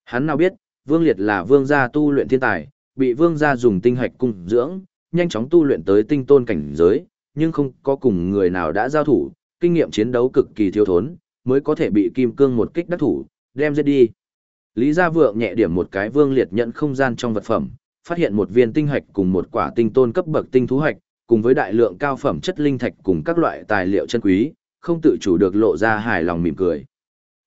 Hắn nào biết, Vương Liệt là vương gia tu luyện thiên tài, bị vương gia dùng tinh hạch cung dưỡng, nhanh chóng tu luyện tới tinh tôn cảnh giới, nhưng không có cùng người nào đã giao thủ, kinh nghiệm chiến đấu cực kỳ thiếu thốn, mới có thể bị kim cương một kích đắc thủ, đem giết đi. Lý Gia Vượng nhẹ điểm một cái vương liệt nhận không gian trong vật phẩm, phát hiện một viên tinh hạch cùng một quả tinh tôn cấp bậc tinh thú hạch, cùng với đại lượng cao phẩm chất linh thạch cùng các loại tài liệu chân quý, không tự chủ được lộ ra hài lòng mỉm cười.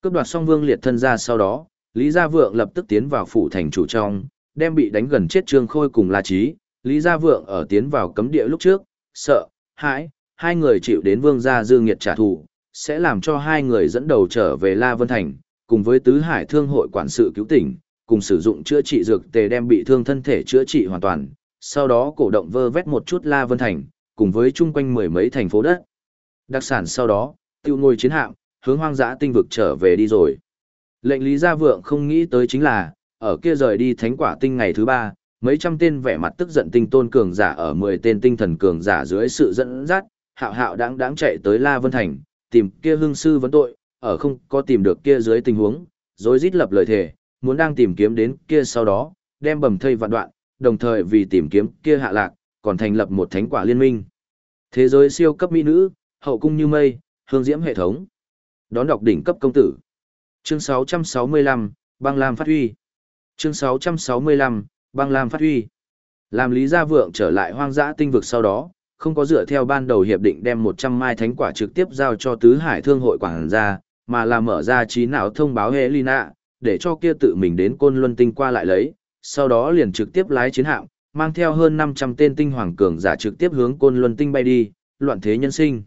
Cướp đoạt xong vương liệt thân ra sau đó, Lý Gia Vượng lập tức tiến vào phủ thành chủ trong, đem bị đánh gần chết Trương Khôi cùng La Chí, Lý Gia Vượng ở tiến vào cấm địa lúc trước, sợ, hãi, hai người chịu đến vương gia dương nghiệt trả thù, sẽ làm cho hai người dẫn đầu trở về La Vân Thành, cùng với Tứ Hải Thương hội quản sự cứu tỉnh, cùng sử dụng chữa trị dược tề đem bị thương thân thể chữa trị hoàn toàn, sau đó cổ động vơ vét một chút La Vân Thành, cùng với chung quanh mười mấy thành phố đất. Đặc sản sau đó, tiêu ngồi chiến hạm, hướng hoang dã tinh vực trở về đi rồi. Lệnh Lý Gia Vượng không nghĩ tới chính là, ở kia rời đi thánh quả tinh ngày thứ ba, mấy trăm tên vẻ mặt tức giận tinh tôn cường giả ở mười tên tinh thần cường giả dưới sự dẫn dắt, hạo hạo đáng đáng chạy tới La Vân Thành, tìm kia hương sư vấn tội, ở không có tìm được kia dưới tình huống, rồi rít lập lời thề, muốn đang tìm kiếm đến kia sau đó, đem bầm thây vạn đoạn, đồng thời vì tìm kiếm kia hạ lạc, còn thành lập một thánh quả liên minh. Thế giới siêu cấp mỹ nữ, hậu cung như mây, hương diễm hệ thống. Đón đọc đỉnh cấp công tử. Chương 665, băng lam phát huy. Chương 665, băng lam phát huy. Làm Lý Gia Vượng trở lại hoang dã tinh vực sau đó, không có dựa theo ban đầu hiệp định đem 100 mai thánh quả trực tiếp giao cho Tứ Hải Thương hội quảng gia, mà là mở ra trí não thông báo Helena, để cho kia tự mình đến Côn Luân Tinh qua lại lấy, sau đó liền trực tiếp lái chiến hạm, mang theo hơn 500 tên tinh hoàng cường giả trực tiếp hướng Côn Luân Tinh bay đi, loạn thế nhân sinh.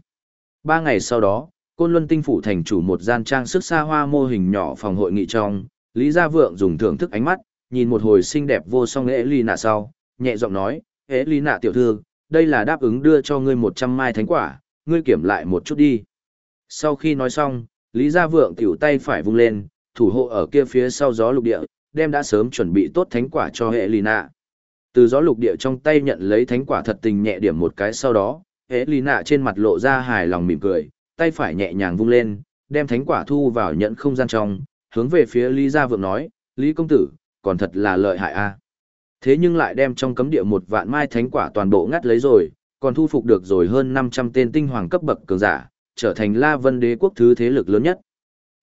Ba ngày sau đó, Côn Luân Tinh phủ thành chủ một gian trang sức xa hoa mô hình nhỏ phòng hội nghị trong, Lý Gia Vượng dùng thưởng thức ánh mắt, nhìn một hồi xinh đẹp vô song lễ ly nạ sau, nhẹ giọng nói, ế ly nạ tiểu thư, đây là đáp ứng đưa cho ngươi 100 mai thánh quả, ngươi kiểm lại một chút đi. Sau khi nói xong, Lý Gia Vượng tiểu tay phải vung lên, thủ hộ ở kia phía sau gió lục địa, đem đã sớm chuẩn bị tốt thánh quả cho hệ Lina. Từ gió lục địa trong tay nhận lấy thánh quả thật tình nhẹ điểm một cái sau đó, hệ Lina trên mặt lộ ra hài lòng mỉm cười, tay phải nhẹ nhàng vung lên, đem thánh quả thu vào nhận không gian trong, hướng về phía Lý Gia Vượng nói, Lý Công Tử, còn thật là lợi hại a. Thế nhưng lại đem trong cấm địa một vạn mai thánh quả toàn bộ ngắt lấy rồi, còn thu phục được rồi hơn 500 tên tinh hoàng cấp bậc cường giả, trở thành La Vân đế quốc thứ thế lực lớn nhất.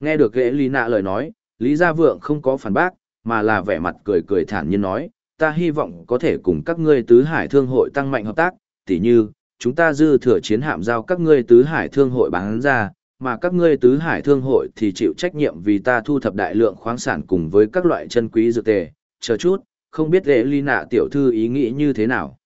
Nghe được ghệ Lý Nạ lời nói, Lý Gia Vượng không có phản bác, mà là vẻ mặt cười cười thản nhiên nói, ta hy vọng có thể cùng các ngươi tứ hải thương hội tăng mạnh hợp tác, tỉ như, chúng ta dư thừa chiến hạm giao các ngươi tứ hải thương hội bán ra, mà các ngươi tứ hải thương hội thì chịu trách nhiệm vì ta thu thập đại lượng khoáng sản cùng với các loại chân quý dược tề, chờ chút, không biết lệ ly nạ tiểu thư ý nghĩ như thế nào.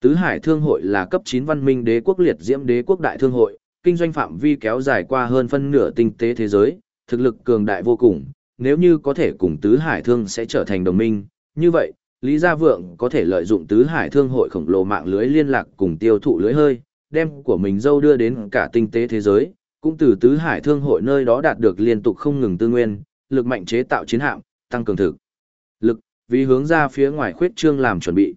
Tứ hải thương hội là cấp 9 văn minh đế quốc liệt diễm đế quốc đại thương hội, kinh doanh phạm vi kéo dài qua hơn phân nửa tinh tế thế giới, thực lực cường đại vô cùng, nếu như có thể cùng tứ hải thương sẽ trở thành đồng minh, như vậy, Lý Gia Vượng có thể lợi dụng tứ hải thương hội khổng lồ mạng lưới liên lạc cùng tiêu thụ lưới hơi, đem của mình dâu đưa đến cả tinh tế thế giới, cũng từ tứ hải thương hội nơi đó đạt được liên tục không ngừng tư nguyên, lực mạnh chế tạo chiến hạm, tăng cường thực lực, vì hướng ra phía ngoài khuyết trương làm chuẩn bị.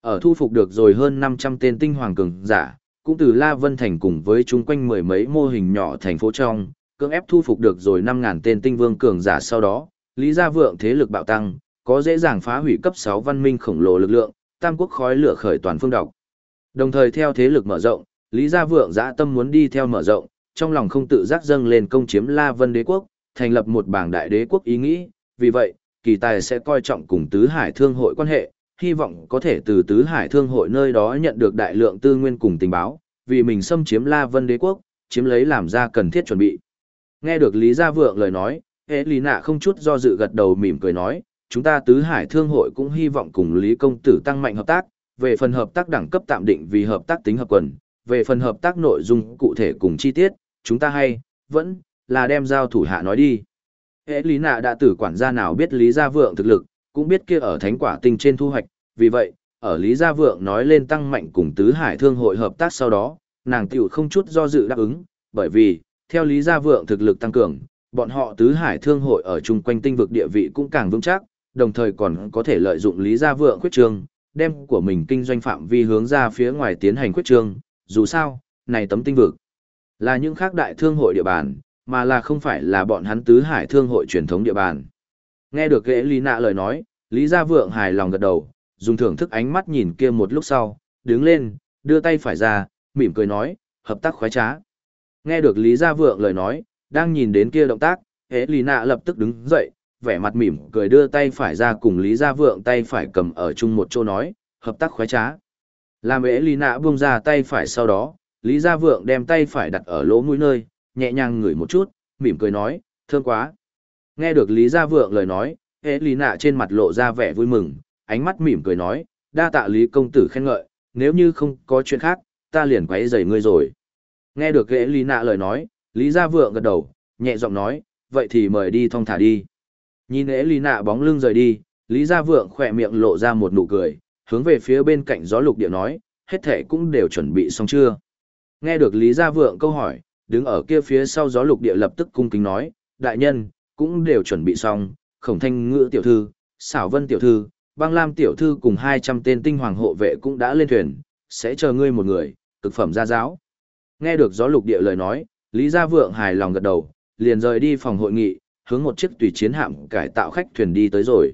Ở thu phục được rồi hơn 500 tên tinh hoàng cường giả, cũng từ La Vân Thành cùng với chung quanh mười mấy mô hình nhỏ thành phố trong, cưỡng ép thu phục được rồi 5.000 tên tinh vương cường giả sau đó, Lý Gia Vượng thế lực bạo tăng, có dễ dàng phá hủy cấp 6 văn minh khổng lồ lực lượng, tam quốc khói lửa khởi toàn phương độc. Đồng thời theo thế lực mở rộng, Lý Gia Vượng dã tâm muốn đi theo mở rộng, trong lòng không tự giác dâng lên công chiếm La Vân đế quốc, thành lập một bảng đại đế quốc ý nghĩ, vì vậy, kỳ tài sẽ coi trọng cùng Tứ Hải Thương hội quan hệ, hy vọng có thể từ Tứ Hải Thương hội nơi đó nhận được đại lượng tư nguyên cùng tình báo, vì mình xâm chiếm La Vân đế quốc, chiếm lấy làm ra cần thiết chuẩn bị. Nghe được Lý Gia Vượng lời nói, hệ Lý không chút do dự gật đầu mỉm cười nói, chúng ta Tứ Hải Thương hội cũng hy vọng cùng Lý Công Tử tăng mạnh hợp tác, về phần hợp tác đẳng cấp tạm định vì hợp tác tính hợp quần, về phần hợp tác nội dung cụ thể cùng chi tiết, chúng ta hay, vẫn, là đem giao thủ hạ nói đi. Hệ lý nạ đã tử quản gia nào biết Lý Gia Vượng thực lực, cũng biết kia ở thánh quả tinh trên thu hoạch, vì vậy, ở Lý Gia Vượng nói lên tăng mạnh cùng Tứ Hải Thương hội hợp tác sau đó, nàng tiểu không chút do dự đáp ứng, bởi vì, theo Lý Gia Vượng thực lực tăng cường, bọn họ Tứ Hải Thương hội ở chung quanh tinh vực địa vị cũng càng vững chắc, đồng thời còn có thể lợi dụng Lý Gia Vượng khuyết trương, đem của mình kinh doanh phạm vi hướng ra phía ngoài tiến hành khuyết trương, dù sao, này tấm tinh vực là những khác đại thương hội địa bàn, mà là không phải là bọn hắn tứ hải thương hội truyền thống địa bàn. Nghe được ghế Lý Nạ lời nói, Lý Gia Vượng hài lòng gật đầu, dùng thưởng thức ánh mắt nhìn kia một lúc sau, đứng lên, đưa tay phải ra, mỉm cười nói, hợp tác khoái trá. Nghe được Lý Gia Vượng lời nói, đang nhìn đến kia động tác, ghế Lý Nạ lập tức đứng dậy, vẻ mặt mỉm cười đưa tay phải ra cùng Lý Gia Vượng tay phải cầm ở chung một chỗ nói, hợp tác khoái trá. Làm ế Lý Nạ buông ra tay phải sau đó, Lý Gia Vượng đem tay phải đặt ở lỗ mũi nơi, nhẹ nhàng ngửi một chút, mỉm cười nói, thương quá. Nghe được Lý Gia Vượng lời nói, ế Lý Nạ trên mặt lộ ra vẻ vui mừng, ánh mắt mỉm cười nói, đa tạ Lý Công Tử khen ngợi, nếu như không có chuyện khác, ta liền quấy rầy ngươi rồi. Nghe được ế Lý Nạ lời nói, Lý Gia Vượng gật đầu, nhẹ giọng nói, vậy thì mời đi thong thả đi. Nhìn ế Lý Nạ bóng lưng rời đi, Lý Gia Vượng khỏe miệng lộ ra một nụ cười, hướng về phía bên cạnh gió lục địa nói, hết thể cũng đều chuẩn bị xong chưa. Nghe được Lý Gia Vượng câu hỏi, đứng ở kia phía sau gió lục địa lập tức cung kính nói, đại nhân, cũng đều chuẩn bị xong, khổng thanh ngữ tiểu thư, xảo vân tiểu thư, băng lam tiểu thư cùng 200 tên tinh hoàng hộ vệ cũng đã lên thuyền, sẽ chờ ngươi một người, cực phẩm gia giáo. Nghe được gió lục địa lời nói, Lý Gia Vượng hài lòng gật đầu, liền rời đi phòng hội nghị, hướng một chiếc tùy chiến hạm cải tạo khách thuyền đi tới rồi.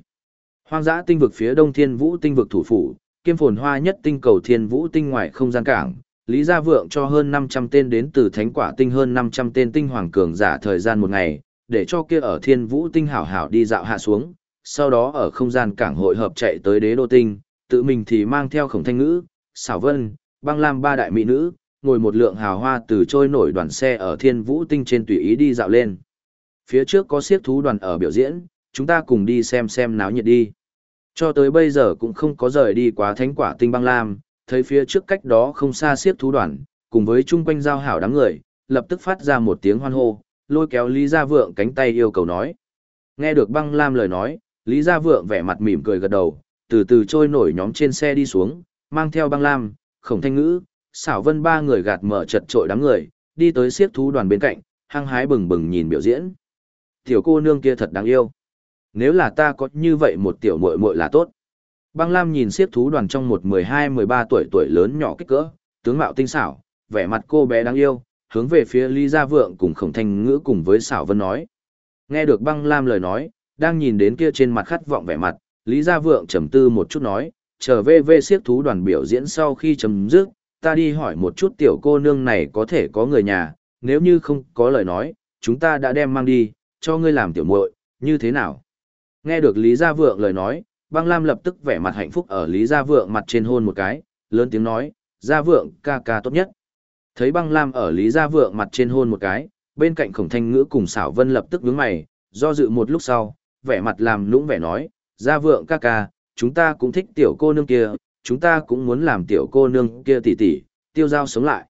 Hoang dã tinh vực phía đông thiên vũ tinh vực thủ phủ, kiêm phồn hoa nhất tinh cầu thiên vũ tinh ngoài không gian cảng, Lý Gia Vượng cho hơn 500 tên đến từ thánh quả tinh hơn 500 tên tinh hoàng cường giả thời gian một ngày, để cho kia ở thiên vũ tinh hảo hảo đi dạo hạ xuống, sau đó ở không gian cảng hội hợp chạy tới đế đô tinh, tự mình thì mang theo khổng thanh ngữ, xảo vân, băng lam ba đại mỹ nữ, ngồi một lượng hào hoa từ trôi nổi đoàn xe ở thiên vũ tinh trên tùy ý đi dạo lên. Phía trước có siếc thú đoàn ở biểu diễn, chúng ta cùng đi xem xem náo nhiệt đi. Cho tới bây giờ cũng không có rời đi quá thánh quả tinh băng lam, thấy phía trước cách đó không xa siếc thú đoàn, cùng với chung quanh giao hảo đám người, lập tức phát ra một tiếng hoan hô, lôi kéo Lý Gia Vượng cánh tay yêu cầu nói. Nghe được băng lam lời nói, Lý Gia Vượng vẻ mặt mỉm cười gật đầu, từ từ trôi nổi nhóm trên xe đi xuống, mang theo băng lam, khổng thanh ngữ, xảo vân ba người gạt mở chật trội đám người, đi tới siếc thú đoàn bên cạnh, hăng hái bừng bừng nhìn biểu diễn. Tiểu cô nương kia thật đáng yêu. Nếu là ta có như vậy một tiểu muội muội là tốt. Băng Lam nhìn siết thú đoàn trong một 12-13 tuổi tuổi lớn nhỏ kích cỡ, tướng mạo tinh xảo, vẻ mặt cô bé đáng yêu, hướng về phía Lý Gia Vượng cùng Khổng Thanh Ngữ cùng với Sảo Vân nói. Nghe được Băng Lam lời nói, đang nhìn đến kia trên mặt khát vọng vẻ mặt, Lý Gia Vượng trầm tư một chút nói, trở về về siết thú đoàn biểu diễn sau khi chấm dứt, ta đi hỏi một chút tiểu cô nương này có thể có người nhà, nếu như không có lời nói, chúng ta đã đem mang đi, cho ngươi làm tiểu muội, như thế nào? Nghe được Lý Gia Vượng lời nói, băng lam lập tức vẻ mặt hạnh phúc ở Lý Gia Vượng mặt trên hôn một cái, lớn tiếng nói, Gia Vượng ca ca tốt nhất. Thấy băng lam ở Lý Gia Vượng mặt trên hôn một cái, bên cạnh khổng thanh ngữ cùng xảo vân lập tức vướng mày, do dự một lúc sau, vẻ mặt làm lũng vẻ nói, Gia Vượng ca ca, chúng ta cũng thích tiểu cô nương kia, chúng ta cũng muốn làm tiểu cô nương kia tỉ tỉ, tiêu giao sống lại.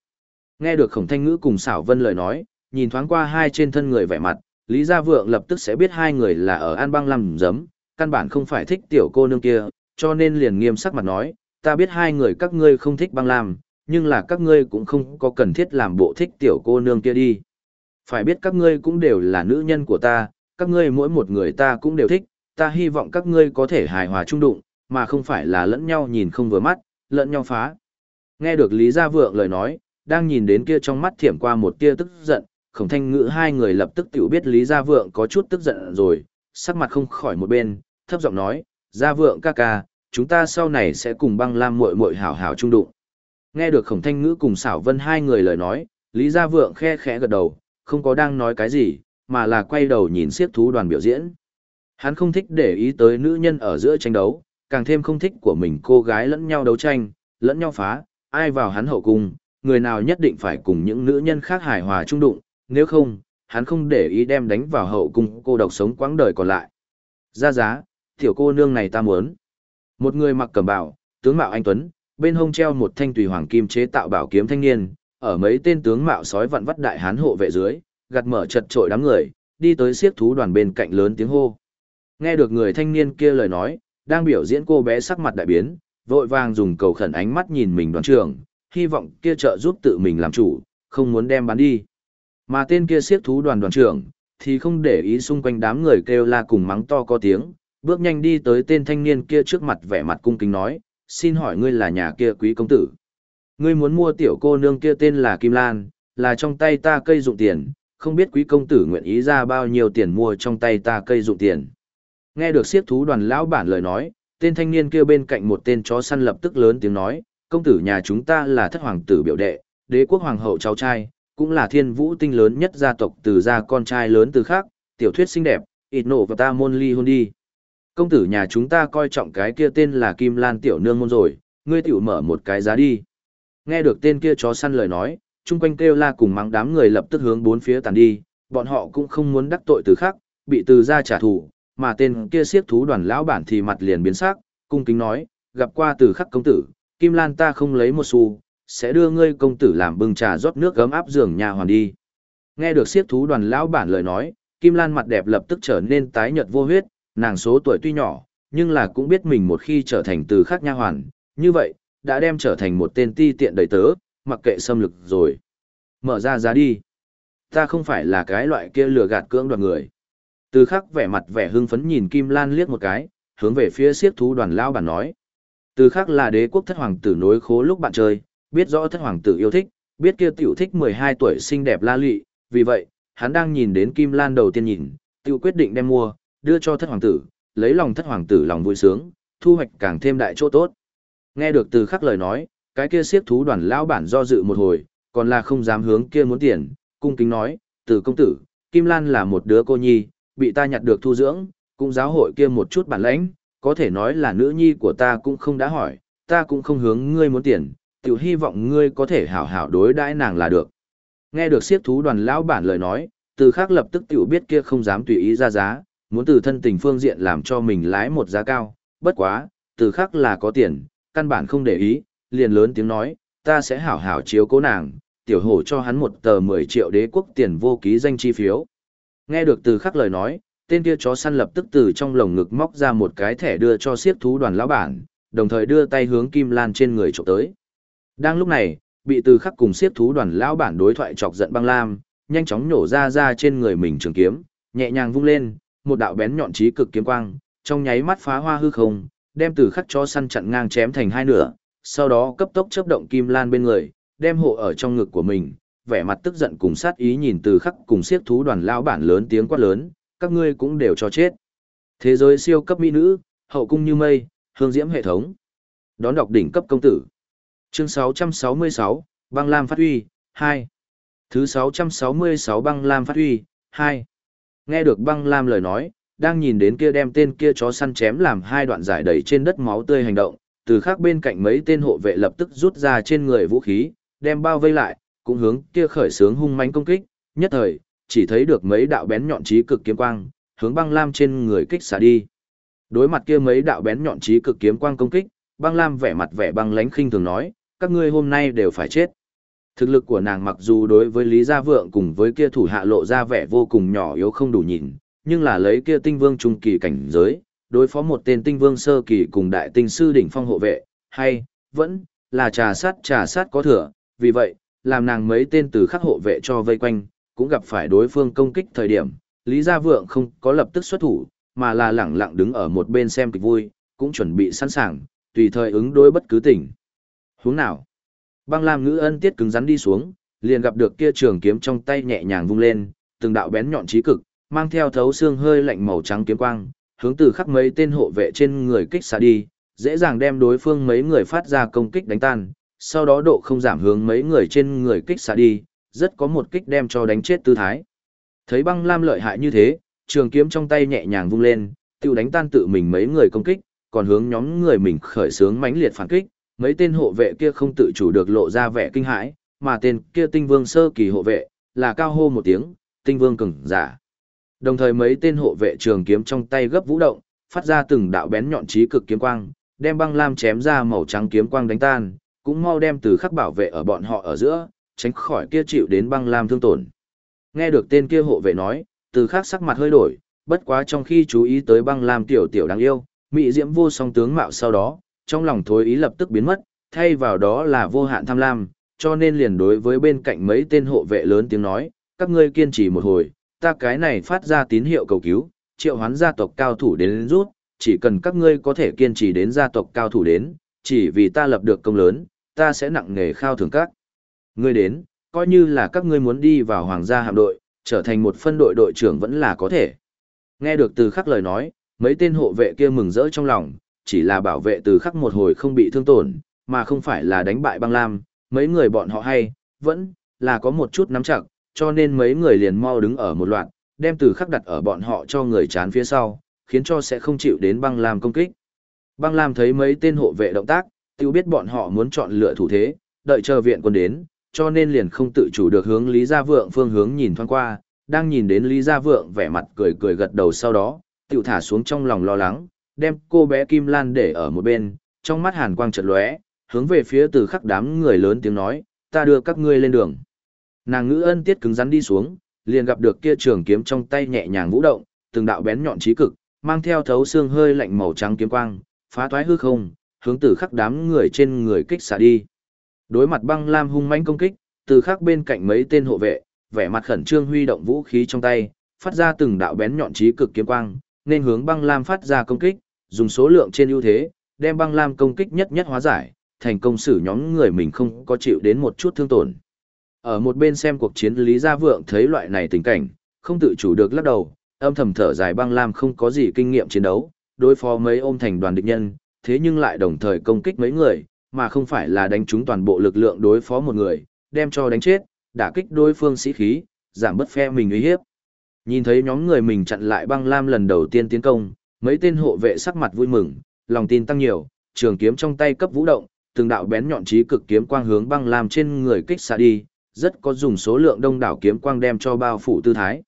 Nghe được khổng thanh ngữ cùng xảo vân lời nói, nhìn thoáng qua hai trên thân người vẻ mặt, Lý Gia Vượng lập tức sẽ biết hai người là ở An Bang làm giấm, căn bản không phải thích tiểu cô nương kia, cho nên liền nghiêm sắc mặt nói, ta biết hai người các ngươi không thích băng làm, nhưng là các ngươi cũng không có cần thiết làm bộ thích tiểu cô nương kia đi. Phải biết các ngươi cũng đều là nữ nhân của ta, các ngươi mỗi một người ta cũng đều thích, ta hy vọng các ngươi có thể hài hòa trung đụng, mà không phải là lẫn nhau nhìn không vừa mắt, lẫn nhau phá. Nghe được Lý Gia Vượng lời nói, đang nhìn đến kia trong mắt thiểm qua một tia tức giận, khổng thanh ngữ hai người lập tức tiểu biết Lý Gia Vượng có chút tức giận rồi, sắc mặt không khỏi một bên, thấp giọng nói, Gia Vượng ca ca, chúng ta sau này sẽ cùng băng lam muội muội hảo hảo trung đụng. Nghe được khổng thanh ngữ cùng xảo vân hai người lời nói, Lý Gia Vượng khe khẽ gật đầu, không có đang nói cái gì, mà là quay đầu nhìn siết thú đoàn biểu diễn. Hắn không thích để ý tới nữ nhân ở giữa tranh đấu, càng thêm không thích của mình cô gái lẫn nhau đấu tranh, lẫn nhau phá, ai vào hắn hậu cung, người nào nhất định phải cùng những nữ nhân khác hài hòa trung đụng, nếu không, hắn không để ý đem đánh vào hậu cung cô độc sống quãng đời còn lại. Ra giá, tiểu cô nương này ta muốn. Một người mặc cẩm bào, tướng mạo anh tuấn, bên hông treo một thanh tùy hoàng kim chế tạo bảo kiếm thanh niên, ở mấy tên tướng mạo sói vặn vắt đại hán hộ vệ dưới, gạt mở chật trội đám người, đi tới siết thú đoàn bên cạnh lớn tiếng hô. Nghe được người thanh niên kia lời nói, đang biểu diễn cô bé sắc mặt đại biến, vội vàng dùng cầu khẩn ánh mắt nhìn mình đoàn trưởng, hy vọng kia trợ giúp tự mình làm chủ, không muốn đem bán đi. Mà tên kia siết thú đoàn đoàn trưởng, thì không để ý xung quanh đám người kêu la cùng mắng to có tiếng, bước nhanh đi tới tên thanh niên kia trước mặt vẻ mặt cung kính nói, xin hỏi ngươi là nhà kia quý công tử. Ngươi muốn mua tiểu cô nương kia tên là Kim Lan, là trong tay ta cây dụng tiền, không biết quý công tử nguyện ý ra bao nhiêu tiền mua trong tay ta cây dụng tiền. Nghe được siết thú đoàn lão bản lời nói, tên thanh niên kia bên cạnh một tên chó săn lập tức lớn tiếng nói, công tử nhà chúng ta là thất hoàng tử biểu đệ, đế quốc hoàng hậu cháu trai, cũng là thiên vũ tinh lớn nhất gia tộc từ gia con trai lớn từ khác, tiểu thuyết xinh đẹp, ít nổ và ta môn ly hôn đi. Công tử nhà chúng ta coi trọng cái kia tên là Kim Lan tiểu nương môn rồi, ngươi tiểu mở một cái giá đi. Nghe được tên kia chó săn lời nói, chung quanh kêu la cùng mắng đám người lập tức hướng bốn phía tàn đi, bọn họ cũng không muốn đắc tội từ khác, bị từ gia trả thù, mà tên kia siết thú đoàn lão bản thì mặt liền biến sắc, cung kính nói, gặp qua từ khắc công tử, Kim Lan ta không lấy một xu, sẽ đưa ngươi công tử làm bưng trà rót nước gấm áp giường nhà hoàn đi. Nghe được siết thú đoàn lão bản lời nói, Kim Lan mặt đẹp lập tức trở nên tái nhợt vô huyết, nàng số tuổi tuy nhỏ, nhưng là cũng biết mình một khi trở thành từ khắc nha hoàn, như vậy, đã đem trở thành một tên ti tiện đầy tớ, mặc kệ xâm lực rồi. Mở ra giá đi. Ta không phải là cái loại kia lừa gạt cưỡng đoạt người. Từ khắc vẻ mặt vẻ hưng phấn nhìn Kim Lan liếc một cái, hướng về phía siết thú đoàn lão bản nói. Từ khắc là đế quốc thất hoàng tử nối khố lúc bạn chơi, biết rõ thất hoàng tử yêu thích, biết kia tiểu thích 12 tuổi xinh đẹp la lị, vì vậy, hắn đang nhìn đến Kim Lan đầu tiên nhìn, tiểu quyết định đem mua, đưa cho thất hoàng tử, lấy lòng thất hoàng tử lòng vui sướng, thu hoạch càng thêm đại chỗ tốt. Nghe được từ khắc lời nói, cái kia siết thú đoàn lão bản do dự một hồi, còn là không dám hướng kia muốn tiền, cung kính nói, từ công tử, Kim Lan là một đứa cô nhi, bị ta nhặt được thu dưỡng, cũng giáo hội kia một chút bản lãnh, có thể nói là nữ nhi của ta cũng không đã hỏi, ta cũng không hướng ngươi muốn tiền, tiểu hy vọng ngươi có thể hảo hảo đối đãi nàng là được. Nghe được siết thú đoàn lão bản lời nói, từ khác lập tức tiểu biết kia không dám tùy ý ra giá, muốn từ thân tình phương diện làm cho mình lái một giá cao, bất quá, từ khác là có tiền, căn bản không để ý, liền lớn tiếng nói, ta sẽ hảo hảo chiếu cố nàng, tiểu hổ cho hắn một tờ 10 triệu đế quốc tiền vô ký danh chi phiếu. Nghe được từ khắc lời nói, tên kia chó săn lập tức từ trong lồng ngực móc ra một cái thẻ đưa cho siết thú đoàn lão bản, đồng thời đưa tay hướng Kim Lan trên người trộm tới. Đang lúc này, bị từ khắc cùng siết thú đoàn lão bản đối thoại chọc giận băng lam, nhanh chóng nhổ ra ra trên người mình trường kiếm, nhẹ nhàng vung lên, một đạo bén nhọn chí cực kiếm quang, trong nháy mắt phá hoa hư không, đem từ khắc cho săn chặn ngang chém thành hai nửa, sau đó cấp tốc chớp động kim lan bên người, đem hộ ở trong ngực của mình, vẻ mặt tức giận cùng sát ý nhìn từ khắc cùng siết thú đoàn lão bản lớn tiếng quát lớn, các ngươi cũng đều cho chết. Thế giới siêu cấp mỹ nữ, hậu cung như mây, hương diễm hệ thống. Đón đọc đỉnh cấp công tử. Chương 666, băng lam phát huy, 2. Thứ 666 băng lam phát huy, 2. Nghe được băng lam lời nói, đang nhìn đến kia đem tên kia chó săn chém làm hai đoạn giải đầy trên đất máu tươi hành động, từ khác bên cạnh mấy tên hộ vệ lập tức rút ra trên người vũ khí, đem bao vây lại, cũng hướng kia khởi sướng hung mãnh công kích, nhất thời, chỉ thấy được mấy đạo bén nhọn chí cực kiếm quang, hướng băng lam trên người kích xả đi. Đối mặt kia mấy đạo bén nhọn chí cực kiếm quang công kích, băng lam vẻ mặt vẻ băng lãnh khinh thường nói, các ngươi hôm nay đều phải chết. Thực lực của nàng mặc dù đối với Lý Gia Vượng cùng với kia thủ hạ lộ ra vẻ vô cùng nhỏ yếu không đủ nhìn, nhưng là lấy kia tinh vương trung kỳ cảnh giới, đối phó một tên tinh vương sơ kỳ cùng đại tinh sư đỉnh phong hộ vệ, hay, vẫn, là trà sát trà sát có thừa, vì vậy, làm nàng mấy tên từ khắc hộ vệ cho vây quanh, cũng gặp phải đối phương công kích thời điểm, Lý Gia Vượng không có lập tức xuất thủ, mà là lẳng lặng đứng ở một bên xem kịch vui, cũng chuẩn bị sẵn sàng, tùy thời ứng đối bất cứ tình. Hướng nào? Băng Lam Ngữ Ân tiết cứng rắn đi xuống, liền gặp được kia trường kiếm trong tay nhẹ nhàng vung lên, từng đạo bén nhọn chí cực, mang theo thấu xương hơi lạnh màu trắng kiếm quang, hướng từ khắc mấy tên hộ vệ trên người kích xạ đi, dễ dàng đem đối phương mấy người phát ra công kích đánh tan, sau đó độ không giảm hướng mấy người trên người kích xạ đi, rất có một kích đem cho đánh chết tư thái. Thấy băng lam lợi hại như thế, trường kiếm trong tay nhẹ nhàng vung lên, tiêu đánh tan tự mình mấy người công kích, còn hướng nhóm người mình khởi sướng mãnh liệt phản kích, mấy tên hộ vệ kia không tự chủ được lộ ra vẻ kinh hãi, mà tên kia tinh vương sơ kỳ hộ vệ, là cao hô một tiếng, tinh vương cường giả. Đồng thời mấy tên hộ vệ trường kiếm trong tay gấp vũ động, phát ra từng đạo bén nhọn chí cực kiếm quang, đem băng lam chém ra màu trắng kiếm quang đánh tan, cũng mau đem từ khắc bảo vệ ở bọn họ ở giữa, tránh khỏi kia chịu đến băng lam thương tổn. Nghe được tên kia hộ vệ nói, từ khắc sắc mặt hơi đổi, bất quá trong khi chú ý tới băng lam tiểu tiểu đáng yêu, mỹ diễm vô song tướng mạo sau đó, trong lòng thối ý lập tức biến mất, thay vào đó là vô hạn tham lam, cho nên liền đối với bên cạnh mấy tên hộ vệ lớn tiếng nói, các ngươi kiên trì một hồi, ta cái này phát ra tín hiệu cầu cứu, triệu hoán gia tộc cao thủ đến rút, chỉ cần các ngươi có thể kiên trì đến gia tộc cao thủ đến, chỉ vì ta lập được công lớn, ta sẽ nặng nghề khao thưởng các. Ngươi đến, coi như là các ngươi muốn đi vào hoàng gia hạm đội, trở thành một phân đội đội trưởng vẫn là có thể. Nghe được từ khắc lời nói, mấy tên hộ vệ kia mừng rỡ trong lòng, chỉ là bảo vệ từ khắc một hồi không bị thương tổn, mà không phải là đánh bại băng lam, mấy người bọn họ hay, vẫn là có một chút nắm chặt, cho nên mấy người liền mau đứng ở một loạt, đem từ khắc đặt ở bọn họ cho người chán phía sau, khiến cho sẽ không chịu đến băng lam công kích. Băng lam thấy mấy tên hộ vệ động tác, tiêu biết bọn họ muốn chọn lựa thủ thế, đợi chờ viện quân đến, cho nên liền không tự chủ được hướng Lý Gia Vượng phương hướng nhìn thoáng qua, đang nhìn đến Lý Gia Vượng vẻ mặt cười cười gật đầu sau đó, tiểu thả xuống trong lòng lo lắng, đem cô bé Kim Lan để ở một bên, trong mắt hàn quang chợt lóe, hướng về phía từ khắc đám người lớn tiếng nói, ta đưa các ngươi lên đường. Nàng ngữ ân tiết cứng rắn đi xuống, liền gặp được kia trường kiếm trong tay nhẹ nhàng vũ động, từng đạo bén nhọn chí cực, mang theo thấu xương hơi lạnh màu trắng kiếm quang, phá toái hư không, hướng từ khắc đám người trên người kích xả đi. Đối mặt băng lam hung mãnh công kích, từ khắc bên cạnh mấy tên hộ vệ, vẻ mặt khẩn trương huy động vũ khí trong tay, phát ra từng đạo bén nhọn chí cực kiếm quang, nên hướng băng lam phát ra công kích, dùng số lượng trên ưu thế, đem băng lam công kích nhất nhất hóa giải, thành công xử nhóm người mình không có chịu đến một chút thương tổn. Ở một bên xem cuộc chiến Lý Gia Vượng thấy loại này tình cảnh, không tự chủ được lắc đầu, âm thầm thở dài băng lam không có gì kinh nghiệm chiến đấu, đối phó mấy ôm thành đoàn địch nhân, thế nhưng lại đồng thời công kích mấy người, mà không phải là đánh trúng toàn bộ lực lượng đối phó một người, đem cho đánh chết, đả kích đối phương sĩ khí, giảm bất phe mình uy hiếp. Nhìn thấy nhóm người mình chặn lại băng lam lần đầu tiên tiến công, mấy tên hộ vệ sắc mặt vui mừng, lòng tin tăng nhiều, trường kiếm trong tay cấp vũ động, từng đạo bén nhọn chí cực kiếm quang hướng băng lam trên người kích xạ đi, rất có dùng số lượng đông đảo kiếm quang đem cho bao phủ tư thái.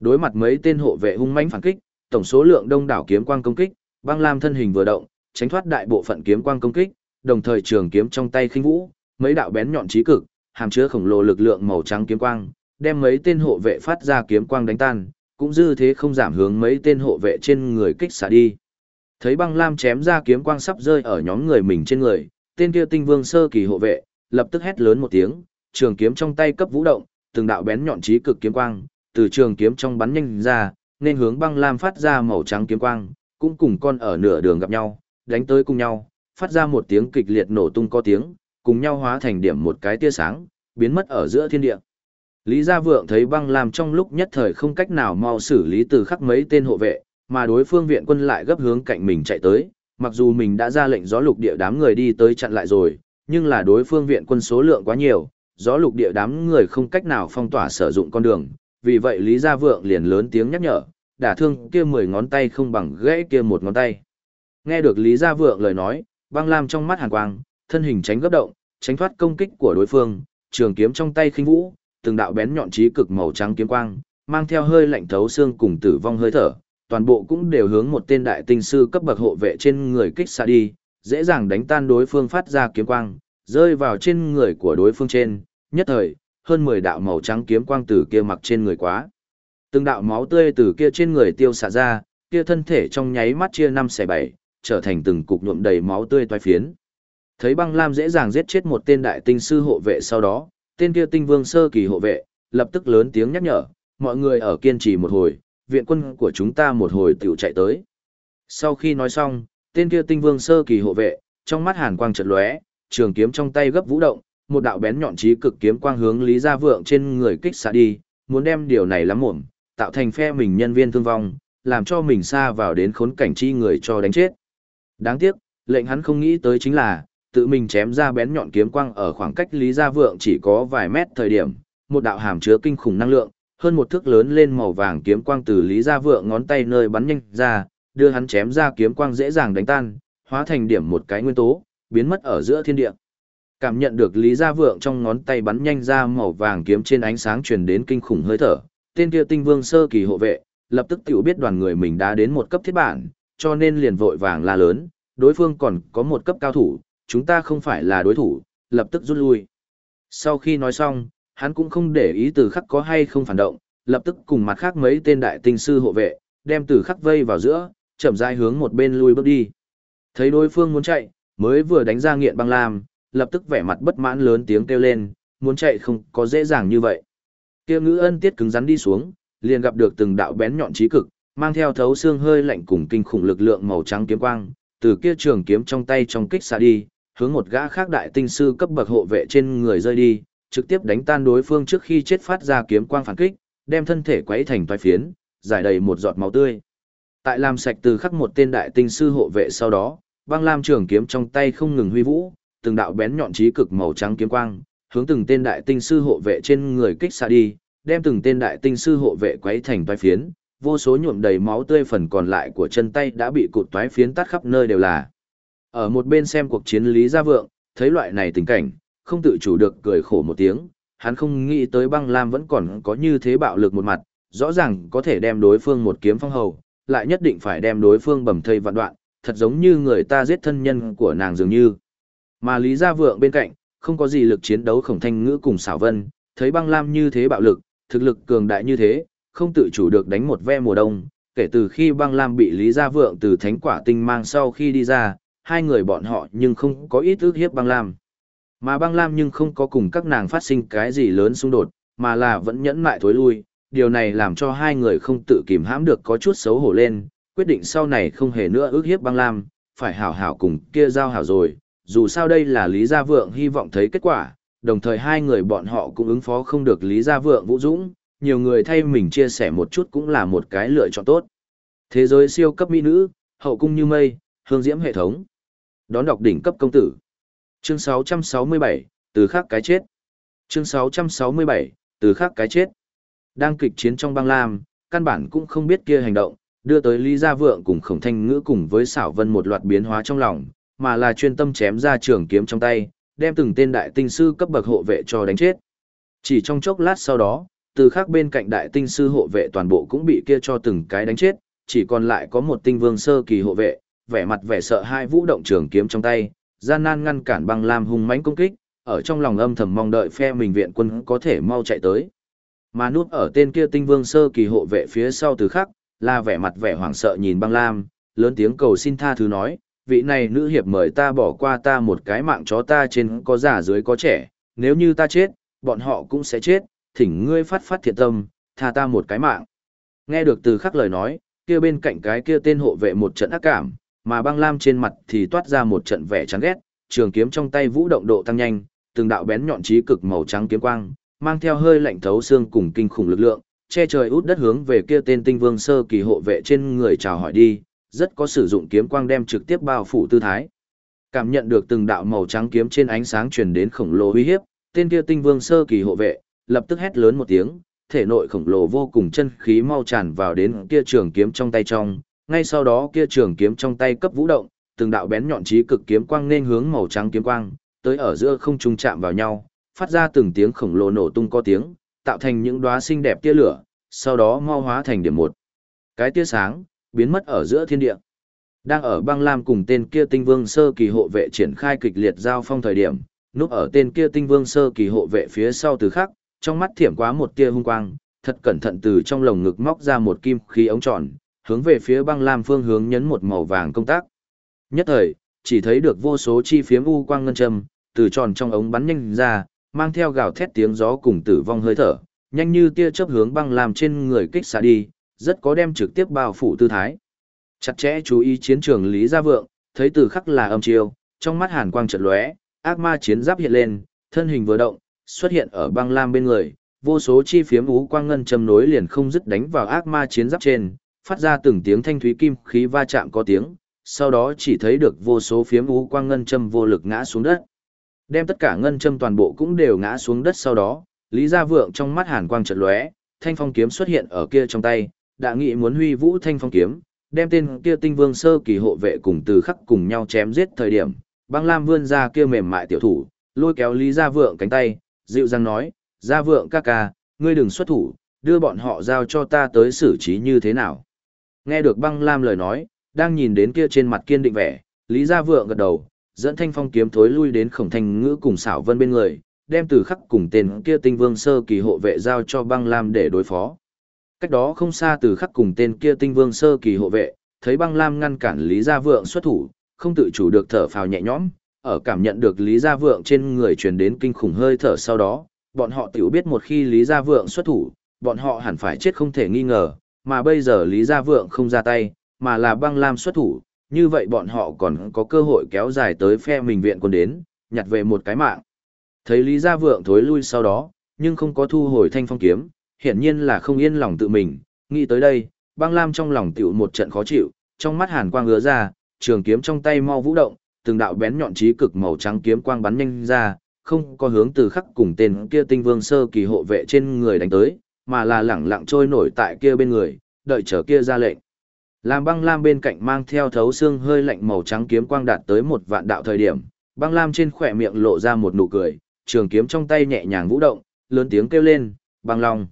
Đối mặt mấy tên hộ vệ hung mãnh phản kích, tổng số lượng đông đảo kiếm quang công kích, băng lam thân hình vừa động, tránh thoát đại bộ phận kiếm quang công kích, đồng thời trường kiếm trong tay khinh vũ, mấy đạo bén nhọn chí cực, hàm chứa khổng lồ lực lượng màu trắng kiếm quang, đem mấy tên hộ vệ phát ra kiếm quang đánh tan, cũng dư thế không giảm hướng mấy tên hộ vệ trên người kích xả đi. Thấy băng lam chém ra kiếm quang sắp rơi ở nhóm người mình trên người, tên kia tinh vương sơ kỳ hộ vệ, lập tức hét lớn một tiếng, trường kiếm trong tay cấp vũ động, từng đạo bén nhọn chí cực kiếm quang, từ trường kiếm trong bắn nhanh ra, nên hướng băng lam phát ra màu trắng kiếm quang, cũng cùng con ở nửa đường gặp nhau, đánh tới cùng nhau, phát ra một tiếng kịch liệt nổ tung có tiếng, cùng nhau hóa thành điểm một cái tia sáng, biến mất ở giữa thiên địa. Lý Gia Vượng thấy băng lam trong lúc nhất thời không cách nào mau xử lý từ khắc mấy tên hộ vệ, mà đối phương viện quân lại gấp hướng cạnh mình chạy tới, mặc dù mình đã ra lệnh gió lục địa đám người đi tới chặn lại rồi, nhưng là đối phương viện quân số lượng quá nhiều, gió lục địa đám người không cách nào phong tỏa sử dụng con đường, vì vậy Lý Gia Vượng liền lớn tiếng nhắc nhở, đả thương kia mười ngón tay không bằng gãy kia một ngón tay. Nghe được Lý Gia Vượng lời nói, băng lam trong mắt hàn quang, thân hình tránh gấp động, tránh thoát công kích của đối phương, trường kiếm trong tay khinh vũ, từng đạo bén nhọn trí cực màu trắng kiếm quang, mang theo hơi lạnh thấu xương cùng tử vong hơi thở, toàn bộ cũng đều hướng một tên đại tinh sư cấp bậc hộ vệ trên người kích xa đi, dễ dàng đánh tan đối phương phát ra kiếm quang, rơi vào trên người của đối phương trên, nhất thời, hơn 10 đạo màu trắng kiếm quang từ kia mặc trên người quá. Từng đạo máu tươi từ kia trên người tiêu xạ ra, kia thân thể trong nháy mắt chia năm xẻ bảy, trở thành từng cục nhuộm đầy máu tươi toái phiến. Thấy băng lam dễ dàng giết chết một tên đại tinh sư hộ vệ sau đó, tên kia tinh vương sơ kỳ hộ vệ, lập tức lớn tiếng nhắc nhở, mọi người ở kiên trì một hồi, viện quân của chúng ta một hồi tiểu chạy tới. Sau khi nói xong, tên kia tinh vương sơ kỳ hộ vệ, trong mắt hàn quang chợt lóe, trường kiếm trong tay gấp vũ động, một đạo bén nhọn chí cực kiếm quang hướng Lý Gia Vượng trên người kích xạ đi, muốn đem điều này lắm muộn, tạo thành phe mình nhân viên thương vong, làm cho mình xa vào đến khốn cảnh chi người cho đánh chết. Đáng tiếc, lệnh hắn không nghĩ tới chính là, tự mình chém ra bén nhọn kiếm quang ở khoảng cách Lý Gia Vượng chỉ có vài mét thời điểm, một đạo hàm chứa kinh khủng năng lượng, hơn một thước lớn lên màu vàng kiếm quang từ Lý Gia Vượng ngón tay nơi bắn nhanh ra, đưa hắn chém ra kiếm quang dễ dàng đánh tan, hóa thành điểm một cái nguyên tố, biến mất ở giữa thiên địa. Cảm nhận được Lý Gia Vượng trong ngón tay bắn nhanh ra màu vàng kiếm trên ánh sáng truyền đến kinh khủng hơi thở, tên kia tinh vương sơ kỳ hộ vệ, lập tức tiểu biết đoàn người mình đã đến một cấp thiết bản, cho nên liền vội vàng la lớn, đối phương còn có một cấp cao thủ, chúng ta không phải là đối thủ, lập tức rút lui. Sau khi nói xong, hắn cũng không để ý từ khắc có hay không phản động, lập tức cùng mặt khác mấy tên đại tinh sư hộ vệ, đem từ khắc vây vào giữa, chậm rãi hướng một bên lui bước đi. Thấy đối phương muốn chạy, mới vừa đánh ra nghiện băng lam, lập tức vẻ mặt bất mãn lớn tiếng kêu lên, muốn chạy không có dễ dàng như vậy. Kia ngữ ân tiết cứng rắn đi xuống, liền gặp được từng đạo bén nhọn trí cực, mang theo thấu xương hơi lạnh cùng kinh khủng lực lượng màu trắng kiếm quang, từ kia trường kiếm trong tay trong kích xa đi, hướng một gã khác đại tinh sư cấp bậc hộ vệ trên người rơi đi, trực tiếp đánh tan đối phương trước khi chết phát ra kiếm quang phản kích, đem thân thể quấy thành toái phiến, giải đầy một giọt máu tươi. Tại làm sạch từ khắc một tên đại tinh sư hộ vệ sau đó, băng lam trường kiếm trong tay không ngừng huy vũ, từng đạo bén nhọn trí cực màu trắng kiếm quang, hướng từng tên đại tinh sư hộ vệ trên người kích xa đi, đem từng tên đại tinh sư hộ vệ quấy thành toái phiến, vô số nhuộm đầy máu tươi phần còn lại của chân tay đã bị cụt toái phiến tắt khắp nơi đều là. Ở một bên xem cuộc chiến Lý Gia Vượng, thấy loại này tình cảnh, không tự chủ được cười khổ một tiếng, hắn không nghĩ tới băng lam vẫn còn có như thế bạo lực một mặt, rõ ràng có thể đem đối phương một kiếm phong hầu, lại nhất định phải đem đối phương bầm thây vạn đoạn, thật giống như người ta giết thân nhân của nàng dường như. Mà Lý Gia Vượng bên cạnh, không có gì lực chiến đấu khổng thanh ngữ cùng xảo vân, thấy băng lam như thế bạo lực, thực lực cường đại như thế, không tự chủ được đánh một ve mùa đông, kể từ khi băng lam bị Lý Gia Vượng từ thánh quả tinh mang sau khi đi ra, hai người bọn họ nhưng không có ít ước hiếp băng lam. Mà băng lam nhưng không có cùng các nàng phát sinh cái gì lớn xung đột, mà là vẫn nhẫn mại thối lui, điều này làm cho hai người không tự kìm hãm được có chút xấu hổ lên, quyết định sau này không hề nữa ước hiếp băng lam, phải hảo hảo cùng kia giao hảo rồi, dù sao đây là Lý Gia Vượng hy vọng thấy kết quả, đồng thời hai người bọn họ cũng ứng phó không được Lý Gia Vượng Vũ Dũng, nhiều người thay mình chia sẻ một chút cũng là một cái lựa chọn tốt. Thế giới siêu cấp mỹ nữ, hậu cung như mây, hương diễm hệ thống. Đón đọc đỉnh cấp công tử. Chương 667, từ khác cái chết. Chương 667, từ khác cái chết. Đang kịch chiến trong băng lam, căn bản cũng không biết kia hành động, đưa tới Lý Gia Vượng cùng Khổng Thanh Ngữ cùng với xảo vân một loạt biến hóa trong lòng, mà là chuyên tâm chém ra trường kiếm trong tay, đem từng tên đại tinh sư cấp bậc hộ vệ cho đánh chết. Chỉ trong chốc lát sau đó, từ khác bên cạnh đại tinh sư hộ vệ toàn bộ cũng bị kia cho từng cái đánh chết, chỉ còn lại có một tinh vương sơ kỳ hộ vệ, vẻ mặt vẻ sợ hai vũ động trường kiếm trong tay, gian nan ngăn cản băng lam hung mãnh công kích, ở trong lòng âm thầm mong đợi phe mình viện quân có thể mau chạy tới. Mà núp ở tên kia tinh vương sơ kỳ hộ vệ phía sau từ khắc, là vẻ mặt vẻ hoảng sợ nhìn băng lam, lớn tiếng cầu xin tha thứ nói, vị này nữ hiệp mời ta bỏ qua ta một cái mạng chó ta trên có già dưới có trẻ, nếu như ta chết, bọn họ cũng sẽ chết, thỉnh ngươi phát phát thiện tâm, tha ta một cái mạng. Nghe được từ khắc lời nói, kia bên cạnh cái kia tên hộ vệ một trận ác cảm, mà băng lam trên mặt thì toát ra một trận vẻ chán ghét, trường kiếm trong tay vũ động độ tăng nhanh, từng đạo bén nhọn trí cực màu trắng kiếm quang, mang theo hơi lạnh thấu xương cùng kinh khủng lực lượng, che trời út đất hướng về kia tên tinh vương sơ kỳ hộ vệ trên người chào hỏi đi, rất có sử dụng kiếm quang đem trực tiếp bao phủ tư thái. Cảm nhận được từng đạo màu trắng kiếm trên ánh sáng truyền đến khổng lồ uy hiếp, tên kia tinh vương sơ kỳ hộ vệ, lập tức hét lớn một tiếng, thể nội khổng lồ vô cùng chân khí mau tràn vào đến kia trường kiếm trong tay trong, ngay sau đó kia trường kiếm trong tay cấp vũ động, từng đạo bén nhọn chí cực kiếm quang nên hướng màu trắng kiếm quang, tới ở giữa không trung chạm vào nhau, phát ra từng tiếng khổng lồ nổ tung có tiếng, tạo thành những đóa xinh đẹp tia lửa, sau đó mau hóa thành điểm một. Cái tia sáng, biến mất ở giữa thiên địa. Đang ở băng lam cùng tên kia tinh vương sơ kỳ hộ vệ triển khai kịch liệt giao phong thời điểm, núp ở tên kia tinh vương sơ kỳ hộ vệ phía sau từ khắc, trong mắt thiểm quá một tia hung quang, thật cẩn thận từ trong lồng ngực móc ra một kim khí ống tròn, hướng về phía băng lam phương hướng nhấn một màu vàng công tác. Nhất thời, chỉ thấy được vô số chi phiếm u quang ngân châm, từ tròn trong ống bắn nhanh ra, mang theo gào thét tiếng gió cùng tử vong hơi thở, nhanh như tia chớp hướng băng lam trên người kích xạ đi, rất có đem trực tiếp bao phủ tư thái. Chặt chẽ chú ý chiến trường Lý Gia Vượng, thấy từ khắc là âm chiêu, trong mắt hàn quang chợt lóe, ác ma chiến giáp hiện lên, thân hình vừa động, xuất hiện ở băng lam bên người, vô số chi phiếm ú quang ngân châm nối liền không dứt đánh vào ác ma chiến giáp trên, phát ra từng tiếng thanh thúy kim khí va chạm có tiếng, sau đó chỉ thấy được vô số phiếm ú quang ngân châm vô lực ngã xuống đất. Đem tất cả ngân châm toàn bộ cũng đều ngã xuống đất sau đó, Lý Gia Vượng trong mắt hàn quang chợt lóe, thanh phong kiếm xuất hiện ở kia trong tay, đã nghĩ muốn huy vũ thanh phong kiếm, đem tên kia tinh vương sơ kỳ hộ vệ cùng từ khắc cùng nhau chém giết thời điểm, băng lam vươn ra kia mềm mại tiểu thủ, lôi kéo Lý Gia Vượng cánh tay, dịu dàng nói, Gia Vượng ca ca, ngươi đừng xuất thủ, đưa bọn họ giao cho ta tới xử trí như thế nào. Nghe được băng lam lời nói, đang nhìn đến kia trên mặt kiên định vẻ, Lý Gia Vượng gật đầu, dẫn thanh phong kiếm thối lui đến khổng thanh ngữ cùng xảo vân bên người, đem từ khắc cùng tên kia tinh vương sơ kỳ hộ vệ giao cho băng lam để đối phó. Cách đó không xa từ khắc cùng tên kia tinh vương sơ kỳ hộ vệ, thấy băng lam ngăn cản Lý Gia Vượng xuất thủ, không tự chủ được thở phào nhẹ nhõm, ở cảm nhận được Lý Gia Vượng trên người truyền đến kinh khủng hơi thở sau đó, bọn họ tiểu biết một khi Lý Gia Vượng xuất thủ, bọn họ hẳn phải chết không thể nghi ngờ, mà bây giờ Lý Gia Vượng không ra tay, mà là băng lam xuất thủ, như vậy bọn họ còn có cơ hội kéo dài tới phe mình viện quân đến, nhặt về một cái mạng. Thấy Lý Gia Vượng thối lui sau đó, nhưng không có thu hồi thanh phong kiếm, hiển nhiên là không yên lòng tự mình, nghĩ tới đây, băng lam trong lòng tiểu một trận khó chịu, trong mắt hàn quang ngứa ra, trường kiếm trong tay mau vũ động, từng đạo bén nhọn chí cực màu trắng kiếm quang bắn nhanh ra, không có hướng từ khắc cùng tên kia tinh vương sơ kỳ hộ vệ trên người đánh tới, mà là lẳng lặng trôi nổi tại kia bên người, đợi chờ kia ra lệnh. Làm băng lam bên cạnh mang theo thấu xương hơi lạnh màu trắng kiếm quang đạt tới một vạn đạo thời điểm, băng lam trên khỏe miệng lộ ra một nụ cười, trường kiếm trong tay nhẹ nhàng vũ động, lớn tiếng kêu lên, băng long.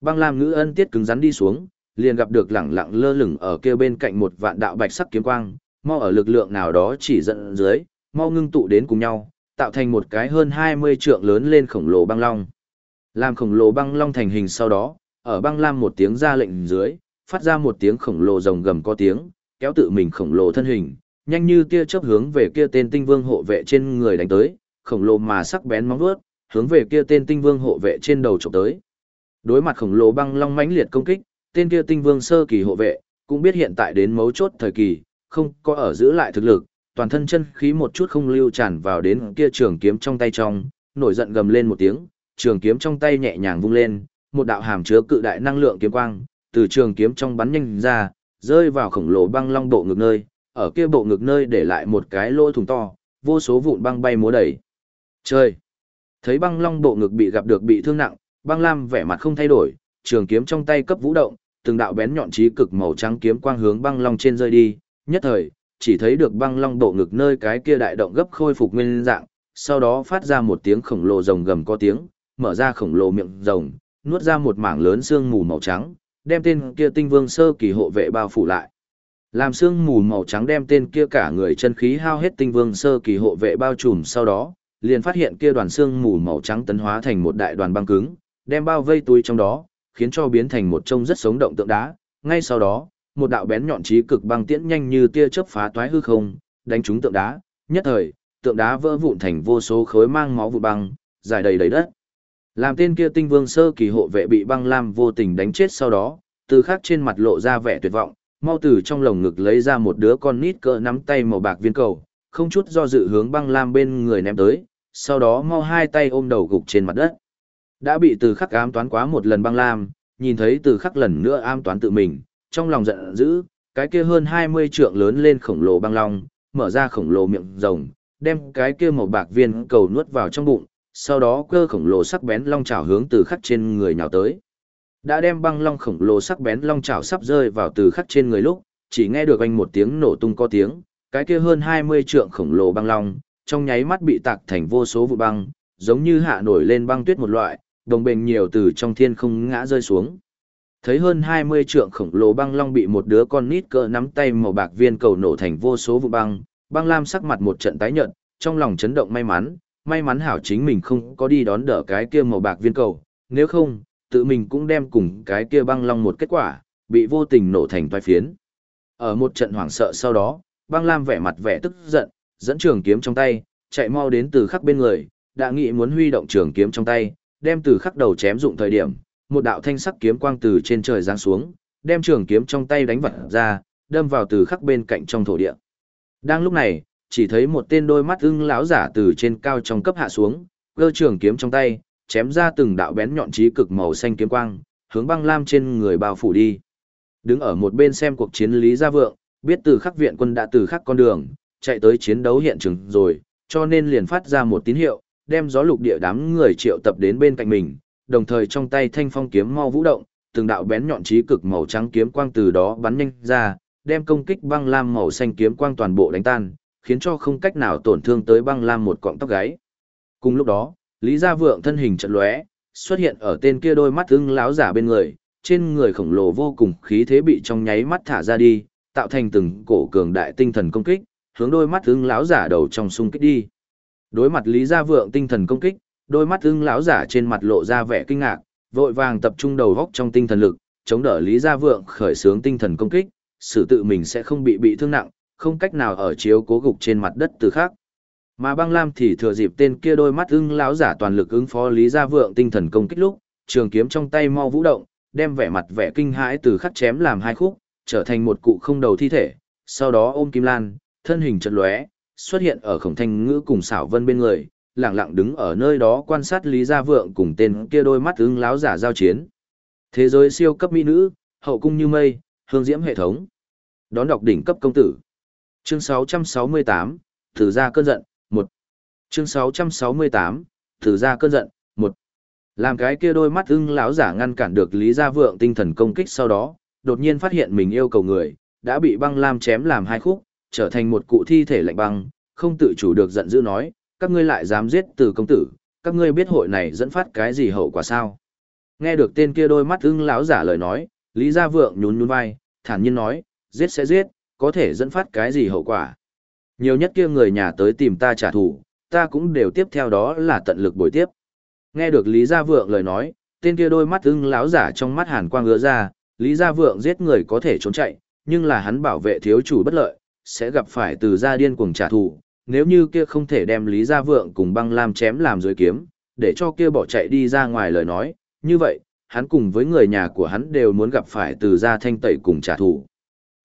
Băng lam ngữ ân tiết cứng rắn đi xuống, liền gặp được lẳng lặng lơ lửng ở kia bên cạnh một vạn đạo bạch sắc kiếm quang, mau ở lực lượng nào đó chỉ dẫn dưới, mau ngưng tụ đến cùng nhau, tạo thành một cái hơn 20 trượng lớn lên khổng lồ băng long. Làm khổng lồ băng long thành hình sau đó, ở băng lam một tiếng ra lệnh dưới, phát ra một tiếng khổng lồ rồng gầm có tiếng, kéo tự mình khổng lồ thân hình, nhanh như tia chớp hướng về kia tên tinh vương hộ vệ trên người đánh tới, khổng lồ mà sắc bén móng vuốt, hướng về kia tên tinh vương hộ vệ trên đầu chụp tới. Đối mặt khổng lồ băng long mãnh liệt công kích, tên kia tinh vương sơ kỳ hộ vệ, cũng biết hiện tại đến mấu chốt thời kỳ, không có ở giữ lại thực lực, toàn thân chân khí một chút không lưu tràn vào đến kia trường kiếm trong tay trong, nổi giận gầm lên một tiếng, trường kiếm trong tay nhẹ nhàng vung lên, một đạo hàm chứa cự đại năng lượng kiếm quang, từ trường kiếm trong bắn nhanh ra, rơi vào khổng lồ băng long bộ ngực nơi, ở kia bộ ngực nơi để lại một cái lỗ thủng to, vô số vụn băng bay múa đẩy. Trời, Thấy băng long bộ ngực bị gặp được bị thương nặng, băng lam vẻ mặt không thay đổi, trường kiếm trong tay cấp vũ động, từng đạo bén nhọn chí cực màu trắng kiếm quang hướng băng long trên rơi đi, nhất thời, chỉ thấy được băng long bộ ngực nơi cái kia đại động gấp khôi phục nguyên dạng, sau đó phát ra một tiếng khổng lồ rồng gầm có tiếng, mở ra khổng lồ miệng rồng, nuốt ra một mảng lớn xương mù màu trắng, đem tên kia tinh vương sơ kỳ hộ vệ bao phủ lại. Làm xương mù màu trắng đem tên kia cả người chân khí hao hết tinh vương sơ kỳ hộ vệ bao trùm sau đó, liền phát hiện kia đoàn xương mù màu trắng tấn hóa thành một đại đoàn băng cứng, đem bao vây túi trong đó, khiến cho biến thành một trông rất sống động tượng đá. Ngay sau đó, một đạo bén nhọn trí cực băng tiễn nhanh như tia chớp phá toái hư không, đánh trúng tượng đá, nhất thời, tượng đá vỡ vụn thành vô số khối mang máu vụ băng, dài đầy đầy đất. Làm tên kia tinh vương sơ kỳ hộ vệ bị băng lam vô tình đánh chết sau đó, từ khắc trên mặt lộ ra vẻ tuyệt vọng, mau từ trong lồng ngực lấy ra một đứa con nít cỡ nắm tay màu bạc viên cầu, không chút do dự hướng băng lam bên người ném tới, sau đó mau hai tay ôm đầu gục trên mặt đất. Đã bị từ khắc ám toán quá một lần băng lam, nhìn thấy từ khắc lần nữa ám toán tự mình, trong lòng giận dữ, cái kia hơn 20 trượng lớn lên khổng lồ băng long, mở ra khổng lồ miệng rồng, đem cái kia màu bạc viên cầu nuốt vào trong bụng, sau đó cơ khổng lồ sắc bén long chảo hướng từ khắc trên người nhào tới. Đã đem băng long khổng lồ sắc bén long chảo sắp rơi vào từ khắc trên người lúc, chỉ nghe được anh một tiếng nổ tung có tiếng, cái kia hơn 20 trượng khổng lồ băng long, trong nháy mắt bị tạc thành vô số vụ băng, giống như hạ nổi lên băng tuyết một loại, đồng bền nhiều từ trong thiên không ngã rơi xuống. Thấy hơn 20 trượng khổng lồ băng long bị một đứa con nít cỡ nắm tay màu bạc viên cầu nổ thành vô số vụ băng, băng lam sắc mặt một trận tái nhợt, trong lòng chấn động may mắn, may mắn hảo chính mình không có đi đón đỡ cái kia màu bạc viên cầu, nếu không, tự mình cũng đem cùng cái kia băng long một kết quả, bị vô tình nổ thành toái phiến. Ở một trận hoảng sợ sau đó, băng lam vẻ mặt vẻ tức giận, dẫn trường kiếm trong tay, chạy mau đến từ khắc bên người, đã nghĩ muốn huy động trường kiếm trong tay, đem từ khắc đầu chém dụng thời điểm, một đạo thanh sắc kiếm quang từ trên trời giáng xuống, đem trường kiếm trong tay đánh vật ra, đâm vào từ khắc bên cạnh trong thổ địa. Đang lúc này, chỉ thấy một tên đôi mắt ưng lão giả từ trên cao trong cấp hạ xuống, cơ trường kiếm trong tay, chém ra từng đạo bén nhọn trí cực màu xanh kiếm quang, hướng băng lam trên người bao phủ đi. Đứng ở một bên xem cuộc chiến Lý Gia Vượng, biết từ khắc viện quân đã từ khắc con đường, chạy tới chiến đấu hiện trường rồi, cho nên liền phát ra một tín hiệu, đem gió lục địa đám người triệu tập đến bên cạnh mình, đồng thời trong tay thanh phong kiếm mau vũ động, từng đạo bén nhọn trí cực màu trắng kiếm quang từ đó bắn nhanh ra, đem công kích băng lam màu xanh kiếm quang toàn bộ đánh tan, khiến cho không cách nào tổn thương tới băng lam một cọng tóc gáy. Cùng lúc đó, Lý Gia Vượng thân hình chợt lóe, xuất hiện ở tên kia đôi mắt ưng láo giả bên người, trên người khổng lồ vô cùng khí thế bị trong nháy mắt thả ra đi, tạo thành từng cổ cường đại tinh thần công kích, hướng đôi mắt ưng láo giả đầu trong xung kích đi. Đối mặt Lý Gia Vượng tinh thần công kích, đôi mắt ưng láo giả trên mặt lộ ra vẻ kinh ngạc, vội vàng tập trung đầu góc trong tinh thần lực, chống đỡ Lý Gia Vượng khởi xướng tinh thần công kích, sự tự mình sẽ không bị bị thương nặng, không cách nào ở chiếu cố gục trên mặt đất từ khác. Mà băng lam thì thừa dịp tên kia đôi mắt ưng lão giả toàn lực ứng phó Lý Gia Vượng tinh thần công kích lúc, trường kiếm trong tay mau vũ động, đem vẻ mặt vẻ kinh hãi từ khắc chém làm hai khúc, trở thành một cụ không đầu thi thể, sau đó ôm Kim Lan, thân hình chật lóe, xuất hiện ở khổng thanh ngữ cùng xảo vân bên người, lặng lặng đứng ở nơi đó quan sát Lý Gia Vượng cùng tên kia đôi mắt ưng láo giả giao chiến. Thế giới siêu cấp mỹ nữ, hậu cung như mây, hương diễm hệ thống. Đón đọc đỉnh cấp công tử. Chương 668, thử ra cơn giận, 1. Chương 668, thử ra cơn giận, 1. Làm cái kia đôi mắt ưng lão giả ngăn cản được Lý Gia Vượng tinh thần công kích sau đó, đột nhiên phát hiện mình yêu cầu người, đã bị băng lam chém làm hai khúc, trở thành một cụ thi thể lạnh băng, không tự chủ được giận dữ nói, các ngươi lại dám giết từ công tử, các ngươi biết hội này dẫn phát cái gì hậu quả sao? Nghe được tên kia đôi mắt ưng lão giả lời nói, Lý Gia Vượng nhún nhún vai, thản nhiên nói, giết sẽ giết, có thể dẫn phát cái gì hậu quả? Nhiều nhất kia người nhà tới tìm ta trả thù, ta cũng đều tiếp theo đó là tận lực bồi tiếp. Nghe được Lý Gia Vượng lời nói, tên kia đôi mắt ưng láo giả trong mắt hàn quang ngứa ra, Lý Gia Vượng giết người có thể trốn chạy, nhưng là hắn bảo vệ thiếu chủ bất lợi, sẽ gặp phải từ gia điên cuồng trả thù, nếu như kia không thể đem Lý Gia Vượng cùng băng lam chém làm dưới kiếm, để cho kia bỏ chạy đi ra ngoài lời nói, như vậy, hắn cùng với người nhà của hắn đều muốn gặp phải từ gia thanh tẩy cùng trả thù.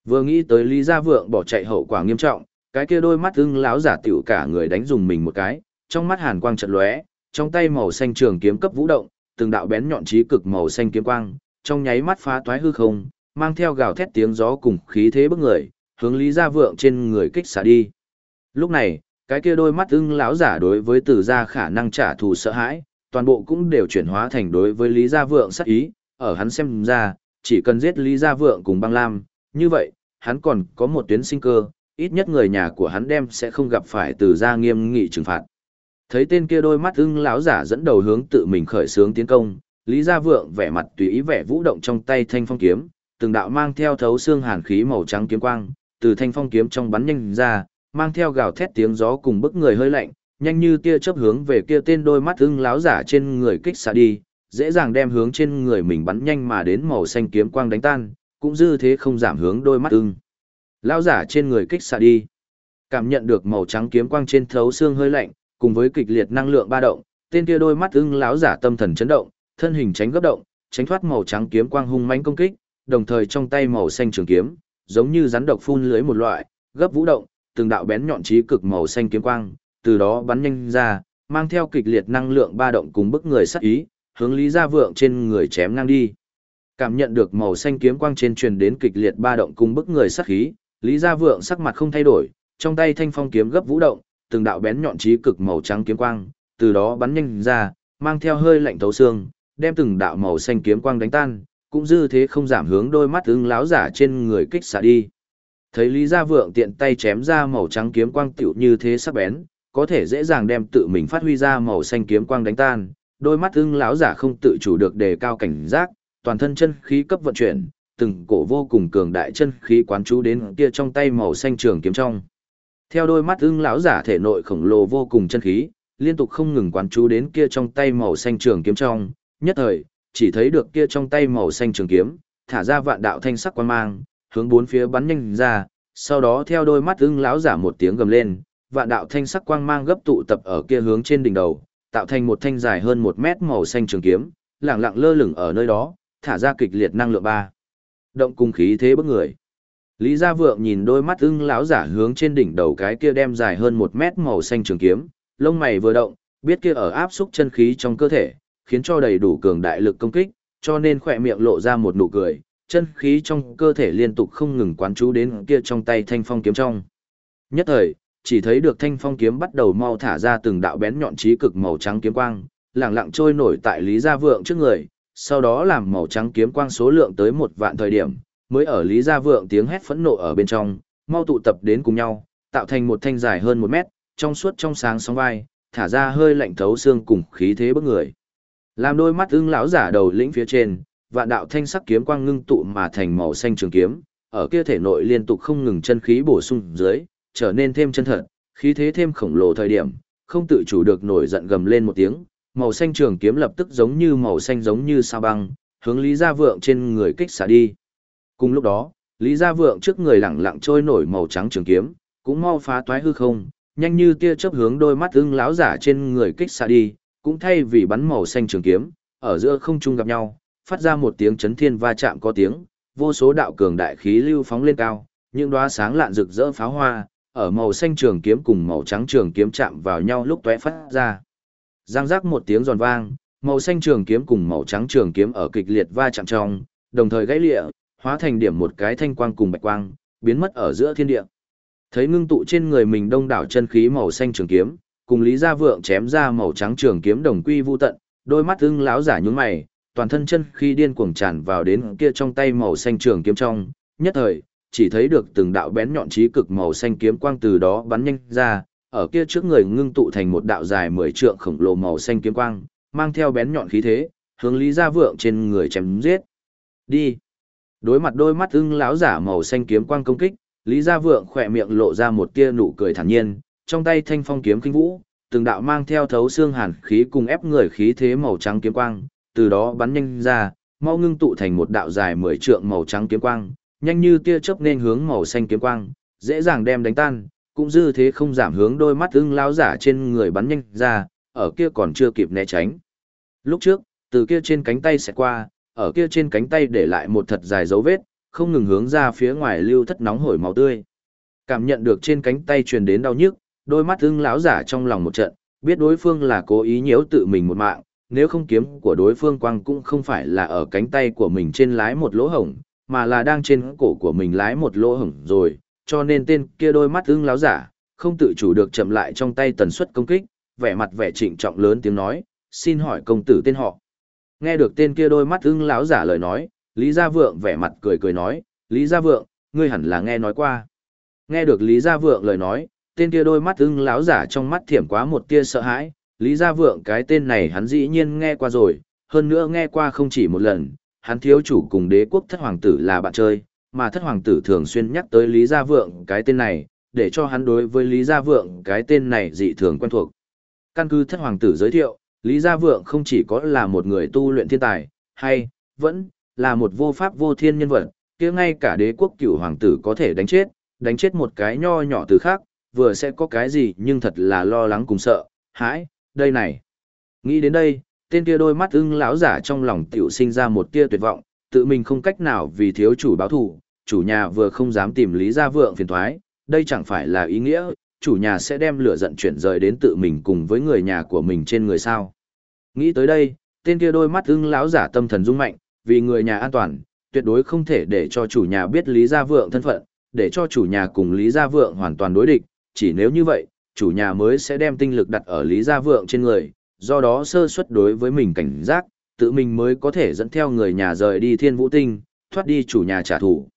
Vừa nghĩ tới Lý Gia Vượng bỏ chạy hậu quả nghiêm trọng, cái kia đôi mắt ưng láo giả tiểu cả người đánh dùng mình một cái, trong mắt hàn quang trận lóe, trong tay màu xanh trường kiếm cấp vũ động, từng đạo bén nhọn chí cực màu xanh kiếm quang, trong nháy mắt phá toái hư không, mang theo gào thét tiếng gió cùng khí thế bức người, hướng Lý Gia Vượng trên người kích xả đi. Lúc này, cái kia đôi mắt ưng lão giả đối với Từ gia khả năng trả thù sợ hãi, toàn bộ cũng đều chuyển hóa thành đối với Lý Gia Vượng sát ý, ở hắn xem ra, chỉ cần giết Lý Gia Vượng cùng băng lam, như vậy, hắn còn có một tuyến sinh cơ, ít nhất người nhà của hắn đem sẽ không gặp phải từ gia nghiêm nghị trừng phạt. Thấy tên kia đôi mắt ưng lão giả dẫn đầu hướng tự mình khởi sướng tiến công, Lý Gia Vượng vẻ mặt tùy ý vẻ vũ động trong tay thanh phong kiếm, từng đạo mang theo thấu xương hàn khí màu trắng kiếm quang, từ thanh phong kiếm trong bắn nhanh ra, mang theo gào thét tiếng gió cùng bức người hơi lạnh, nhanh như tia chớp hướng về kia tên đôi mắt ưng lão giả trên người kích xạ đi, dễ dàng đem hướng trên người mình bắn nhanh mà đến màu xanh kiếm quang đánh tan, cũng dư thế không giảm hướng đôi mắt ưng. Lão giả trên người kích xạ đi. Cảm nhận được màu trắng kiếm quang trên thấu xương hơi lạnh, cùng với kịch liệt năng lượng ba động, tên kia đôi mắt ưng lão giả tâm thần chấn động, thân hình tránh gấp động, tránh thoát màu trắng kiếm quang hung mãnh công kích, đồng thời trong tay màu xanh trường kiếm, giống như rắn độc phun lưới một loại, gấp vũ động, từng đạo bén nhọn chí cực màu xanh kiếm quang, từ đó bắn nhanh ra, mang theo kịch liệt năng lượng ba động cùng bức người sát ý, hướng Lý Gia Vượng trên người chém ngang đi. Cảm nhận được màu xanh kiếm quang trên truyền đến kịch liệt ba động cùng bức người sát khí, Lý Gia Vượng sắc mặt không thay đổi, trong tay thanh phong kiếm gấp vũ động, từng đạo bén nhọn chí cực màu trắng kiếm quang, từ đó bắn nhanh ra, mang theo hơi lạnh thấu xương, đem từng đạo màu xanh kiếm quang đánh tan, cũng dư thế không giảm hướng đôi mắt ứng láo giả trên người kích xạ đi. Thấy Lý Gia Vượng tiện tay chém ra màu trắng kiếm quang tiểu như thế sắc bén, có thể dễ dàng đem tự mình phát huy ra màu xanh kiếm quang đánh tan, đôi mắt ưng láo giả không tự chủ được đề cao cảnh giác, toàn thân chân khí cấp vận chuyển, từng cổ vô cùng cường đại chân khí quán chú đến kia trong tay màu xanh trường kiếm trong. Theo đôi mắt ưng lão giả thể nội khổng lồ vô cùng chân khí, liên tục không ngừng quán chú đến kia trong tay màu xanh trường kiếm trong, nhất thời, chỉ thấy được kia trong tay màu xanh trường kiếm, thả ra vạn đạo thanh sắc quan mang, hướng bốn phía bắn nhanh ra, sau đó theo đôi mắt ưng lão giả một tiếng gầm lên, vạn đạo thanh sắc quang mang gấp tụ tập ở kia hướng trên đỉnh đầu, tạo thành một thanh dài hơn một mét màu xanh trường kiếm, lẳng lặng lơ lửng ở nơi đó, thả ra kịch liệt năng lượng ba. Động cung khí thế bức người. Lý Gia Vượng nhìn đôi mắt ưng lão giả hướng trên đỉnh đầu cái kia đem dài hơn một mét màu xanh trường kiếm, lông mày vừa động, biết kia ở áp xúc chân khí trong cơ thể, khiến cho đầy đủ cường đại lực công kích, cho nên khỏe miệng lộ ra một nụ cười, chân khí trong cơ thể liên tục không ngừng quán chú đến kia trong tay thanh phong kiếm trong. Nhất thời, chỉ thấy được thanh phong kiếm bắt đầu mau thả ra từng đạo bén nhọn trí cực màu trắng kiếm quang, lẳng lặng trôi nổi tại Lý Gia Vượng trước người, sau đó làm màu trắng kiếm quang số lượng tới một vạn thời điểm, mới ở Lý Gia Vượng tiếng hét phẫn nộ ở bên trong, mau tụ tập đến cùng nhau, tạo thành một thanh dài hơn một mét, trong suốt trong sáng sóng vai, thả ra hơi lạnh thấu xương cùng khí thế bức người. Làm đôi mắt ưng lão giả đầu lĩnh phía trên, vạn đạo thanh sắc kiếm quang ngưng tụ mà thành màu xanh trường kiếm, ở kia thể nội liên tục không ngừng chân khí bổ sung dưới, trở nên thêm chân thật, khí thế thêm khổng lồ thời điểm, không tự chủ được nổi giận gầm lên một tiếng, màu xanh trường kiếm lập tức giống như màu xanh giống như sao băng, hướng Lý Gia Vượng trên người kích xả đi. Cùng lúc đó, Lý Gia Vượng trước người lẳng lặng trôi nổi màu trắng trường kiếm, cũng mau phá toái hư không, nhanh như tia chớp hướng đôi mắt ưng lão giả trên người kích xả đi, cũng thay vì bắn màu xanh trường kiếm, ở giữa không trung gặp nhau, phát ra một tiếng chấn thiên va chạm có tiếng, vô số đạo cường đại khí lưu phóng lên cao, những đóa sáng lạn rực rỡ pháo hoa, ở màu xanh trường kiếm cùng màu trắng trường kiếm chạm vào nhau lúc tóe phát ra. Giang giác một tiếng giòn vang, màu xanh trường kiếm cùng màu trắng trường kiếm ở kịch liệt va chạm trong, đồng thời gãy lịa, hóa thành điểm một cái thanh quang cùng bạch quang, biến mất ở giữa thiên địa. Thấy ngưng tụ trên người mình đông đảo chân khí màu xanh trường kiếm, cùng Lý Gia Vượng chém ra màu trắng trường kiếm đồng quy vu tận, đôi mắt ưng lão giả nhướng mày, toàn thân chân khí điên cuồng tràn vào đến kia trong tay màu xanh trường kiếm trong, nhất thời, chỉ thấy được từng đạo bén nhọn chí cực màu xanh kiếm quang từ đó bắn nhanh ra, ở kia trước người ngưng tụ thành một đạo dài 10 trượng khổng lồ màu xanh kiếm quang, mang theo bén nhọn khí thế, hướng Lý Gia Vượng trên người chém giết. Đi. Đối mặt đôi mắt ưng lão giả màu xanh kiếm quang công kích, Lý Gia Vượng khỏe miệng lộ ra một tia nụ cười thản nhiên, trong tay thanh phong kiếm kinh vũ, từng đạo mang theo thấu xương hàn khí cùng ép người khí thế màu trắng kiếm quang, từ đó bắn nhanh ra, mau ngưng tụ thành một đạo dài 10 trượng màu trắng kiếm quang, nhanh như tia chớp nên hướng màu xanh kiếm quang, dễ dàng đem đánh tan, cũng dư thế không giảm hướng đôi mắt ưng lao giả trên người bắn nhanh ra, ở kia còn chưa kịp né tránh. Lúc trước, từ kia trên cánh tay sẽ qua, ở kia trên cánh tay để lại một thật dài dấu vết, không ngừng hướng ra phía ngoài lưu thất nóng hổi máu tươi. Cảm nhận được trên cánh tay truyền đến đau nhức, đôi mắt ưng lão giả trong lòng một trận, biết đối phương là cố ý nhiễu tự mình một mạng, nếu không kiếm của đối phương quang cũng không phải là ở cánh tay của mình trên lái một lỗ hổng, mà là đang trên cổ của mình lái một lỗ hổng rồi, cho nên tên kia đôi mắt ưng láo giả, không tự chủ được chậm lại trong tay tần suất công kích, vẻ mặt vẻ trịnh trọng lớn tiếng nói, xin hỏi công tử tên họ. Nghe được tên kia đôi mắt ưng láo giả lời nói, Lý Gia Vượng vẻ mặt cười cười nói, Lý Gia Vượng, ngươi hẳn là nghe nói qua. Nghe được Lý Gia Vượng lời nói, tên kia đôi mắt ưng láo giả trong mắt thiểm quá một tia sợ hãi, Lý Gia Vượng cái tên này hắn dĩ nhiên nghe qua rồi, hơn nữa nghe qua không chỉ một lần, hắn thiếu chủ cùng đế quốc thất hoàng tử là bạn chơi, mà thất hoàng tử thường xuyên nhắc tới Lý Gia Vượng cái tên này, để cho hắn đối với Lý Gia Vượng cái tên này dị thường quen thuộc. Căn cứ thất hoàng tử giới thiệu, Lý Gia Vượng không chỉ có là một người tu luyện thiên tài, hay, vẫn, là một vô pháp vô thiên nhân vật, kia ngay cả đế quốc cửu hoàng tử có thể đánh chết, đánh chết một cái nho nhỏ từ khác, vừa sẽ có cái gì nhưng thật là lo lắng cùng sợ, hãi, đây này. Nghĩ đến đây, tên kia đôi mắt ưng lão giả trong lòng tiểu sinh ra một tia tuyệt vọng, tự mình không cách nào vì thiếu chủ báo thù, chủ nhà vừa không dám tìm lý gia vượng phiền toái đây chẳng phải là ý nghĩa, chủ nhà sẽ đem lửa giận chuyển rời đến tự mình cùng với người nhà của mình trên người sao. Nghĩ tới đây, tên kia đôi mắt ưng lão giả tâm thần rung mạnh, vì người nhà an toàn, tuyệt đối không thể để cho chủ nhà biết Lý Gia Vượng thân phận, để cho chủ nhà cùng Lý Gia Vượng hoàn toàn đối địch, chỉ nếu như vậy, chủ nhà mới sẽ đem tinh lực đặt ở Lý Gia Vượng trên người, do đó sơ suất đối với mình cảnh giác, tự mình mới có thể dẫn theo người nhà rời đi Thiên Vũ Tinh, thoát đi chủ nhà trả thù.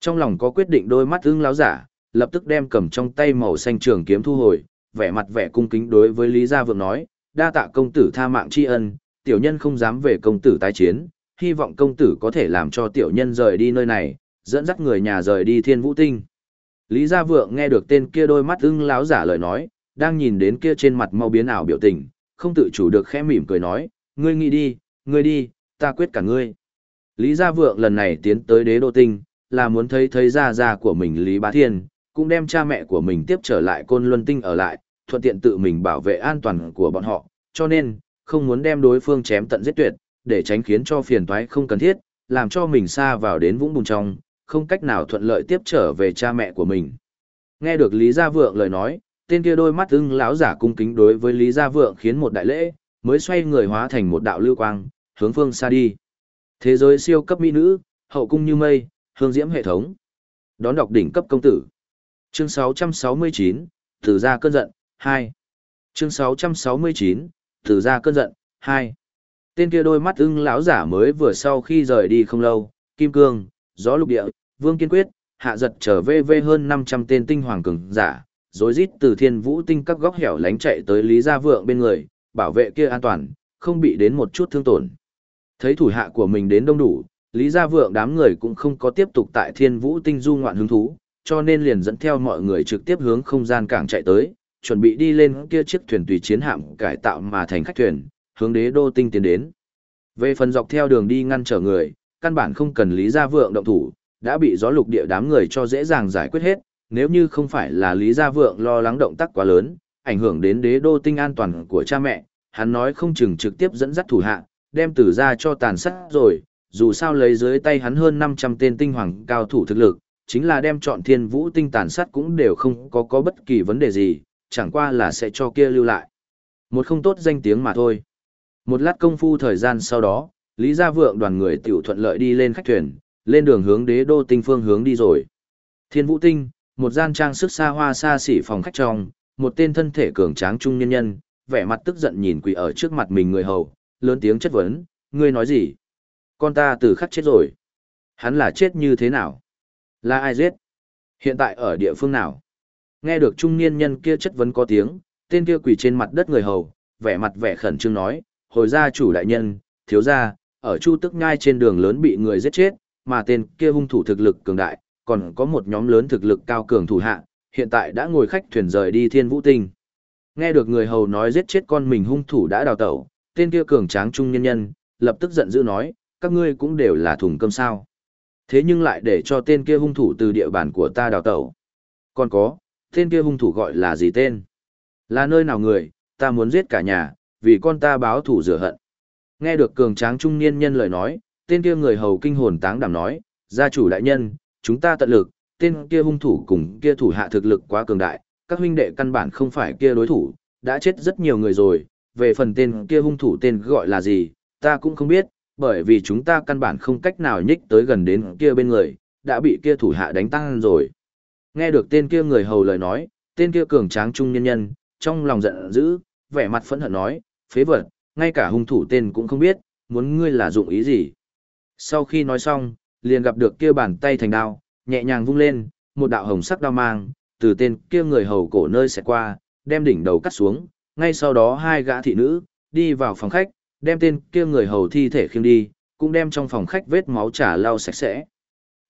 Trong lòng có quyết định đôi mắt ưng lão giả, lập tức đem cầm trong tay màu xanh trường kiếm thu hồi, vẻ mặt vẻ cung kính đối với Lý Gia Vượng nói, đa tạ công tử tha mạng tri ân, tiểu nhân không dám về công tử tái chiến, hy vọng công tử có thể làm cho tiểu nhân rời đi nơi này, dẫn dắt người nhà rời đi thiên vũ tinh. Lý Gia Vượng nghe được tên kia đôi mắt ưng láo giả lời nói, đang nhìn đến kia trên mặt mau biến ảo biểu tình, không tự chủ được khẽ mỉm cười nói, ngươi nghĩ đi, ngươi đi, ta quyết cả ngươi. Lý Gia Vượng lần này tiến tới đế đô tinh, là muốn thấy thấy gia gia của mình Lý Bá Thiên, cũng đem cha mẹ của mình tiếp trở lại côn luân tinh ở lại, thuận tiện tự mình bảo vệ an toàn của bọn họ, cho nên, không muốn đem đối phương chém tận giết tuyệt, để tránh khiến cho phiền toái không cần thiết, làm cho mình xa vào đến vũng bùn trong, không cách nào thuận lợi tiếp trở về cha mẹ của mình. Nghe được Lý Gia Vượng lời nói, tên kia đôi mắt ưng lão giả cung kính đối với Lý Gia Vượng khiến một đại lễ, mới xoay người hóa thành một đạo lưu quang, hướng phương xa đi. Thế giới siêu cấp mỹ nữ, hậu cung như mây, hương diễm hệ thống. Đón đọc đỉnh cấp công tử. Chương 669, Từ ra cơn giận, 2. Chương 669, Từ ra cơn giận, 2. Tên kia đôi mắt ưng lão giả mới vừa sau khi rời đi không lâu, Kim Cương, Gió Lục Địa, Vương Kiên Quyết, hạ giật trở về về hơn 500 tên tinh hoàng cường giả, rối rít từ thiên vũ tinh các góc hẻo lánh chạy tới Lý Gia Vượng bên người, bảo vệ kia an toàn, không bị đến một chút thương tổn. Thấy thủ hạ của mình đến đông đủ, Lý Gia Vượng đám người cũng không có tiếp tục tại thiên vũ tinh du ngoạn hứng thú, cho nên liền dẫn theo mọi người trực tiếp hướng không gian cảng chạy tới, chuẩn bị đi lên kia chiếc thuyền tùy chiến hạm cải tạo mà thành khách thuyền, hướng đế đô tinh tiến đến. Về phần dọc theo đường đi ngăn trở người, căn bản không cần Lý Gia Vượng động thủ, đã bị gió lục địa đám người cho dễ dàng giải quyết hết, nếu như không phải là Lý Gia Vượng lo lắng động tác quá lớn, ảnh hưởng đến đế đô tinh an toàn của cha mẹ, hắn nói không chừng trực tiếp dẫn dắt thủ hạ, đem tử ra cho tàn sát rồi, dù sao lấy dưới tay hắn hơn 500 tên tinh hoàng cao thủ thực lực, chính là đem chọn thiên vũ tinh tàn sát cũng đều không có có bất kỳ vấn đề gì, chẳng qua là sẽ cho kia lưu lại. Một không tốt danh tiếng mà thôi. Một lát công phu thời gian sau đó, Lý Gia Vượng đoàn người tiểu thuận lợi đi lên khách thuyền, lên đường hướng đế đô tinh phương hướng đi rồi. Thiên Vũ Tinh, một gian trang sức xa hoa xa xỉ phòng khách trong, một tên thân thể cường tráng trung nhân nhân, vẻ mặt tức giận nhìn quỳ ở trước mặt mình người hầu, lớn tiếng chất vấn, ngươi nói gì? Con ta từ khắc chết rồi. Hắn là chết như thế nào? Là ai giết? Hiện tại ở địa phương nào? Nghe được trung niên nhân kia chất vấn có tiếng, tên kia quỳ trên mặt đất người hầu, vẻ mặt vẻ khẩn trương nói, hồi gia chủ đại nhân, thiếu gia, ở Chu Tức ngai trên đường lớn bị người giết chết, mà tên kia hung thủ thực lực cường đại, còn có một nhóm lớn thực lực cao cường thủ hạ, hiện tại đã ngồi khách thuyền rời đi Thiên Vũ Tinh. Nghe được người hầu nói giết chết con mình hung thủ đã đào tẩu, tên kia cường tráng trung nhân nhân, lập tức giận dữ nói, các ngươi cũng đều là thùng cơm sao. Thế nhưng lại để cho tên kia hung thủ từ địa bàn của ta đào tẩu. Còn có, tên kia hung thủ gọi là gì tên? Là nơi nào người, ta muốn giết cả nhà, vì con ta báo thủ rửa hận. Nghe được cường tráng trung niên nhân lời nói, tên kia người hầu kinh hồn táng đảm nói, gia chủ đại nhân, chúng ta tận lực, tên kia hung thủ cùng kia thủ hạ thực lực quá cường đại, các huynh đệ căn bản không phải kia đối thủ, đã chết rất nhiều người rồi, về phần tên kia hung thủ tên gọi là gì, ta cũng không biết, bởi vì chúng ta căn bản không cách nào nhích tới gần đến kia bên người, đã bị kia thủ hạ đánh tăng rồi. Nghe được tên kia người hầu lời nói, tên kia cường tráng trung nhân nhân, trong lòng giận dữ, vẻ mặt phẫn hận nói, phế vật, ngay cả hung thủ tên cũng không biết, muốn ngươi là dụng ý gì. Sau khi nói xong, liền gặp được kia bàn tay thành đao, nhẹ nhàng vung lên, một đạo hồng sắc đao mang, từ tên kia người hầu cổ nơi sẽ qua, đem đỉnh đầu cắt xuống, ngay sau đó hai gã thị nữ, đi vào phòng khách, đem tên kia người hầu thi thể khiêng đi, cũng đem trong phòng khách vết máu trà lau sạch sẽ.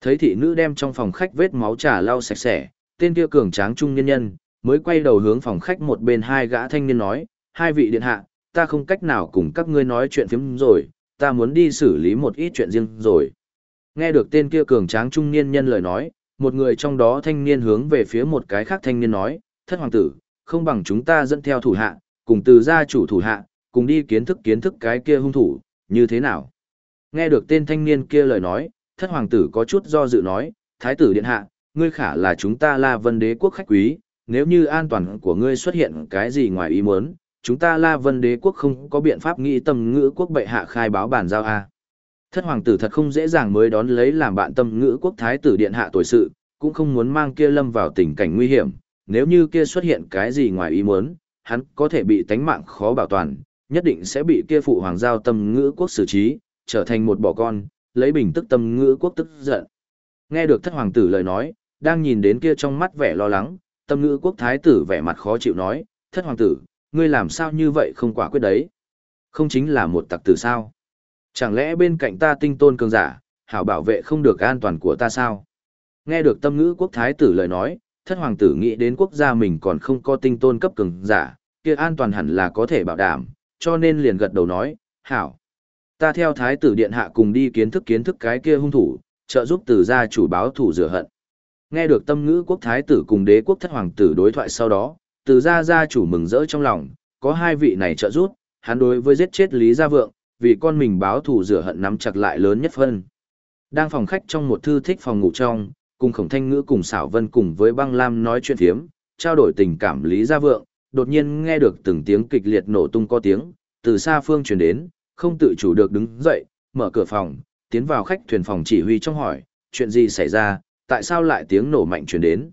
Thấy thị nữ đem trong phòng khách vết máu trà lau sạch sẽ, tên kia cường tráng trung nhân nhân, mới quay đầu hướng phòng khách một bên hai gã thanh niên nói, hai vị điện hạ, ta không cách nào cùng các ngươi nói chuyện phiếm rồi, ta muốn đi xử lý một ít chuyện riêng rồi. Nghe được tên kia cường tráng trung niên nhân lời nói, một người trong đó thanh niên hướng về phía một cái khác thanh niên nói, thất hoàng tử, không bằng chúng ta dẫn theo thủ hạ, cùng từ gia chủ thủ hạ, cùng đi kiến thức kiến thức cái kia hung thủ, như thế nào? Nghe được tên thanh niên kia lời nói, thất hoàng tử có chút do dự nói, thái tử điện hạ, ngươi khả là chúng ta La Vân đế quốc khách quý, nếu như an toàn của ngươi xuất hiện cái gì ngoài ý muốn, chúng ta La Vân đế quốc không có biện pháp nghĩ tầm ngữ quốc bệ hạ khai báo bản giao a. Thất hoàng tử thật không dễ dàng mới đón lấy làm bạn tâm ngữ quốc thái tử điện hạ tuổi sự, cũng không muốn mang kia lâm vào tình cảnh nguy hiểm, nếu như kia xuất hiện cái gì ngoài ý muốn, hắn có thể bị tánh mạng khó bảo toàn, nhất định sẽ bị kia phụ hoàng giao tâm ngữ quốc xử trí, trở thành một bỏ con, lấy bình tức tâm ngữ quốc tức giận. Nghe được thất hoàng tử lời nói, đang nhìn đến kia trong mắt vẻ lo lắng, tâm ngữ quốc thái tử vẻ mặt khó chịu nói, thất hoàng tử, ngươi làm sao như vậy không quả quyết đấy? Không chính là một tặc tử sao? Chẳng lẽ bên cạnh ta tinh tôn cường giả, hảo bảo vệ không được an toàn của ta sao? Nghe được tâm ngữ quốc thái tử lời nói, thất hoàng tử nghĩ đến quốc gia mình còn không có tinh tôn cấp cường giả, kia an toàn hẳn là có thể bảo đảm, cho nên liền gật đầu nói, hảo. Ta theo thái tử điện hạ cùng đi kiến thức kiến thức cái kia hung thủ, trợ giúp từ gia chủ báo thủ rửa hận. Nghe được tâm ngữ quốc thái tử cùng đế quốc thất hoàng tử đối thoại sau đó, từ gia gia chủ mừng rỡ trong lòng, có hai vị này trợ giúp, hắn đối với giết chết Lý Gia Vượng, vì con mình báo thù rửa hận nắm chặt lại lớn nhất phân. Đang phòng khách trong một thư thích phòng ngủ trong, cùng khổng thanh ngữ cùng sảo vân cùng với băng lam nói chuyện thiếm, trao đổi tình cảm Lý Gia Vượng, đột nhiên nghe được từng tiếng kịch liệt nổ tung có tiếng, từ xa phương truyền đến, không tự chủ được đứng dậy, mở cửa phòng, tiến vào khách thuyền phòng chỉ huy trong hỏi, chuyện gì xảy ra, tại sao lại tiếng nổ mạnh truyền đến.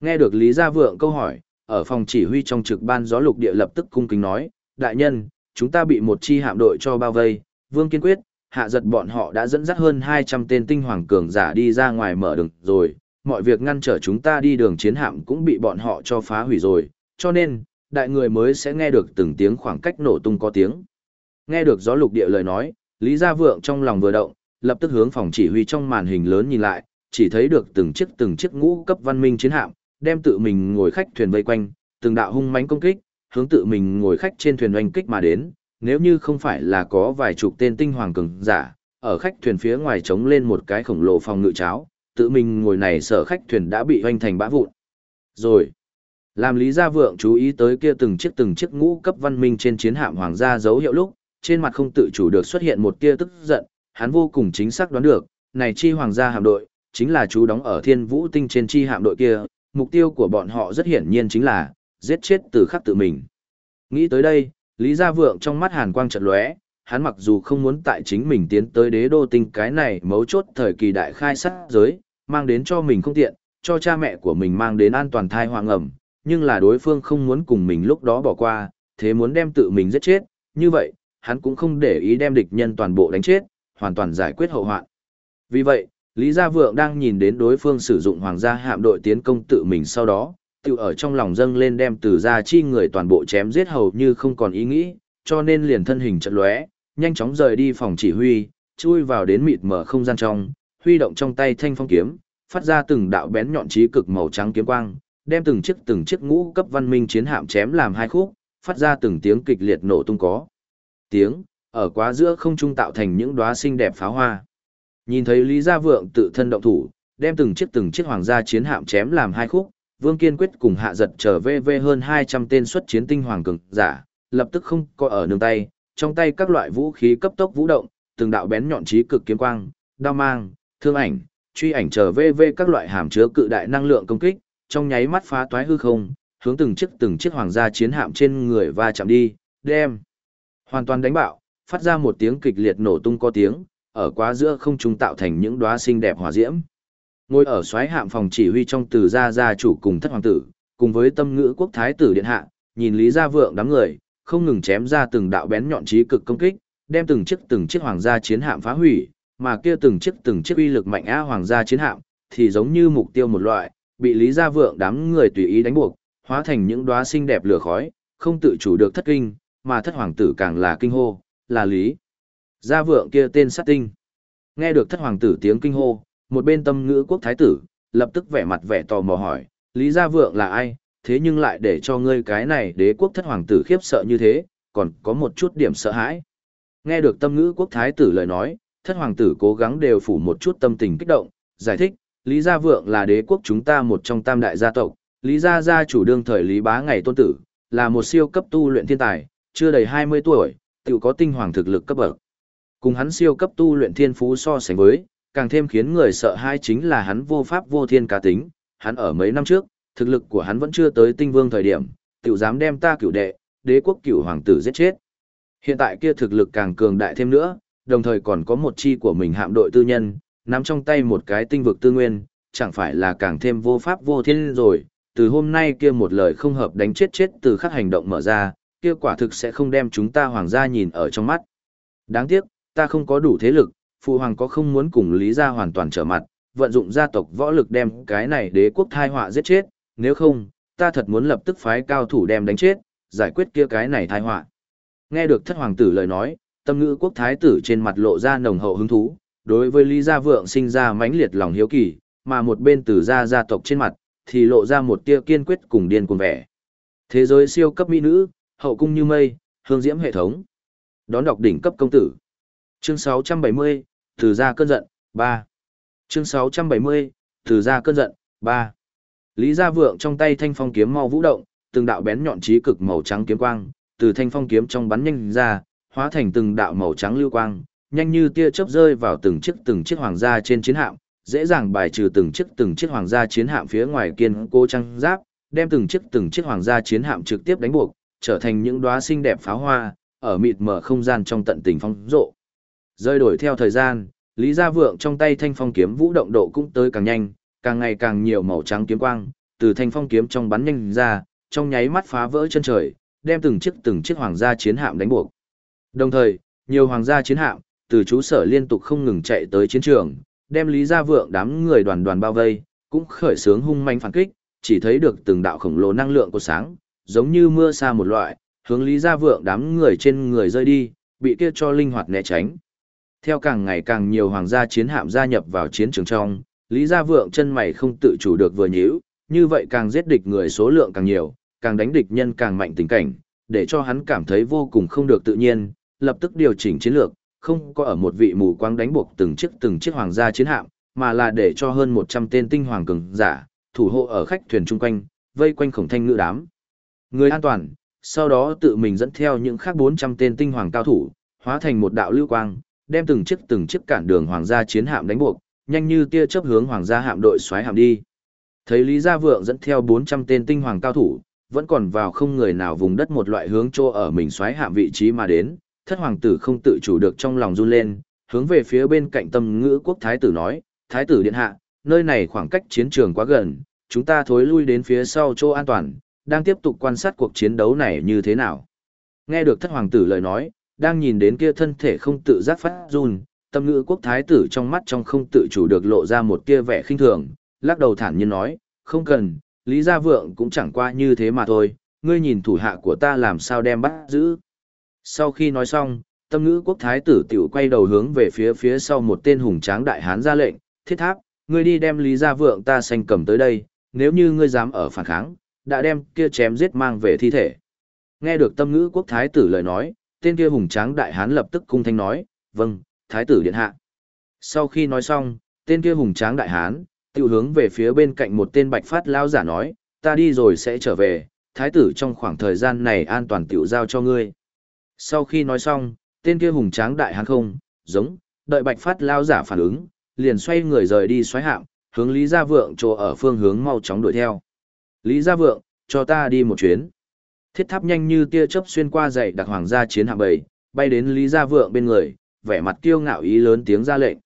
Nghe được Lý Gia Vượng câu hỏi, ở phòng chỉ huy trong trực ban gió lục địa lập tức cung kính nói, đại nhân, chúng ta bị một chi hạm đội cho bao vây, vương kiên quyết, hạ giật bọn họ đã dẫn dắt hơn 200 tên tinh hoàng cường giả đi ra ngoài mở đường rồi, mọi việc ngăn trở chúng ta đi đường chiến hạm cũng bị bọn họ cho phá hủy rồi, cho nên, đại người mới sẽ nghe được từng tiếng khoảng cách nổ tung có tiếng. Nghe được gió lục địa lời nói, Lý Gia Vượng trong lòng vừa động, lập tức hướng phòng chỉ huy trong màn hình lớn nhìn lại, chỉ thấy được từng chiếc từng chiếc ngũ cấp văn minh chiến hạm, đem tự mình ngồi khách thuyền vây quanh, từng đạo hung mãnh công kích, hướng tự mình ngồi khách trên thuyền oanh kích mà đến, nếu như không phải là có vài chục tên tinh hoàng cường giả, ở khách thuyền phía ngoài trống lên một cái khổng lồ phòng ngự cháo, tự mình ngồi này sở khách thuyền đã bị oanh thành bã vụn. Rồi, làm Lý Gia Vượng chú ý tới kia từng chiếc từng chiếc ngũ cấp văn minh trên chiến hạm hoàng gia dấu hiệu lúc, trên mặt không tự chủ được xuất hiện một tia tức giận, hắn vô cùng chính xác đoán được, này chi hoàng gia hạm đội, chính là chú đóng ở thiên vũ tinh trên chi hạm đội kia, mục tiêu của bọn họ rất hiển nhiên chính là, giết chết từ khắc tự mình. Nghĩ tới đây, Lý Gia Vượng trong mắt hàn quang chợt lóe, hắn mặc dù không muốn tại chính mình tiến tới đế đô tinh cái này mấu chốt thời kỳ đại khai sát giới, mang đến cho mình không tiện, cho cha mẹ của mình mang đến an toàn thai hoang ẩm, nhưng là đối phương không muốn cùng mình lúc đó bỏ qua, thế muốn đem tự mình giết chết, như vậy, hắn cũng không để ý đem địch nhân toàn bộ đánh chết, hoàn toàn giải quyết hậu hoạn. Vì vậy, Lý Gia Vượng đang nhìn đến đối phương sử dụng hoàng gia hạm đội tiến công tự mình sau đó, tự ở trong lòng dâng lên đem từ gia chi người toàn bộ chém giết hầu như không còn ý nghĩ, cho nên liền thân hình chật lóe, nhanh chóng rời đi phòng chỉ huy, chui vào đến mịt mở không gian trong, huy động trong tay thanh phong kiếm, phát ra từng đạo bén nhọn chí cực màu trắng kiếm quang, đem từng chiếc từng chiếc ngũ cấp văn minh chiến hạm chém làm hai khúc, phát ra từng tiếng kịch liệt nổ tung có. Tiếng, ở quá giữa không trung tạo thành những đóa xinh đẹp pháo hoa. Nhìn thấy Lý Gia Vượng tự thân động thủ, đem từng chiếc từng chiếc hoàng gia chiến hạm chém làm hai khúc, Vương Kiên quyết cùng hạ giật trở về về hơn 200 tên xuất chiến tinh hoàng cường giả, lập tức không có ở nương tay, trong tay các loại vũ khí cấp tốc vũ động, từng đạo bén nhọn chí cực kiếm quang, đao mang, thương ảnh, truy ảnh trở về về các loại hàm chứa cự đại năng lượng công kích, trong nháy mắt phá toái hư không, hướng từng chiếc từng chiếc hoàng gia chiến hạm trên người va chạm đi, đem hoàn toàn đánh bạo, phát ra một tiếng kịch liệt nổ tung có tiếng, ở quá giữa không trung tạo thành những đóa xinh đẹp hỏa diễm. Ngồi ở xoáy hạm phòng chỉ huy trong từ gia gia chủ cùng thất hoàng tử, cùng với tâm ngữ quốc thái tử điện hạ, nhìn Lý Gia Vượng đám người, không ngừng chém ra từng đạo bén nhọn trí cực công kích, đem từng chiếc từng chiếc hoàng gia chiến hạm phá hủy, mà kia từng chiếc từng chiếc uy lực mạnh á hoàng gia chiến hạm, thì giống như mục tiêu một loại, bị Lý Gia Vượng đám người tùy ý đánh buộc, hóa thành những đóa xinh đẹp lửa khói, không tự chủ được thất kinh, mà thất hoàng tử càng là kinh hô, là Lý. Gia Vượng kia tên sát tinh. Nghe được thất hoàng tử tiếng kinh hô, một bên tâm ngữ quốc thái tử, lập tức vẻ mặt vẻ tò mò hỏi, Lý Gia Vượng là ai, thế nhưng lại để cho ngươi cái này đế quốc thất hoàng tử khiếp sợ như thế, còn có một chút điểm sợ hãi. Nghe được tâm ngữ quốc thái tử lời nói, thất hoàng tử cố gắng đều phủ một chút tâm tình kích động, giải thích, Lý Gia Vượng là đế quốc chúng ta một trong tam đại gia tộc, Lý Gia gia chủ đương thời Lý Bá ngày tôn tử, là một siêu cấp tu luyện thiên tài, chưa đầy 20 tuổi, tiểu có tinh hoàng thực lực cấp bậc. Cùng hắn siêu cấp tu luyện thiên phú so sánh với, càng thêm khiến người sợ hai chính là hắn vô pháp vô thiên cá tính, hắn ở mấy năm trước, thực lực của hắn vẫn chưa tới tinh vương thời điểm, tiểu dám đem ta cửu đệ, đế quốc cửu hoàng tử giết chết. Hiện tại kia thực lực càng cường đại thêm nữa, đồng thời còn có một chi của mình hạm đội tư nhân, nắm trong tay một cái tinh vực tư nguyên, chẳng phải là càng thêm vô pháp vô thiên rồi, từ hôm nay kia một lời không hợp đánh chết chết từ khắc hành động mở ra, kia quả thực sẽ không đem chúng ta hoàng gia nhìn ở trong mắt. Đáng tiếc, ta không có đủ thế lực, phụ hoàng có không muốn cùng lý gia hoàn toàn trở mặt, vận dụng gia tộc võ lực đem cái này đế quốc thai họa giết chết, nếu không, ta thật muốn lập tức phái cao thủ đem đánh chết, giải quyết kia cái này thai họa. Nghe được thất hoàng tử lời nói, tâm ngữ quốc thái tử trên mặt lộ ra nồng hậu hứng thú, đối với Lý Gia Vượng sinh ra mãnh liệt lòng hiếu kỳ, mà một bên từ gia gia tộc trên mặt, thì lộ ra một tia kiên quyết cùng điên cuồng vẻ. Thế giới siêu cấp mỹ nữ, hậu cung như mây, hương diễm hệ thống. Đón đọc đỉnh cấp công tử. Chương 670, Thử gia cơn giận, 3. Chương 670, Thử gia cơn giận, 3. Lý Gia Vượng trong tay thanh phong kiếm mau vũ động, từng đạo bén nhọn chí cực màu trắng kiếm quang, từ thanh phong kiếm trong bắn nhanh ra, hóa thành từng đạo màu trắng lưu quang, nhanh như tia chớp rơi vào từng chiếc từng chiếc hoàng gia trên chiến hạm, dễ dàng bài trừ từng chiếc từng chiếc hoàng gia chiến hạm phía ngoài kiên cố trang giáp, đem từng chiếc từng chiếc hoàng gia chiến hạm trực tiếp đánh buộc, trở thành những đóa xinh đẹp pháo hoa, ở mịt mở không gian trong tận tình phong rộ. Rơi đổi theo thời gian, Lý Gia Vượng trong tay thanh phong kiếm vũ động độ cũng tới càng nhanh, càng ngày càng nhiều màu trắng kiếm quang, từ thanh phong kiếm trong bắn nhanh ra, trong nháy mắt phá vỡ chân trời, đem từng chiếc từng chiếc hoàng gia chiến hạm đánh buộc. Đồng thời, nhiều hoàng gia chiến hạm, từ chú sở liên tục không ngừng chạy tới chiến trường, đem Lý Gia Vượng đám người đoàn đoàn bao vây, cũng khởi sướng hung manh phản kích, chỉ thấy được từng đạo khổng lồ năng lượng của sáng, giống như mưa sa một loại, hướng Lý Gia Vượng đám người trên người rơi đi, bị kia cho linh hoạt né tránh. Theo càng ngày càng nhiều hoàng gia chiến hạm gia nhập vào chiến trường trong, Lý Gia Vượng chân mày không tự chủ được vừa nhíu, như vậy càng giết địch người số lượng càng nhiều, càng đánh địch nhân càng mạnh tình cảnh, để cho hắn cảm thấy vô cùng không được tự nhiên, lập tức điều chỉnh chiến lược, không có ở một vị mù quáng đánh buộc từng chiếc từng chiếc hoàng gia chiến hạm, mà là để cho hơn 100 tên tinh hoàng cường giả, thủ hộ ở khách thuyền chung quanh, vây quanh khổng thanh ngữ đám. Người an toàn, sau đó tự mình dẫn theo những khác 400 tên tinh hoàng cao thủ, hóa thành một đạo lưu quang, đem từng chiếc từng chiếc cản đường hoàng gia chiến hạm đánh buộc, nhanh như tia chớp hướng hoàng gia hạm đội xoáy hạm đi. Thấy Lý Gia Vượng dẫn theo 400 tên tinh hoàng cao thủ, vẫn còn vào không người nào vùng đất một loại hướng chỗ ở mình xoáy hạm vị trí mà đến, thất hoàng tử không tự chủ được trong lòng run lên, hướng về phía bên cạnh tâm ngữ quốc thái tử nói, thái tử điện hạ, nơi này khoảng cách chiến trường quá gần, chúng ta thối lui đến phía sau chỗ an toàn, đang tiếp tục quan sát cuộc chiến đấu này như thế nào. Nghe được thất hoàng tử lời nói, đang nhìn đến kia thân thể không tự giác phát run, tâm ngữ quốc thái tử trong mắt trong không tự chủ được lộ ra một kia vẻ khinh thường, lắc đầu thản nhiên nói, không cần, Lý Gia Vượng cũng chẳng qua như thế mà thôi, ngươi nhìn thủ hạ của ta làm sao đem bắt giữ. Sau khi nói xong, tâm ngữ quốc thái tử tiểu quay đầu hướng về phía phía sau một tên hùng tráng đại hán ra lệnh, thiết tháp, ngươi đi đem Lý Gia Vượng ta sanh cầm tới đây, nếu như ngươi dám ở phản kháng, đã đem kia chém giết mang về thi thể. Nghe được tâm ngữ quốc thái tử lời nói, tên kia hùng tráng đại hán lập tức cung thanh nói, vâng, thái tử điện hạ. Sau khi nói xong, tên kia hùng tráng đại hán, tiểu hướng về phía bên cạnh một tên bạch phát lao giả nói, ta đi rồi sẽ trở về, thái tử trong khoảng thời gian này an toàn tiểu giao cho ngươi. Sau khi nói xong, tên kia hùng tráng đại hán không, giống, đợi bạch phát lao giả phản ứng, liền xoay người rời đi xoáy hạm, hướng Lý Gia Vượng chỗ ở phương hướng mau chóng đuổi theo. Lý Gia Vượng, cho ta đi một chuyến. Thiết tháp nhanh như tia chớp xuyên qua dậy đặc hoàng gia chiến hạm bầy, bay đến Lý Gia Vượng bên người, vẻ mặt kiêu ngạo ý lớn tiếng ra lệnh.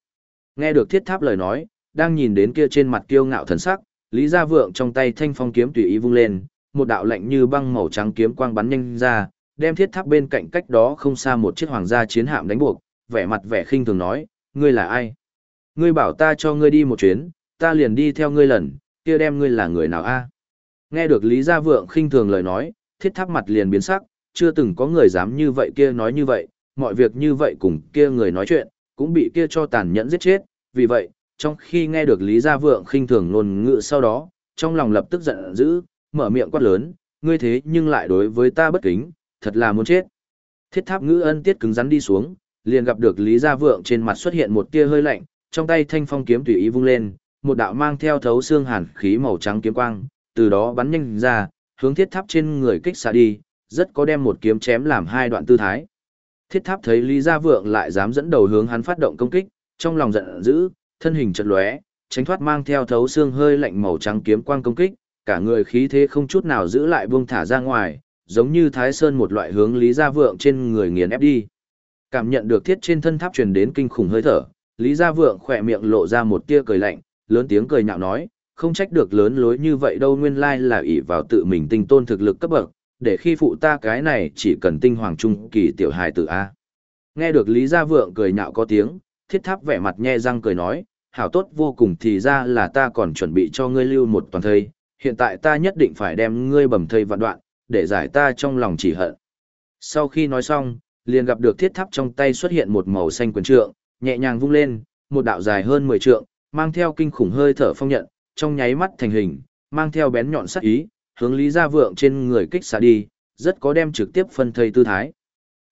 Nghe được thiết tháp lời nói, đang nhìn đến kia trên mặt kiêu ngạo thần sắc, Lý Gia Vượng trong tay thanh phong kiếm tùy ý vung lên, một đạo lạnh như băng màu trắng kiếm quang bắn nhanh ra, đem thiết tháp bên cạnh cách đó không xa một chiếc hoàng gia chiến hạm đánh buộc, vẻ mặt vẻ khinh thường nói, ngươi là ai? Ngươi bảo ta cho ngươi đi một chuyến, ta liền đi theo ngươi lần, kia đem ngươi là người nào a? Nghe được Lý Gia Vượng khinh thường lời nói, thiết tháp mặt liền biến sắc, chưa từng có người dám như vậy kia nói như vậy, mọi việc như vậy cùng kia người nói chuyện, cũng bị kia cho tàn nhẫn giết chết, vì vậy, trong khi nghe được Lý Gia Vượng khinh thường ngôn ngữ sau đó, trong lòng lập tức giận dữ, mở miệng quát lớn, ngươi thế nhưng lại đối với ta bất kính, thật là muốn chết. Thiết tháp ngữ ân tiết cứng rắn đi xuống, liền gặp được Lý Gia Vượng trên mặt xuất hiện một tia hơi lạnh, trong tay thanh phong kiếm tùy ý vung lên, một đạo mang theo thấu xương hàn khí màu trắng kiếm quang, từ đó bắn nhanh ra, hướng thiết tháp trên người kích xạ đi, rất có đem một kiếm chém làm hai đoạn tư thái. Thiết tháp thấy Lý Gia Vượng lại dám dẫn đầu hướng hắn phát động công kích, trong lòng giận dữ, thân hình chật lóe, tránh thoát mang theo thấu xương hơi lạnh màu trắng kiếm quang công kích, cả người khí thế không chút nào giữ lại buông thả ra ngoài, giống như Thái Sơn một loại hướng Lý Gia Vượng trên người nghiền ép đi. Cảm nhận được thiết trên thân tháp truyền đến kinh khủng hơi thở, Lý Gia Vượng khỏe miệng lộ ra một tia cười lạnh, lớn tiếng cười nhạo nói, không trách được lớn lối như vậy đâu nguyên lai là ỷ vào tự mình tinh tôn thực lực cấp bậc, để khi phụ ta cái này chỉ cần tinh hoàng trung kỳ tiểu hài tử A. Nghe được Lý Gia Vượng cười nhạo có tiếng, thiết tháp vẻ mặt nhe răng cười nói, hảo tốt vô cùng thì ra là ta còn chuẩn bị cho ngươi lưu một toàn thây, hiện tại ta nhất định phải đem ngươi bầm thây vạn đoạn, để giải ta trong lòng chỉ hận. Sau khi nói xong, liền gặp được thiết tháp trong tay xuất hiện một màu xanh quyền trượng, nhẹ nhàng vung lên, một đạo dài hơn 10 trượng, mang theo kinh khủng hơi thở phong nhận, trong nháy mắt thành hình, mang theo bén nhọn sắc ý, hướng Lý Gia Vượng trên người kích xạ đi, rất có đem trực tiếp phân thây tư thái.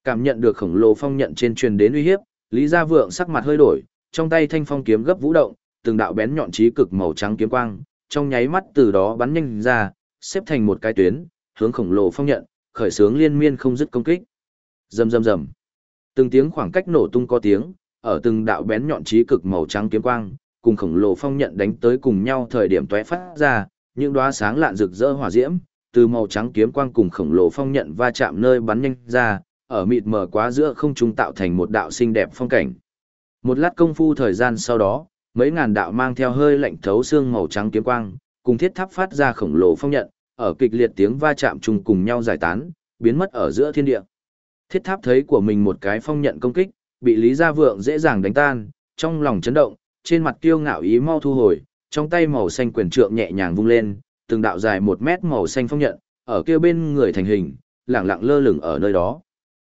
Cảm nhận được khổng lồ phong nhận trên truyền đến uy hiếp, Lý Gia Vượng sắc mặt hơi đổi, trong tay thanh phong kiếm gấp vũ động, từng đạo bén nhọn chí cực màu trắng kiếm quang, trong nháy mắt từ đó bắn nhanh ra, xếp thành một cái tuyến, hướng khổng lồ phong nhận, khởi sướng liên miên không dứt công kích. Rầm rầm rầm. Từng tiếng khoảng cách nổ tung có tiếng, ở từng đạo bén nhọn chí cực màu trắng kiếm quang, cùng khổng lồ phong nhận đánh tới cùng nhau thời điểm tóe phát ra, những đóa sáng lạn rực rỡ hỏa diễm, từ màu trắng kiếm quang cùng khổng lồ phong nhận va chạm nơi bắn nhanh ra, ở mịt mờ quá giữa không trung tạo thành một đạo xinh đẹp phong cảnh. Một lát công phu thời gian sau đó, mấy ngàn đạo mang theo hơi lạnh thấu xương màu trắng kiếm quang, cùng thiết tháp phát ra khổng lồ phong nhận, ở kịch liệt tiếng va chạm chung cùng nhau giải tán, biến mất ở giữa thiên địa. Thiết tháp thấy của mình một cái phong nhận công kích, bị Lý Gia Vượng dễ dàng đánh tan, trong lòng chấn động, trên mặt kiêu ngạo ý mau thu hồi, trong tay màu xanh quyền trượng nhẹ nhàng vung lên, từng đạo dài một mét màu xanh phong nhận, ở kia bên người thành hình, lẳng lặng lơ lửng ở nơi đó.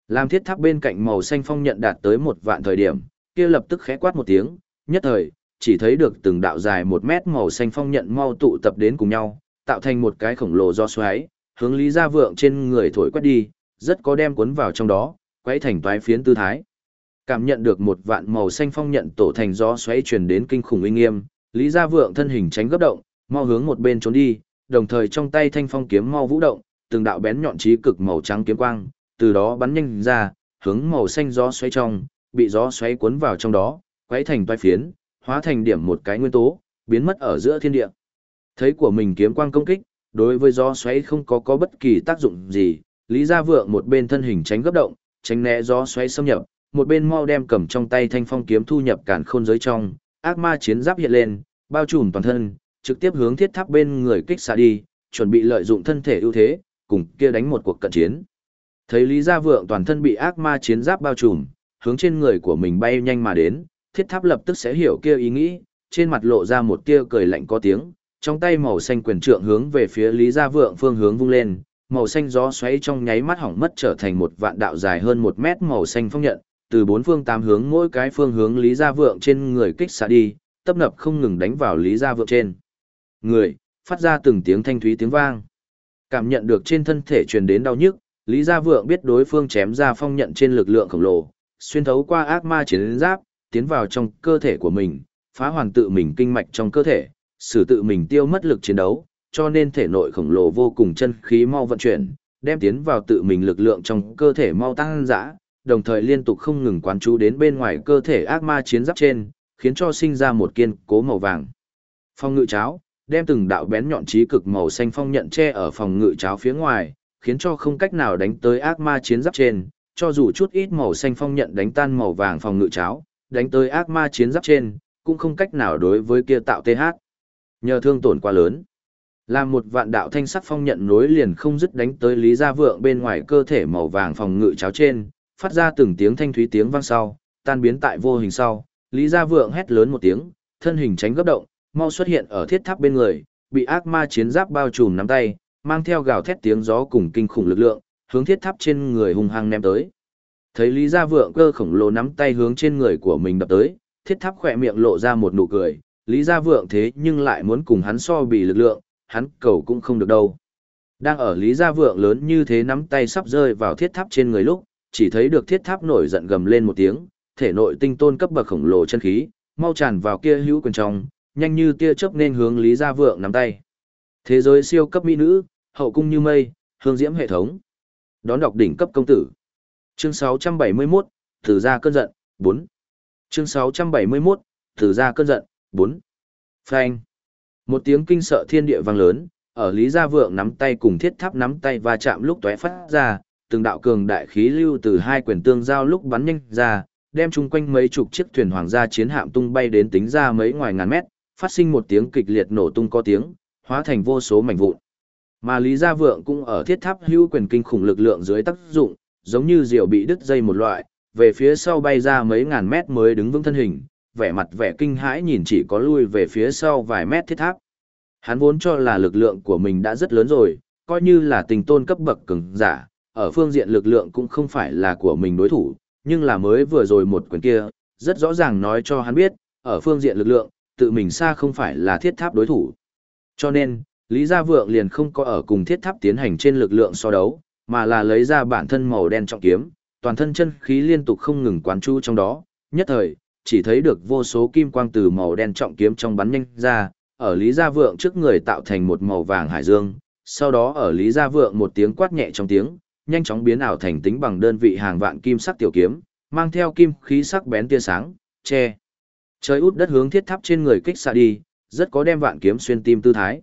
Làm thiết tháp bên cạnh màu xanh phong nhận đạt tới một vạn thời điểm, kia lập tức khẽ quát một tiếng, nhất thời, chỉ thấy được từng đạo dài một mét màu xanh phong nhận mau tụ tập đến cùng nhau, tạo thành một cái khổng lồ do xoáy, hướng Lý Gia Vượng trên người thổi quét đi, rất có đem cuốn vào trong đó, quấy thành toái phiến tư thái. Cảm nhận được một vạn màu xanh phong nhận tổ thành gió xoáy truyền đến kinh khủng uy nghiêm, Lý Gia Vượng thân hình tránh gấp động, mau hướng một bên trốn đi, đồng thời trong tay thanh phong kiếm mau vũ động, từng đạo bén nhọn chí cực màu trắng kiếm quang, từ đó bắn nhanh ra, hướng màu xanh gió xoáy trong, bị gió xoáy cuốn vào trong đó, quấy thành toái phiến, hóa thành điểm một cái nguyên tố, biến mất ở giữa thiên địa. Thấy của mình kiếm quang công kích, đối với gió xoáy không có có bất kỳ tác dụng gì, Lý Gia Vượng một bên thân hình tránh gấp động, tránh né gió xoáy xâm nhập, một bên mau đem cầm trong tay thanh phong kiếm thu nhập cản khôn giới trong, ác ma chiến giáp hiện lên, bao trùm toàn thân, trực tiếp hướng thiết tháp bên người kích xạ đi, chuẩn bị lợi dụng thân thể ưu thế, cùng kia đánh một cuộc cận chiến. Thấy Lý Gia Vượng toàn thân bị ác ma chiến giáp bao trùm, hướng trên người của mình bay nhanh mà đến, thiết tháp lập tức sẽ hiểu kia ý nghĩ, trên mặt lộ ra một tia cười lạnh có tiếng, trong tay màu xanh quyền trượng hướng về phía Lý Gia Vượng phương hướng vung lên, màu xanh gió xoáy trong nháy mắt hỏng mất trở thành một vạn đạo dài hơn một mét màu xanh phong nhận, từ bốn phương tám hướng mỗi cái phương hướng Lý Gia Vượng trên người kích xạ đi, tấp nập không ngừng đánh vào Lý Gia Vượng trên. Người, phát ra từng tiếng thanh thúy tiếng vang. Cảm nhận được trên thân thể truyền đến đau nhức, Lý Gia Vượng biết đối phương chém ra phong nhận trên lực lượng khổng lồ, xuyên thấu qua ác ma chiến giáp, tiến vào trong cơ thể của mình, phá hoàn tự mình kinh mạch trong cơ thể, sử tự mình tiêu mất lực chiến đấu, cho nên thể nội khổng lồ vô cùng chân khí mau vận chuyển, đem tiến vào tự mình lực lượng trong cơ thể mau tăng dã, đồng thời liên tục không ngừng quán chú đến bên ngoài cơ thể ác ma chiến giáp trên, khiến cho sinh ra một kiên cố màu vàng. Phong ngự cháo, đem từng đạo bén nhọn trí cực màu xanh phong nhận che ở phòng ngự cháo phía ngoài, khiến cho không cách nào đánh tới ác ma chiến giáp trên, cho dù chút ít màu xanh phong nhận đánh tan màu vàng phòng ngự cháo, đánh tới ác ma chiến giáp trên, cũng không cách nào đối với kia tạo TH. Nhờ thương tổn quá lớn. Làm một vạn đạo thanh sắc phong nhận nối liền không dứt đánh tới Lý Gia Vượng bên ngoài cơ thể màu vàng phòng ngự cháo trên, phát ra từng tiếng thanh thúy tiếng vang sau, tan biến tại vô hình sau, Lý Gia Vượng hét lớn một tiếng, thân hình tránh gấp động, mau xuất hiện ở thiết tháp bên người, bị ác ma chiến giáp bao trùm nắm tay, mang theo gào thét tiếng gió cùng kinh khủng lực lượng, hướng thiết tháp trên người hung hăng ném tới. Thấy Lý Gia Vượng cơ khổng lồ nắm tay hướng trên người của mình đập tới, thiết tháp khỏe miệng lộ ra một nụ cười, Lý Gia Vượng thế nhưng lại muốn cùng hắn so bì lực lượng, hắn cầu cũng không được đâu. Đang ở Lý Gia Vượng lớn như thế nắm tay sắp rơi vào thiết tháp trên người lúc, chỉ thấy được thiết tháp nổi giận gầm lên một tiếng, thể nội tinh tôn cấp bậc khổng lồ chân khí, mau tràn vào kia hữu quyền trong, nhanh như tia chớp nên hướng Lý Gia Vượng nắm tay. Thế giới siêu cấp mỹ nữ, hậu cung như mây, hương diễm hệ thống. Đón đọc đỉnh cấp công tử. Chương 671, Thử ra cơn giận, 4. Chương 671, Thử ra cơn giận, 4. Phanh. Một tiếng kinh sợ thiên địa vang lớn, ở Lý Gia Vượng nắm tay cùng thiết tháp nắm tay và chạm lúc tóe phát ra, từng đạo cường đại khí lưu từ hai quyền tương giao lúc bắn nhanh ra, đem chung quanh mấy chục chiếc thuyền hoàng gia chiến hạm tung bay đến tính ra mấy ngoài ngàn mét, phát sinh một tiếng kịch liệt nổ tung có tiếng, hóa thành vô số mảnh vụn. Mà Lý Gia Vượng cũng ở thiết tháp hưu quyền kinh khủng lực lượng dưới tác dụng, giống như diều bị đứt dây một loại, về phía sau bay ra mấy ngàn mét mới đứng vững thân hình, vẻ mặt vẻ kinh hãi nhìn chỉ có lui về phía sau vài mét thiết tháp. Hắn vốn cho là lực lượng của mình đã rất lớn rồi, coi như là tình tôn cấp bậc cường giả, ở phương diện lực lượng cũng không phải là của mình đối thủ, nhưng là mới vừa rồi một quyền kia, rất rõ ràng nói cho hắn biết, ở phương diện lực lượng, tự mình xa không phải là thiết tháp đối thủ. Cho nên, Lý Gia Vượng liền không có ở cùng thiết tháp tiến hành trên lực lượng so đấu, mà là lấy ra bản thân màu đen trọng kiếm, toàn thân chân khí liên tục không ngừng quán chú trong đó, nhất thời, chỉ thấy được vô số kim quang từ màu đen trọng kiếm trong bắn nhanh ra, ở Lý Gia Vượng trước người tạo thành một màu vàng hải dương, sau đó ở Lý Gia Vượng một tiếng quát nhẹ trong tiếng, nhanh chóng biến ảo thành tính bằng đơn vị hàng vạn kim sắc tiểu kiếm, mang theo kim khí sắc bén tia sáng, che. Trời út đất hướng thiết tháp trên người kích xạ đi, rất có đem vạn kiếm xuyên tim tư thái.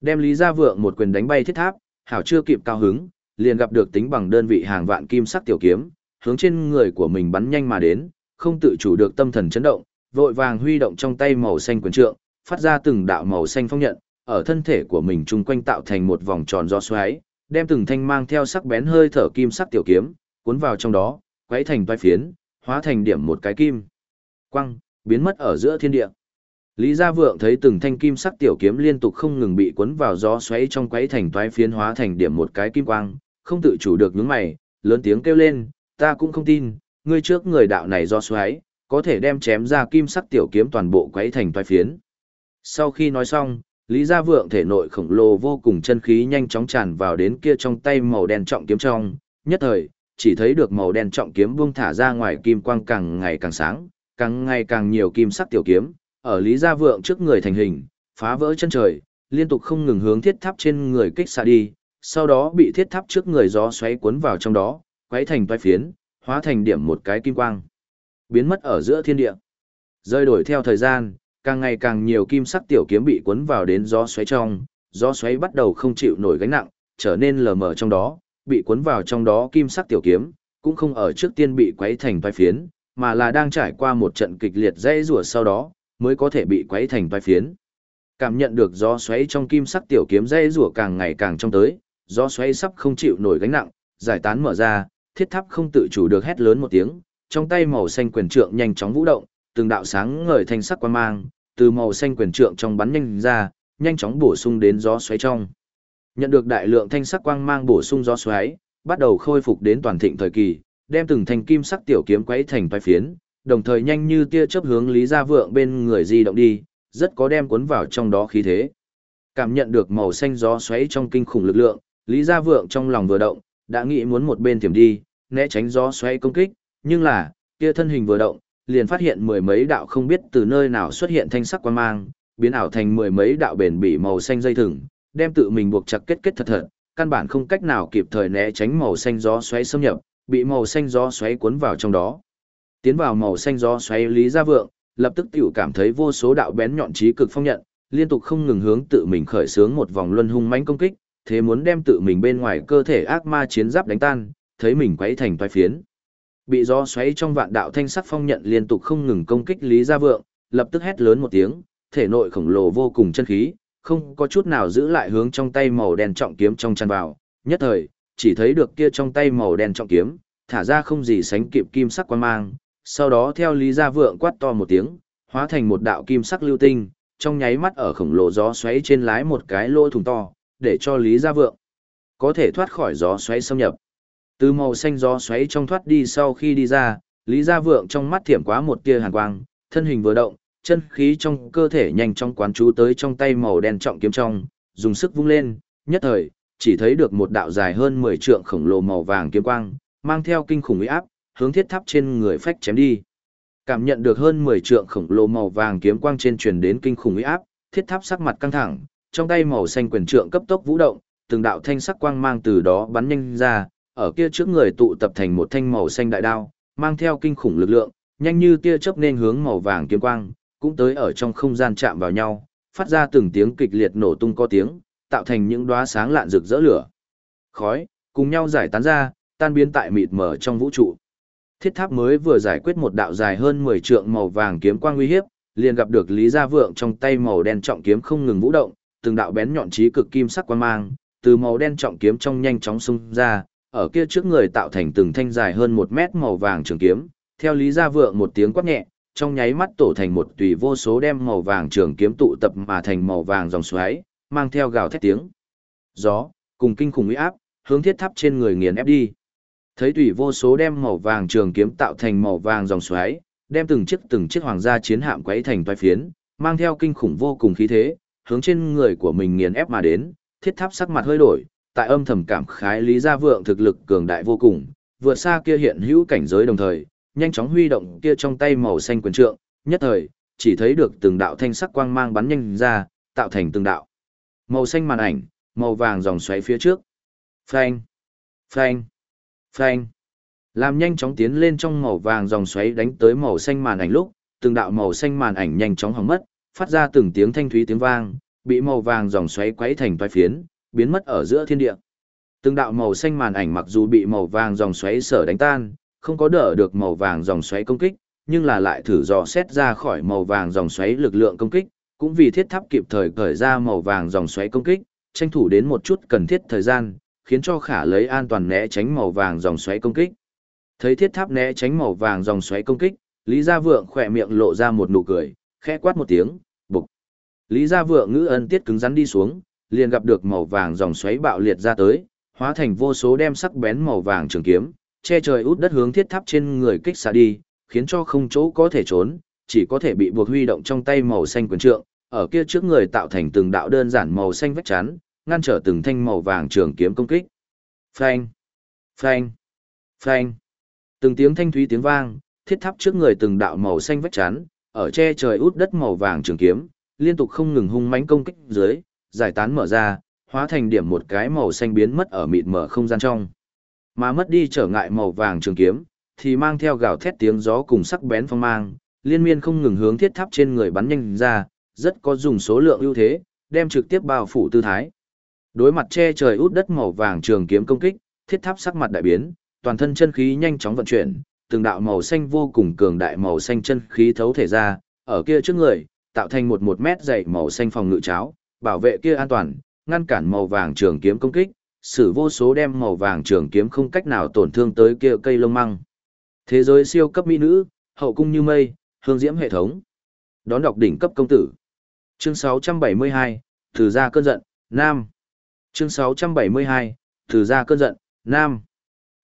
Đem Lý Gia Vượng một quyền đánh bay thiết tháp, hảo chưa kịp cao hứng, liền gặp được tính bằng đơn vị hàng vạn kim sắc tiểu kiếm, hướng trên người của mình bắn nhanh mà đến, không tự chủ được tâm thần chấn động, vội vàng huy động trong tay màu xanh quyền trượng, phát ra từng đạo màu xanh phong nhận, ở thân thể của mình chung quanh tạo thành một vòng tròn do xoáy, đem từng thanh mang theo sắc bén hơi thở kim sắc tiểu kiếm, cuốn vào trong đó, quấy thành toái phiến, hóa thành điểm một cái kim. Quăng, biến mất ở giữa thiên địa. Lý Gia Vượng thấy từng thanh kim sắc tiểu kiếm liên tục không ngừng bị cuốn vào gió xoáy trong quấy thành toái phiến hóa thành điểm một cái kim quang, không tự chủ được nhướng mày, lớn tiếng kêu lên, ta cũng không tin, ngươi trước người đạo này do xoáy, có thể đem chém ra kim sắc tiểu kiếm toàn bộ quấy thành toái phiến. Sau khi nói xong, Lý Gia Vượng thể nội khổng lồ vô cùng chân khí nhanh chóng tràn vào đến kia trong tay màu đen trọng kiếm trong, nhất thời, chỉ thấy được màu đen trọng kiếm buông thả ra ngoài kim quang càng ngày càng sáng, càng ngày càng nhiều kim sắc tiểu kiếm, ở Lý Gia Vượng trước người thành hình, phá vỡ chân trời, liên tục không ngừng hướng thiết tháp trên người kích xạ đi, sau đó bị thiết tháp trước người gió xoáy cuốn vào trong đó, quấy thành toái phiến, hóa thành điểm một cái kim quang, biến mất ở giữa thiên địa. Rơi đổi theo thời gian, càng ngày càng nhiều kim sắc tiểu kiếm bị cuốn vào đến gió xoáy trong, gió xoáy bắt đầu không chịu nổi gánh nặng, trở nên lờ mờ trong đó, bị cuốn vào trong đó kim sắc tiểu kiếm, cũng không ở trước tiên bị quấy thành toái phiến, mà là đang trải qua một trận kịch liệt dây rủa sau đó, mới có thể bị quấy thành toái phiến. Cảm nhận được gió xoáy trong kim sắc tiểu kiếm dây rủa càng ngày càng trong tới, gió xoáy sắp không chịu nổi gánh nặng, giải tán mở ra, thiết tháp không tự chủ được hét lớn một tiếng, trong tay màu xanh quyền trượng nhanh chóng vũ động, từng đạo sáng ngời thanh sắc quan mang, từ màu xanh quyền trượng trong bắn nhanh ra, nhanh chóng bổ sung đến gió xoáy trong. Nhận được đại lượng thanh sắc quang mang bổ sung gió xoáy, bắt đầu khôi phục đến toàn thịnh thời kỳ, đem từng thanh kim sắc tiểu kiếm quấy thành toái phiến, đồng thời nhanh như tia chớp hướng Lý Gia Vượng bên người di động đi, rất có đem cuốn vào trong đó khí thế. Cảm nhận được màu xanh gió xoáy trong kinh khủng lực lượng, Lý Gia Vượng trong lòng vừa động, đã nghĩ muốn một bên tiềm đi, né tránh gió xoáy công kích, nhưng là, kia thân hình vừa động, liền phát hiện mười mấy đạo không biết từ nơi nào xuất hiện thanh sắc quan mang, biến ảo thành mười mấy đạo bền bỉ màu xanh dây thừng, đem tự mình buộc chặt kết kết thật thật, căn bản không cách nào kịp thời né tránh màu xanh gió xoáy xâm nhập, bị màu xanh gió xoáy cuốn vào trong đó. Tiến vào màu xanh gió xoáy Lý Gia Vượng, lập tức tiểu cảm thấy vô số đạo bén nhọn trí cực phong nhận, liên tục không ngừng hướng tự mình khởi sướng một vòng luân hung mãnh công kích, thế muốn đem tự mình bên ngoài cơ thể ác ma chiến giáp đánh tan, thấy mình quấy thành toái phiến. Bị gió xoáy trong vạn đạo thanh sắc phong nhận liên tục không ngừng công kích Lý Gia Vượng, lập tức hét lớn một tiếng, thể nội khổng lồ vô cùng chân khí, không có chút nào giữ lại hướng trong tay màu đen trọng kiếm trong chăn vào, nhất thời, chỉ thấy được kia trong tay màu đen trọng kiếm, thả ra không gì sánh kịp kim sắc quan mang, sau đó theo Lý Gia Vượng quát to một tiếng, hóa thành một đạo kim sắc lưu tinh, trong nháy mắt ở khổng lồ gió xoáy trên lái một cái lỗ thủng to, để cho Lý Gia Vượng có thể thoát khỏi gió xoáy xâm nhập. Từ màu xanh gió xoáy trong thoát đi sau khi đi ra, Lý Gia Vượng trong mắt thiểm quá một tia hàn quang, thân hình vừa động, chân khí trong cơ thể nhanh chóng quán chú tới trong tay màu đen trọng kiếm trong, dùng sức vung lên, nhất thời, chỉ thấy được một đạo dài hơn 10 trượng khổng lồ màu vàng kiếm quang, mang theo kinh khủng uy áp, hướng thiết tháp trên người phách chém đi. Cảm nhận được hơn 10 trượng khổng lồ màu vàng kiếm quang trên truyền đến kinh khủng uy áp, thiết tháp sắc mặt căng thẳng, trong tay màu xanh quyền trượng cấp tốc vũ động, từng đạo thanh sắc quang mang từ đó bắn nhanh ra, ở kia trước người tụ tập thành một thanh màu xanh đại đao, mang theo kinh khủng lực lượng, nhanh như tia chớp nên hướng màu vàng kiếm quang, cũng tới ở trong không gian chạm vào nhau, phát ra từng tiếng kịch liệt nổ tung có tiếng, tạo thành những đóa sáng lạn rực rỡ lửa. Khói, cùng nhau giải tán ra, tan biến tại mịt mờ trong vũ trụ. Thiết tháp mới vừa giải quyết một đạo dài hơn 10 trượng màu vàng kiếm quang nguy hiếp, liền gặp được Lý Gia Vượng trong tay màu đen trọng kiếm không ngừng vũ động, từng đạo bén nhọn chí cực kim sắc quang mang, từ màu đen trọng kiếm trong nhanh chóng xung ra, ở kia trước người tạo thành từng thanh dài hơn một mét màu vàng trường kiếm, theo Lý Gia Vượng một tiếng quát nhẹ, trong nháy mắt tổ thành một tùy vô số đem màu vàng trường kiếm tụ tập mà thành màu vàng dòng xoáy, mang theo gào thét tiếng. Gió, cùng kinh khủng uy áp, hướng thiết tháp trên người nghiền ép đi. Thấy tùy vô số đem màu vàng trường kiếm tạo thành màu vàng dòng xoáy, đem từng chiếc từng chiếc hoàng gia chiến hạm quấy thành toái phiến, mang theo kinh khủng vô cùng khí thế, hướng trên người của mình nghiền ép mà đến, thiết tháp sắc mặt hơi đổi, tại âm thầm cảm khái Lý Gia Vượng thực lực cường đại vô cùng, vượt xa kia hiện hữu cảnh giới đồng thời, nhanh chóng huy động kia trong tay màu xanh quyền trượng, nhất thời, chỉ thấy được từng đạo thanh sắc quang mang bắn nhanh ra, tạo thành từng đạo. Màu xanh màn ảnh, màu vàng dòng xoáy phía trước. Phanh, phanh, phanh. Làm nhanh chóng tiến lên trong màu vàng dòng xoáy đánh tới màu xanh màn ảnh lúc, từng đạo màu xanh màn ảnh nhanh chóng hỏng mất, phát ra từng tiếng thanh thúy tiếng vang, bị màu vàng dòng xoáy quấy thành toái phiến, biến mất ở giữa thiên địa. Từng đạo màu xanh màn ảnh mặc dù bị màu vàng dòng xoáy sở đánh tan, không có đỡ được màu vàng dòng xoáy công kích, nhưng là lại thử dò xét ra khỏi màu vàng dòng xoáy lực lượng công kích, cũng vì thiết tháp kịp thời cởi ra màu vàng dòng xoáy công kích, tranh thủ đến một chút cần thiết thời gian, khiến cho khả lấy an toàn né tránh màu vàng dòng xoáy công kích. Thấy thiết tháp né tránh màu vàng dòng xoáy công kích, Lý Gia Vượng khỏe miệng lộ ra một nụ cười, khẽ quát một tiếng, bục. Lý Gia Vượng ngữ ân tiết cứng rắn đi xuống, liền gặp được màu vàng dòng xoáy bạo liệt ra tới, hóa thành vô số đem sắc bén màu vàng trường kiếm, che trời út đất hướng thiết tháp trên người kích xạ đi, khiến cho không chỗ có thể trốn, chỉ có thể bị buộc huy động trong tay màu xanh quyền trượng, ở kia trước người tạo thành từng đạo đơn giản màu xanh vách chắn, ngăn trở từng thanh màu vàng trường kiếm công kích. Phanh, phanh, phanh. Từng tiếng thanh thúy tiếng vang, thiết tháp trước người từng đạo màu xanh vách chắn, ở che trời út đất màu vàng trường kiếm, liên tục không ngừng hung mãnh công kích dưới, giải tán mở ra, hóa thành điểm một cái màu xanh biến mất ở mịt mở không gian trong. Mà mất đi trở ngại màu vàng trường kiếm, thì mang theo gào thét tiếng gió cùng sắc bén phong mang, liên miên không ngừng hướng thiết tháp trên người bắn nhanh ra, rất có dùng số lượng ưu thế, đem trực tiếp bao phủ tư thái. Đối mặt che trời út đất màu vàng trường kiếm công kích, thiết tháp sắc mặt đại biến, toàn thân chân khí nhanh chóng vận chuyển, từng đạo màu xanh vô cùng cường đại màu xanh chân khí thấu thể ra, ở kia trước người, tạo thành một một mét dày màu xanh phòng ngự cháo, bảo vệ kia an toàn, ngăn cản màu vàng trường kiếm công kích, sử vô số đem màu vàng trường kiếm không cách nào tổn thương tới kia cây lông măng. Thế giới siêu cấp mỹ nữ, hậu cung như mây, hương diễm hệ thống. Đón đọc đỉnh cấp công tử. Chương 672, Từ ra cơn giận, Nam. Chương 672, Từ ra cơn giận, Nam.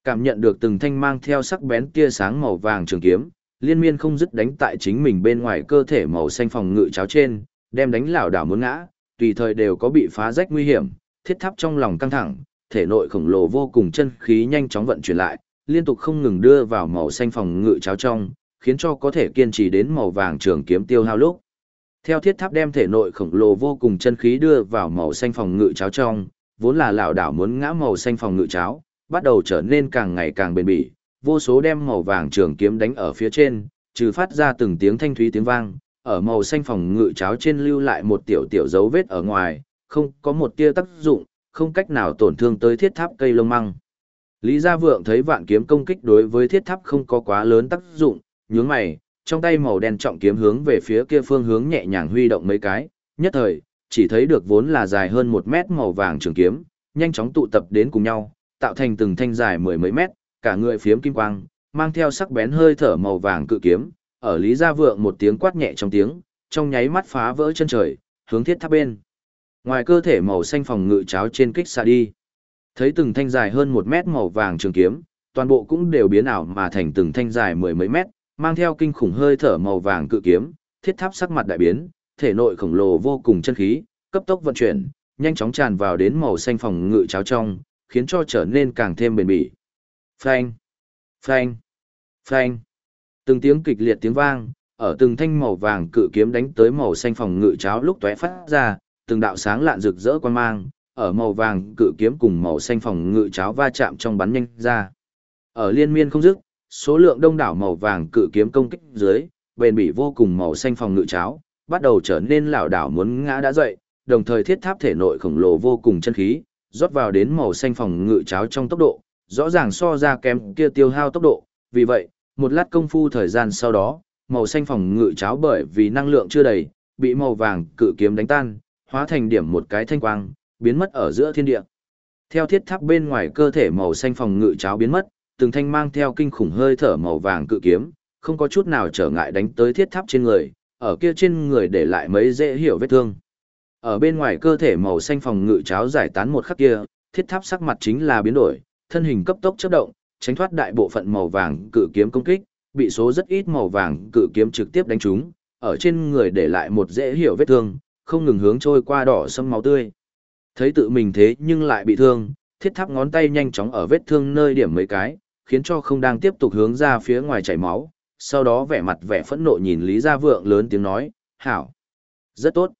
Cảm nhận được từng thanh mang theo sắc bén tia sáng màu vàng trường kiếm, liên miên không dứt đánh tại chính mình bên ngoài cơ thể màu xanh phòng ngự cháo trên, đem đánh lảo đảo muốn ngã, tùy thời đều có bị phá rách nguy hiểm, thiết tháp trong lòng căng thẳng, thể nội khổng lồ vô cùng chân khí nhanh chóng vận chuyển lại, liên tục không ngừng đưa vào màu xanh phòng ngự cháo trong, khiến cho có thể kiên trì đến màu vàng trường kiếm tiêu hao lúc. Theo thiết tháp đem thể nội khổng lồ vô cùng chân khí đưa vào màu xanh phòng ngự cháo trong, vốn là lão đảo muốn ngã màu xanh phòng ngự cháo, bắt đầu trở nên càng ngày càng bền bỉ, vô số đem màu vàng trường kiếm đánh ở phía trên, trừ phát ra từng tiếng thanh thúy tiếng vang, ở màu xanh phòng ngự cháo trên lưu lại một tiểu tiểu dấu vết ở ngoài, không có một tia tác dụng, không cách nào tổn thương tới thiết tháp cây lông măng. Lý Gia Vượng thấy vạn kiếm công kích đối với thiết tháp không có quá lớn tác dụng, nhướng mày, trong tay màu đen trọng kiếm hướng về phía kia phương hướng nhẹ nhàng huy động mấy cái, nhất thời, chỉ thấy được vốn là dài hơn một mét màu vàng trường kiếm, nhanh chóng tụ tập đến cùng nhau, tạo thành từng thanh dài mười mấy mét, cả người phiếm kim quang, mang theo sắc bén hơi thở màu vàng cự kiếm, ở Lý Gia Vượng một tiếng quát nhẹ trong tiếng, trong nháy mắt phá vỡ chân trời, hướng thiết tháp bên. Ngoài cơ thể màu xanh phòng ngự cháo trên kích xạ đi. Thấy từng thanh dài hơn một mét màu vàng trường kiếm, toàn bộ cũng đều biến ảo mà thành từng thanh dài mười mấy mét, mang theo kinh khủng hơi thở màu vàng cự kiếm, thiết tháp sắc mặt đại biến, thể nội khổng lồ vô cùng chân khí, cấp tốc vận chuyển, nhanh chóng tràn vào đến màu xanh phòng ngự cháo trong, khiến cho trở nên càng thêm bền bỉ. Phanh, phanh, phanh. Từng tiếng kịch liệt tiếng vang, ở từng thanh màu vàng cự kiếm đánh tới màu xanh phòng ngự cháo lúc tóe phát ra, từng đạo sáng lạn rực rỡ quan mang, ở màu vàng cự kiếm cùng màu xanh phòng ngự cháo va chạm trong bắn nhanh ra. Ở liên miên không dứt, số lượng đông đảo màu vàng cự kiếm công kích dưới, bền bỉ vô cùng màu xanh phòng ngự cháo, bắt đầu trở nên lảo đảo muốn ngã đã dậy, đồng thời thiết tháp thể nội khổng lồ vô cùng chân khí, rót vào đến màu xanh phòng ngự cháo trong tốc độ, rõ ràng so ra kém kia tiêu hao tốc độ, vì vậy, một lát công phu thời gian sau đó, màu xanh phòng ngự cháo bởi vì năng lượng chưa đầy, bị màu vàng cự kiếm đánh tan, hóa thành điểm một cái thanh quang, biến mất ở giữa thiên địa. Theo thiết tháp bên ngoài cơ thể màu xanh phòng ngự cháo biến mất, từng thanh mang theo kinh khủng hơi thở màu vàng cự kiếm, không có chút nào trở ngại đánh tới thiết tháp trên người, ở kia trên người để lại mấy dễ hiểu vết thương. Ở bên ngoài cơ thể màu xanh phòng ngự cháo giải tán một khắc kia, thiết tháp sắc mặt chính là biến đổi, thân hình cấp tốc chớp động, tránh thoát đại bộ phận màu vàng cự kiếm công kích, bị số rất ít màu vàng cự kiếm trực tiếp đánh trúng, ở trên người để lại một dễ hiểu vết thương, không ngừng hướng trôi qua đỏ sâm máu tươi. Thấy tự mình thế nhưng lại bị thương, thiết tháp ngón tay nhanh chóng ở vết thương nơi điểm mấy cái, khiến cho không đang tiếp tục hướng ra phía ngoài chảy máu, sau đó vẻ mặt vẻ phẫn nộ nhìn Lý Gia Vượng lớn tiếng nói, hảo, rất tốt.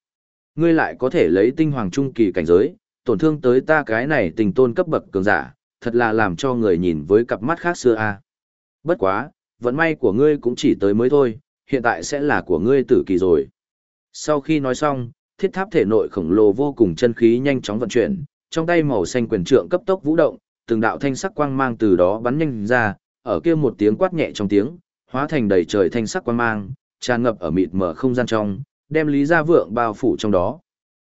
Ngươi lại có thể lấy tinh hoàng trung kỳ cảnh giới, tổn thương tới ta cái này tình tôn cấp bậc cường giả, thật là làm cho người nhìn với cặp mắt khác xưa a. Bất quá, vận may của ngươi cũng chỉ tới mới thôi, hiện tại sẽ là của ngươi tử kỳ rồi. Sau khi nói xong, thiết tháp thể nội khổng lồ vô cùng chân khí nhanh chóng vận chuyển, trong tay màu xanh quyền trượng cấp tốc vũ động, từng đạo thanh sắc quang mang từ đó bắn nhanh ra, ở kia một tiếng quát nhẹ trong tiếng, hóa thành đầy trời thanh sắc quang mang, tràn ngập ở mịt mở không gian trong, đem Lý Gia Vượng bao phủ trong đó.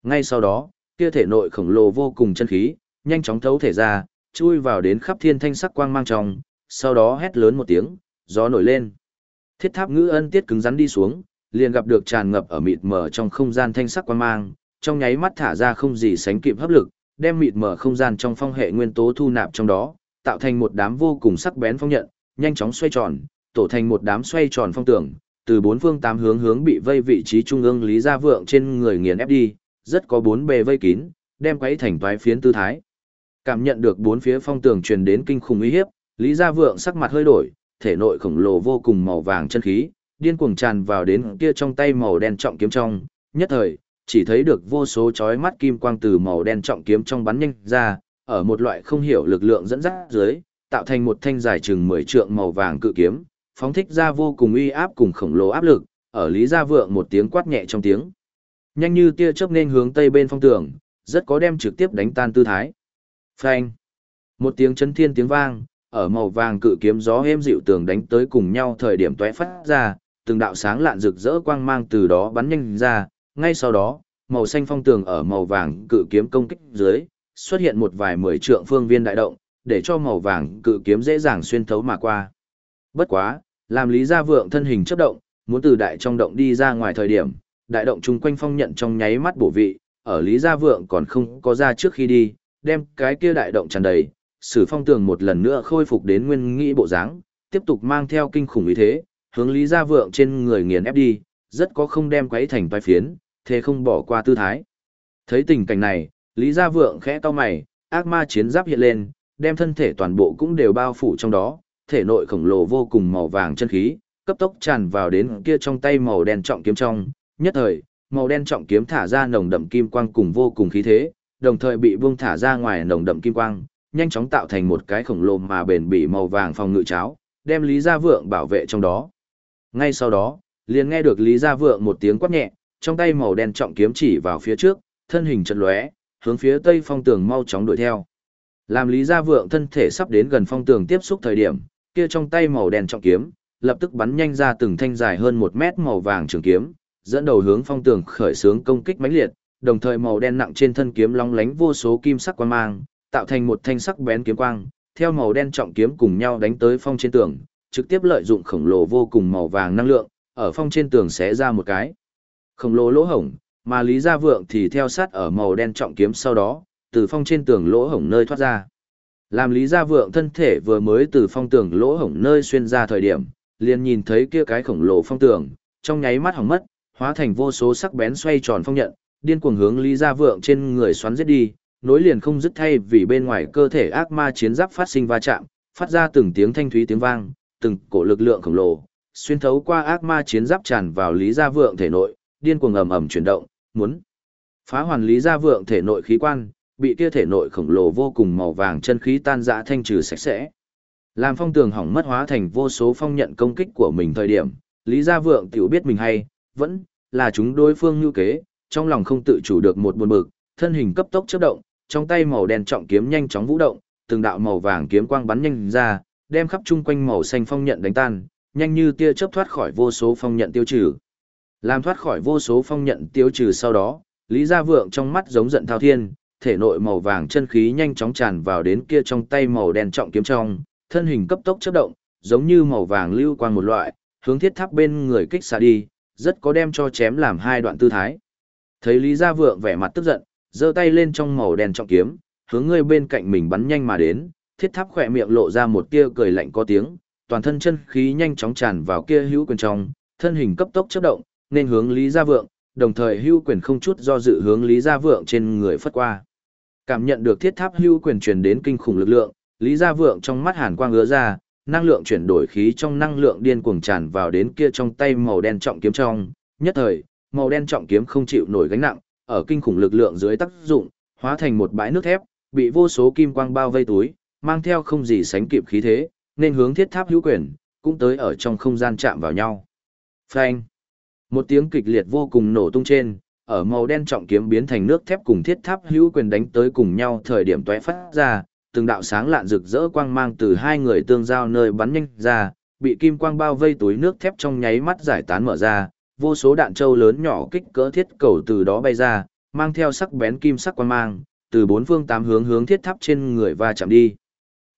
Ngay sau đó, kia thể nội khổng lồ vô cùng chân khí, nhanh chóng thấu thể ra, chui vào đến khắp thiên thanh sắc quang mang trong, sau đó hét lớn một tiếng, gió nổi lên. Thiết tháp ngữ ân tiết cứng rắn đi xuống, liền gặp được tràn ngập ở mịt mờ trong không gian thanh sắc quang mang, trong nháy mắt thả ra không gì sánh kịp hấp lực, đem mịt mờ không gian trong phong hệ nguyên tố thu nạp trong đó, tạo thành một đám vô cùng sắc bén phong nhận, nhanh chóng xoay tròn, tổ thành một đám xoay tròn phong tưởng, từ bốn phương tám hướng hướng bị vây vị trí trung ương Lý Gia Vượng trên người nghiền ép đi, rất có bốn bề vây kín, đem quấy thành toái phiến tư thái. Cảm nhận được bốn phía phong tường truyền đến kinh khủng uy hiếp, Lý Gia Vượng sắc mặt hơi đổi, thể nội khổng lồ vô cùng màu vàng chân khí, điên cuồng tràn vào đến kia trong tay màu đen trọng kiếm trong, nhất thời, chỉ thấy được vô số chói mắt kim quang từ màu đen trọng kiếm trong bắn nhanh ra, ở một loại không hiểu lực lượng dẫn dắt dưới, tạo thành một thanh dài chừng 10 trượng màu vàng cự kiếm, phóng thích ra vô cùng uy áp cùng khổng lồ áp lực, ở Lý Gia Vượng một tiếng quát nhẹ trong tiếng. Nhanh như tia chớp nên hướng tây bên phong tường, rất có đem trực tiếp đánh tan tư thái. Phanh! Một tiếng chấn thiên tiếng vang, ở màu vàng cự kiếm gió êm dịu tường đánh tới cùng nhau thời điểm tóe phát ra, từng đạo sáng lạn rực rỡ quang mang từ đó bắn nhanh ra, ngay sau đó, màu xanh phong tường ở màu vàng cự kiếm công kích dưới, xuất hiện một vài mười trượng phương viên đại động, để cho màu vàng cự kiếm dễ dàng xuyên thấu mà qua. Bất quá, làm Lý Gia Vượng thân hình chấp động, muốn từ đại trong động đi ra ngoài thời điểm, đại động chung quanh phong nhận trong nháy mắt bổ vị, ở Lý Gia Vượng còn không có ra trước khi đi, đem cái kia đại động tràn đầy, sử phong tường một lần nữa khôi phục đến nguyên nghĩ bộ dáng, tiếp tục mang theo kinh khủng ý thế, hướng Lý Gia Vượng trên người nghiền ép đi, rất có không đem quấy thành toái phiến, thế không bỏ qua tư thái. Thấy tình cảnh này, Lý Gia Vượng khẽ cau mày, ác ma chiến giáp hiện lên, đem thân thể toàn bộ cũng đều bao phủ trong đó, thể nội khổng lồ vô cùng màu vàng chân khí, cấp tốc tràn vào đến kia trong tay màu đen trọng kiếm trong, nhất thời, màu đen trọng kiếm thả ra nồng đậm kim quang cùng vô cùng khí thế, đồng thời bị buông thả ra ngoài nồng đậm kim quang, nhanh chóng tạo thành một cái khổng lồ mà bền bỉ màu vàng phòng ngự cháo, đem Lý Gia Vượng bảo vệ trong đó. Ngay sau đó, liền nghe được Lý Gia Vượng một tiếng quát nhẹ, trong tay màu đen trọng kiếm chỉ vào phía trước, thân hình chật lóe, hướng phía tây phong tường mau chóng đuổi theo. Làm Lý Gia Vượng thân thể sắp đến gần phong tường tiếp xúc thời điểm, kia trong tay màu đen trọng kiếm, lập tức bắn nhanh ra từng thanh dài hơn một mét màu vàng trường kiếm, dẫn đầu hướng phong tường khởi sướng công kích mãnh liệt, đồng thời màu đen nặng trên thân kiếm long lánh vô số kim sắc quang mang, tạo thành một thanh sắc bén kiếm quang, theo màu đen trọng kiếm cùng nhau đánh tới phong trên tường, trực tiếp lợi dụng khổng lồ vô cùng màu vàng năng lượng, ở phong trên tường xé ra một cái khổng lồ lỗ hổng, mà Lý Gia Vượng thì theo sát ở màu đen trọng kiếm sau đó, từ phong trên tường lỗ hổng nơi thoát ra. Làm Lý Gia Vượng thân thể vừa mới từ phong tường lỗ hổng nơi xuyên ra thời điểm, liền nhìn thấy kia cái khổng lồ phong tường, trong nháy mắt hỏng mất, hóa thành vô số sắc bén xoay tròn phong nhận, điên cuồng hướng Lý Gia Vượng trên người xoắn giết đi, nối liền không dứt thay vì bên ngoài cơ thể ác ma chiến giáp phát sinh va chạm, phát ra từng tiếng thanh thúy tiếng vang, từng cổ lực lượng khổng lồ, xuyên thấu qua ác ma chiến giáp tràn vào Lý Gia Vượng thể nội, điên cuồng ầm ầm chuyển động, muốn phá hoàn Lý Gia Vượng thể nội khí quan, bị kia thể nội khổng lồ vô cùng màu vàng chân khí tan rã thanh trừ sạch sẽ. Làm phong tường hỏng mất hóa thành vô số phong nhận công kích của mình thời điểm, Lý Gia Vượng tiểu biết mình hay, vẫn là chúng đối phương như kế, trong lòng không tự chủ được một buồn bực, thân hình cấp tốc chớp động, trong tay màu đen trọng kiếm nhanh chóng vũ động, từng đạo màu vàng kiếm quang bắn nhanh ra, đem khắp chung quanh màu xanh phong nhận đánh tan, nhanh như tia chớp thoát khỏi vô số phong nhận tiêu trừ. Làm thoát khỏi vô số phong nhận tiêu trừ sau đó, Lý Gia Vượng trong mắt giống giận thao thiên, thể nội màu vàng chân khí nhanh chóng tràn vào đến kia trong tay màu đen trọng kiếm trong, thân hình cấp tốc chớp động, giống như màu vàng lưu quang một loại, hướng thiết tháp bên người kích xạ đi, rất có đem cho chém làm hai đoạn tư thái. Thấy Lý Gia Vượng vẻ mặt tức giận, giơ tay lên trong màu đen trọng kiếm, hướng người bên cạnh mình bắn nhanh mà đến, thiết tháp khỏe miệng lộ ra một tia cười lạnh có tiếng, toàn thân chân khí nhanh chóng tràn vào kia hữu quyền trong, thân hình cấp tốc chớp động, nên hướng Lý Gia Vượng, đồng thời hữu quyền không chút do dự hướng Lý Gia Vượng trên người phất qua. Cảm nhận được thiết tháp hữu quyền truyền đến kinh khủng lực lượng, Lý Gia Vượng trong mắt hàn quang ứa ra, năng lượng chuyển đổi khí trong năng lượng điên cuồng tràn vào đến kia trong tay màu đen trọng kiếm trong, nhất thời, màu đen trọng kiếm không chịu nổi gánh nặng, ở kinh khủng lực lượng dưới tác dụng, hóa thành một bãi nước thép, bị vô số kim quang bao vây túi, mang theo không gì sánh kịp khí thế, nên hướng thiết tháp hữu quyền, cũng tới ở trong không gian chạm vào nhau. Phanh! Một tiếng kịch liệt vô cùng nổ tung trên, ở màu đen trọng kiếm biến thành nước thép cùng thiết tháp hữu quyền đánh tới cùng nhau thời điểm tóe phát ra, từng đạo sáng lạn rực rỡ quang mang từ hai người tương giao nơi bắn nhanh ra, bị kim quang bao vây túi nước thép trong nháy mắt giải tán mở ra, vô số đạn trâu lớn nhỏ kích cỡ thiết cầu từ đó bay ra, mang theo sắc bén kim sắc quang mang, từ bốn phương tám hướng hướng thiết tháp trên người va chạm đi.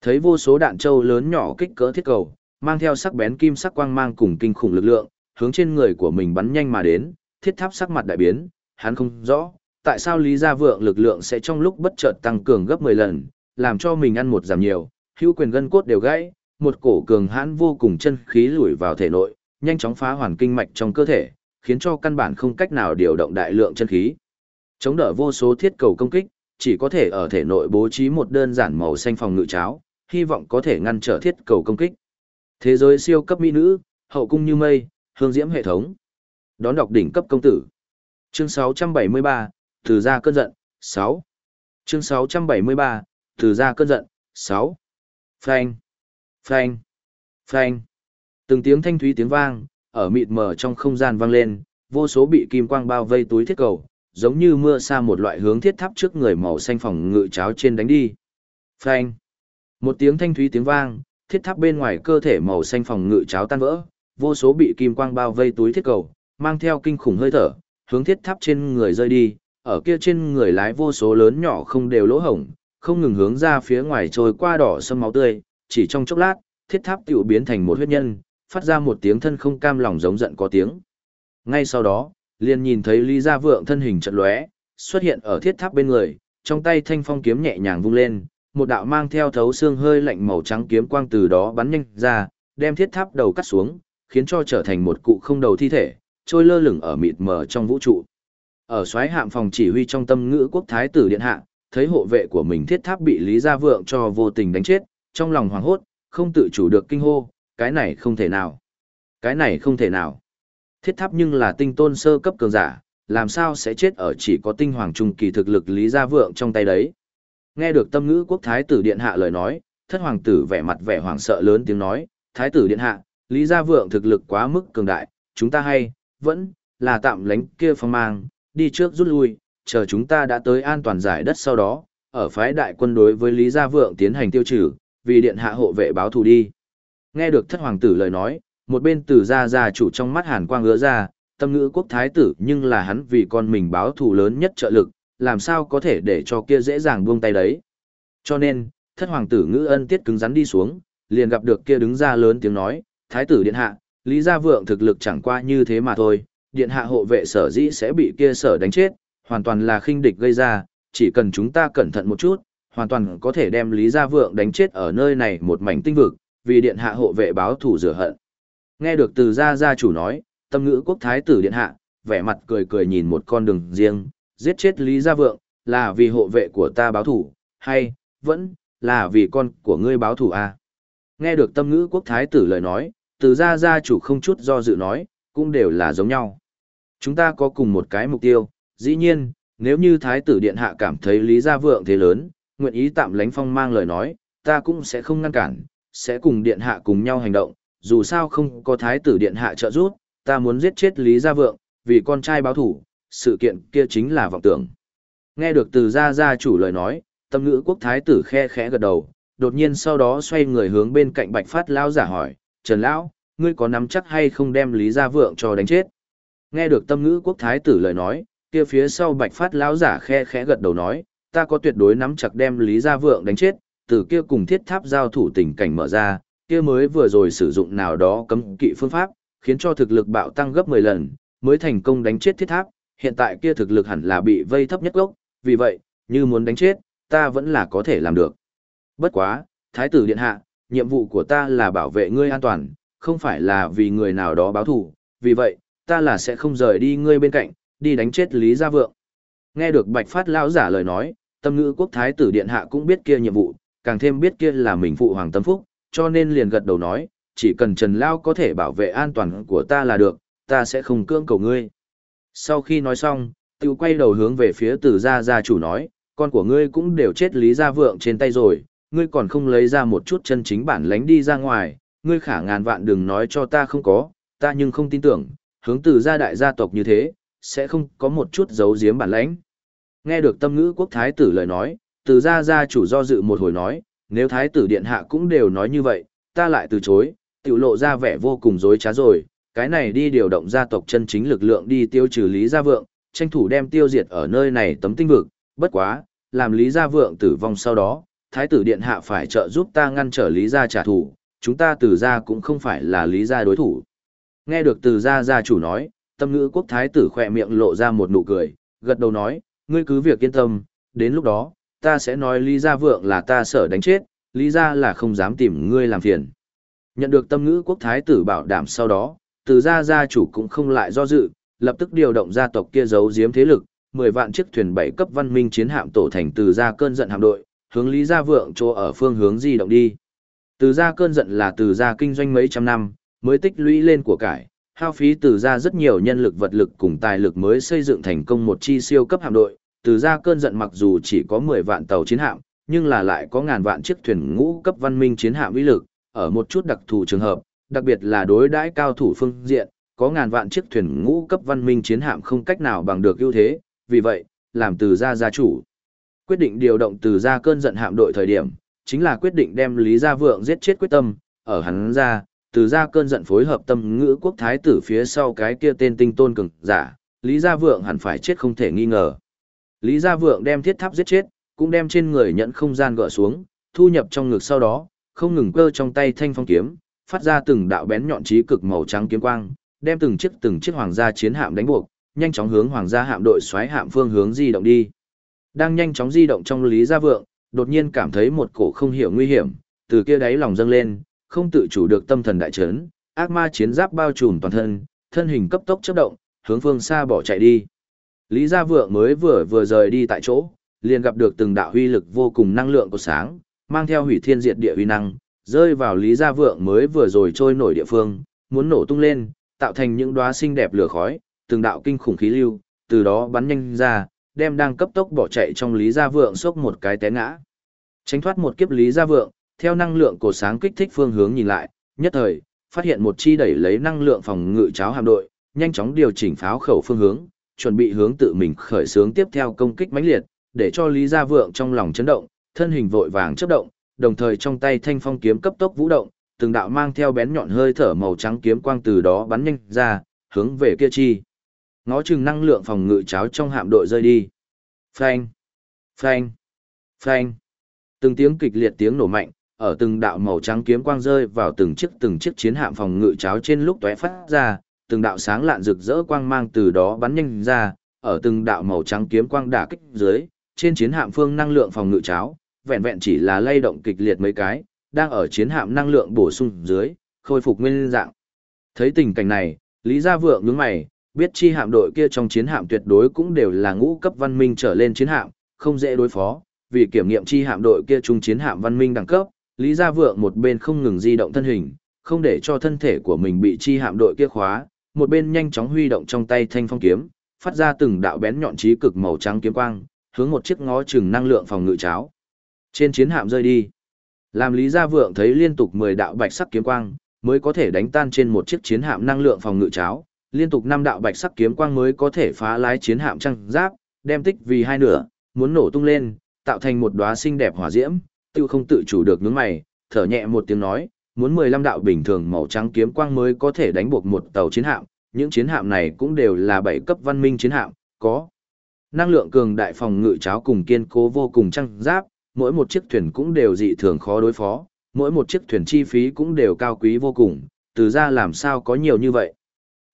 Thấy vô số đạn trâu lớn nhỏ kích cỡ thiết cầu, mang theo sắc bén kim sắc quang mang cùng kinh khủng lực lượng, hướng trên người của mình bắn nhanh mà đến, thiết tháp sắc mặt đại biến, hắn không rõ, tại sao Lý Gia Vượng lực lượng sẽ trong lúc bất chợt tăng cường gấp 10 lần, làm cho mình ăn một giảm nhiều, hữu quyền gân cốt đều gãy, một cổ cường hãn vô cùng chân khí lùi vào thể nội, nhanh chóng phá hoàn kinh mạch trong cơ thể, khiến cho căn bản không cách nào điều động đại lượng chân khí. Chống đỡ vô số thiết cầu công kích, chỉ có thể ở thể nội bố trí một đơn giản màu xanh phòng ngự cháo, hy vọng có thể ngăn trở thiết cầu công kích. Thế giới siêu cấp mỹ nữ, hậu cung như mây, hương diễm hệ thống. Đón đọc đỉnh cấp công tử. Chương 673, từ ra cơn giận, 6. Chương 673, từ ra cơn giận, 6. Phanh, phanh, phanh. Từng tiếng thanh thúy tiếng vang, ở mịt mờ trong không gian vang lên, vô số bị kim quang bao vây túi thiết cầu, giống như mưa sa một loại hướng thiết tháp trước người màu xanh phòng ngự cháo trên đánh đi. Phanh. Một tiếng thanh thúy tiếng vang, thiết tháp bên ngoài cơ thể màu xanh phòng ngự cháo tan vỡ, vô số bị kim quang bao vây túi thiết cầu, mang theo kinh khủng hơi thở, hướng thiết tháp trên người rơi đi, ở kia trên người lái vô số lớn nhỏ không đều lỗ hổng, không ngừng hướng ra phía ngoài trôi qua đỏ sâm máu tươi, chỉ trong chốc lát, thiết tháp tiểu biến thành một huyết nhân, phát ra một tiếng thân không cam lòng giống giận có tiếng. Ngay sau đó, liền nhìn thấy Lý Gia Vượng thân hình chợt lóe, xuất hiện ở thiết tháp bên người, trong tay thanh phong kiếm nhẹ nhàng vung lên, một đạo mang theo thấu xương hơi lạnh màu trắng kiếm quang từ đó bắn nhanh ra, đem thiết tháp đầu cắt xuống, khiến cho trở thành một cụ không đầu thi thể, trôi lơ lửng ở mịt mờ trong vũ trụ. Ở xoáy hạm phòng chỉ huy trong tâm ngữ quốc thái tử điện hạ, thấy hộ vệ của mình thiết tháp bị Lý Gia Vượng cho vô tình đánh chết, trong lòng hoảng hốt, không tự chủ được kinh hô, cái này không thể nào. Cái này không thể nào. Thiết tháp nhưng là tinh tôn sơ cấp cường giả, làm sao sẽ chết ở chỉ có tinh hoàng trung kỳ thực lực Lý Gia Vượng trong tay đấy. Nghe được tâm ngữ quốc thái tử điện hạ lời nói, thất hoàng tử vẻ mặt vẻ hoảng sợ lớn tiếng nói, thái tử điện hạ, Lý Gia Vượng thực lực quá mức cường đại, chúng ta hay, vẫn, là tạm lánh kia phong mang, đi trước rút lui, chờ chúng ta đã tới an toàn giải đất sau đó, ở phái đại quân đối với Lý Gia Vượng tiến hành tiêu trừ, vì điện hạ hộ vệ báo thù đi. Nghe được thất hoàng tử lời nói, một bên tử gia gia chủ trong mắt hàn quang ngứa ra, tâm ngữ quốc thái tử nhưng là hắn vì con mình báo thù lớn nhất trợ lực, làm sao có thể để cho kia dễ dàng buông tay đấy. Cho nên, thất hoàng tử ngữ ân tiết cứng rắn đi xuống, liền gặp được kia đứng ra lớn tiếng nói, thái tử điện hạ, Lý Gia Vượng thực lực chẳng qua như thế mà thôi, điện hạ hộ vệ sở dĩ sẽ bị kia sở đánh chết, hoàn toàn là khinh địch gây ra, chỉ cần chúng ta cẩn thận một chút, hoàn toàn có thể đem Lý Gia Vượng đánh chết ở nơi này một mảnh tinh vực, vì điện hạ hộ vệ báo thủ rửa hận. Nghe được từ gia gia chủ nói, tâm ngữ quốc thái tử điện hạ, vẻ mặt cười cười nhìn một con đường riêng, giết chết Lý Gia Vượng, là vì hộ vệ của ta báo thủ, hay, vẫn, là vì con của ngươi báo thủ à? Nghe được tâm ngữ quốc thái tử lời nói, từ gia gia chủ không chút do dự nói, cũng đều là giống nhau. Chúng ta có cùng một cái mục tiêu, dĩ nhiên, nếu như Thái tử Điện Hạ cảm thấy Lý Gia Vượng thế lớn, nguyện ý tạm lánh phong mang lời nói, ta cũng sẽ không ngăn cản, sẽ cùng Điện Hạ cùng nhau hành động, dù sao không có Thái tử Điện Hạ trợ giúp, ta muốn giết chết Lý Gia Vượng, vì con trai báo thủ, sự kiện kia chính là vọng tưởng. Nghe được từ gia gia chủ lời nói, tâm ngữ quốc thái tử khe khẽ gật đầu, đột nhiên sau đó xoay người hướng bên cạnh bạch phát lão giả hỏi, Trần Lão, ngươi có nắm chắc hay không đem Lý Gia Vượng cho đánh chết? Nghe được tâm ngữ quốc thái tử lời nói, kia phía sau bạch phát lão giả khe khẽ gật đầu nói, ta có tuyệt đối nắm chặt đem Lý Gia Vượng đánh chết, từ kia cùng thiết tháp giao thủ tình cảnh mở ra, kia mới vừa rồi sử dụng nào đó cấm kỵ phương pháp, khiến cho thực lực bạo tăng gấp 10 lần, mới thành công đánh chết thiết tháp, hiện tại kia thực lực hẳn là bị vây thấp nhất gốc, vì vậy, như muốn đánh chết, ta vẫn là có thể làm được. Bất quá, Thái tử Điện Hạ, nhiệm vụ của ta là bảo vệ ngươi an toàn, không phải là vì người nào đó báo thù, vì vậy, ta là sẽ không rời đi ngươi bên cạnh, đi đánh chết Lý Gia Vượng. Nghe được Bạch Phát lão giả lời nói, tâm ngữ quốc Thái tử Điện Hạ cũng biết kia nhiệm vụ, càng thêm biết kia là mình phụ hoàng tâm phúc, cho nên liền gật đầu nói, chỉ cần Trần Lao có thể bảo vệ an toàn của ta là được, ta sẽ không cưỡng cầu ngươi. Sau khi nói xong, tiêu quay đầu hướng về phía từ gia gia chủ nói, con của ngươi cũng đều chết lý gia vượng trên tay rồi, ngươi còn không lấy ra một chút chân chính bản lánh đi ra ngoài, ngươi khả ngàn vạn đừng nói cho ta không có, ta nhưng không tin tưởng, hướng từ gia đại gia tộc như thế, sẽ không có một chút giấu giếm bản lãnh. Nghe được tâm ngữ quốc thái tử lời nói, từ gia gia chủ do dự một hồi nói, nếu thái tử điện hạ cũng đều nói như vậy, ta lại từ chối, tiểu lộ ra vẻ vô cùng dối trá rồi, cái này đi điều động gia tộc chân chính lực lượng đi tiêu trừ Lý Gia Vượng, tranh thủ đem tiêu diệt ở nơi này tấm tinh vực, bất quá, làm Lý Gia Vượng tử vong sau đó, Thái tử Điện Hạ phải trợ giúp ta ngăn trở Lý Gia trả thù, chúng ta từ gia cũng không phải là Lý Gia đối thủ. Nghe được từ gia gia chủ nói, tâm ngữ quốc Thái tử khỏe miệng lộ ra một nụ cười, gật đầu nói, ngươi cứ việc yên tâm, đến lúc đó, ta sẽ nói Lý Gia Vượng là ta sợ đánh chết, Lý Gia là không dám tìm ngươi làm phiền. Nhận được tâm ngữ quốc Thái tử bảo đảm sau đó, từ gia gia chủ cũng không lại do dự, lập tức điều động gia tộc kia giấu giếm thế lực, 10 vạn chiếc thuyền bảy cấp văn minh chiến hạm tổ thành từ gia cơn giận hạm đội, hướng Lý Gia Vượng chỗ ở phương hướng di động đi. Từ gia cơn giận là từ gia kinh doanh mấy trăm năm, mới tích lũy lên của cải, hao phí từ gia rất nhiều nhân lực vật lực cùng tài lực mới xây dựng thành công một chi siêu cấp hạm đội. Từ gia cơn giận mặc dù chỉ có 10 vạn tàu chiến hạm, nhưng là lại có ngàn vạn chiếc thuyền ngũ cấp văn minh chiến hạm uy lực, ở một chút đặc thù trường hợp, đặc biệt là đối đãi cao thủ phương diện, có ngàn vạn chiếc thuyền ngũ cấp văn minh chiến hạm không cách nào bằng được ưu thế, vì vậy, làm từ gia gia chủ. Quyết định điều động từ gia cơn giận hạm đội thời điểm, chính là quyết định đem Lý Gia Vượng giết chết quyết tâm, ở hắn ra, từ gia cơn giận phối hợp tâm ngữ quốc thái tử phía sau cái kia tên tinh tôn cường giả, Lý Gia Vượng hẳn phải chết không thể nghi ngờ. Lý Gia Vượng đem thiết tháp giết chết, cũng đem trên người nhận không gian gỡ xuống, thu nhập trong ngực sau đó, không ngừng cơ trong tay thanh phong kiếm, phát ra từng đạo bén nhọn trí cực màu trắng kiếm quang, đem từng chiếc từng chiếc hoàng gia chiến hạm đánh buộc, nhanh chóng hướng hoàng gia hạm đội xoáy hạm phương hướng di động đi. Đang nhanh chóng di động trong Lý Gia Vượng, đột nhiên cảm thấy một cổ không hiểu nguy hiểm, từ kia đáy lòng dâng lên, không tự chủ được tâm thần đại chấn, ác ma chiến giáp bao trùm toàn thân, thân hình cấp tốc chớp động, hướng phương xa bỏ chạy đi. Lý Gia Vượng mới vừa vừa rời đi tại chỗ, liền gặp được từng đạo huy lực vô cùng năng lượng của sáng, mang theo hủy thiên diệt địa uy năng, rơi vào Lý Gia Vượng mới vừa rồi trôi nổi địa phương, muốn nổ tung lên, tạo thành những đóa xinh đẹp lửa khói, từng đạo kinh khủng khí lưu, từ đó bắn nhanh ra, đem đang cấp tốc bỏ chạy trong Lý Gia Vượng sốc một cái té ngã. Tránh thoát một kiếp Lý Gia Vượng, theo năng lượng cổ sáng kích thích phương hướng nhìn lại, nhất thời, phát hiện một chi đẩy lấy năng lượng phòng ngự cháo hạm đội, nhanh chóng điều chỉnh pháo khẩu phương hướng, chuẩn bị hướng tự mình khởi xướng tiếp theo công kích mãnh liệt, để cho Lý Gia Vượng trong lòng chấn động, thân hình vội vàng chớp động, đồng thời trong tay thanh phong kiếm cấp tốc vũ động, từng đạo mang theo bén nhọn hơi thở màu trắng kiếm quang từ đó bắn nhanh ra, hướng về kia chi. Ngó chừng năng lượng phòng ngự cháo trong hạm đội rơi đi. Phanh, phanh, phanh. Từng tiếng kịch liệt tiếng nổ mạnh, ở từng đạo màu trắng kiếm quang rơi vào từng chiếc từng chiếc chiến hạm phòng ngự cháo trên lúc tóe phát ra, từng đạo sáng lạn rực rỡ quang mang từ đó bắn nhanh ra, ở từng đạo màu trắng kiếm quang đả kích dưới, trên chiến hạm phương năng lượng phòng ngự cháo, vẹn vẹn chỉ là lay động kịch liệt mấy cái, đang ở chiến hạm năng lượng bổ sung dưới, khôi phục nguyên dạng. Thấy tình cảnh này, Lý Gia Vượng nhướng mày, biết chi hạm đội kia trong chiến hạm tuyệt đối cũng đều là ngũ cấp văn minh trở lên chiến hạm, không dễ đối phó, vì kiểm nghiệm chi hạm đội kia trung chiến hạm văn minh đẳng cấp, Lý Gia Vượng một bên không ngừng di động thân hình, không để cho thân thể của mình bị chi hạm đội kia khóa, một bên nhanh chóng huy động trong tay thanh phong kiếm, phát ra từng đạo bén nhọn trí cực màu trắng kiếm quang, hướng một chiếc ngó chừng năng lượng phòng ngự cháo. Trên chiến hạm rơi đi. Làm Lý Gia Vượng thấy liên tục 10 đạo bạch sắc kiếm quang, mới có thể đánh tan trên một chiếc chiến hạm năng lượng phòng ngự cháo, liên tục 5 đạo bạch sắc kiếm quang mới có thể phá lái chiến hạm trăng giáp, đem tích vì hai nửa, muốn nổ tung lên, tạo thành một đóa xinh đẹp hỏa diễm, tiêu không tự chủ được nhướng mày, thở nhẹ một tiếng nói, muốn 15 đạo bình thường màu trắng kiếm quang mới có thể đánh buộc một tàu chiến hạm, những chiến hạm này cũng đều là bảy cấp văn minh chiến hạm, có năng lượng cường đại phòng ngự cháo cùng kiên cố vô cùng trăng giáp, mỗi một chiếc thuyền cũng đều dị thường khó đối phó, mỗi một chiếc thuyền chi phí cũng đều cao quý vô cùng, từ ra làm sao có nhiều như vậy.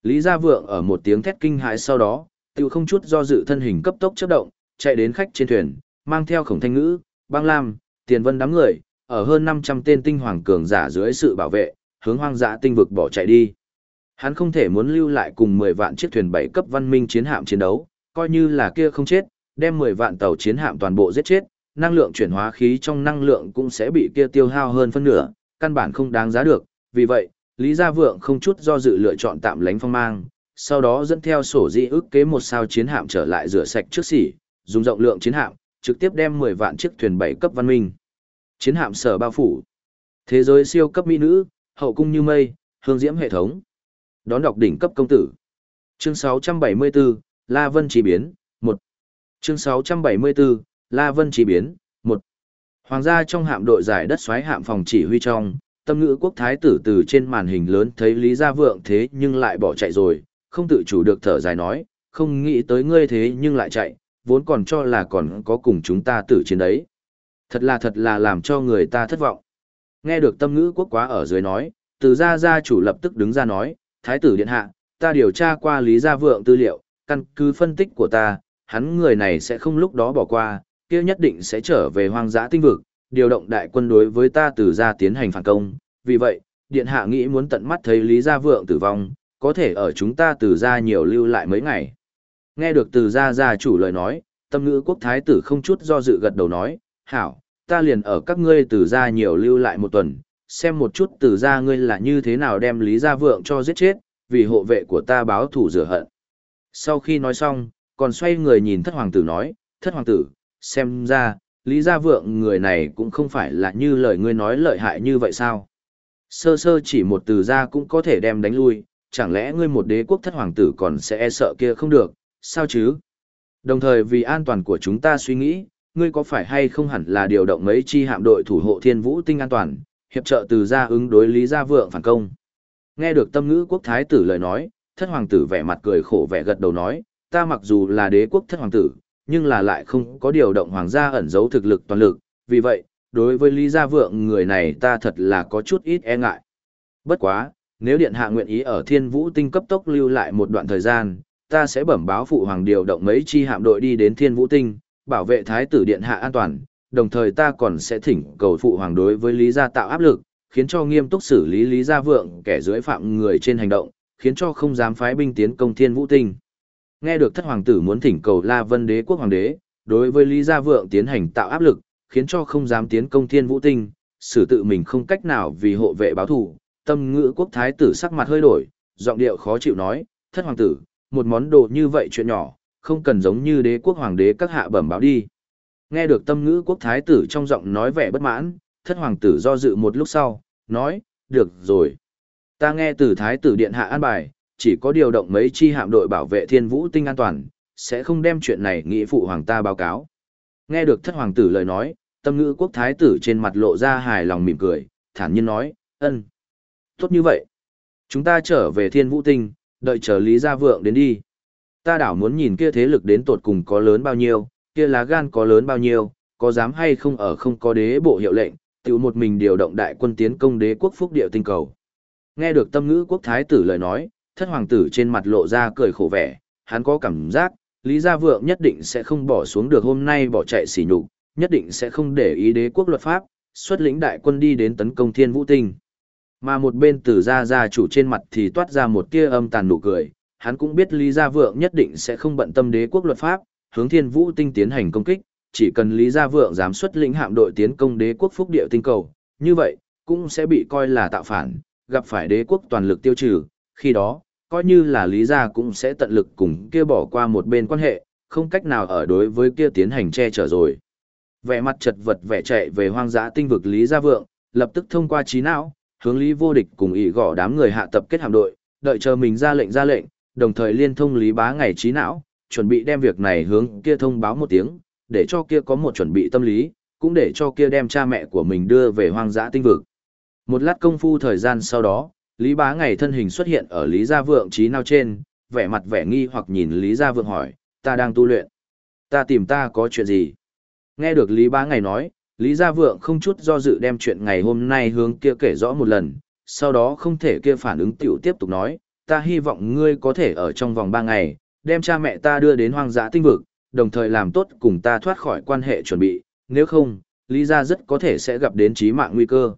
Lý Gia Vượng ở một tiếng thét kinh hãi sau đó, tiêu không chút do dự thân hình cấp tốc chấp động, chạy đến khách trên thuyền, mang theo khổng thanh ngữ, băng lam, tiền vân đám người, ở hơn 500 tên tinh hoàng cường giả dưới sự bảo vệ, hướng hoang dã tinh vực bỏ chạy đi. Hắn không thể muốn lưu lại cùng 10 vạn chiếc thuyền bảy cấp văn minh chiến hạm chiến đấu, coi như là kia không chết, đem 10 vạn tàu chiến hạm toàn bộ giết chết, năng lượng chuyển hóa khí trong năng lượng cũng sẽ bị kia tiêu hao hơn phân nửa, căn bản không đáng giá được. Vì vậy, Lý Gia Vượng không chút do dự lựa chọn tạm lánh phong mang, sau đó dẫn theo sổ di ức kế một sao chiến hạm trở lại rửa sạch trước xỉ, dùng rộng lượng chiến hạm, trực tiếp đem 10 vạn chiếc thuyền bảy cấp văn minh. Chiến hạm sở bao phủ. Thế giới siêu cấp mỹ nữ, hậu cung như mây, hương diễm hệ thống. Đón đọc đỉnh cấp công tử. Chương 674, La Vân chỉ biến, 1. Chương 674, La Vân chỉ biến, 1. Hoàng gia trong hạm đội giải đất xoáy hạm phòng chỉ huy trong, tâm ngữ quốc thái tử từ trên màn hình lớn thấy Lý Gia Vượng thế nhưng lại bỏ chạy rồi, không tự chủ được thở dài nói, không nghĩ tới ngươi thế nhưng lại chạy, vốn còn cho là còn có cùng chúng ta tử chiến đấy. Thật là thật là làm cho người ta thất vọng. Nghe được tâm ngữ quốc quá ở dưới nói, từ gia gia chủ lập tức đứng ra nói, thái tử điện hạ, ta điều tra qua Lý Gia Vượng tư liệu, căn cứ phân tích của ta, hắn người này sẽ không lúc đó bỏ qua, kia nhất định sẽ trở về hoang dã tinh vực, điều động đại quân đối với ta từ gia tiến hành phản công. Vì vậy, điện hạ nghĩ muốn tận mắt thấy Lý Gia Vượng tử vong, có thể ở chúng ta từ gia nhiều lưu lại mấy ngày. Nghe được từ gia gia chủ lời nói, tâm ngữ quốc thái tử không chút do dự gật đầu nói, hảo, ta liền ở các ngươi từ gia nhiều lưu lại một tuần, xem một chút từ gia ngươi là như thế nào đem Lý Gia Vượng cho giết chết, vì hộ vệ của ta báo thủ rửa hận. Sau khi nói xong, còn xoay người nhìn thất hoàng tử nói, thất hoàng tử, xem ra, Lý Gia Vượng người này cũng không phải là như lời ngươi nói lợi hại như vậy sao? Sơ sơ chỉ một từ gia cũng có thể đem đánh lui, chẳng lẽ ngươi một đế quốc thất hoàng tử còn sẽ e sợ kia không được, sao chứ? Đồng thời vì an toàn của chúng ta suy nghĩ, ngươi có phải hay không hẳn là điều động mấy chi hạm đội thủ hộ thiên vũ tinh an toàn, hiệp trợ từ gia ứng đối Lý Gia Vượng phản công? Nghe được tâm ngữ quốc thái tử lời nói, thất hoàng tử vẻ mặt cười khổ vẻ gật đầu nói, ta mặc dù là đế quốc thất hoàng tử, nhưng là lại không có điều động hoàng gia ẩn giấu thực lực toàn lực, vì vậy, đối với Lý Gia Vượng người này ta thật là có chút ít e ngại. Bất quá, nếu điện hạ nguyện ý ở thiên vũ tinh cấp tốc lưu lại một đoạn thời gian, ta sẽ bẩm báo phụ hoàng điều động mấy chi hạm đội đi đến thiên vũ tinh, bảo vệ thái tử điện hạ an toàn, đồng thời ta còn sẽ thỉnh cầu phụ hoàng đối với Lý Gia tạo áp lực, khiến cho nghiêm túc xử lý Lý Gia Vượng kẻ dưới phạm người trên hành động, khiến cho không dám phái binh tiến công thiên vũ tinh. Nghe được thất hoàng tử muốn thỉnh cầu La Vân đế quốc hoàng đế, đối với Lý Gia Vượng tiến hành tạo áp lực, khiến cho không dám tiến công thiên vũ tinh, xử tự mình không cách nào vì hộ vệ báo thù. Tâm ngữ quốc thái tử sắc mặt hơi đổi, giọng điệu khó chịu nói, thất hoàng tử, một món đồ như vậy chuyện nhỏ, không cần giống như đế quốc hoàng đế các hạ bẩm báo đi. Nghe được tâm ngữ quốc thái tử trong giọng nói vẻ bất mãn, thất hoàng tử do dự một lúc sau, nói, được rồi. Ta nghe từ thái tử điện hạ an bài, chỉ có điều động mấy chi hạm đội bảo vệ thiên vũ tinh an toàn, sẽ không đem chuyện này nghị phụ hoàng ta báo cáo. Nghe được thất hoàng tử lời nói, tâm ngữ quốc thái tử trên mặt lộ ra hài lòng mỉm cười, thản nhiên nói, ân. Tốt như vậy. Chúng ta trở về thiên vũ tinh, đợi chờ Lý Gia Vượng đến đi. Ta đảo muốn nhìn kia thế lực đến tột cùng có lớn bao nhiêu, kia lá gan có lớn bao nhiêu, có dám hay không ở không có đế bộ hiệu lệnh, tự một mình điều động đại quân tiến công đế quốc phúc địa tinh cầu. Nghe được tâm ngữ quốc thái tử lời nói, thất hoàng tử trên mặt lộ ra cười khổ vẻ, hắn có cảm giác, Lý Gia Vượng nhất định sẽ không bỏ xuống được hôm nay bỏ chạy xỉ nhục, nhất định sẽ không để ý đế quốc luật pháp, xuất lĩnh đại quân đi đến tấn công thiên vũ tinh. Mà một bên tử gia gia chủ trên mặt thì toát ra một tia âm tàn nụ cười, hắn cũng biết Lý Gia Vượng nhất định sẽ không bận tâm đế quốc luật pháp, hướng thiên vũ tinh tiến hành công kích, chỉ cần Lý Gia Vượng dám xuất lĩnh hạm đội tiến công đế quốc phúc địa tinh cầu, như vậy, cũng sẽ bị coi là tạo phản, gặp phải đế quốc toàn lực tiêu trừ, khi đó, coi như là Lý Gia cũng sẽ tận lực cùng kia bỏ qua một bên quan hệ, không cách nào ở đối với kia tiến hành che chở rồi. Vẻ mặt chật vật vẻ chạy về hoang dã tinh vực Lý Gia Vượng, lập tức thông qua trí não, hướng Lý Vô Địch cùng ỷ gõ đám người hạ tập kết hạm đội, đợi chờ mình ra lệnh ra lệnh, đồng thời liên thông Lý Bá ngày trí não, chuẩn bị đem việc này hướng kia thông báo một tiếng, để cho kia có một chuẩn bị tâm lý, cũng để cho kia đem cha mẹ của mình đưa về hoang dã tinh vực. Một lát công phu thời gian sau đó, Lý Bá ngày thân hình xuất hiện ở Lý Gia Vượng trí nào trên, vẻ mặt vẻ nghi hoặc nhìn Lý Gia Vượng hỏi, ta đang tu luyện. Ta tìm ta có chuyện gì? Nghe được Lý Bá ngày nói, Lý Gia Vượng không chút do dự đem chuyện ngày hôm nay hướng kia kể rõ một lần, sau đó không thể kia phản ứng tiểu tiếp tục nói, ta hy vọng ngươi có thể ở trong vòng ba ngày, đem cha mẹ ta đưa đến hoang dã tinh vực, đồng thời làm tốt cùng ta thoát khỏi quan hệ chuẩn bị, nếu không, Lý Gia rất có thể sẽ gặp đến chí mạng nguy cơ.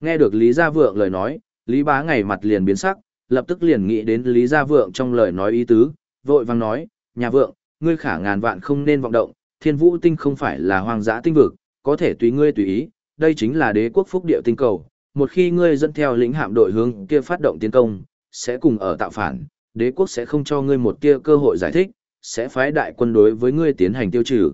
Nghe được Lý Gia Vượng lời nói, Lý Bá ngày mặt liền biến sắc, lập tức liền nghĩ đến Lý Gia Vượng trong lời nói ý tứ, vội vang nói, nhà vượng, ngươi khả ngàn vạn không nên vọng động, thiên vũ tinh không phải là hoang dã tinh vực, có thể tùy ngươi tùy ý, đây chính là đế quốc phúc địa tinh cầu, một khi ngươi dẫn theo lĩnh hạm đội hướng kia phát động tiến công, sẽ cùng ở tạo phản, đế quốc sẽ không cho ngươi một tia cơ hội giải thích, sẽ phái đại quân đối với ngươi tiến hành tiêu trừ.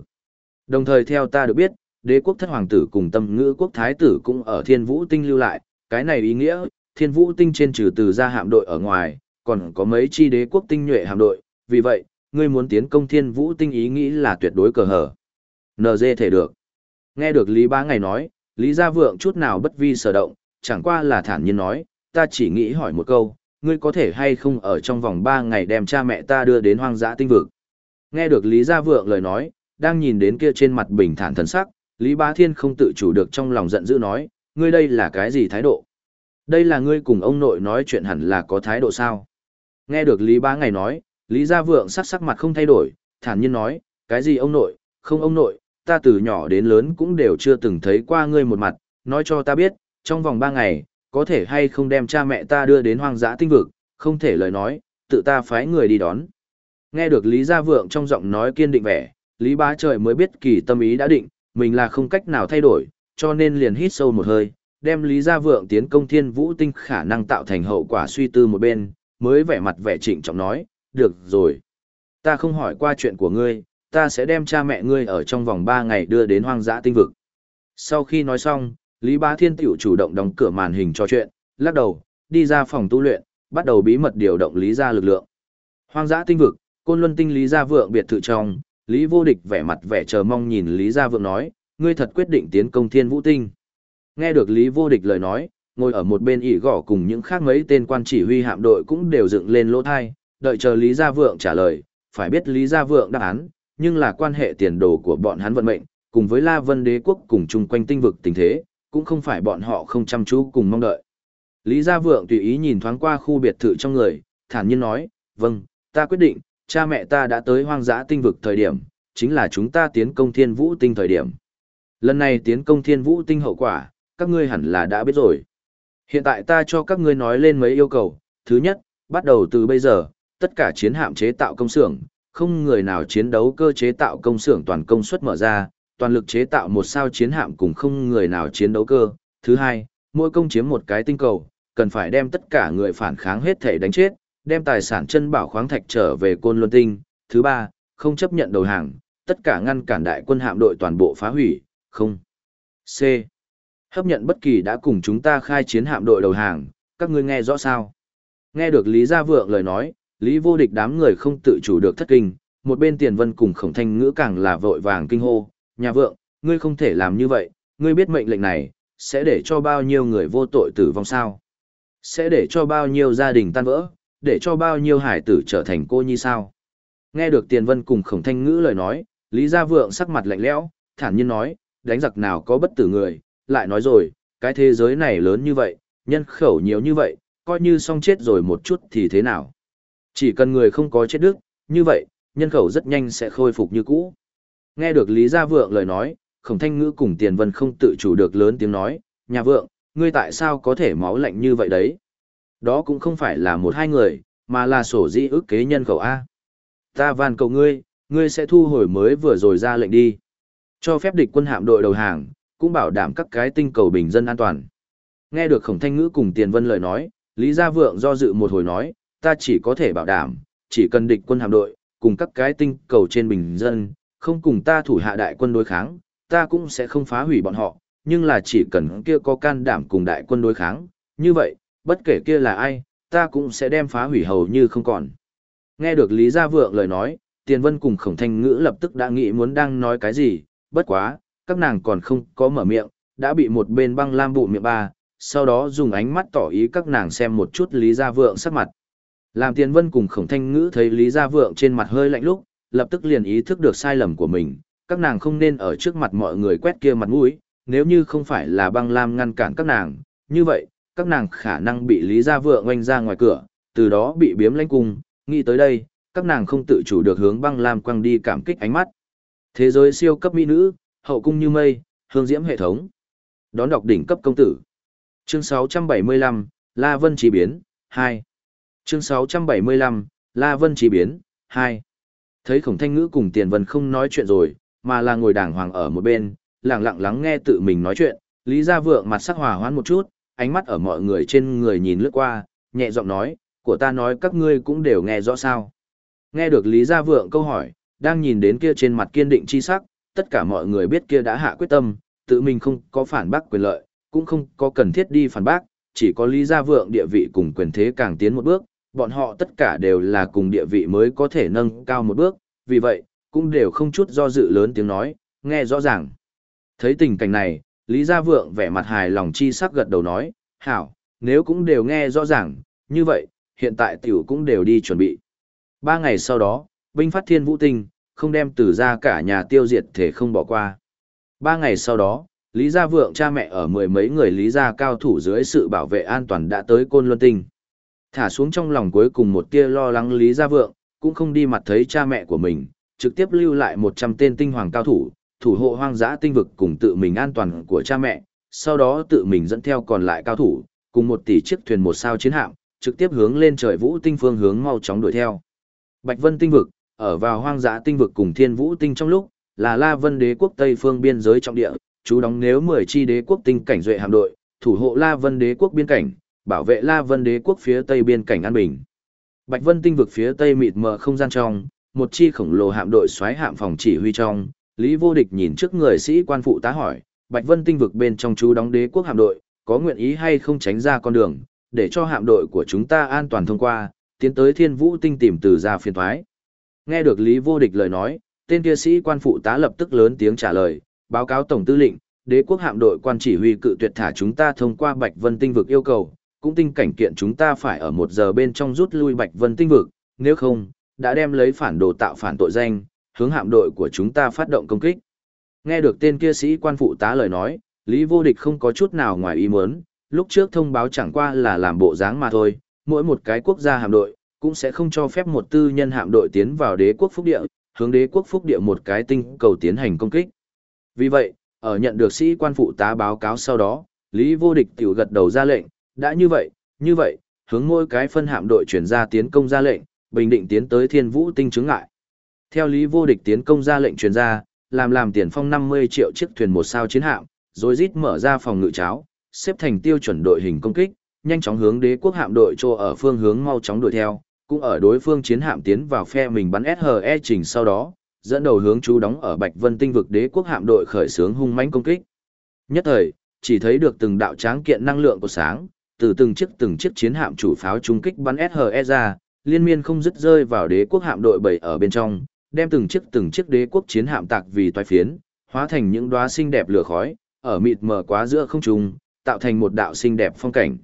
Đồng thời theo ta được biết, đế quốc thất hoàng tử cùng tâm ngữ quốc thái tử cũng ở thiên vũ tinh lưu lại, cái này ý nghĩa, thiên vũ tinh trên trừ từ ra hạm đội ở ngoài, còn có mấy chi đế quốc tinh nhuệ hạm đội, vì vậy, ngươi muốn tiến công thiên vũ tinh ý nghĩ là tuyệt đối cờ hở. NG thể được. Nghe được Lý Bá Ngày nói, Lý Gia Vượng chút nào bất vi sở động, chẳng qua là thản nhiên nói, ta chỉ nghĩ hỏi một câu, ngươi có thể hay không ở trong vòng 3 ngày đem cha mẹ ta đưa đến hoang dã tinh vực. Nghe được Lý Gia Vượng lời nói, đang nhìn đến kia trên mặt bình thản thần sắc, Lý Bá Thiên không tự chủ được trong lòng giận dữ nói, ngươi đây là cái gì thái độ? Đây là ngươi cùng ông nội nói chuyện hẳn là có thái độ sao? Nghe được Lý Bá Ngày nói, Lý Gia Vượng sắc sắc mặt không thay đổi, thản nhiên nói, cái gì ông nội, không ông nội, ta từ nhỏ đến lớn cũng đều chưa từng thấy qua ngươi một mặt, nói cho ta biết, trong vòng ba ngày, có thể hay không đem cha mẹ ta đưa đến hoang dã tinh vực, không thể lời nói, tự ta phái người đi đón. Nghe được Lý Gia Vượng trong giọng nói kiên định vẻ, Lý Bá Trời mới biết kỳ tâm ý đã định, mình là không cách nào thay đổi, cho nên liền hít sâu một hơi, đem Lý Gia Vượng tiến công thiên vũ tinh khả năng tạo thành hậu quả suy tư một bên, mới vẻ mặt vẻ trịnh trọng nói, được rồi. Ta không hỏi qua chuyện của ngươi, ta sẽ đem cha mẹ ngươi ở trong vòng 3 ngày đưa đến hoang dã tinh vực. Sau khi nói xong, Lý Bá Thiên tiểu chủ động đóng cửa màn hình cho chuyện, lắc đầu, đi ra phòng tu luyện, bắt đầu bí mật điều động Lý gia lực lượng. Hoang dã tinh vực, Côn Luân tinh Lý gia vượng biệt thự trong, Lý Vô Địch vẻ mặt vẻ chờ mong nhìn Lý gia vượng nói, ngươi thật quyết định tiến công Thiên Vũ tinh. Nghe được Lý Vô Địch lời nói, ngồi ở một bên ỉ gõ cùng những khác mấy tên quan chỉ huy hạm đội cũng đều dựng lên lỗ thai, đợi chờ Lý Gia Vượng trả lời, phải biết Lý Gia Vượng đáp án, nhưng là quan hệ tiền đồ của bọn hắn vận mệnh, cùng với La Vân Đế quốc cùng chung quanh tinh vực tình thế, cũng không phải bọn họ không chăm chú cùng mong đợi. Lý Gia Vượng tùy ý nhìn thoáng qua khu biệt thự trong người, thản nhiên nói, vâng, ta quyết định, cha mẹ ta đã tới hoang dã tinh vực thời điểm, chính là chúng ta tiến công thiên vũ tinh thời điểm. Lần này tiến công thiên vũ tinh hậu quả, các ngươi hẳn là đã biết rồi. Hiện tại ta cho các ngươi nói lên mấy yêu cầu. Thứ nhất, bắt đầu từ bây giờ, tất cả chiến hạm chế tạo công xưởng, không người nào chiến đấu cơ chế tạo công xưởng toàn công suất mở ra, toàn lực chế tạo một sao chiến hạm cùng không người nào chiến đấu cơ. Thứ hai, mỗi công chiếm một cái tinh cầu, cần phải đem tất cả người phản kháng hết thể đánh chết, đem tài sản chân bảo khoáng thạch trở về côn luân tinh. Thứ ba, không chấp nhận đầu hàng, tất cả ngăn cản đại quân hạm đội toàn bộ phá hủy, không. C. Hấp nhận bất kỳ đã cùng chúng ta khai chiến hạm đội đầu hàng, các ngươi nghe rõ sao? Nghe được Lý Gia Vượng lời nói, Lý vô địch đám người không tự chủ được thất kinh, một bên tiền vân cùng khổng thanh ngữ càng là vội vàng kinh hô, nhà vượng, ngươi không thể làm như vậy, ngươi biết mệnh lệnh này, sẽ để cho bao nhiêu người vô tội tử vong sao? Sẽ để cho bao nhiêu gia đình tan vỡ, để cho bao nhiêu hải tử trở thành cô nhi sao? Nghe được tiền vân cùng khổng thanh ngữ lời nói, Lý Gia Vượng sắc mặt lạnh lẽo, thản nhiên nói, đánh giặc nào có bất tử người, lại nói rồi, cái thế giới này lớn như vậy, nhân khẩu nhiều như vậy, coi như xong chết rồi một chút thì thế nào? Chỉ cần người không có chết đức, như vậy, nhân khẩu rất nhanh sẽ khôi phục như cũ. Nghe được Lý Gia Vượng lời nói, khổng thanh ngữ cùng tiền vân không tự chủ được lớn tiếng nói, nhà vượng, ngươi tại sao có thể máu lạnh như vậy đấy? Đó cũng không phải là một hai người, mà là sổ di ức kế nhân khẩu A. Ta van cầu ngươi, ngươi sẽ thu hồi mới vừa rồi ra lệnh đi. Cho phép địch quân hạm đội đầu hàng, cũng bảo đảm các cái tinh cầu bình dân an toàn. Nghe được khổng thanh ngữ cùng tiền vân lời nói, Lý Gia Vượng do dự một hồi nói, ta chỉ có thể bảo đảm, chỉ cần địch quân hạm đội, cùng các cái tinh cầu trên bình dân, không cùng ta thủ hạ đại quân đối kháng, ta cũng sẽ không phá hủy bọn họ, nhưng là chỉ cần kia có can đảm cùng đại quân đối kháng, như vậy, bất kể kia là ai, ta cũng sẽ đem phá hủy hầu như không còn. Nghe được Lý Gia Vượng lời nói, Tiền Vân cùng Khổng Thanh Ngữ lập tức đã nghĩ muốn đang nói cái gì, bất quá, các nàng còn không có mở miệng, đã bị một bên băng lam bụ miệng ba, sau đó dùng ánh mắt tỏ ý các nàng xem một chút Lý Gia Vượng sắc mặt. Làm Tiền Vân cùng Khổng Thanh Ngữ thấy Lý Gia Vượng trên mặt hơi lạnh lúc, lập tức liền ý thức được sai lầm của mình, các nàng không nên ở trước mặt mọi người quét kia mặt mũi, nếu như không phải là băng lam ngăn cản các nàng, như vậy, các nàng khả năng bị Lý Gia Vượng oanh ra ngoài cửa, từ đó bị biếm lãnh cung, nghĩ tới đây, các nàng không tự chủ được hướng băng lam quăng đi cảm kích ánh mắt. Thế giới siêu cấp mỹ nữ, hậu cung như mây, hương diễm hệ thống. Đón đọc đỉnh cấp công tử. Chương 675, La Vân Chí Biến, 2. Chương 675, La Vân Chí Biến, 2. Thấy khổng thanh ngữ cùng tiền vân không nói chuyện rồi, mà là ngồi đàng hoàng ở một bên, lặng lặng lắng nghe tự mình nói chuyện, Lý Gia Vượng mặt sắc hòa hoãn một chút, ánh mắt ở mọi người trên người nhìn lướt qua, nhẹ giọng nói, của ta nói các ngươi cũng đều nghe rõ sao. Nghe được Lý Gia Vượng câu hỏi, đang nhìn đến kia trên mặt kiên định chi sắc, tất cả mọi người biết kia đã hạ quyết tâm, tự mình không có phản bác quyền lợi, cũng không có cần thiết đi phản bác, chỉ có Lý Gia Vượng địa vị cùng quyền thế càng tiến một bước, bọn họ tất cả đều là cùng địa vị mới có thể nâng cao một bước, vì vậy, cũng đều không chút do dự lớn tiếng nói, nghe rõ ràng. Thấy tình cảnh này, Lý Gia Vượng vẻ mặt hài lòng chi sắc gật đầu nói, hảo, nếu cũng đều nghe rõ ràng, như vậy, hiện tại tiểu cũng đều đi chuẩn bị. Ba ngày sau đó, binh phát thiên vũ tinh, không đem Tử ra cả nhà tiêu diệt thể không bỏ qua. Ba ngày sau đó, Lý Gia Vượng cha mẹ ở mười mấy người Lý Gia cao thủ dưới sự bảo vệ an toàn đã tới Côn Luân Tinh. Thả xuống trong lòng cuối cùng một tia lo lắng Lý Gia Vượng, cũng không đi mặt thấy cha mẹ của mình, trực tiếp lưu lại 100 tên tinh hoàng cao thủ, thủ hộ hoang dã tinh vực cùng tự mình an toàn của cha mẹ, sau đó tự mình dẫn theo còn lại cao thủ, cùng một tỷ chiếc thuyền một sao chiến hạm, trực tiếp hướng lên trời vũ tinh phương hướng mau chóng đuổi theo. Bạch Vân tinh vực, ở vào hoang dã tinh vực cùng Thiên Vũ tinh trong lúc, là La Vân đế quốc Tây phương biên giới trọng địa, chú đóng nếu 10 chi đế quốc tinh cảnh duệ hạm đội, thủ hộ La Vân đế quốc biên cảnh, bảo vệ La Vân đế quốc phía tây biên cảnh an bình. Bạch Vân tinh vực phía tây mịt mờ không gian trong, một chi khổng lồ hạm đội xoáy hạm phòng chỉ huy trong, Lý Vô Địch nhìn trước người sĩ quan phụ tá hỏi, Bạch Vân tinh vực bên trong chú đóng đế quốc hạm đội, có nguyện ý hay không tránh ra con đường, để cho hạm đội của chúng ta an toàn thông qua, tiến tới Thiên Vũ tinh tìm từ ra phiền thoái. Nghe được Lý Vô Địch lời nói, tên kia sĩ quan phụ tá lập tức lớn tiếng trả lời, báo cáo tổng tư lệnh, đế quốc hạm đội quan chỉ huy cự tuyệt thả chúng ta thông qua Bạch Vân tinh vực yêu cầu, cũng tinh cảnh kiện chúng ta phải ở một giờ bên trong rút lui Bạch Vân tinh vực, nếu không, đã đem lấy phản đồ tạo phản tội danh, hướng hạm đội của chúng ta phát động công kích. Nghe được tên kia sĩ quan phụ tá lời nói, Lý Vô Địch không có chút nào ngoài ý muốn, lúc trước thông báo chẳng qua là làm bộ dáng mà thôi, mỗi một cái quốc gia hạm đội cũng sẽ không cho phép một tư nhân hạm đội tiến vào đế quốc phúc địa, hướng đế quốc phúc địa một cái tinh cầu tiến hành công kích. Vì vậy, ở nhận được sĩ quan phụ tá báo cáo sau đó, Lý Vô Địch tiểu gật đầu ra lệnh, đã như vậy, như vậy, hướng mỗi cái phân hạm đội chuyển ra tiến công ra lệnh, bình định tiến tới thiên vũ tinh chứng ngại. Theo Lý Vô Địch tiến công ra lệnh truyền ra, làm làm tiền phong 50 triệu chiếc thuyền một sao chiến hạm, rồi rít mở ra phòng ngự cháo, xếp thành tiêu chuẩn đội hình công kích, nhanh chóng hướng đế quốc hạm đội trô ở phương hướng mau chóng đuổi theo, cũng ở đối phương chiến hạm tiến vào phe mình bắn SHE trình sau đó, dẫn đầu hướng chú đóng ở Bạch Vân tinh vực đế quốc hạm đội khởi xướng hung mãnh công kích. Nhất thời, chỉ thấy được từng đạo tráng kiện năng lượng của sáng, từ từng chiếc từng chiếc chiến hạm chủ pháo trung kích bắn SHE ra, liên miên không dứt rơi vào đế quốc hạm đội bảy ở bên trong, đem từng chiếc từng chiếc đế quốc chiến hạm tạc vì toái phiến, hóa thành những đóa xinh đẹp lửa khói, ở mịt mờ quá giữa không trung, tạo thành một đạo xinh đẹp phong cảnh.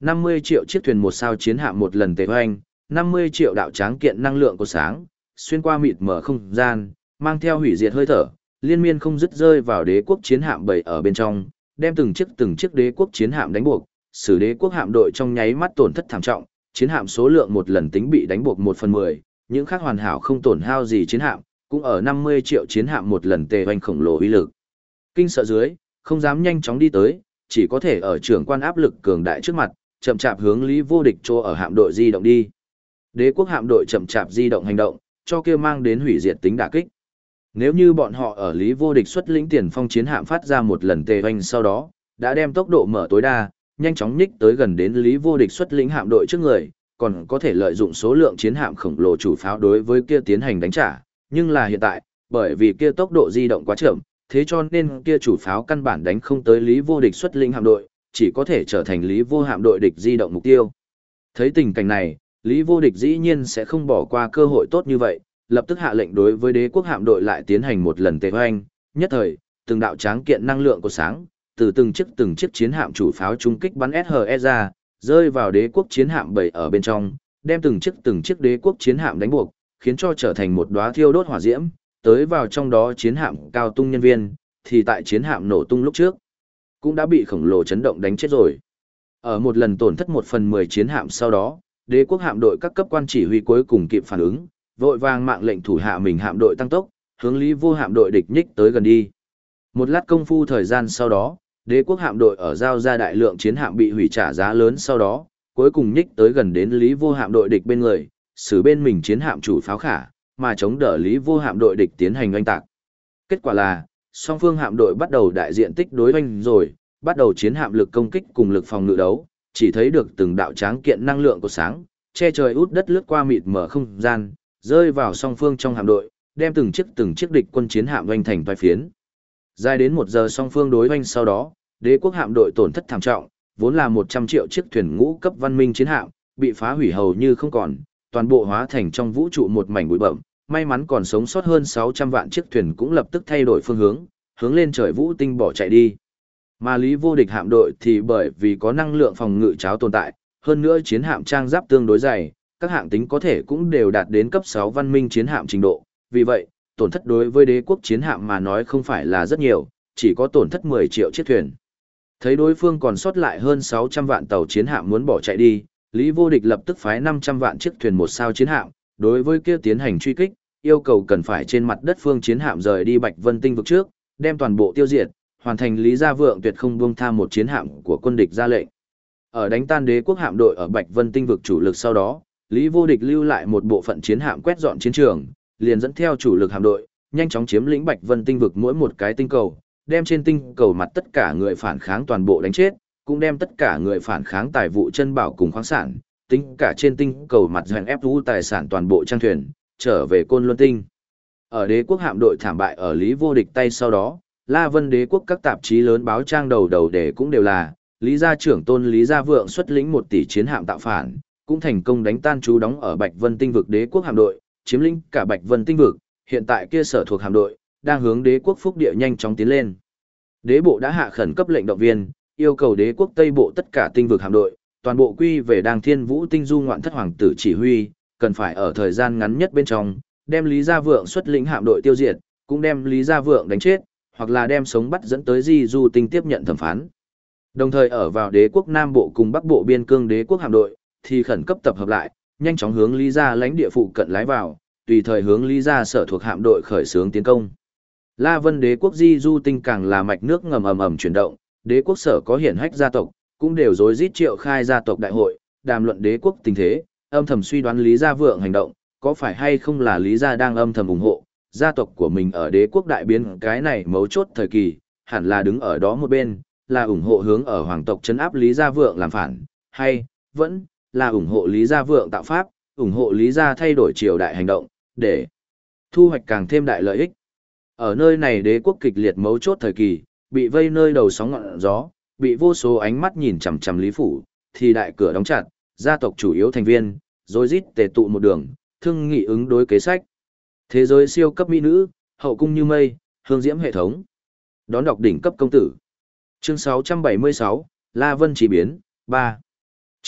50 triệu chiếc thuyền một sao chiến hạm một lần tề hoành, 50 triệu đạo tráng kiện năng lượng của sáng, xuyên qua mịt mờ không gian, mang theo hủy diệt hơi thở, liên miên không dứt rơi vào đế quốc chiến hạm bảy ở bên trong, đem từng chiếc từng chiếc đế quốc chiến hạm đánh buộc, Sử đế quốc hạm đội trong nháy mắt tổn thất thảm trọng, chiến hạm số lượng một lần tính bị đánh buộc một phần 10, những khác hoàn hảo không tổn hao gì chiến hạm, cũng ở 50 triệu chiến hạm một lần tề hoành khổng lồ uy lực. Kinh sợ dưới, không dám nhanh chóng đi tới, chỉ có thể ở trưởng quan áp lực cường đại trước mặt, chậm chạp hướng Lý Vô Địch cho ở hạm đội di động đi. Đế quốc hạm đội chậm chạp di động hành động, cho kia mang đến hủy diệt tính đả kích. Nếu như bọn họ ở Lý Vô Địch xuất lĩnh tiền phong chiến hạm phát ra một lần tề hoành sau đó, đã đem tốc độ mở tối đa, nhanh chóng nhích tới gần đến Lý Vô Địch xuất lĩnh hạm đội trước người, còn có thể lợi dụng số lượng chiến hạm khổng lồ chủ pháo đối với kia tiến hành đánh trả, nhưng là hiện tại, bởi vì kia tốc độ di động quá chậm, thế cho nên kia chủ pháo căn bản đánh không tới Lý Vô Địch xuất lĩnh hạm đội, chỉ có thể trở thành Lý Vô hạm đội địch di động mục tiêu. Thấy tình cảnh này, Lý Vô Địch dĩ nhiên sẽ không bỏ qua cơ hội tốt như vậy, lập tức hạ lệnh đối với đế quốc hạm đội lại tiến hành một lần tề hoanh, nhất thời, từng đạo tráng kiện năng lượng của sáng, từ từng chiếc từng chiếc chiến hạm chủ pháo trung kích bắn SHE ra, rơi vào đế quốc chiến hạm bảy ở bên trong, đem từng chiếc từng chiếc đế quốc chiến hạm đánh buộc, khiến cho trở thành một đóa thiêu đốt hỏa diễm, tới vào trong đó chiến hạm cao tung nhân viên, thì tại chiến hạm nổ tung lúc trước, cũng đã bị khổng lồ chấn động đánh chết rồi. Ở một lần tổn thất một phần mười chiến hạm sau đó, đế quốc hạm đội các cấp quan chỉ huy cuối cùng kịp phản ứng, vội vàng mạng lệnh thủ hạ mình hạm đội tăng tốc, hướng Lý Vô hạm đội địch nhích tới gần đi. Một lát công phu thời gian sau đó, đế quốc hạm đội ở giao ra đại lượng chiến hạm bị hủy trả giá lớn sau đó, cuối cùng nhích tới gần đến Lý Vô hạm đội địch bên người, xử bên mình chiến hạm chủ pháo khả, mà chống đỡ Lý Vô hạm đội địch tiến hành oanh tạc. Kết quả là, song phương hạm đội bắt đầu đại diện tích đối oanh rồi, bắt đầu chiến hạm lực công kích cùng lực phòng ngự đấu, chỉ thấy được từng đạo tráng kiện năng lượng của sáng, che trời út đất lướt qua mịt mở không gian, rơi vào song phương trong hạm đội, đem từng chiếc từng chiếc địch quân chiến hạm oanh thành toái phiến. Dài đến một giờ song phương đối hoanh sau đó, đế quốc hạm đội tổn thất thảm trọng, vốn là 100 triệu chiếc thuyền ngũ cấp văn minh chiến hạm, bị phá hủy hầu như không còn, toàn bộ hóa thành trong vũ trụ một mảnh bụi bậm, may mắn còn sống sót hơn 600 vạn chiếc thuyền cũng lập tức thay đổi phương hướng, hướng lên trời vũ tinh bỏ chạy đi. Mà Lý Vô Địch hạm đội thì bởi vì có năng lượng phòng ngự cháo tồn tại, hơn nữa chiến hạm trang giáp tương đối dày, các hạng tính có thể cũng đều đạt đến cấp 6 văn minh chiến hạm trình độ, vì vậy, tổn thất đối với đế quốc chiến hạm mà nói không phải là rất nhiều, chỉ có tổn thất 10 triệu chiếc thuyền. Thấy đối phương còn sót lại hơn 600 vạn tàu chiến hạm muốn bỏ chạy đi, Lý Vô Địch lập tức phái 500 vạn chiếc thuyền một sao chiến hạm, đối với kia tiến hành truy kích, yêu cầu cần phải trên mặt đất phương chiến hạm rời đi Bạch Vân Tinh vực trước, đem toàn bộ tiêu diệt, hoàn thành Lý Gia Vượng tuyệt không buông tha một chiến hạm của quân địch ra lệnh. Ở đánh tan đế quốc hạm đội ở Bạch Vân Tinh vực chủ lực sau đó, Lý Vô Địch lưu lại một bộ phận chiến hạm quét dọn chiến trường, liền dẫn theo chủ lực hạm đội, nhanh chóng chiếm lĩnh Bạch Vân Tinh vực mỗi một cái tinh cầu, đem trên tinh cầu mặt tất cả người phản kháng toàn bộ đánh chết, cũng đem tất cả người phản kháng tài vụ chân bảo cùng khoáng sản, tính cả trên tinh cầu mặt doanh ép thú tài sản toàn bộ trang thuyền, trở về Côn Luân Tinh. Ở đế quốc hạm đội thảm bại ở Lý Vô Địch tay sau đó, La Vân đế quốc các tạp chí lớn báo trang đầu đầu để cũng đều là, Lý gia trưởng tôn Lý gia vượng xuất lĩnh một tỷ chiến hạm tạo phản, cũng thành công đánh tan chú đóng ở Bạch Vân tinh vực đế quốc hạm đội, chiếm lĩnh cả Bạch Vân tinh vực, hiện tại kia sở thuộc hạm đội đang hướng đế quốc phúc địa nhanh chóng tiến lên. Đế bộ đã hạ khẩn cấp lệnh động viên, yêu cầu đế quốc Tây bộ tất cả tinh vực hạm đội, toàn bộ quy về đàng Thiên Vũ tinh du ngoạn thất hoàng tử chỉ huy, cần phải ở thời gian ngắn nhất bên trong, đem Lý Gia Vượng xuất lĩnh hạm đội tiêu diệt, cũng đem Lý Gia Vượng đánh chết, hoặc là đem sống bắt dẫn tới Di Du tinh tiếp nhận thẩm phán. Đồng thời ở vào đế quốc Nam Bộ cùng Bắc Bộ biên cương đế quốc hạm đội, thì khẩn cấp tập hợp lại, nhanh chóng hướng Lý Gia lãnh địa phụ cận lái vào, tùy thời hướng Lý Gia sở thuộc hạm đội khởi xướng tiến công. La Vân đế quốc Di Du tinh càng là mạch nước ngầm ầm ầm chuyển động, đế quốc sở có hiển hách gia tộc, cũng đều rối rít triệu khai gia tộc đại hội, đàm luận đế quốc tình thế, âm thầm suy đoán Lý Gia Vượng hành động, có phải hay không là Lý Gia đang âm thầm ủng hộ, gia tộc của mình ở đế quốc đại biến cái này mấu chốt thời kỳ, hẳn là đứng ở đó một bên, là ủng hộ hướng ở hoàng tộc chấn áp Lý Gia Vượng làm phản, hay, vẫn, là ủng hộ Lý Gia Vượng tạo pháp, ủng hộ Lý Gia thay đổi triều đại hành động, để thu hoạch càng thêm đại lợi ích. Ở nơi này đế quốc kịch liệt mấu chốt thời kỳ, bị vây nơi đầu sóng ngọn gió, bị vô số ánh mắt nhìn chằm chằm Lý Phủ, thì đại cửa đóng chặt, gia tộc chủ yếu thành viên, rồi rít tề tụ một đường, thương nghị ứng đối kế sách. Thế giới siêu cấp mỹ nữ, hậu cung như mây, hương diễm hệ thống. Đón đọc đỉnh cấp công tử. Chương 676, La Vân chỉ biến, 3.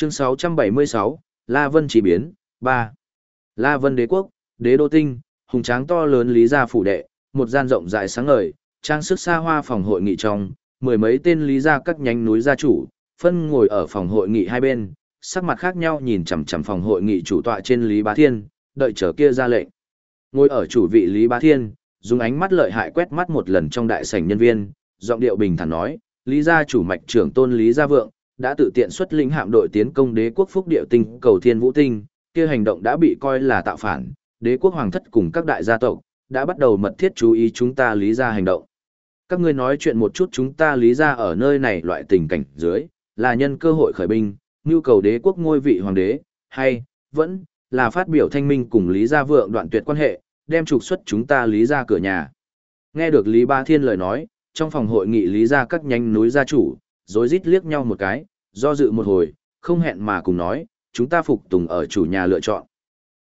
Chương 676, La Vân chỉ biến, 3. La Vân đế quốc, đế đô tinh, hùng tráng to lớn lý gia phủ đệ, một gian rộng rãi sáng ngời, trang sức xa hoa phòng hội nghị trong, mười mấy tên lý gia các nhánh núi gia chủ, phân ngồi ở phòng hội nghị hai bên, sắc mặt khác nhau nhìn chằm chằm phòng hội nghị chủ tọa trên Lý Bá Thiên, đợi chờ kia ra lệnh. Ngồi ở chủ vị Lý Bá Thiên, dùng ánh mắt lợi hại quét mắt một lần trong đại sảnh nhân viên, giọng điệu bình thản nói, Lý gia chủ mạch trưởng tôn Lý Gia Vượng, đã tự tiện xuất lĩnh hạm đội tiến công đế quốc phúc địa tinh cầu thiên vũ tinh, kia hành động đã bị coi là tạo phản, đế quốc hoàng thất cùng các đại gia tộc, đã bắt đầu mật thiết chú ý chúng ta Lý gia hành động. Các ngươi nói chuyện một chút chúng ta Lý gia ở nơi này loại tình cảnh dưới, là nhân cơ hội khởi binh, nhu cầu đế quốc ngôi vị hoàng đế, hay, vẫn, là phát biểu thanh minh cùng Lý Gia Vượng đoạn tuyệt quan hệ, đem trục xuất chúng ta Lý Gia cửa nhà. Nghe được Lý Ba Thiên lời nói, trong phòng hội nghị Lý Gia các nhánh núi gia chủ, rối rít liếc nhau một cái, do dự một hồi, không hẹn mà cùng nói, chúng ta phục tùng ở chủ nhà lựa chọn.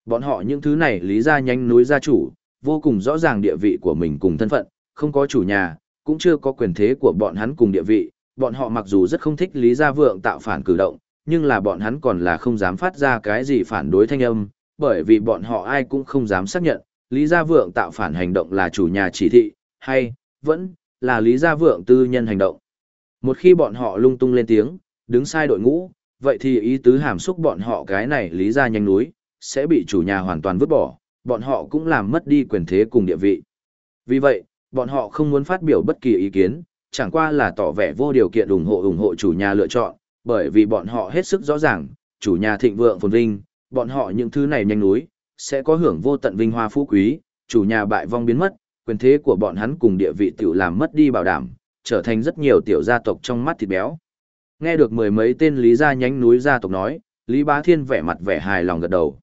Bọn họ những thứ này Lý Gia nhanh núi gia chủ, vô cùng rõ ràng địa vị của mình cùng thân phận, không có chủ nhà, cũng chưa có quyền thế của bọn hắn cùng địa vị, bọn họ mặc dù rất không thích Lý Gia Vượng tạo phản cử động, nhưng là bọn hắn còn là không dám phát ra cái gì phản đối thanh âm, bởi vì bọn họ ai cũng không dám xác nhận, Lý Gia Vượng tạo phản hành động là chủ nhà chỉ thị, hay, vẫn, là Lý Gia Vượng tư nhân hành động. Một khi bọn họ lung tung lên tiếng, đứng sai đội ngũ, vậy thì ý tứ hàm xúc bọn họ cái này Lý ra nhanh núi, sẽ bị chủ nhà hoàn toàn vứt bỏ, bọn họ cũng làm mất đi quyền thế cùng địa vị. Vì vậy, bọn họ không muốn phát biểu bất kỳ ý kiến, chẳng qua là tỏ vẻ vô điều kiện ủng hộ ủng hộ chủ nhà lựa chọn, bởi vì bọn họ hết sức rõ ràng, chủ nhà thịnh vượng phồn vinh, bọn họ những thứ này nhanh núi, sẽ có hưởng vô tận vinh hoa phú quý, chủ nhà bại vong biến mất, quyền thế của bọn hắn cùng địa vị tiểu làm mất đi bảo đảm, trở thành rất nhiều tiểu gia tộc trong mắt thịt béo. Nghe được mười mấy tên lý gia nhánh núi gia tộc nói, Lý Bá Thiên vẻ mặt vẻ hài lòng gật đầu.